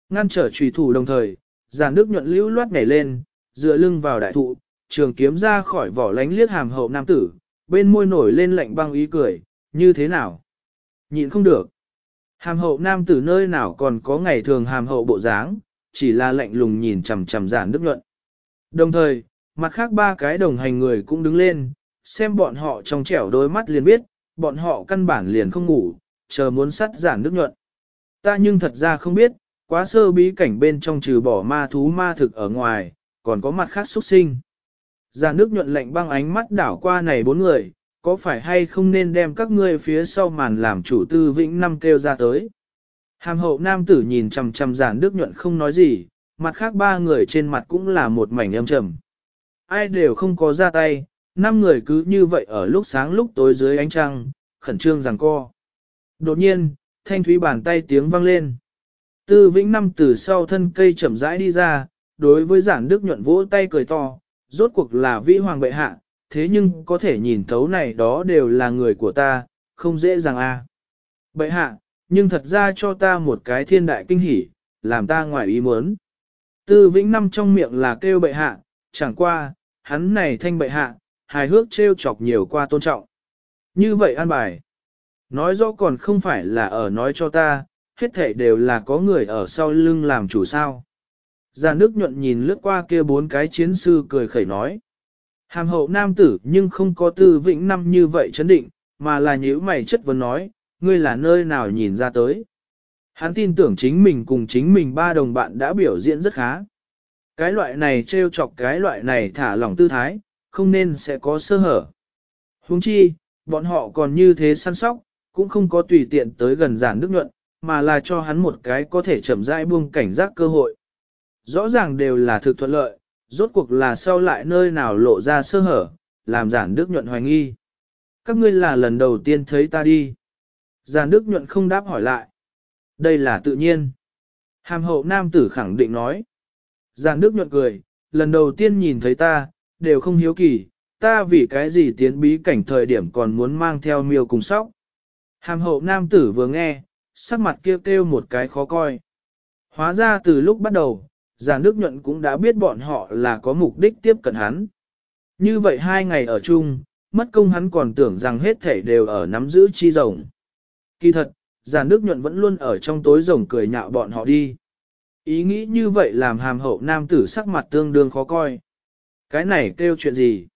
Ngăn trở truy thủ đồng thời, giản đức nhuận lưu loát nhảy lên, dựa lưng vào đại thụ, trường kiếm ra khỏi vỏ lánh liếc hàm hậu nam tử, bên môi nổi lên lạnh băng ý cười, như thế nào? Nhịn không được. Hàm hậu nam tử nơi nào còn có ngày thường hàm hậu bộ dáng, chỉ là lạnh lùng nhìn chằm chằm giản đức nhuận. Đồng thời, mặt khác ba cái đồng hành người cũng đứng lên, xem bọn họ trong trẻo đôi mắt liền biết, bọn họ căn bản liền không ngủ, chờ muốn sắt giản đức nhuận. Ta nhưng thật ra không biết, quá sơ bí cảnh bên trong trừ bỏ ma thú ma thực ở ngoài, còn có mặt khác xuất sinh. Già nước nhuận lạnh băng ánh mắt đảo qua này bốn người, có phải hay không nên đem các ngươi phía sau màn làm chủ tư vĩnh năm kêu ra tới. Hàm hậu nam tử nhìn chằm chằm giản đức nhuận không nói gì, mặt khác ba người trên mặt cũng là một mảnh âm trầm. Ai đều không có ra tay, năm người cứ như vậy ở lúc sáng lúc tối dưới ánh trăng, khẩn trương rằng co. Đột nhiên, thanh thúy bàn tay tiếng vang lên. Tư vĩnh năm từ sau thân cây chậm rãi đi ra, đối với giản đức nhuận vỗ tay cười to, rốt cuộc là vĩ hoàng bệ hạ, thế nhưng có thể nhìn thấu này đó đều là người của ta, không dễ dàng a. À. Bệ hạ, nhưng thật ra cho ta một cái thiên đại kinh hỉ, làm ta ngoài ý muốn. Tư vĩnh năm trong miệng là kêu bệ hạ, chẳng qua, hắn này thanh bệ hạ, hài hước trêu chọc nhiều qua tôn trọng. Như vậy an bài. Nói rõ còn không phải là ở nói cho ta, hết thể đều là có người ở sau lưng làm chủ sao. Già nước nhuận nhìn lướt qua kia bốn cái chiến sư cười khẩy nói. Hàm hậu nam tử nhưng không có tư vĩnh năm như vậy chấn định, mà là nhíu mày chất vấn nói, ngươi là nơi nào nhìn ra tới. Hắn tin tưởng chính mình cùng chính mình ba đồng bạn đã biểu diễn rất khá. Cái loại này trêu chọc cái loại này thả lỏng tư thái, không nên sẽ có sơ hở. Huống chi, bọn họ còn như thế săn sóc, cũng không có tùy tiện tới gần giản đức nhuận, mà là cho hắn một cái có thể chậm rãi buông cảnh giác cơ hội. Rõ ràng đều là thực thuận lợi, rốt cuộc là sau lại nơi nào lộ ra sơ hở, làm giản đức nhuận hoài nghi. Các ngươi là lần đầu tiên thấy ta đi. Giản đức nhuận không đáp hỏi lại. Đây là tự nhiên. Hàm hậu nam tử khẳng định nói. Giản đức nhuận cười, lần đầu tiên nhìn thấy ta, đều không hiếu kỳ, ta vì cái gì tiến bí cảnh thời điểm còn muốn mang theo miêu cùng sóc. Hàm hậu nam tử vừa nghe, sắc mặt kêu kêu một cái khó coi. Hóa ra từ lúc bắt đầu, giả nước nhuận cũng đã biết bọn họ là có mục đích tiếp cận hắn. Như vậy hai ngày ở chung, mất công hắn còn tưởng rằng hết thể đều ở nắm giữ chi rồng. Kỳ thật, giả nước nhuận vẫn luôn ở trong tối rồng cười nhạo bọn họ đi. Ý nghĩ như vậy làm hàm hậu nam tử sắc mặt tương đương khó coi. Cái này kêu chuyện gì?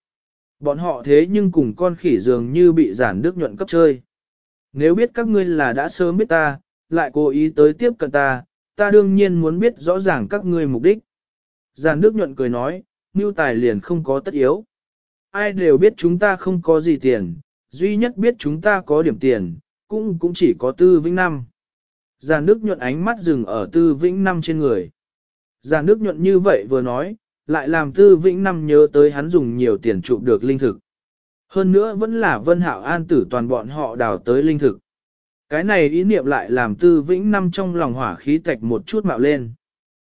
Bọn họ thế nhưng cùng con khỉ dường như bị giản đức nhuận cấp chơi. Nếu biết các ngươi là đã sớm biết ta, lại cố ý tới tiếp cận ta, ta đương nhiên muốn biết rõ ràng các ngươi mục đích. Giàn đức nhuận cười nói, mưu tài liền không có tất yếu. Ai đều biết chúng ta không có gì tiền, duy nhất biết chúng ta có điểm tiền, cũng cũng chỉ có tư vĩnh năm. Giàn nước nhuận ánh mắt dừng ở tư vĩnh năm trên người. Giàn nước nhuận như vậy vừa nói, lại làm tư vĩnh năm nhớ tới hắn dùng nhiều tiền chụp được linh thực. Hơn nữa vẫn là vân hạo an tử toàn bọn họ đào tới linh thực. Cái này ý niệm lại làm tư vĩnh năm trong lòng hỏa khí tạch một chút mạo lên.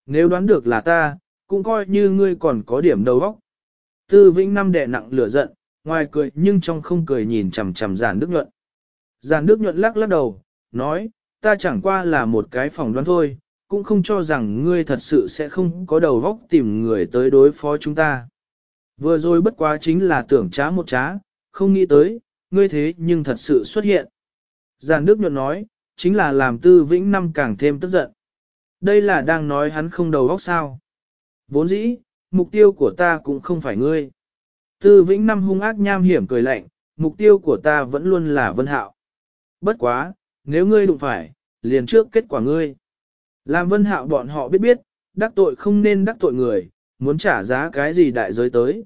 Nếu đoán được là ta, cũng coi như ngươi còn có điểm đầu óc. Tư vĩnh năm đè nặng lửa giận, ngoài cười nhưng trong không cười nhìn chằm chằm giản đức nhuận. Giản đức nhuận lắc lắc đầu, nói, ta chẳng qua là một cái phòng đoán thôi, cũng không cho rằng ngươi thật sự sẽ không có đầu óc tìm người tới đối phó chúng ta. Vừa rồi bất quá chính là tưởng trá một trá, không nghĩ tới, ngươi thế nhưng thật sự xuất hiện. Giàn Đức nhuận nói, chính là làm tư vĩnh năm càng thêm tức giận. Đây là đang nói hắn không đầu óc sao. Vốn dĩ, mục tiêu của ta cũng không phải ngươi. Tư vĩnh năm hung ác nham hiểm cười lạnh, mục tiêu của ta vẫn luôn là vân hạo. Bất quá, nếu ngươi đụng phải, liền trước kết quả ngươi. Làm vân hạo bọn họ biết biết, đắc tội không nên đắc tội người, muốn trả giá cái gì đại giới tới.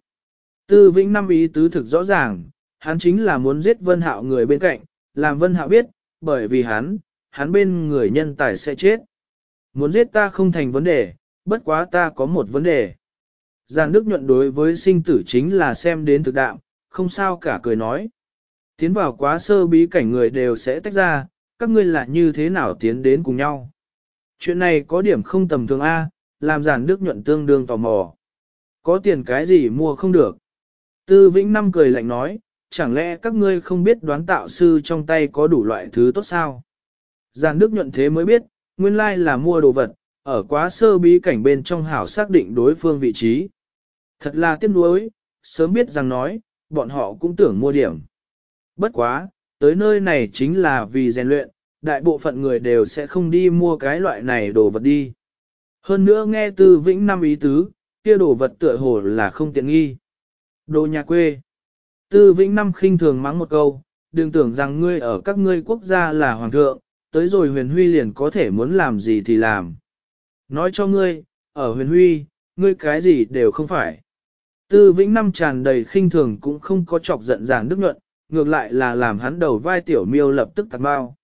Tư vĩnh năm ý tứ thực rõ ràng, hắn chính là muốn giết vân hạo người bên cạnh, làm vân hạo biết, bởi vì hắn, hắn bên người nhân tài sẽ chết. Muốn giết ta không thành vấn đề, bất quá ta có một vấn đề. Giàn Đức nhuận đối với sinh tử chính là xem đến thực đạm, không sao cả cười nói. Tiến vào quá sơ bí cảnh người đều sẽ tách ra, các ngươi là như thế nào tiến đến cùng nhau. Chuyện này có điểm không tầm thường A, làm giản Đức nhuận tương đương tò mò. Có tiền cái gì mua không được. Tư Vĩnh Năm cười lạnh nói, chẳng lẽ các ngươi không biết đoán tạo sư trong tay có đủ loại thứ tốt sao? Giàn Đức nhuận thế mới biết, nguyên lai là mua đồ vật, ở quá sơ bí cảnh bên trong hảo xác định đối phương vị trí. Thật là tiếc nuối, sớm biết rằng nói, bọn họ cũng tưởng mua điểm. Bất quá, tới nơi này chính là vì rèn luyện, đại bộ phận người đều sẽ không đi mua cái loại này đồ vật đi. Hơn nữa nghe từ vĩnh năm ý tứ, kia đồ vật tựa hồ là không tiện nghi. Đồ nhà quê. Tư Vĩnh Năm khinh thường mắng một câu, đừng tưởng rằng ngươi ở các ngươi quốc gia là hoàng thượng, tới rồi huyền huy liền có thể muốn làm gì thì làm. Nói cho ngươi, ở huyền huy, ngươi cái gì đều không phải. Tư Vĩnh Năm tràn đầy khinh thường cũng không có chọc giận giảng đức nhuận, ngược lại là làm hắn đầu vai tiểu miêu lập tức tạt bao.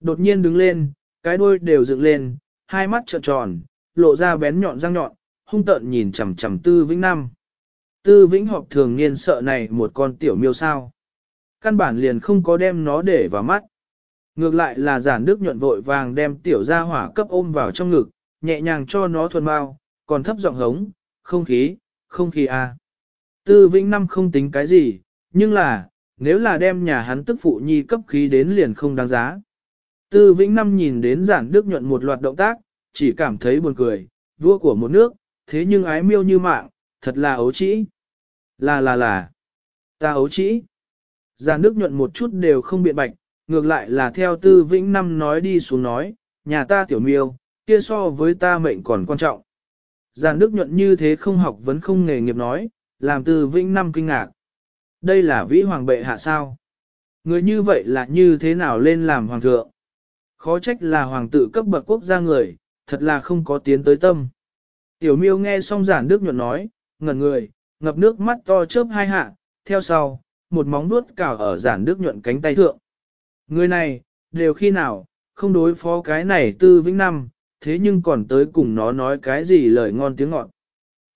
Đột nhiên đứng lên, cái đuôi đều dựng lên, hai mắt trợn tròn, lộ ra bén nhọn răng nhọn, hung tợn nhìn chằm chằm Tư Vĩnh Nam Tư Vĩnh Họp thường niên sợ này một con tiểu miêu sao. Căn bản liền không có đem nó để vào mắt. Ngược lại là giản đức nhuận vội vàng đem tiểu ra hỏa cấp ôm vào trong ngực, nhẹ nhàng cho nó thuần bao, còn thấp giọng hống, không khí, không khí à. Tư Vĩnh Năm không tính cái gì, nhưng là, nếu là đem nhà hắn tức phụ nhi cấp khí đến liền không đáng giá. Tư Vĩnh Năm nhìn đến giản đức nhuận một loạt động tác, chỉ cảm thấy buồn cười, vua của một nước, thế nhưng ái miêu như mạng, thật là ấu trĩ. Là là là, ta ấu trĩ. Già Đức nhuận một chút đều không biện bạch, ngược lại là theo tư vĩnh năm nói đi xuống nói, nhà ta tiểu miêu, kia so với ta mệnh còn quan trọng. Giàn Đức nhuận như thế không học vẫn không nghề nghiệp nói, làm tư vĩnh năm kinh ngạc. Đây là vĩ hoàng bệ hạ sao? Người như vậy là như thế nào lên làm hoàng thượng? Khó trách là hoàng tử cấp bậc quốc gia người, thật là không có tiến tới tâm. Tiểu miêu nghe xong giản đức nhuận nói, ngẩn người, ngập nước mắt to chớp hai hạ, theo sau, một móng nuốt cào ở giản đức nhuận cánh tay thượng. Người này, đều khi nào, không đối phó cái này tư vĩnh năm, thế nhưng còn tới cùng nó nói cái gì lời ngon tiếng ngọt.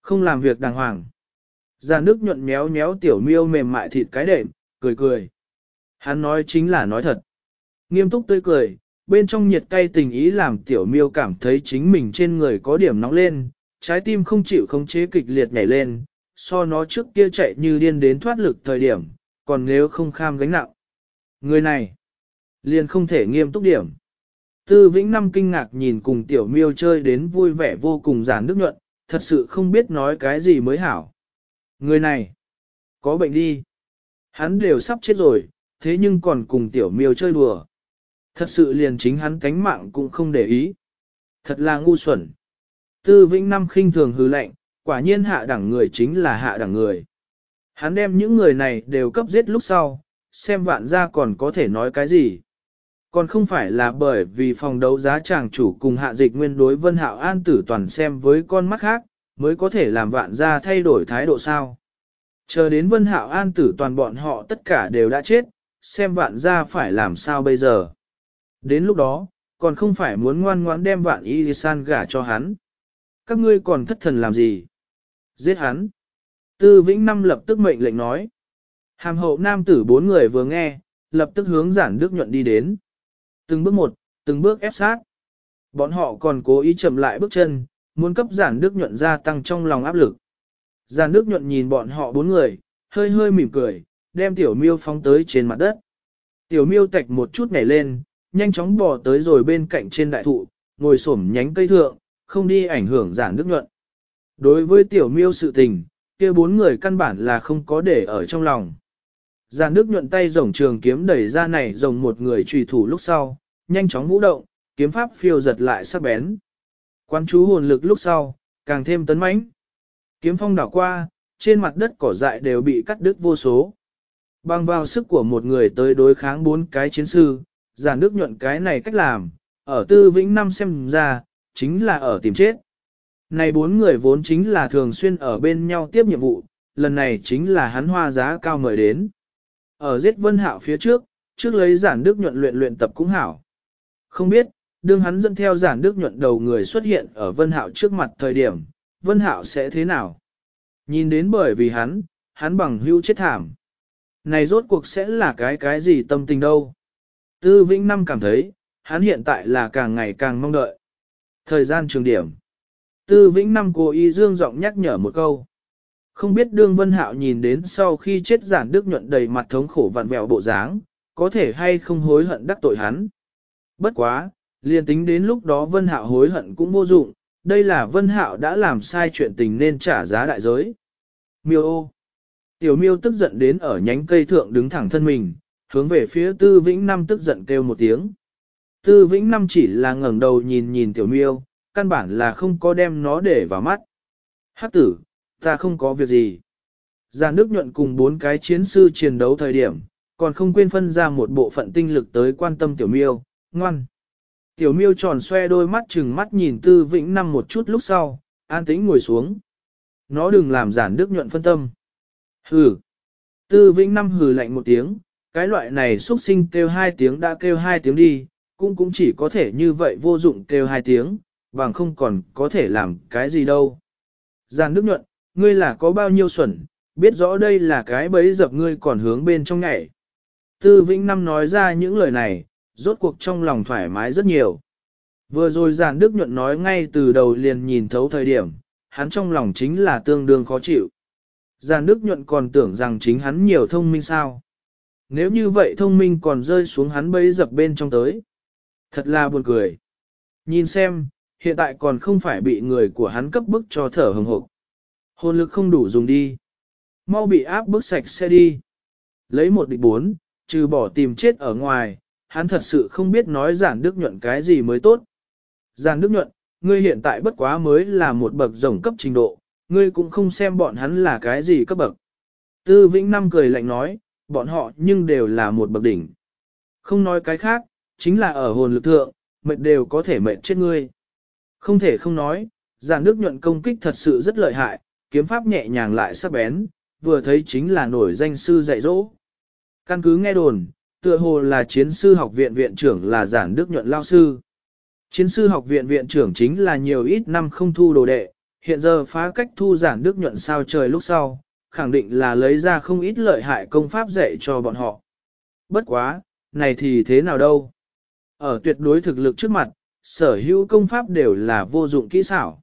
Không làm việc đàng hoàng. Giản đức nhuận méo méo tiểu miêu mềm mại thịt cái đệm, cười cười. Hắn nói chính là nói thật. Nghiêm túc tươi cười, bên trong nhiệt cay tình ý làm tiểu miêu cảm thấy chính mình trên người có điểm nóng lên, trái tim không chịu khống chế kịch liệt nhảy lên, so nó trước kia chạy như điên đến thoát lực thời điểm, còn nếu không kham gánh nặng. Người này, liền không thể nghiêm túc điểm. Tư Vĩnh Năm kinh ngạc nhìn cùng tiểu miêu chơi đến vui vẻ vô cùng giản nước nhuận, thật sự không biết nói cái gì mới hảo. Người này, có bệnh đi. Hắn đều sắp chết rồi, thế nhưng còn cùng tiểu miêu chơi đùa. Thật sự liền chính hắn cánh mạng cũng không để ý. Thật là ngu xuẩn. Tư Vĩnh Năm khinh thường hư lạnh, quả nhiên hạ đẳng người chính là hạ đẳng người. Hắn đem những người này đều cấp giết lúc sau, xem vạn ra còn có thể nói cái gì. Còn không phải là bởi vì phòng đấu giá chàng chủ cùng hạ dịch nguyên đối vân hạo an tử toàn xem với con mắt khác, mới có thể làm vạn ra thay đổi thái độ sao. Chờ đến vân hạo an tử toàn bọn họ tất cả đều đã chết, xem vạn ra phải làm sao bây giờ. Đến lúc đó, còn không phải muốn ngoan ngoãn đem vạn y san gả cho hắn. Các ngươi còn thất thần làm gì? Giết hắn. Tư Vĩnh Năm lập tức mệnh lệnh nói. Hàm hậu nam tử bốn người vừa nghe, lập tức hướng giản đức nhuận đi đến. Từng bước một, từng bước ép sát. Bọn họ còn cố ý chậm lại bước chân, muốn cấp giản đức nhuận gia tăng trong lòng áp lực. Giản đức nhuận nhìn bọn họ bốn người, hơi hơi mỉm cười, đem tiểu miêu phóng tới trên mặt đất. Tiểu miêu tạch một chút nhảy lên, nhanh chóng bỏ tới rồi bên cạnh trên đại thụ, ngồi xổm nhánh cây thượng, không đi ảnh hưởng giản đức nhuận. Đối với tiểu miêu sự tình, kia bốn người căn bản là không có để ở trong lòng. Giản đức nhuận tay rồng trường kiếm đẩy ra này rồng một người trùy thủ lúc sau, nhanh chóng vũ động, kiếm pháp phiêu giật lại sắc bén. Quan chú hồn lực lúc sau, càng thêm tấn mãnh. Kiếm phong đảo qua, trên mặt đất cỏ dại đều bị cắt đứt vô số. Bằng vào sức của một người tới đối kháng bốn cái chiến sư, giản đức nhuận cái này cách làm, ở tư vĩnh năm xem ra, chính là ở tìm chết. Này bốn người vốn chính là thường xuyên ở bên nhau tiếp nhiệm vụ, lần này chính là hắn hoa giá cao mời đến. Ở giết vân hạo phía trước, trước lấy giản đức nhuận luyện luyện tập cũng hảo. Không biết, đương hắn dẫn theo giản đức nhuận đầu người xuất hiện ở vân hạo trước mặt thời điểm, vân hạo sẽ thế nào? Nhìn đến bởi vì hắn, hắn bằng hữu chết thảm. Này rốt cuộc sẽ là cái cái gì tâm tình đâu? Tư Vĩnh Năm cảm thấy, hắn hiện tại là càng ngày càng mong đợi. Thời gian trường điểm. Tư Vĩnh Năm cố ý dương giọng nhắc nhở một câu. Không biết đương Vân Hạo nhìn đến sau khi chết giản đức nhuận đầy mặt thống khổ vặn vẹo bộ dáng, có thể hay không hối hận đắc tội hắn. Bất quá, liền tính đến lúc đó Vân Hạo hối hận cũng vô dụng, đây là Vân Hạo đã làm sai chuyện tình nên trả giá đại giới. Miêu ô. Tiểu miêu tức giận đến ở nhánh cây thượng đứng thẳng thân mình, hướng về phía tư vĩnh năm tức giận kêu một tiếng. Tư vĩnh năm chỉ là ngẩng đầu nhìn nhìn tiểu miêu, căn bản là không có đem nó để vào mắt. Hắc tử, ta không có việc gì. Già nước nhuận cùng bốn cái chiến sư chiến đấu thời điểm, còn không quên phân ra một bộ phận tinh lực tới quan tâm tiểu miêu, ngoan. Tiểu miêu tròn xoe đôi mắt chừng mắt nhìn tư vĩnh năm một chút lúc sau, an tĩnh ngồi xuống. Nó đừng làm giản đức nhuận phân tâm. Hừ. Tư vĩnh năm hừ lạnh một tiếng, cái loại này xuất sinh kêu hai tiếng đã kêu hai tiếng đi, cũng cũng chỉ có thể như vậy vô dụng kêu hai tiếng, bằng không còn có thể làm cái gì đâu. Giản đức nhuận, ngươi là có bao nhiêu xuẩn, biết rõ đây là cái bẫy dập ngươi còn hướng bên trong nhảy. Tư Vĩnh Năm nói ra những lời này, rốt cuộc trong lòng thoải mái rất nhiều. Vừa rồi giản đức nhuận nói ngay từ đầu liền nhìn thấu thời điểm, hắn trong lòng chính là tương đương khó chịu. Giản đức nhuận còn tưởng rằng chính hắn nhiều thông minh sao. Nếu như vậy thông minh còn rơi xuống hắn bấy dập bên trong tới. Thật là buồn cười. Nhìn xem, hiện tại còn không phải bị người của hắn cấp bức cho thở hừng hộp. Hồn lực không đủ dùng đi. Mau bị áp bức sạch xe đi. Lấy một địch bốn, trừ bỏ tìm chết ở ngoài, hắn thật sự không biết nói giản đức nhuận cái gì mới tốt. Giản đức nhuận, ngươi hiện tại bất quá mới là một bậc rồng cấp trình độ, ngươi cũng không xem bọn hắn là cái gì cấp bậc. Tư Vĩnh Năm cười lạnh nói, bọn họ nhưng đều là một bậc đỉnh. Không nói cái khác, chính là ở hồn lực thượng, mệt đều có thể mệt chết ngươi. Không thể không nói, giản đức nhuận công kích thật sự rất lợi hại, kiếm pháp nhẹ nhàng lại sắc bén, vừa thấy chính là nổi danh sư dạy dỗ. Căn cứ nghe đồn, tựa hồ là chiến sư học viện viện trưởng là giản đức nhuận lao sư. Chiến sư học viện viện trưởng chính là nhiều ít năm không thu đồ đệ, hiện giờ phá cách thu giản đức nhuận sao trời lúc sau, khẳng định là lấy ra không ít lợi hại công pháp dạy cho bọn họ. Bất quá, này thì thế nào đâu? Ở tuyệt đối thực lực trước mặt, sở hữu công pháp đều là vô dụng kỹ xảo.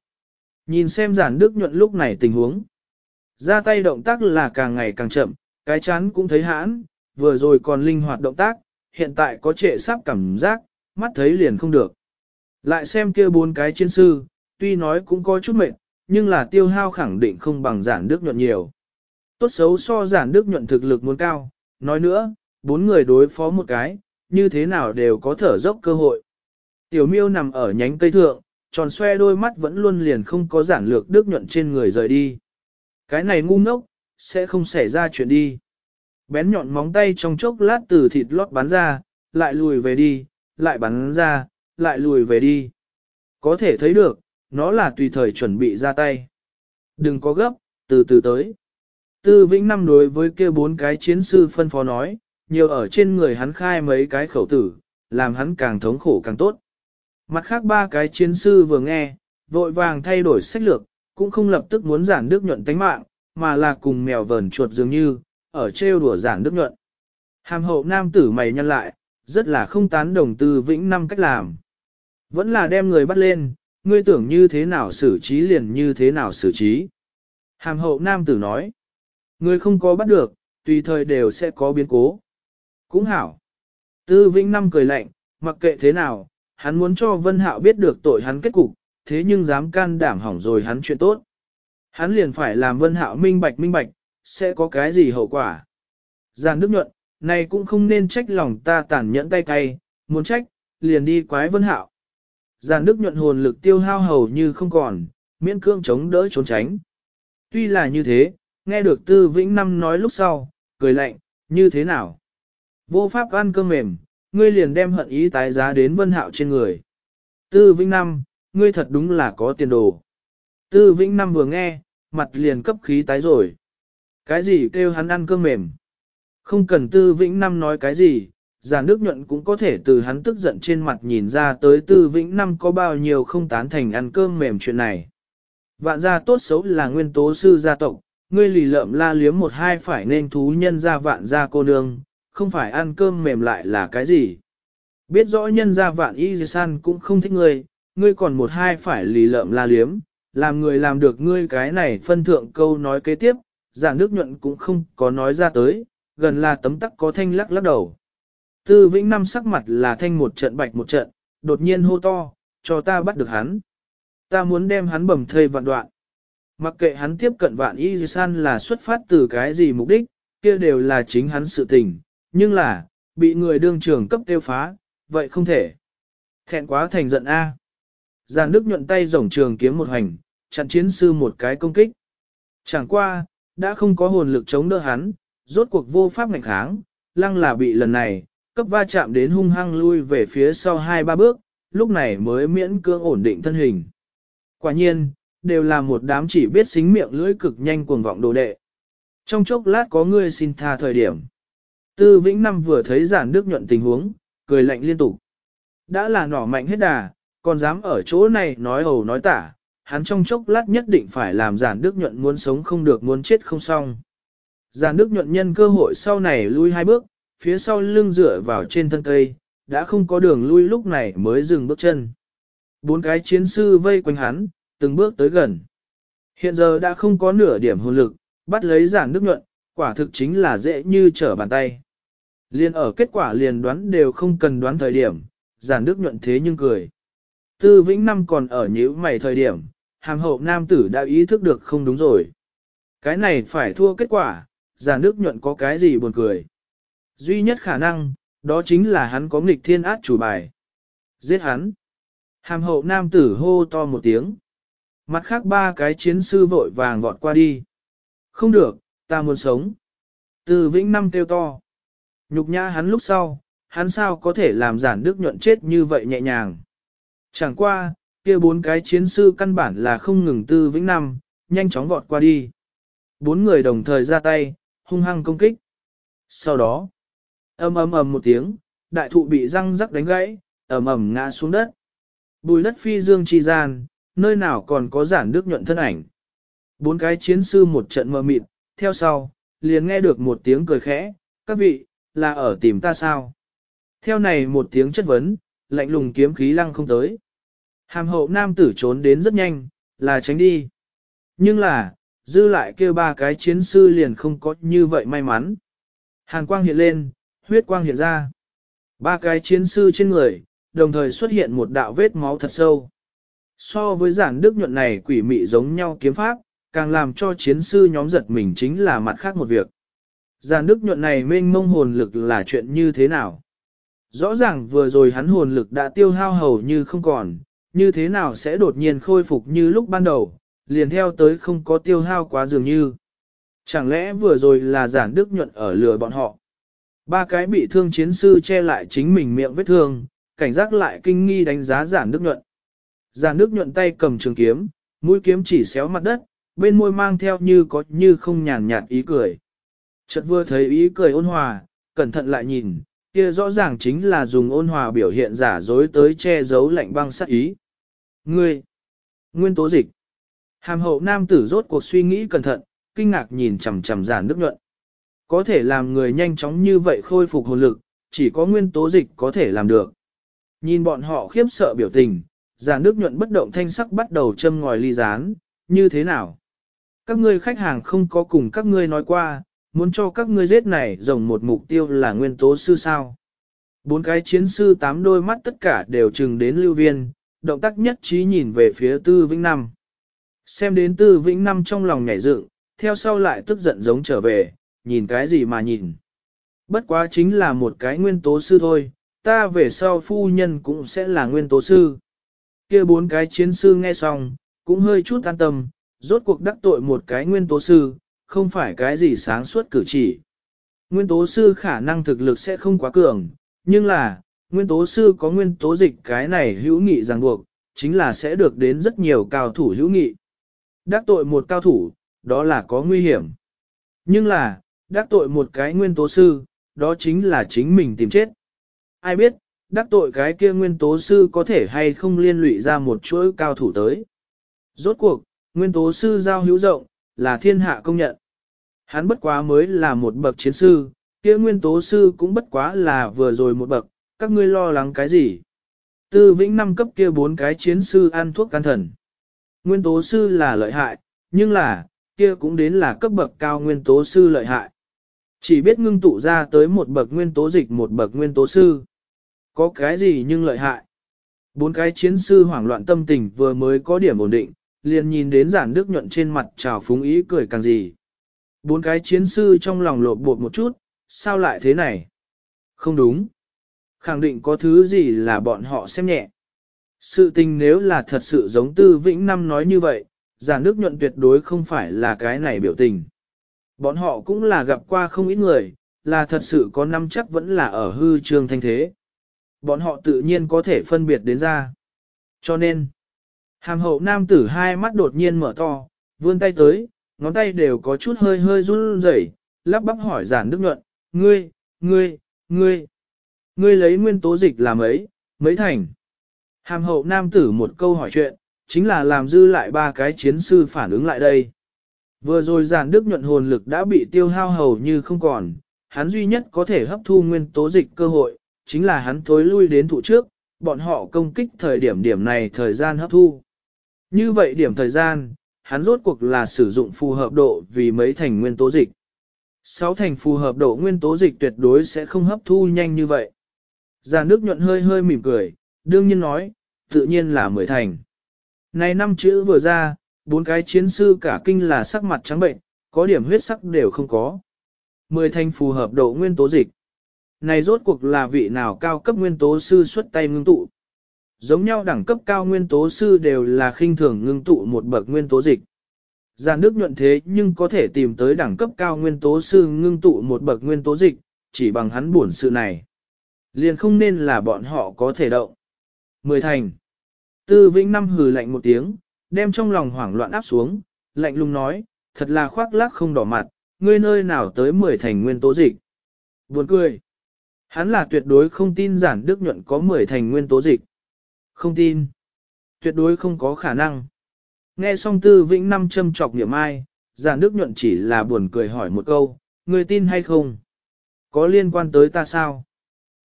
Nhìn xem giản đức nhuận lúc này tình huống. Ra tay động tác là càng ngày càng chậm, cái chán cũng thấy hãn, vừa rồi còn linh hoạt động tác, hiện tại có trệ sắp cảm giác, mắt thấy liền không được. Lại xem kia bốn cái chiến sư, tuy nói cũng có chút mệt, nhưng là tiêu hao khẳng định không bằng giản đức nhuận nhiều. Tốt xấu so giản đức nhuận thực lực muốn cao, nói nữa, bốn người đối phó một cái, như thế nào đều có thở dốc cơ hội. Tiểu miêu nằm ở nhánh cây thượng, tròn xoe đôi mắt vẫn luôn liền không có giản lược đức nhuận trên người rời đi. Cái này ngu ngốc, sẽ không xảy ra chuyện đi. Bén nhọn móng tay trong chốc lát từ thịt lót bắn ra, lại lùi về đi, lại bắn ra, lại lùi về đi. Có thể thấy được, nó là tùy thời chuẩn bị ra tay. Đừng có gấp, từ từ tới. Tư Vĩnh Năm đối với kia bốn cái chiến sư phân phó nói, nhiều ở trên người hắn khai mấy cái khẩu tử, làm hắn càng thống khổ càng tốt. Mặt khác ba cái chiến sư vừa nghe, vội vàng thay đổi sách lược, cũng không lập tức muốn giản đức nhuận tánh mạng, mà là cùng mèo vờn chuột dường như, ở trêu đùa giản đức nhuận. Hàm hậu nam tử mày nhăn lại, rất là không tán đồng tư vĩnh năm cách làm. Vẫn là đem người bắt lên, ngươi tưởng như thế nào xử trí liền như thế nào xử trí. Hàm hậu nam tử nói, Người không có bắt được, tùy thời đều sẽ có biến cố. Cũng hảo. Tư vĩnh năm cười lạnh, mặc kệ thế nào, hắn muốn cho Vân Hạo biết được tội hắn kết cục, thế nhưng dám can đảm hỏng rồi hắn chuyện tốt. Hắn liền phải làm Vân Hạo minh bạch minh bạch, sẽ có cái gì hậu quả. Giàn Đức Nhuận, này cũng không nên trách lòng ta tàn nhẫn tay cay, muốn trách, liền đi quái Vân Hạo. Giàn Đức Nhuận hồn lực tiêu hao hầu như không còn, miễn cương chống đỡ trốn tránh. Tuy là như thế, nghe được Tư Vĩnh Năm nói lúc sau, cười lạnh, như thế nào? Vô pháp ăn cơm mềm, ngươi liền đem hận ý tái giá đến Vân Hạo trên người. Tư Vĩnh Năm, ngươi thật đúng là có tiền đồ. Tư Vĩnh Năm vừa nghe, mặt liền cấp khí tái rồi. Cái gì kêu hắn ăn cơm mềm? Không cần Tư Vĩnh Năm nói cái gì, già nước nhuận cũng có thể từ hắn tức giận trên mặt nhìn ra tới Tư Vĩnh Năm có bao nhiêu không tán thành ăn cơm mềm chuyện này. Vạn gia tốt xấu là nguyên tố sư gia tộc, ngươi lì lợm la liếm một hai phải nên thú nhân ra vạn gia cô nương, không phải ăn cơm mềm lại là cái gì. Biết rõ nhân gia vạn y san cũng không thích ngươi, ngươi còn một hai phải lì lợm la liếm, làm người làm được ngươi cái này phân thượng câu nói kế tiếp, giảng nước nhuận cũng không có nói ra tới, gần là tấm tắc có thanh lắc lắc đầu. Tư vĩnh năm sắc mặt là thanh một trận bạch một trận, đột nhiên hô to, cho ta bắt được hắn. Ta muốn đem hắn bầm thây vạn đoạn. Mặc kệ hắn tiếp cận vạn y san là xuất phát từ cái gì mục đích, kia đều là chính hắn sự tình, nhưng là, bị người đương trưởng cấp tiêu phá, vậy không thể. Thẹn quá thành giận A. Giàn Đức nhuận tay rổng trường kiếm một hành, chặn chiến sư một cái công kích. Chẳng qua, đã không có hồn lực chống đỡ hắn, rốt cuộc vô pháp ngạnh kháng, lăng là bị lần này, cấp va chạm đến hung hăng lui về phía sau hai ba bước, lúc này mới miễn cưỡng ổn định thân hình. Quả nhiên, đều là một đám chỉ biết xính miệng lưỡi cực nhanh cuồng vọng đồ đệ. Trong chốc lát có người xin tha thời điểm. Tư Vĩnh Năm vừa thấy giản đức nhuận tình huống, cười lạnh liên tục. Đã là nỏ mạnh hết đà, còn dám ở chỗ này nói ẩu nói tả, hắn trong chốc lát nhất định phải làm giản đức nhuận muốn sống không được muốn chết không xong. Giản đức nhuận nhân cơ hội sau này lui hai bước, phía sau lưng dựa vào trên thân cây, đã không có đường lui lúc này mới dừng bước chân. Bốn cái chiến sư vây quanh hắn, từng bước tới gần. Hiện giờ đã không có nửa điểm hồn lực, bắt lấy giản đức nhuận, quả thực chính là dễ như trở bàn tay. Liên ở kết quả liền đoán đều không cần đoán thời điểm, giản đức nhuận thế nhưng cười. Tư Vĩnh Năm còn ở nhíu mày thời điểm, hàng hậu nam tử đã ý thức được không đúng rồi. Cái này phải thua kết quả, giản nước nhuận có cái gì buồn cười. Duy nhất khả năng, đó chính là hắn có nghịch thiên át chủ bài. Giết hắn. Hàm hậu nam tử hô to một tiếng. Mặt khác ba cái chiến sư vội vàng vọt qua đi. Không được, ta muốn sống. Từ vĩnh năm kêu to. Nhục nhã hắn lúc sau, hắn sao có thể làm giản đức nhuận chết như vậy nhẹ nhàng. Chẳng qua, kia bốn cái chiến sư căn bản là không ngừng tư vĩnh năm, nhanh chóng vọt qua đi. Bốn người đồng thời ra tay, hung hăng công kích. Sau đó, ầm ầm ầm một tiếng, đại thụ bị răng rắc đánh gãy, ầm ầm ngã xuống đất. Bùi đất phi dương chi gian, nơi nào còn có giản đức nhuận thân ảnh. Bốn cái chiến sư một trận mờ mịt, theo sau, liền nghe được một tiếng cười khẽ, các vị, là ở tìm ta sao? Theo này một tiếng chất vấn, lạnh lùng kiếm khí lăng không tới. Hàm hậu nam tử trốn đến rất nhanh, là tránh đi. Nhưng là, dư lại kêu ba cái chiến sư liền không có như vậy may mắn. Hàn quang hiện lên, huyết quang hiện ra. Ba cái chiến sư trên người, đồng thời xuất hiện một đạo vết máu thật sâu. So với giản đức nhuận này quỷ mị giống nhau kiếm pháp, càng làm cho chiến sư nhóm giật mình chính là mặt khác một việc. Giản đức nhuận này mênh mông hồn lực là chuyện như thế nào? Rõ ràng vừa rồi hắn hồn lực đã tiêu hao hầu như không còn, như thế nào sẽ đột nhiên khôi phục như lúc ban đầu, liền theo tới không có tiêu hao quá dường như. Chẳng lẽ vừa rồi là giản đức nhuận ở lừa bọn họ? Ba cái bị thương chiến sư che lại chính mình miệng vết thương, cảnh giác lại kinh nghi đánh giá giản đức nhuận. Già nước nhuận tay cầm trường kiếm, mũi kiếm chỉ xéo mặt đất, bên môi mang theo như có như không nhàn nhạt ý cười. Chợt vừa thấy ý cười ôn hòa, cẩn thận lại nhìn, kia rõ ràng chính là dùng ôn hòa biểu hiện giả dối tới che giấu lạnh băng sát ý. Ngươi! Nguyên tố dịch! Hàm hậu nam tử rốt cuộc suy nghĩ cẩn thận, kinh ngạc nhìn chằm chằm giản nước nhuận. Có thể làm người nhanh chóng như vậy khôi phục hồn lực, chỉ có nguyên tố dịch có thể làm được. Nhìn bọn họ khiếp sợ biểu tình, giả nước nhuận bất động thanh sắc bắt đầu châm ngòi ly rán, như thế nào? Các ngươi khách hàng không có cùng các ngươi nói qua, muốn cho các ngươi giết này rồng một mục tiêu là nguyên tố sư sao. Bốn cái chiến sư tám đôi mắt tất cả đều chừng đến lưu viên, động tác nhất trí nhìn về phía tư vĩnh năm. Xem đến tư vĩnh năm trong lòng nhảy dựng, theo sau lại tức giận giống trở về, nhìn cái gì mà nhìn. Bất quá chính là một cái nguyên tố sư thôi, ta về sau phu nhân cũng sẽ là nguyên tố sư kia bốn cái chiến sư nghe xong, cũng hơi chút an tâm, rốt cuộc đắc tội một cái nguyên tố sư, không phải cái gì sáng suốt cử chỉ. Nguyên tố sư khả năng thực lực sẽ không quá cường, nhưng là, nguyên tố sư có nguyên tố dịch cái này hữu nghị ràng buộc, chính là sẽ được đến rất nhiều cao thủ hữu nghị. Đắc tội một cao thủ, đó là có nguy hiểm. Nhưng là, đắc tội một cái nguyên tố sư, đó chính là chính mình tìm chết. Ai biết, đắc tội cái kia nguyên tố sư có thể hay không liên lụy ra một chuỗi cao thủ tới. Rốt cuộc, nguyên tố sư giao hữu rộng, là thiên hạ công nhận. Hắn bất quá mới là một bậc chiến sư, kia nguyên tố sư cũng bất quá là vừa rồi một bậc, các ngươi lo lắng cái gì? Tư vĩnh năm cấp kia bốn cái chiến sư ăn thuốc can thần. Nguyên tố sư là lợi hại, nhưng là, kia cũng đến là cấp bậc cao nguyên tố sư lợi hại. Chỉ biết ngưng tụ ra tới một bậc nguyên tố dịch một bậc nguyên tố sư. Có cái gì nhưng lợi hại? Bốn cái chiến sư hoảng loạn tâm tình vừa mới có điểm ổn định, liền nhìn đến giản đức nhuận trên mặt trào phúng ý cười càng gì. Bốn cái chiến sư trong lòng lộp bột một chút, sao lại thế này? Không đúng. Khẳng định có thứ gì là bọn họ xem nhẹ. Sự tình nếu là thật sự giống tư vĩnh năm nói như vậy, giản đức nhuận tuyệt đối không phải là cái này biểu tình. Bọn họ cũng là gặp qua không ít người, là thật sự có năm chắc vẫn là ở hư trường thanh thế. Bọn họ tự nhiên có thể phân biệt đến ra. Cho nên, hàm hậu nam tử hai mắt đột nhiên mở to, vươn tay tới, ngón tay đều có chút hơi hơi run rẩy, lắp bắp hỏi giản đức nhuận, ngươi, ngươi, ngươi, ngươi lấy nguyên tố dịch làm ấy, mấy thành. Hàm hậu nam tử một câu hỏi chuyện, chính là làm dư lại ba cái chiến sư phản ứng lại đây. Vừa rồi giản đức nhuận hồn lực đã bị tiêu hao hầu như không còn, hắn duy nhất có thể hấp thu nguyên tố dịch cơ hội, chính là hắn thối lui đến thụ trước, bọn họ công kích thời điểm điểm này thời gian hấp thu. Như vậy điểm thời gian, hắn rốt cuộc là sử dụng phù hợp độ vì mấy thành nguyên tố dịch. Sáu thành phù hợp độ nguyên tố dịch tuyệt đối sẽ không hấp thu nhanh như vậy. Già nước nhuận hơi hơi mỉm cười, đương nhiên nói, tự nhiên là mười thành. Này năm chữ vừa ra, bốn cái chiến sư cả kinh là sắc mặt trắng bệnh, có điểm huyết sắc đều không có. Mười thành phù hợp độ nguyên tố dịch. Này rốt cuộc là vị nào cao cấp nguyên tố sư xuất tay ngưng tụ. Giống nhau đẳng cấp cao nguyên tố sư đều là khinh thường ngưng tụ một bậc nguyên tố dịch. Giàn nước nhuận thế nhưng có thể tìm tới đẳng cấp cao nguyên tố sư ngưng tụ một bậc nguyên tố dịch, chỉ bằng hắn buồn sự này. Liền không nên là bọn họ có thể động. Mười thành. Tư Vĩnh Năm hừ lạnh một tiếng, đem trong lòng hoảng loạn áp xuống, lạnh lùng nói, thật là khoác lác không đỏ mặt, ngươi nơi nào tới mười thành nguyên tố dịch. Buồn cười. Hắn là tuyệt đối không tin giản đức nhuận có mười thành nguyên tố dịch. Không tin. Tuyệt đối không có khả năng. Nghe xong tư vĩnh năm châm trọc niệm ai, giản đức nhuận chỉ là buồn cười hỏi một câu, người tin hay không? Có liên quan tới ta sao?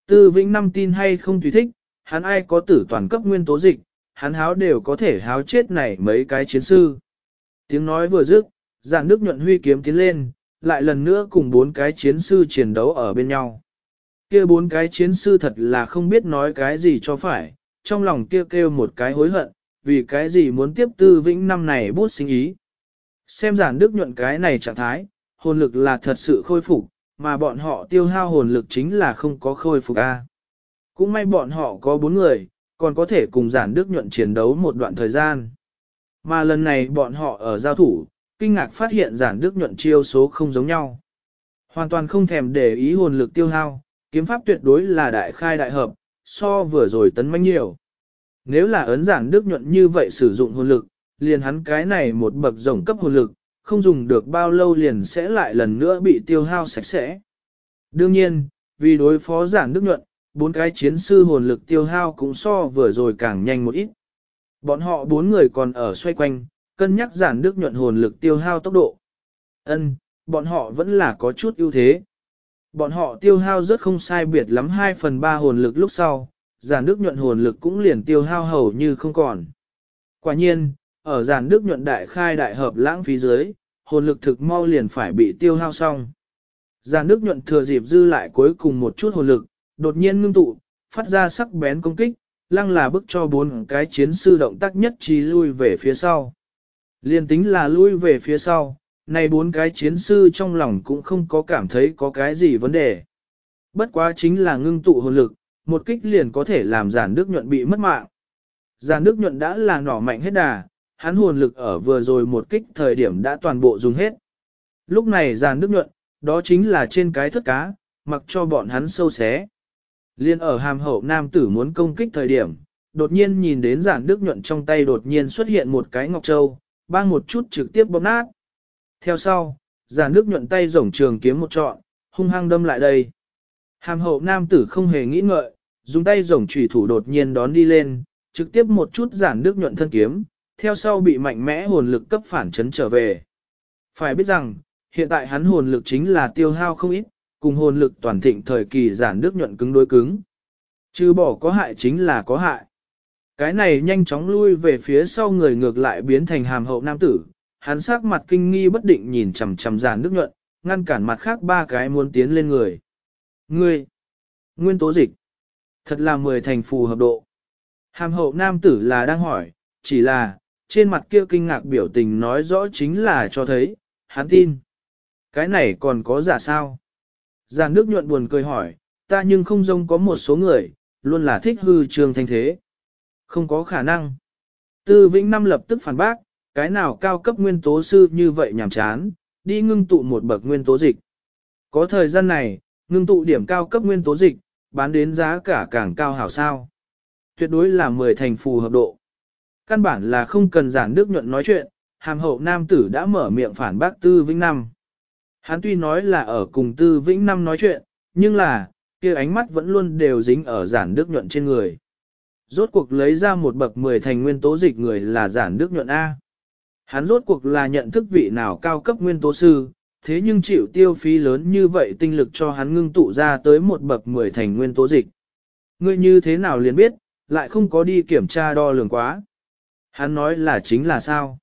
Tư vĩnh năm tin hay không tùy thích, hắn ai có tử toàn cấp nguyên tố dịch, hắn háo đều có thể háo chết này mấy cái chiến sư. Tiếng nói vừa dứt, giản đức nhuận huy kiếm tiến lên, lại lần nữa cùng bốn cái chiến sư chiến đấu ở bên nhau. Kia bốn cái chiến sư thật là không biết nói cái gì cho phải, trong lòng kia kêu, kêu một cái hối hận, vì cái gì muốn tiếp tư vĩnh năm này bút sinh ý. Xem giản đức nhuận cái này trạng thái, hồn lực là thật sự khôi phục, mà bọn họ tiêu hao hồn lực chính là không có khôi phục a. Cũng may bọn họ có bốn người, còn có thể cùng giản đức nhuận chiến đấu một đoạn thời gian. Mà lần này bọn họ ở giao thủ, kinh ngạc phát hiện giản đức nhuận chiêu số không giống nhau. Hoàn toàn không thèm để ý hồn lực tiêu hao, kiếm pháp tuyệt đối là đại khai đại hợp, so vừa rồi tấn manh nhiều. Nếu là ấn giản đức nhuận như vậy sử dụng hồn lực, liền hắn cái này một bậc rồng cấp hồn lực, không dùng được bao lâu liền sẽ lại lần nữa bị tiêu hao sạch sẽ. Đương nhiên, vì đối phó giản đức nhuận, bốn cái chiến sư hồn lực tiêu hao cũng so vừa rồi càng nhanh một ít. Bọn họ bốn người còn ở xoay quanh, cân nhắc giản đức nhuận hồn lực tiêu hao tốc độ. Ân, bọn họ vẫn là có chút ưu thế. Bọn họ tiêu hao rất không sai biệt lắm 2 phần 3 hồn lực lúc sau, giản đức nhuận hồn lực cũng liền tiêu hao hầu như không còn. Quả nhiên, ở giản đức nhuận đại khai đại hợp lãng phí dưới, hồn lực thực mau liền phải bị tiêu hao xong. Giản đức nhuận thừa dịp dư lại cuối cùng một chút hồn lực, đột nhiên ngưng tụ, phát ra sắc bén công kích, lăng là bức cho bốn cái chiến sư động tác nhất trí lui về phía sau. Liên tính là lui về phía sau, này bốn cái chiến sư trong lòng cũng không có cảm thấy có cái gì vấn đề. Bất quá chính là ngưng tụ hồn lực, một kích liền có thể làm giản đức nhuận bị mất mạng. Giản đức nhuận đã là nỏ mạnh hết đà, hắn hồn lực ở vừa rồi một kích thời điểm đã toàn bộ dùng hết. Lúc này giản đức nhuận, đó chính là trên cái thất cá, mặc cho bọn hắn sâu xé. Liên ở hàm hậu nam tử muốn công kích thời điểm, đột nhiên nhìn đến giản đức nhuận trong tay đột nhiên xuất hiện một cái ngọc châu, bang một chút trực tiếp bóp nát. Theo sau, giản nước nhuận tay rổng trường kiếm một trọn, hung hăng đâm lại đây. Hàm hậu nam tử không hề nghĩ ngợi, dùng tay rổng chủy thủ đột nhiên đón đi lên, trực tiếp một chút giản nước nhuận thân kiếm, theo sau bị mạnh mẽ hồn lực cấp phản chấn trở về. Phải biết rằng, hiện tại hắn hồn lực chính là tiêu hao không ít, cùng hồn lực toàn thịnh thời kỳ giản nước nhuận cứng đối cứng. Chứ bỏ có hại chính là có hại. Cái này nhanh chóng lui về phía sau người ngược lại biến thành hàm hậu nam tử, hắn sắc mặt kinh nghi bất định nhìn chằm chằm giàn nước nhuận, ngăn cản mặt khác ba cái muốn tiến lên người. Ngươi! Nguyên tố dịch! Thật là mười thành phù hợp độ. Hàm hậu nam tử là đang hỏi, chỉ là, trên mặt kia kinh ngạc biểu tình nói rõ chính là cho thấy, hắn tin. Cái này còn có giả sao? Giàn nước nhuận buồn cười hỏi, ta nhưng không giống có một số người, luôn là thích hư trường thanh thế. Không có khả năng. Tư Vĩnh Năm lập tức phản bác, cái nào cao cấp nguyên tố sư như vậy nhảm chán, đi ngưng tụ một bậc nguyên tố dịch. Có thời gian này, ngưng tụ điểm cao cấp nguyên tố dịch, bán đến giá cả càng cao hảo sao. Tuyệt đối là 10 thành phù hợp độ. Căn bản là không cần giản đức nhuận nói chuyện, hàm hậu nam tử đã mở miệng phản bác Tư Vĩnh Năm. Hắn tuy nói là ở cùng Tư Vĩnh Năm nói chuyện, nhưng là, kia ánh mắt vẫn luôn đều dính ở giản đức nhuận trên người. Rốt cuộc lấy ra một bậc 10 thành nguyên tố dịch người là giản đức nhuận A. Hắn rốt cuộc là nhận thức vị nào cao cấp nguyên tố sư, thế nhưng chịu tiêu phí lớn như vậy tinh lực cho hắn ngưng tụ ra tới một bậc 10 thành nguyên tố dịch. Ngươi như thế nào liền biết, lại không có đi kiểm tra đo lường quá. Hắn nói là chính là sao?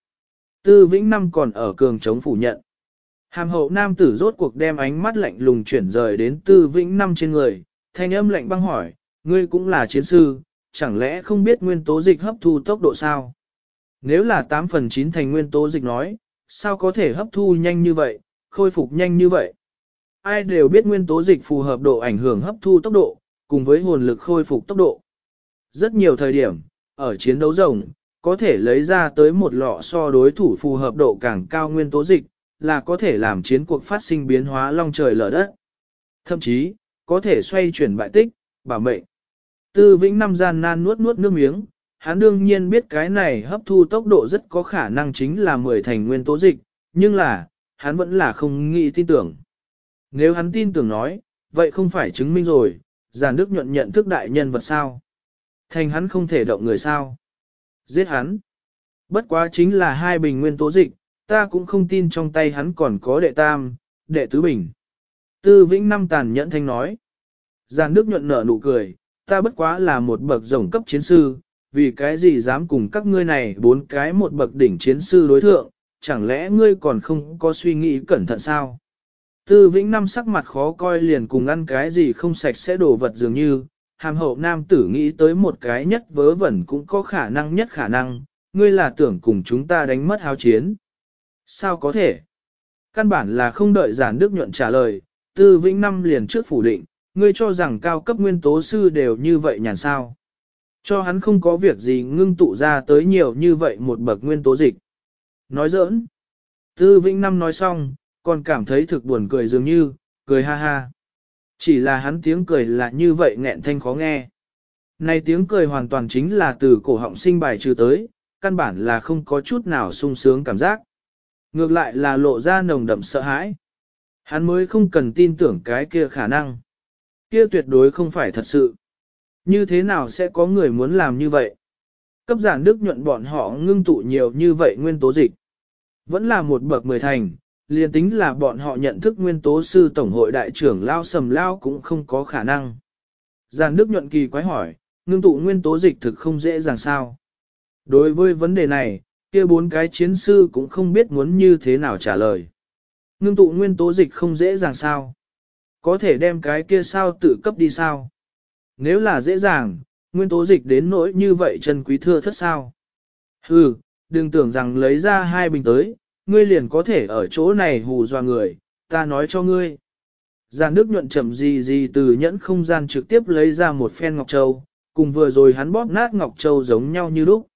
Tư Vĩnh Năm còn ở cường chống phủ nhận. Hàm hậu nam tử rốt cuộc đem ánh mắt lạnh lùng chuyển rời đến Tư Vĩnh Năm trên người, thanh âm lạnh băng hỏi, ngươi cũng là chiến sư, chẳng lẽ không biết nguyên tố dịch hấp thu tốc độ sao? Nếu là 8 phần 9 thành nguyên tố dịch nói, sao có thể hấp thu nhanh như vậy, khôi phục nhanh như vậy? Ai đều biết nguyên tố dịch phù hợp độ ảnh hưởng hấp thu tốc độ, cùng với hồn lực khôi phục tốc độ. Rất nhiều thời điểm, ở chiến đấu rồng, có thể lấy ra tới một lọ so đối thủ phù hợp độ càng cao nguyên tố dịch, là có thể làm chiến cuộc phát sinh biến hóa long trời lở đất. Thậm chí, có thể xoay chuyển bại tích, bảo mệnh. Tư vĩnh năm gian nan nuốt nuốt nước miếng, hắn đương nhiên biết cái này hấp thu tốc độ rất có khả năng chính là 10 thành nguyên tố dịch, nhưng là, hắn vẫn là không nghĩ tin tưởng. Nếu hắn tin tưởng nói, vậy không phải chứng minh rồi, giàn đức nhuận nhận thức đại nhân vật sao. Thành hắn không thể động người sao. Giết hắn. Bất quá chính là hai bình nguyên tố dịch, ta cũng không tin trong tay hắn còn có đệ tam, đệ tứ bình. Tư vĩnh năm tàn nhẫn thanh nói. Giàn đức nhuận nở nụ cười, ta bất quá là một bậc rồng cấp chiến sư, vì cái gì dám cùng các ngươi này bốn cái một bậc đỉnh chiến sư đối thượng, chẳng lẽ ngươi còn không có suy nghĩ cẩn thận sao? Tư vĩnh năm sắc mặt khó coi liền cùng ăn cái gì không sạch sẽ đổ vật dường như, hàm hậu nam tử nghĩ tới một cái nhất vớ vẩn cũng có khả năng nhất khả năng, ngươi là tưởng cùng chúng ta đánh mất háo chiến. Sao có thể? Căn bản là không đợi giản đức nhuận trả lời, tư vĩnh năm liền trước phủ định, ngươi cho rằng cao cấp nguyên tố sư đều như vậy nhàn sao. Cho hắn không có việc gì ngưng tụ ra tới nhiều như vậy một bậc nguyên tố dịch. Nói giỡn. Tư Vĩnh Năm nói xong, còn cảm thấy thực buồn cười dường như, cười ha ha. Chỉ là hắn tiếng cười là như vậy nghẹn thanh khó nghe. Này tiếng cười hoàn toàn chính là từ cổ họng sinh bài trừ tới, căn bản là không có chút nào sung sướng cảm giác. Ngược lại là lộ ra nồng đậm sợ hãi. Hắn mới không cần tin tưởng cái kia khả năng. Kia tuyệt đối không phải thật sự. Như thế nào sẽ có người muốn làm như vậy? Cấp giản đức nhuận bọn họ ngưng tụ nhiều như vậy nguyên tố dịch. Vẫn là một bậc mười thành, liền tính là bọn họ nhận thức nguyên tố sư tổng hội đại trưởng Lao Sầm Lao cũng không có khả năng. Giản Đức nhuận kỳ quái hỏi, ngưng tụ nguyên tố dịch thực không dễ dàng sao. Đối với vấn đề này, kia bốn cái chiến sư cũng không biết muốn như thế nào trả lời. Ngưng tụ nguyên tố dịch không dễ dàng sao? Có thể đem cái kia sao tự cấp đi sao? Nếu là dễ dàng, nguyên tố dịch đến nỗi như vậy chân quý thưa thất sao? Hừ, đừng tưởng rằng lấy ra hai bình tới, ngươi liền có thể ở chỗ này hù dọa người, ta nói cho ngươi. Giàn nước nhuận chậm gì gì từ nhẫn không gian trực tiếp lấy ra một phen ngọc châu, cùng vừa rồi hắn bóp nát ngọc châu giống nhau như lúc.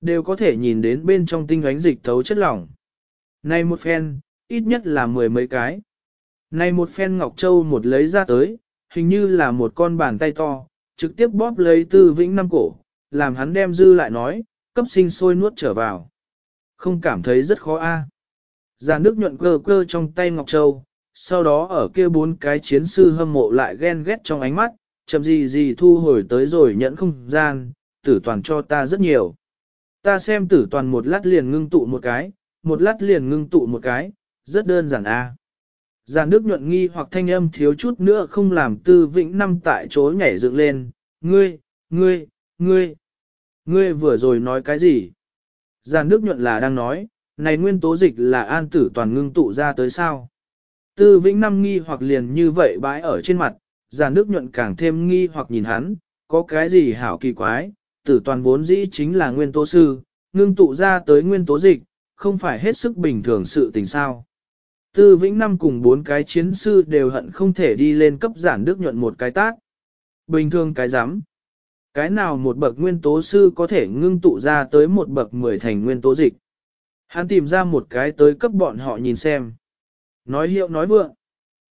Đều có thể nhìn đến bên trong tinh ánh dịch thấu chất lỏng. Này một phen, ít nhất là mười mấy cái. Này một phen ngọc châu một lấy ra tới, hình như là một con bàn tay to, trực tiếp bóp lấy tư vĩnh năm cổ, làm hắn đem dư lại nói, cấp sinh sôi nuốt trở vào. Không cảm thấy rất khó a. À. Già nước nhuận cơ cơ trong tay Ngọc Châu, sau đó ở kia bốn cái chiến sư hâm mộ lại ghen ghét trong ánh mắt, chậm gì gì thu hồi tới rồi nhẫn không gian, tử toàn cho ta rất nhiều. Ta xem tử toàn một lát liền ngưng tụ một cái, một lát liền ngưng tụ một cái, rất đơn giản a. À. Già nước nhuận nghi hoặc thanh âm thiếu chút nữa không làm tư vĩnh năm tại chỗ nhảy dựng lên, ngươi, ngươi, ngươi, ngươi vừa rồi nói cái gì? Già nước nhuận là đang nói, này nguyên tố dịch là an tử toàn ngưng tụ ra tới sao? Tư vĩnh năm nghi hoặc liền như vậy bãi ở trên mặt, già nước nhuận càng thêm nghi hoặc nhìn hắn, có cái gì hảo kỳ quái, tử toàn vốn dĩ chính là nguyên tố sư, ngưng tụ ra tới nguyên tố dịch, không phải hết sức bình thường sự tình sao. Tư Vĩnh Năm cùng bốn cái chiến sư đều hận không thể đi lên cấp giản đức nhuận một cái tác. Bình thường cái giám. Cái nào một bậc nguyên tố sư có thể ngưng tụ ra tới một bậc mười thành nguyên tố dịch. Hắn tìm ra một cái tới cấp bọn họ nhìn xem. Nói hiệu nói vượng.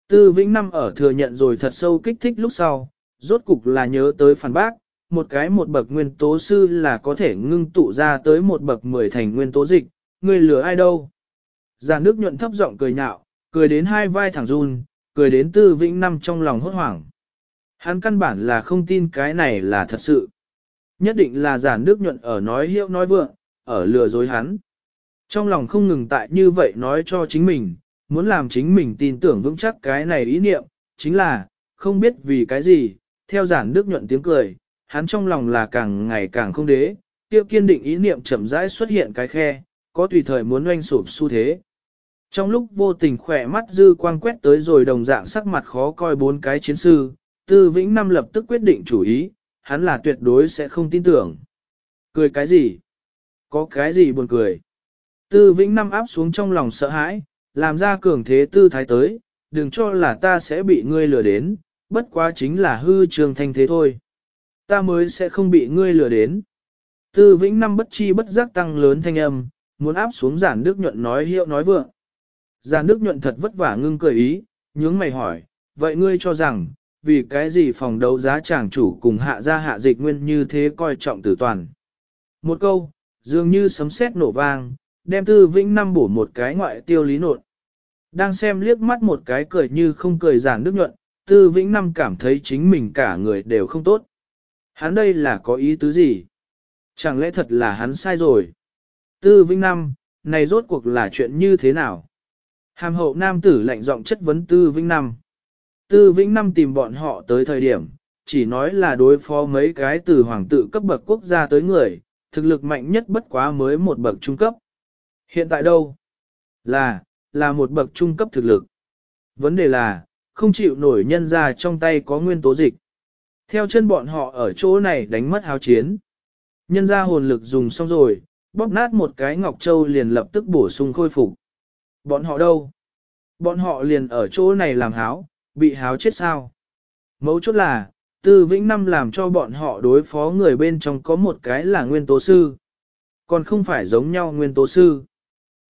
Tư Vĩnh Năm ở thừa nhận rồi thật sâu kích thích lúc sau, rốt cục là nhớ tới phản bác, một cái một bậc nguyên tố sư là có thể ngưng tụ ra tới một bậc mười thành nguyên tố dịch, người lừa ai đâu. Già nước nhuận thấp giọng cười nhạo, cười đến hai vai thẳng run, cười đến tư vĩnh năm trong lòng hốt hoảng. Hắn căn bản là không tin cái này là thật sự. Nhất định là giả nước nhuận ở nói hiệu nói vượng, ở lừa dối hắn. Trong lòng không ngừng tại như vậy nói cho chính mình, muốn làm chính mình tin tưởng vững chắc cái này ý niệm, chính là, không biết vì cái gì, theo giản đức nhuận tiếng cười, hắn trong lòng là càng ngày càng không đế, tiêu kiên định ý niệm chậm rãi xuất hiện cái khe, có tùy thời muốn oanh sụp xu thế. Trong lúc vô tình khỏe mắt dư quang quét tới rồi đồng dạng sắc mặt khó coi bốn cái chiến sư, tư vĩnh năm lập tức quyết định chủ ý, hắn là tuyệt đối sẽ không tin tưởng. Cười cái gì? Có cái gì buồn cười? Tư vĩnh năm áp xuống trong lòng sợ hãi, làm ra cường thế tư thái tới, đừng cho là ta sẽ bị ngươi lừa đến, bất quá chính là hư trường thanh thế thôi. Ta mới sẽ không bị ngươi lừa đến. Tư vĩnh năm bất chi bất giác tăng lớn thanh âm, muốn áp xuống giản đức nhuận nói hiệu nói vượng. Giản đức nhuận thật vất vả ngưng cười ý, nhướng mày hỏi, vậy ngươi cho rằng, vì cái gì phòng đấu giá chàng chủ cùng hạ gia hạ dịch nguyên như thế coi trọng tử toàn. Một câu, dường như sấm sét nổ vang, đem tư vĩnh năm bổ một cái ngoại tiêu lý nột. Đang xem liếc mắt một cái cười như không cười giản đức nhuận, tư vĩnh năm cảm thấy chính mình cả người đều không tốt. Hắn đây là có ý tứ gì? Chẳng lẽ thật là hắn sai rồi? Tư Vĩnh Năm, này rốt cuộc là chuyện như thế nào? Hàm hậu nam tử lạnh giọng chất vấn Tư Vĩnh Năm. Tư Vĩnh Năm tìm bọn họ tới thời điểm, chỉ nói là đối phó mấy cái từ hoàng tự cấp bậc quốc gia tới người, thực lực mạnh nhất bất quá mới một bậc trung cấp. Hiện tại đâu? Là, là một bậc trung cấp thực lực. Vấn đề là, không chịu nổi nhân ra trong tay có nguyên tố dịch. Theo chân bọn họ ở chỗ này đánh mất háo chiến. Nhân ra hồn lực dùng xong rồi, bóp nát một cái ngọc châu liền lập tức bổ sung khôi phục. Bọn họ đâu? Bọn họ liền ở chỗ này làm háo, bị háo chết sao? Mấu chốt là, tư vĩnh năm làm cho bọn họ đối phó người bên trong có một cái là nguyên tố sư. Còn không phải giống nhau nguyên tố sư.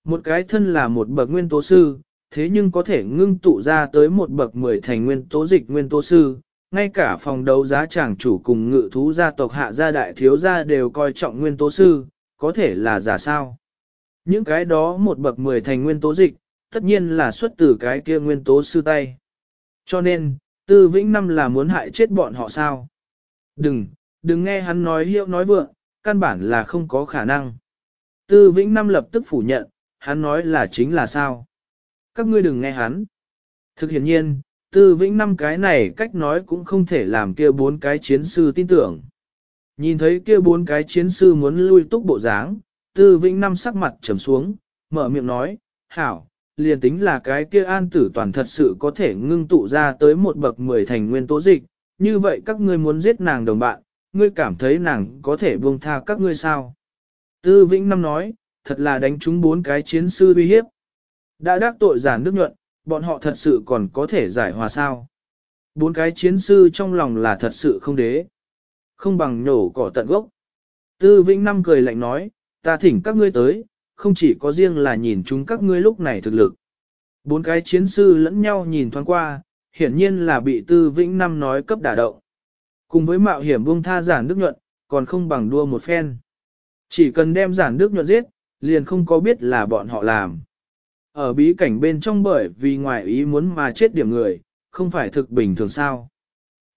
Một cái thân là một bậc nguyên tố sư, thế nhưng có thể ngưng tụ ra tới một bậc mười thành nguyên tố dịch nguyên tố sư, ngay cả phòng đấu giá tràng chủ cùng ngự thú gia tộc hạ gia đại thiếu gia đều coi trọng nguyên tố sư, có thể là giả sao. Những cái đó một bậc mười thành nguyên tố dịch, tất nhiên là xuất từ cái kia nguyên tố sư tay. Cho nên, tư vĩnh năm là muốn hại chết bọn họ sao. Đừng, đừng nghe hắn nói hiệu nói vượng, căn bản là không có khả năng. Tư vĩnh năm lập tức phủ nhận, hắn nói là chính là sao. các ngươi đừng nghe hắn. Thực hiện nhiên, tư vĩnh năm cái này cách nói cũng không thể làm kia bốn cái chiến sư tin tưởng. Nhìn thấy kia bốn cái chiến sư muốn lui túc bộ dáng, tư vĩnh năm sắc mặt trầm xuống, mở miệng nói, hảo, liền tính là cái kia an tử toàn thật sự có thể ngưng tụ ra tới một bậc mười thành nguyên tố dịch, như vậy các ngươi muốn giết nàng đồng bạn, ngươi cảm thấy nàng có thể buông tha các ngươi sao? Tư Vĩnh Năm nói, thật là đánh trúng bốn cái chiến sư uy hiếp. Đã đắc tội giản nước nhuận, bọn họ thật sự còn có thể giải hòa sao? Bốn cái chiến sư trong lòng là thật sự không đế. Không bằng nhổ cỏ tận gốc. Tư Vĩnh Năm cười lạnh nói, ta thỉnh các ngươi tới, không chỉ có riêng là nhìn chúng các ngươi lúc này thực lực. Bốn cái chiến sư lẫn nhau nhìn thoáng qua, hiển nhiên là bị Tư Vĩnh Năm nói cấp đả động. Cùng với mạo hiểm buông tha giản đức nhuận, còn không bằng đua một phen. Chỉ cần đem giản đức nhuận giết, liền không có biết là bọn họ làm. Ở bí cảnh bên trong bởi vì ngoại ý muốn mà chết điểm người, không phải thực bình thường sao.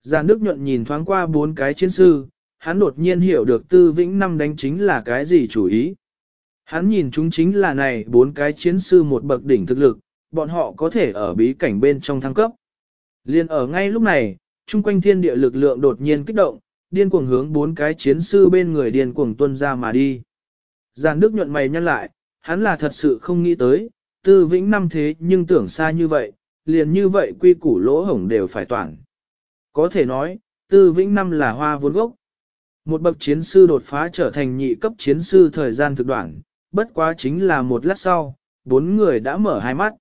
Giản đức nhuận nhìn thoáng qua bốn cái chiến sư, hắn đột nhiên hiểu được tư vĩnh năm đánh chính là cái gì chủ ý. Hắn nhìn chúng chính là này bốn cái chiến sư một bậc đỉnh thực lực, bọn họ có thể ở bí cảnh bên trong thăng cấp. Liên ở ngay lúc này, chung quanh thiên địa lực lượng đột nhiên kích động, điên cuồng hướng bốn cái chiến sư bên người điên cuồng tuân ra mà đi. Giàn Đức nhuận mày nhăn lại, hắn là thật sự không nghĩ tới, tư vĩnh năm thế nhưng tưởng xa như vậy, liền như vậy quy củ lỗ hổng đều phải toàn. Có thể nói, tư vĩnh năm là hoa vốn gốc. Một bậc chiến sư đột phá trở thành nhị cấp chiến sư thời gian thực đoạn, bất quá chính là một lát sau, bốn người đã mở hai mắt.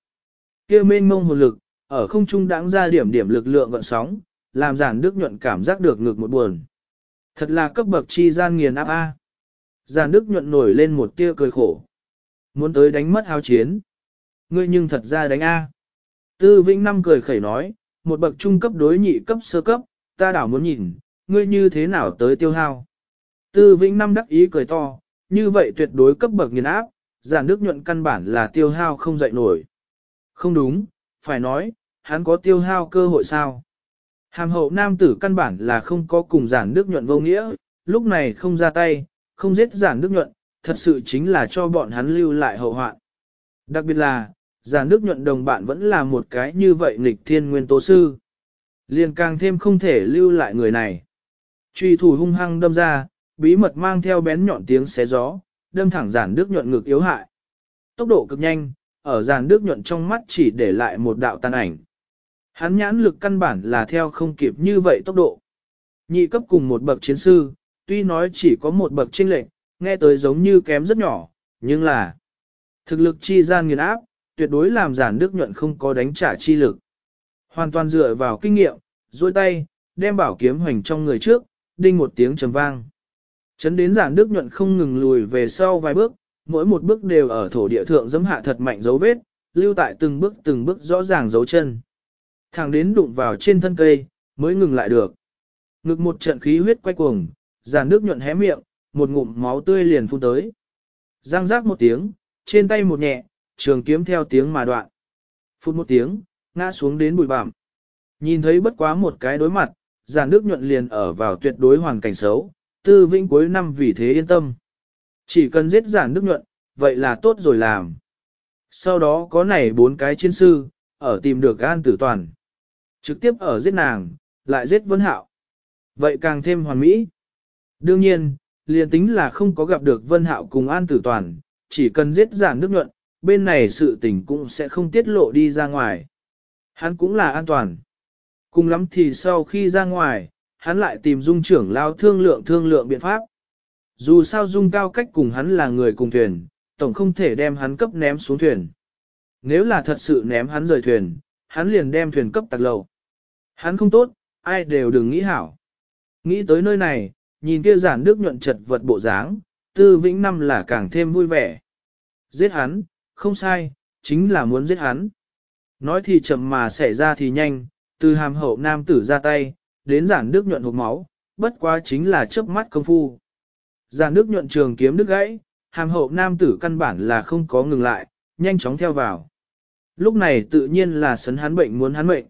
kia mênh mông hồn lực, ở không trung đáng ra điểm điểm lực lượng gọn sóng, làm giản đức nhuận cảm giác được ngược một buồn. Thật là cấp bậc chi gian nghiền áp A. Giản đức nhuận nổi lên một tia cười khổ. Muốn tới đánh mất hao chiến. Ngươi nhưng thật ra đánh A. Tư Vĩnh Năm cười khẩy nói, một bậc trung cấp đối nhị cấp sơ cấp, ta đảo muốn nhìn, ngươi như thế nào tới tiêu hao. Tư Vĩnh Năm đắc ý cười to, như vậy tuyệt đối cấp bậc nghiền áp, giản nước nhuận căn bản là tiêu hao không dậy nổi. Không đúng, phải nói, hắn có tiêu hao cơ hội sao? Hàm hậu nam tử căn bản là không có cùng giản nước nhuận vô nghĩa, lúc này không ra tay, không giết giản nước nhuận, thật sự chính là cho bọn hắn lưu lại hậu hoạn. Đặc biệt là, giả nước nhuận đồng bạn vẫn là một cái như vậy nghịch thiên nguyên tố sư. liền càng thêm không thể lưu lại người này. Truy thủ hung hăng đâm ra, bí mật mang theo bén nhọn tiếng xé gió, đâm thẳng giản đức nhuận ngực yếu hại. Tốc độ cực nhanh, ở giản đức nhuận trong mắt chỉ để lại một đạo tàn ảnh. Hắn nhãn lực căn bản là theo không kịp như vậy tốc độ. Nhị cấp cùng một bậc chiến sư, tuy nói chỉ có một bậc chênh lệnh, nghe tới giống như kém rất nhỏ, nhưng là thực lực chi gian nghiền áp, tuyệt đối làm giản đức nhuận không có đánh trả chi lực. Hoàn toàn dựa vào kinh nghiệm, duỗi tay, đem bảo kiếm hoành trong người trước, đinh một tiếng trầm vang. Chấn đến giản đức nhuận không ngừng lùi về sau vài bước, mỗi một bước đều ở thổ địa thượng dẫm hạ thật mạnh dấu vết, lưu tại từng bước từng bước rõ ràng dấu chân. Thẳng đến đụng vào trên thân cây, mới ngừng lại được. Ngực một trận khí huyết quay cuồng, giàn nước nhuận hé miệng, một ngụm máu tươi liền phun tới. Giang rác một tiếng, trên tay một nhẹ, trường kiếm theo tiếng mà đoạn. Phút một tiếng, ngã xuống đến bụi bặm. Nhìn thấy bất quá một cái đối mặt, giàn nước nhuận liền ở vào tuyệt đối hoàn cảnh xấu, tư vĩnh cuối năm vì thế yên tâm. Chỉ cần giết giản nước nhuận, vậy là tốt rồi làm. Sau đó có này bốn cái chiến sư, ở tìm được an tử toàn. Trực tiếp ở giết nàng, lại giết vân hạo. Vậy càng thêm hoàn mỹ. Đương nhiên, liền tính là không có gặp được vân hạo cùng an tử toàn, chỉ cần giết giản nước nhuận, bên này sự tình cũng sẽ không tiết lộ đi ra ngoài. Hắn cũng là an toàn. Cùng lắm thì sau khi ra ngoài, hắn lại tìm dung trưởng lao thương lượng thương lượng biện pháp. Dù sao dung cao cách cùng hắn là người cùng thuyền, tổng không thể đem hắn cấp ném xuống thuyền. Nếu là thật sự ném hắn rời thuyền, hắn liền đem thuyền cấp tạc lầu. Hắn không tốt, ai đều đừng nghĩ hảo. Nghĩ tới nơi này, nhìn kia giản đức nhuận chật vật bộ dáng, tư vĩnh năm là càng thêm vui vẻ. Giết hắn, không sai, chính là muốn giết hắn. Nói thì chậm mà xảy ra thì nhanh, từ hàm hậu nam tử ra tay, đến giản đức nhuận hộp máu, bất quá chính là chớp mắt công phu. Giản đức nhuận trường kiếm đứt gãy, hàm hậu nam tử căn bản là không có ngừng lại, nhanh chóng theo vào. Lúc này tự nhiên là sấn hắn bệnh muốn hắn bệnh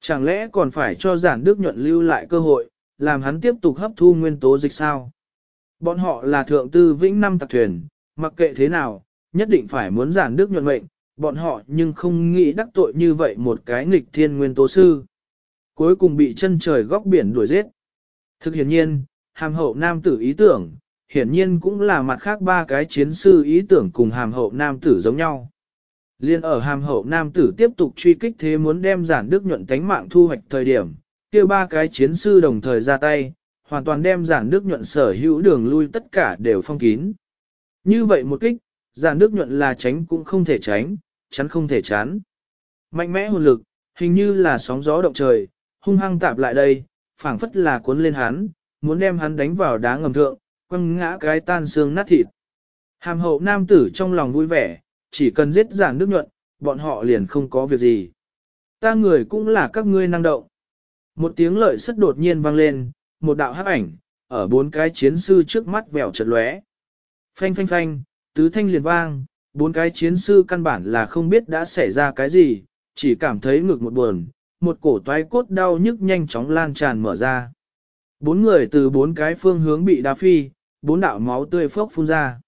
Chẳng lẽ còn phải cho giản đức nhuận lưu lại cơ hội, làm hắn tiếp tục hấp thu nguyên tố dịch sao? Bọn họ là thượng tư vĩnh năm tặc thuyền, mặc kệ thế nào, nhất định phải muốn giản đức nhuận mệnh, bọn họ nhưng không nghĩ đắc tội như vậy một cái nghịch thiên nguyên tố sư. Cuối cùng bị chân trời góc biển đuổi giết. Thực hiện nhiên, hàm hậu nam tử ý tưởng, hiển nhiên cũng là mặt khác ba cái chiến sư ý tưởng cùng hàm hậu nam tử giống nhau. Liên ở hàm hậu nam tử tiếp tục truy kích thế muốn đem giản đức nhuận tánh mạng thu hoạch thời điểm, kia ba cái chiến sư đồng thời ra tay, hoàn toàn đem giản đức nhuận sở hữu đường lui tất cả đều phong kín. Như vậy một kích, giả nước nhuận là tránh cũng không thể tránh, chắn không thể chán. Mạnh mẽ hồn lực, hình như là sóng gió động trời, hung hăng tạp lại đây, phảng phất là cuốn lên hắn, muốn đem hắn đánh vào đá ngầm thượng, quăng ngã cái tan xương nát thịt. Hàm hậu nam tử trong lòng vui vẻ, chỉ cần giết giản nước nhuận, bọn họ liền không có việc gì. Ta người cũng là các ngươi năng động. Một tiếng lợi sất đột nhiên vang lên, một đạo hắc ảnh, ở bốn cái chiến sư trước mắt vèo chật lóe. Phanh phanh phanh, tứ thanh liền vang, bốn cái chiến sư căn bản là không biết đã xảy ra cái gì, chỉ cảm thấy ngực một buồn, một cổ toái cốt đau nhức nhanh chóng lan tràn mở ra. Bốn người từ bốn cái phương hướng bị đá phi, bốn đạo máu tươi phốc phun ra.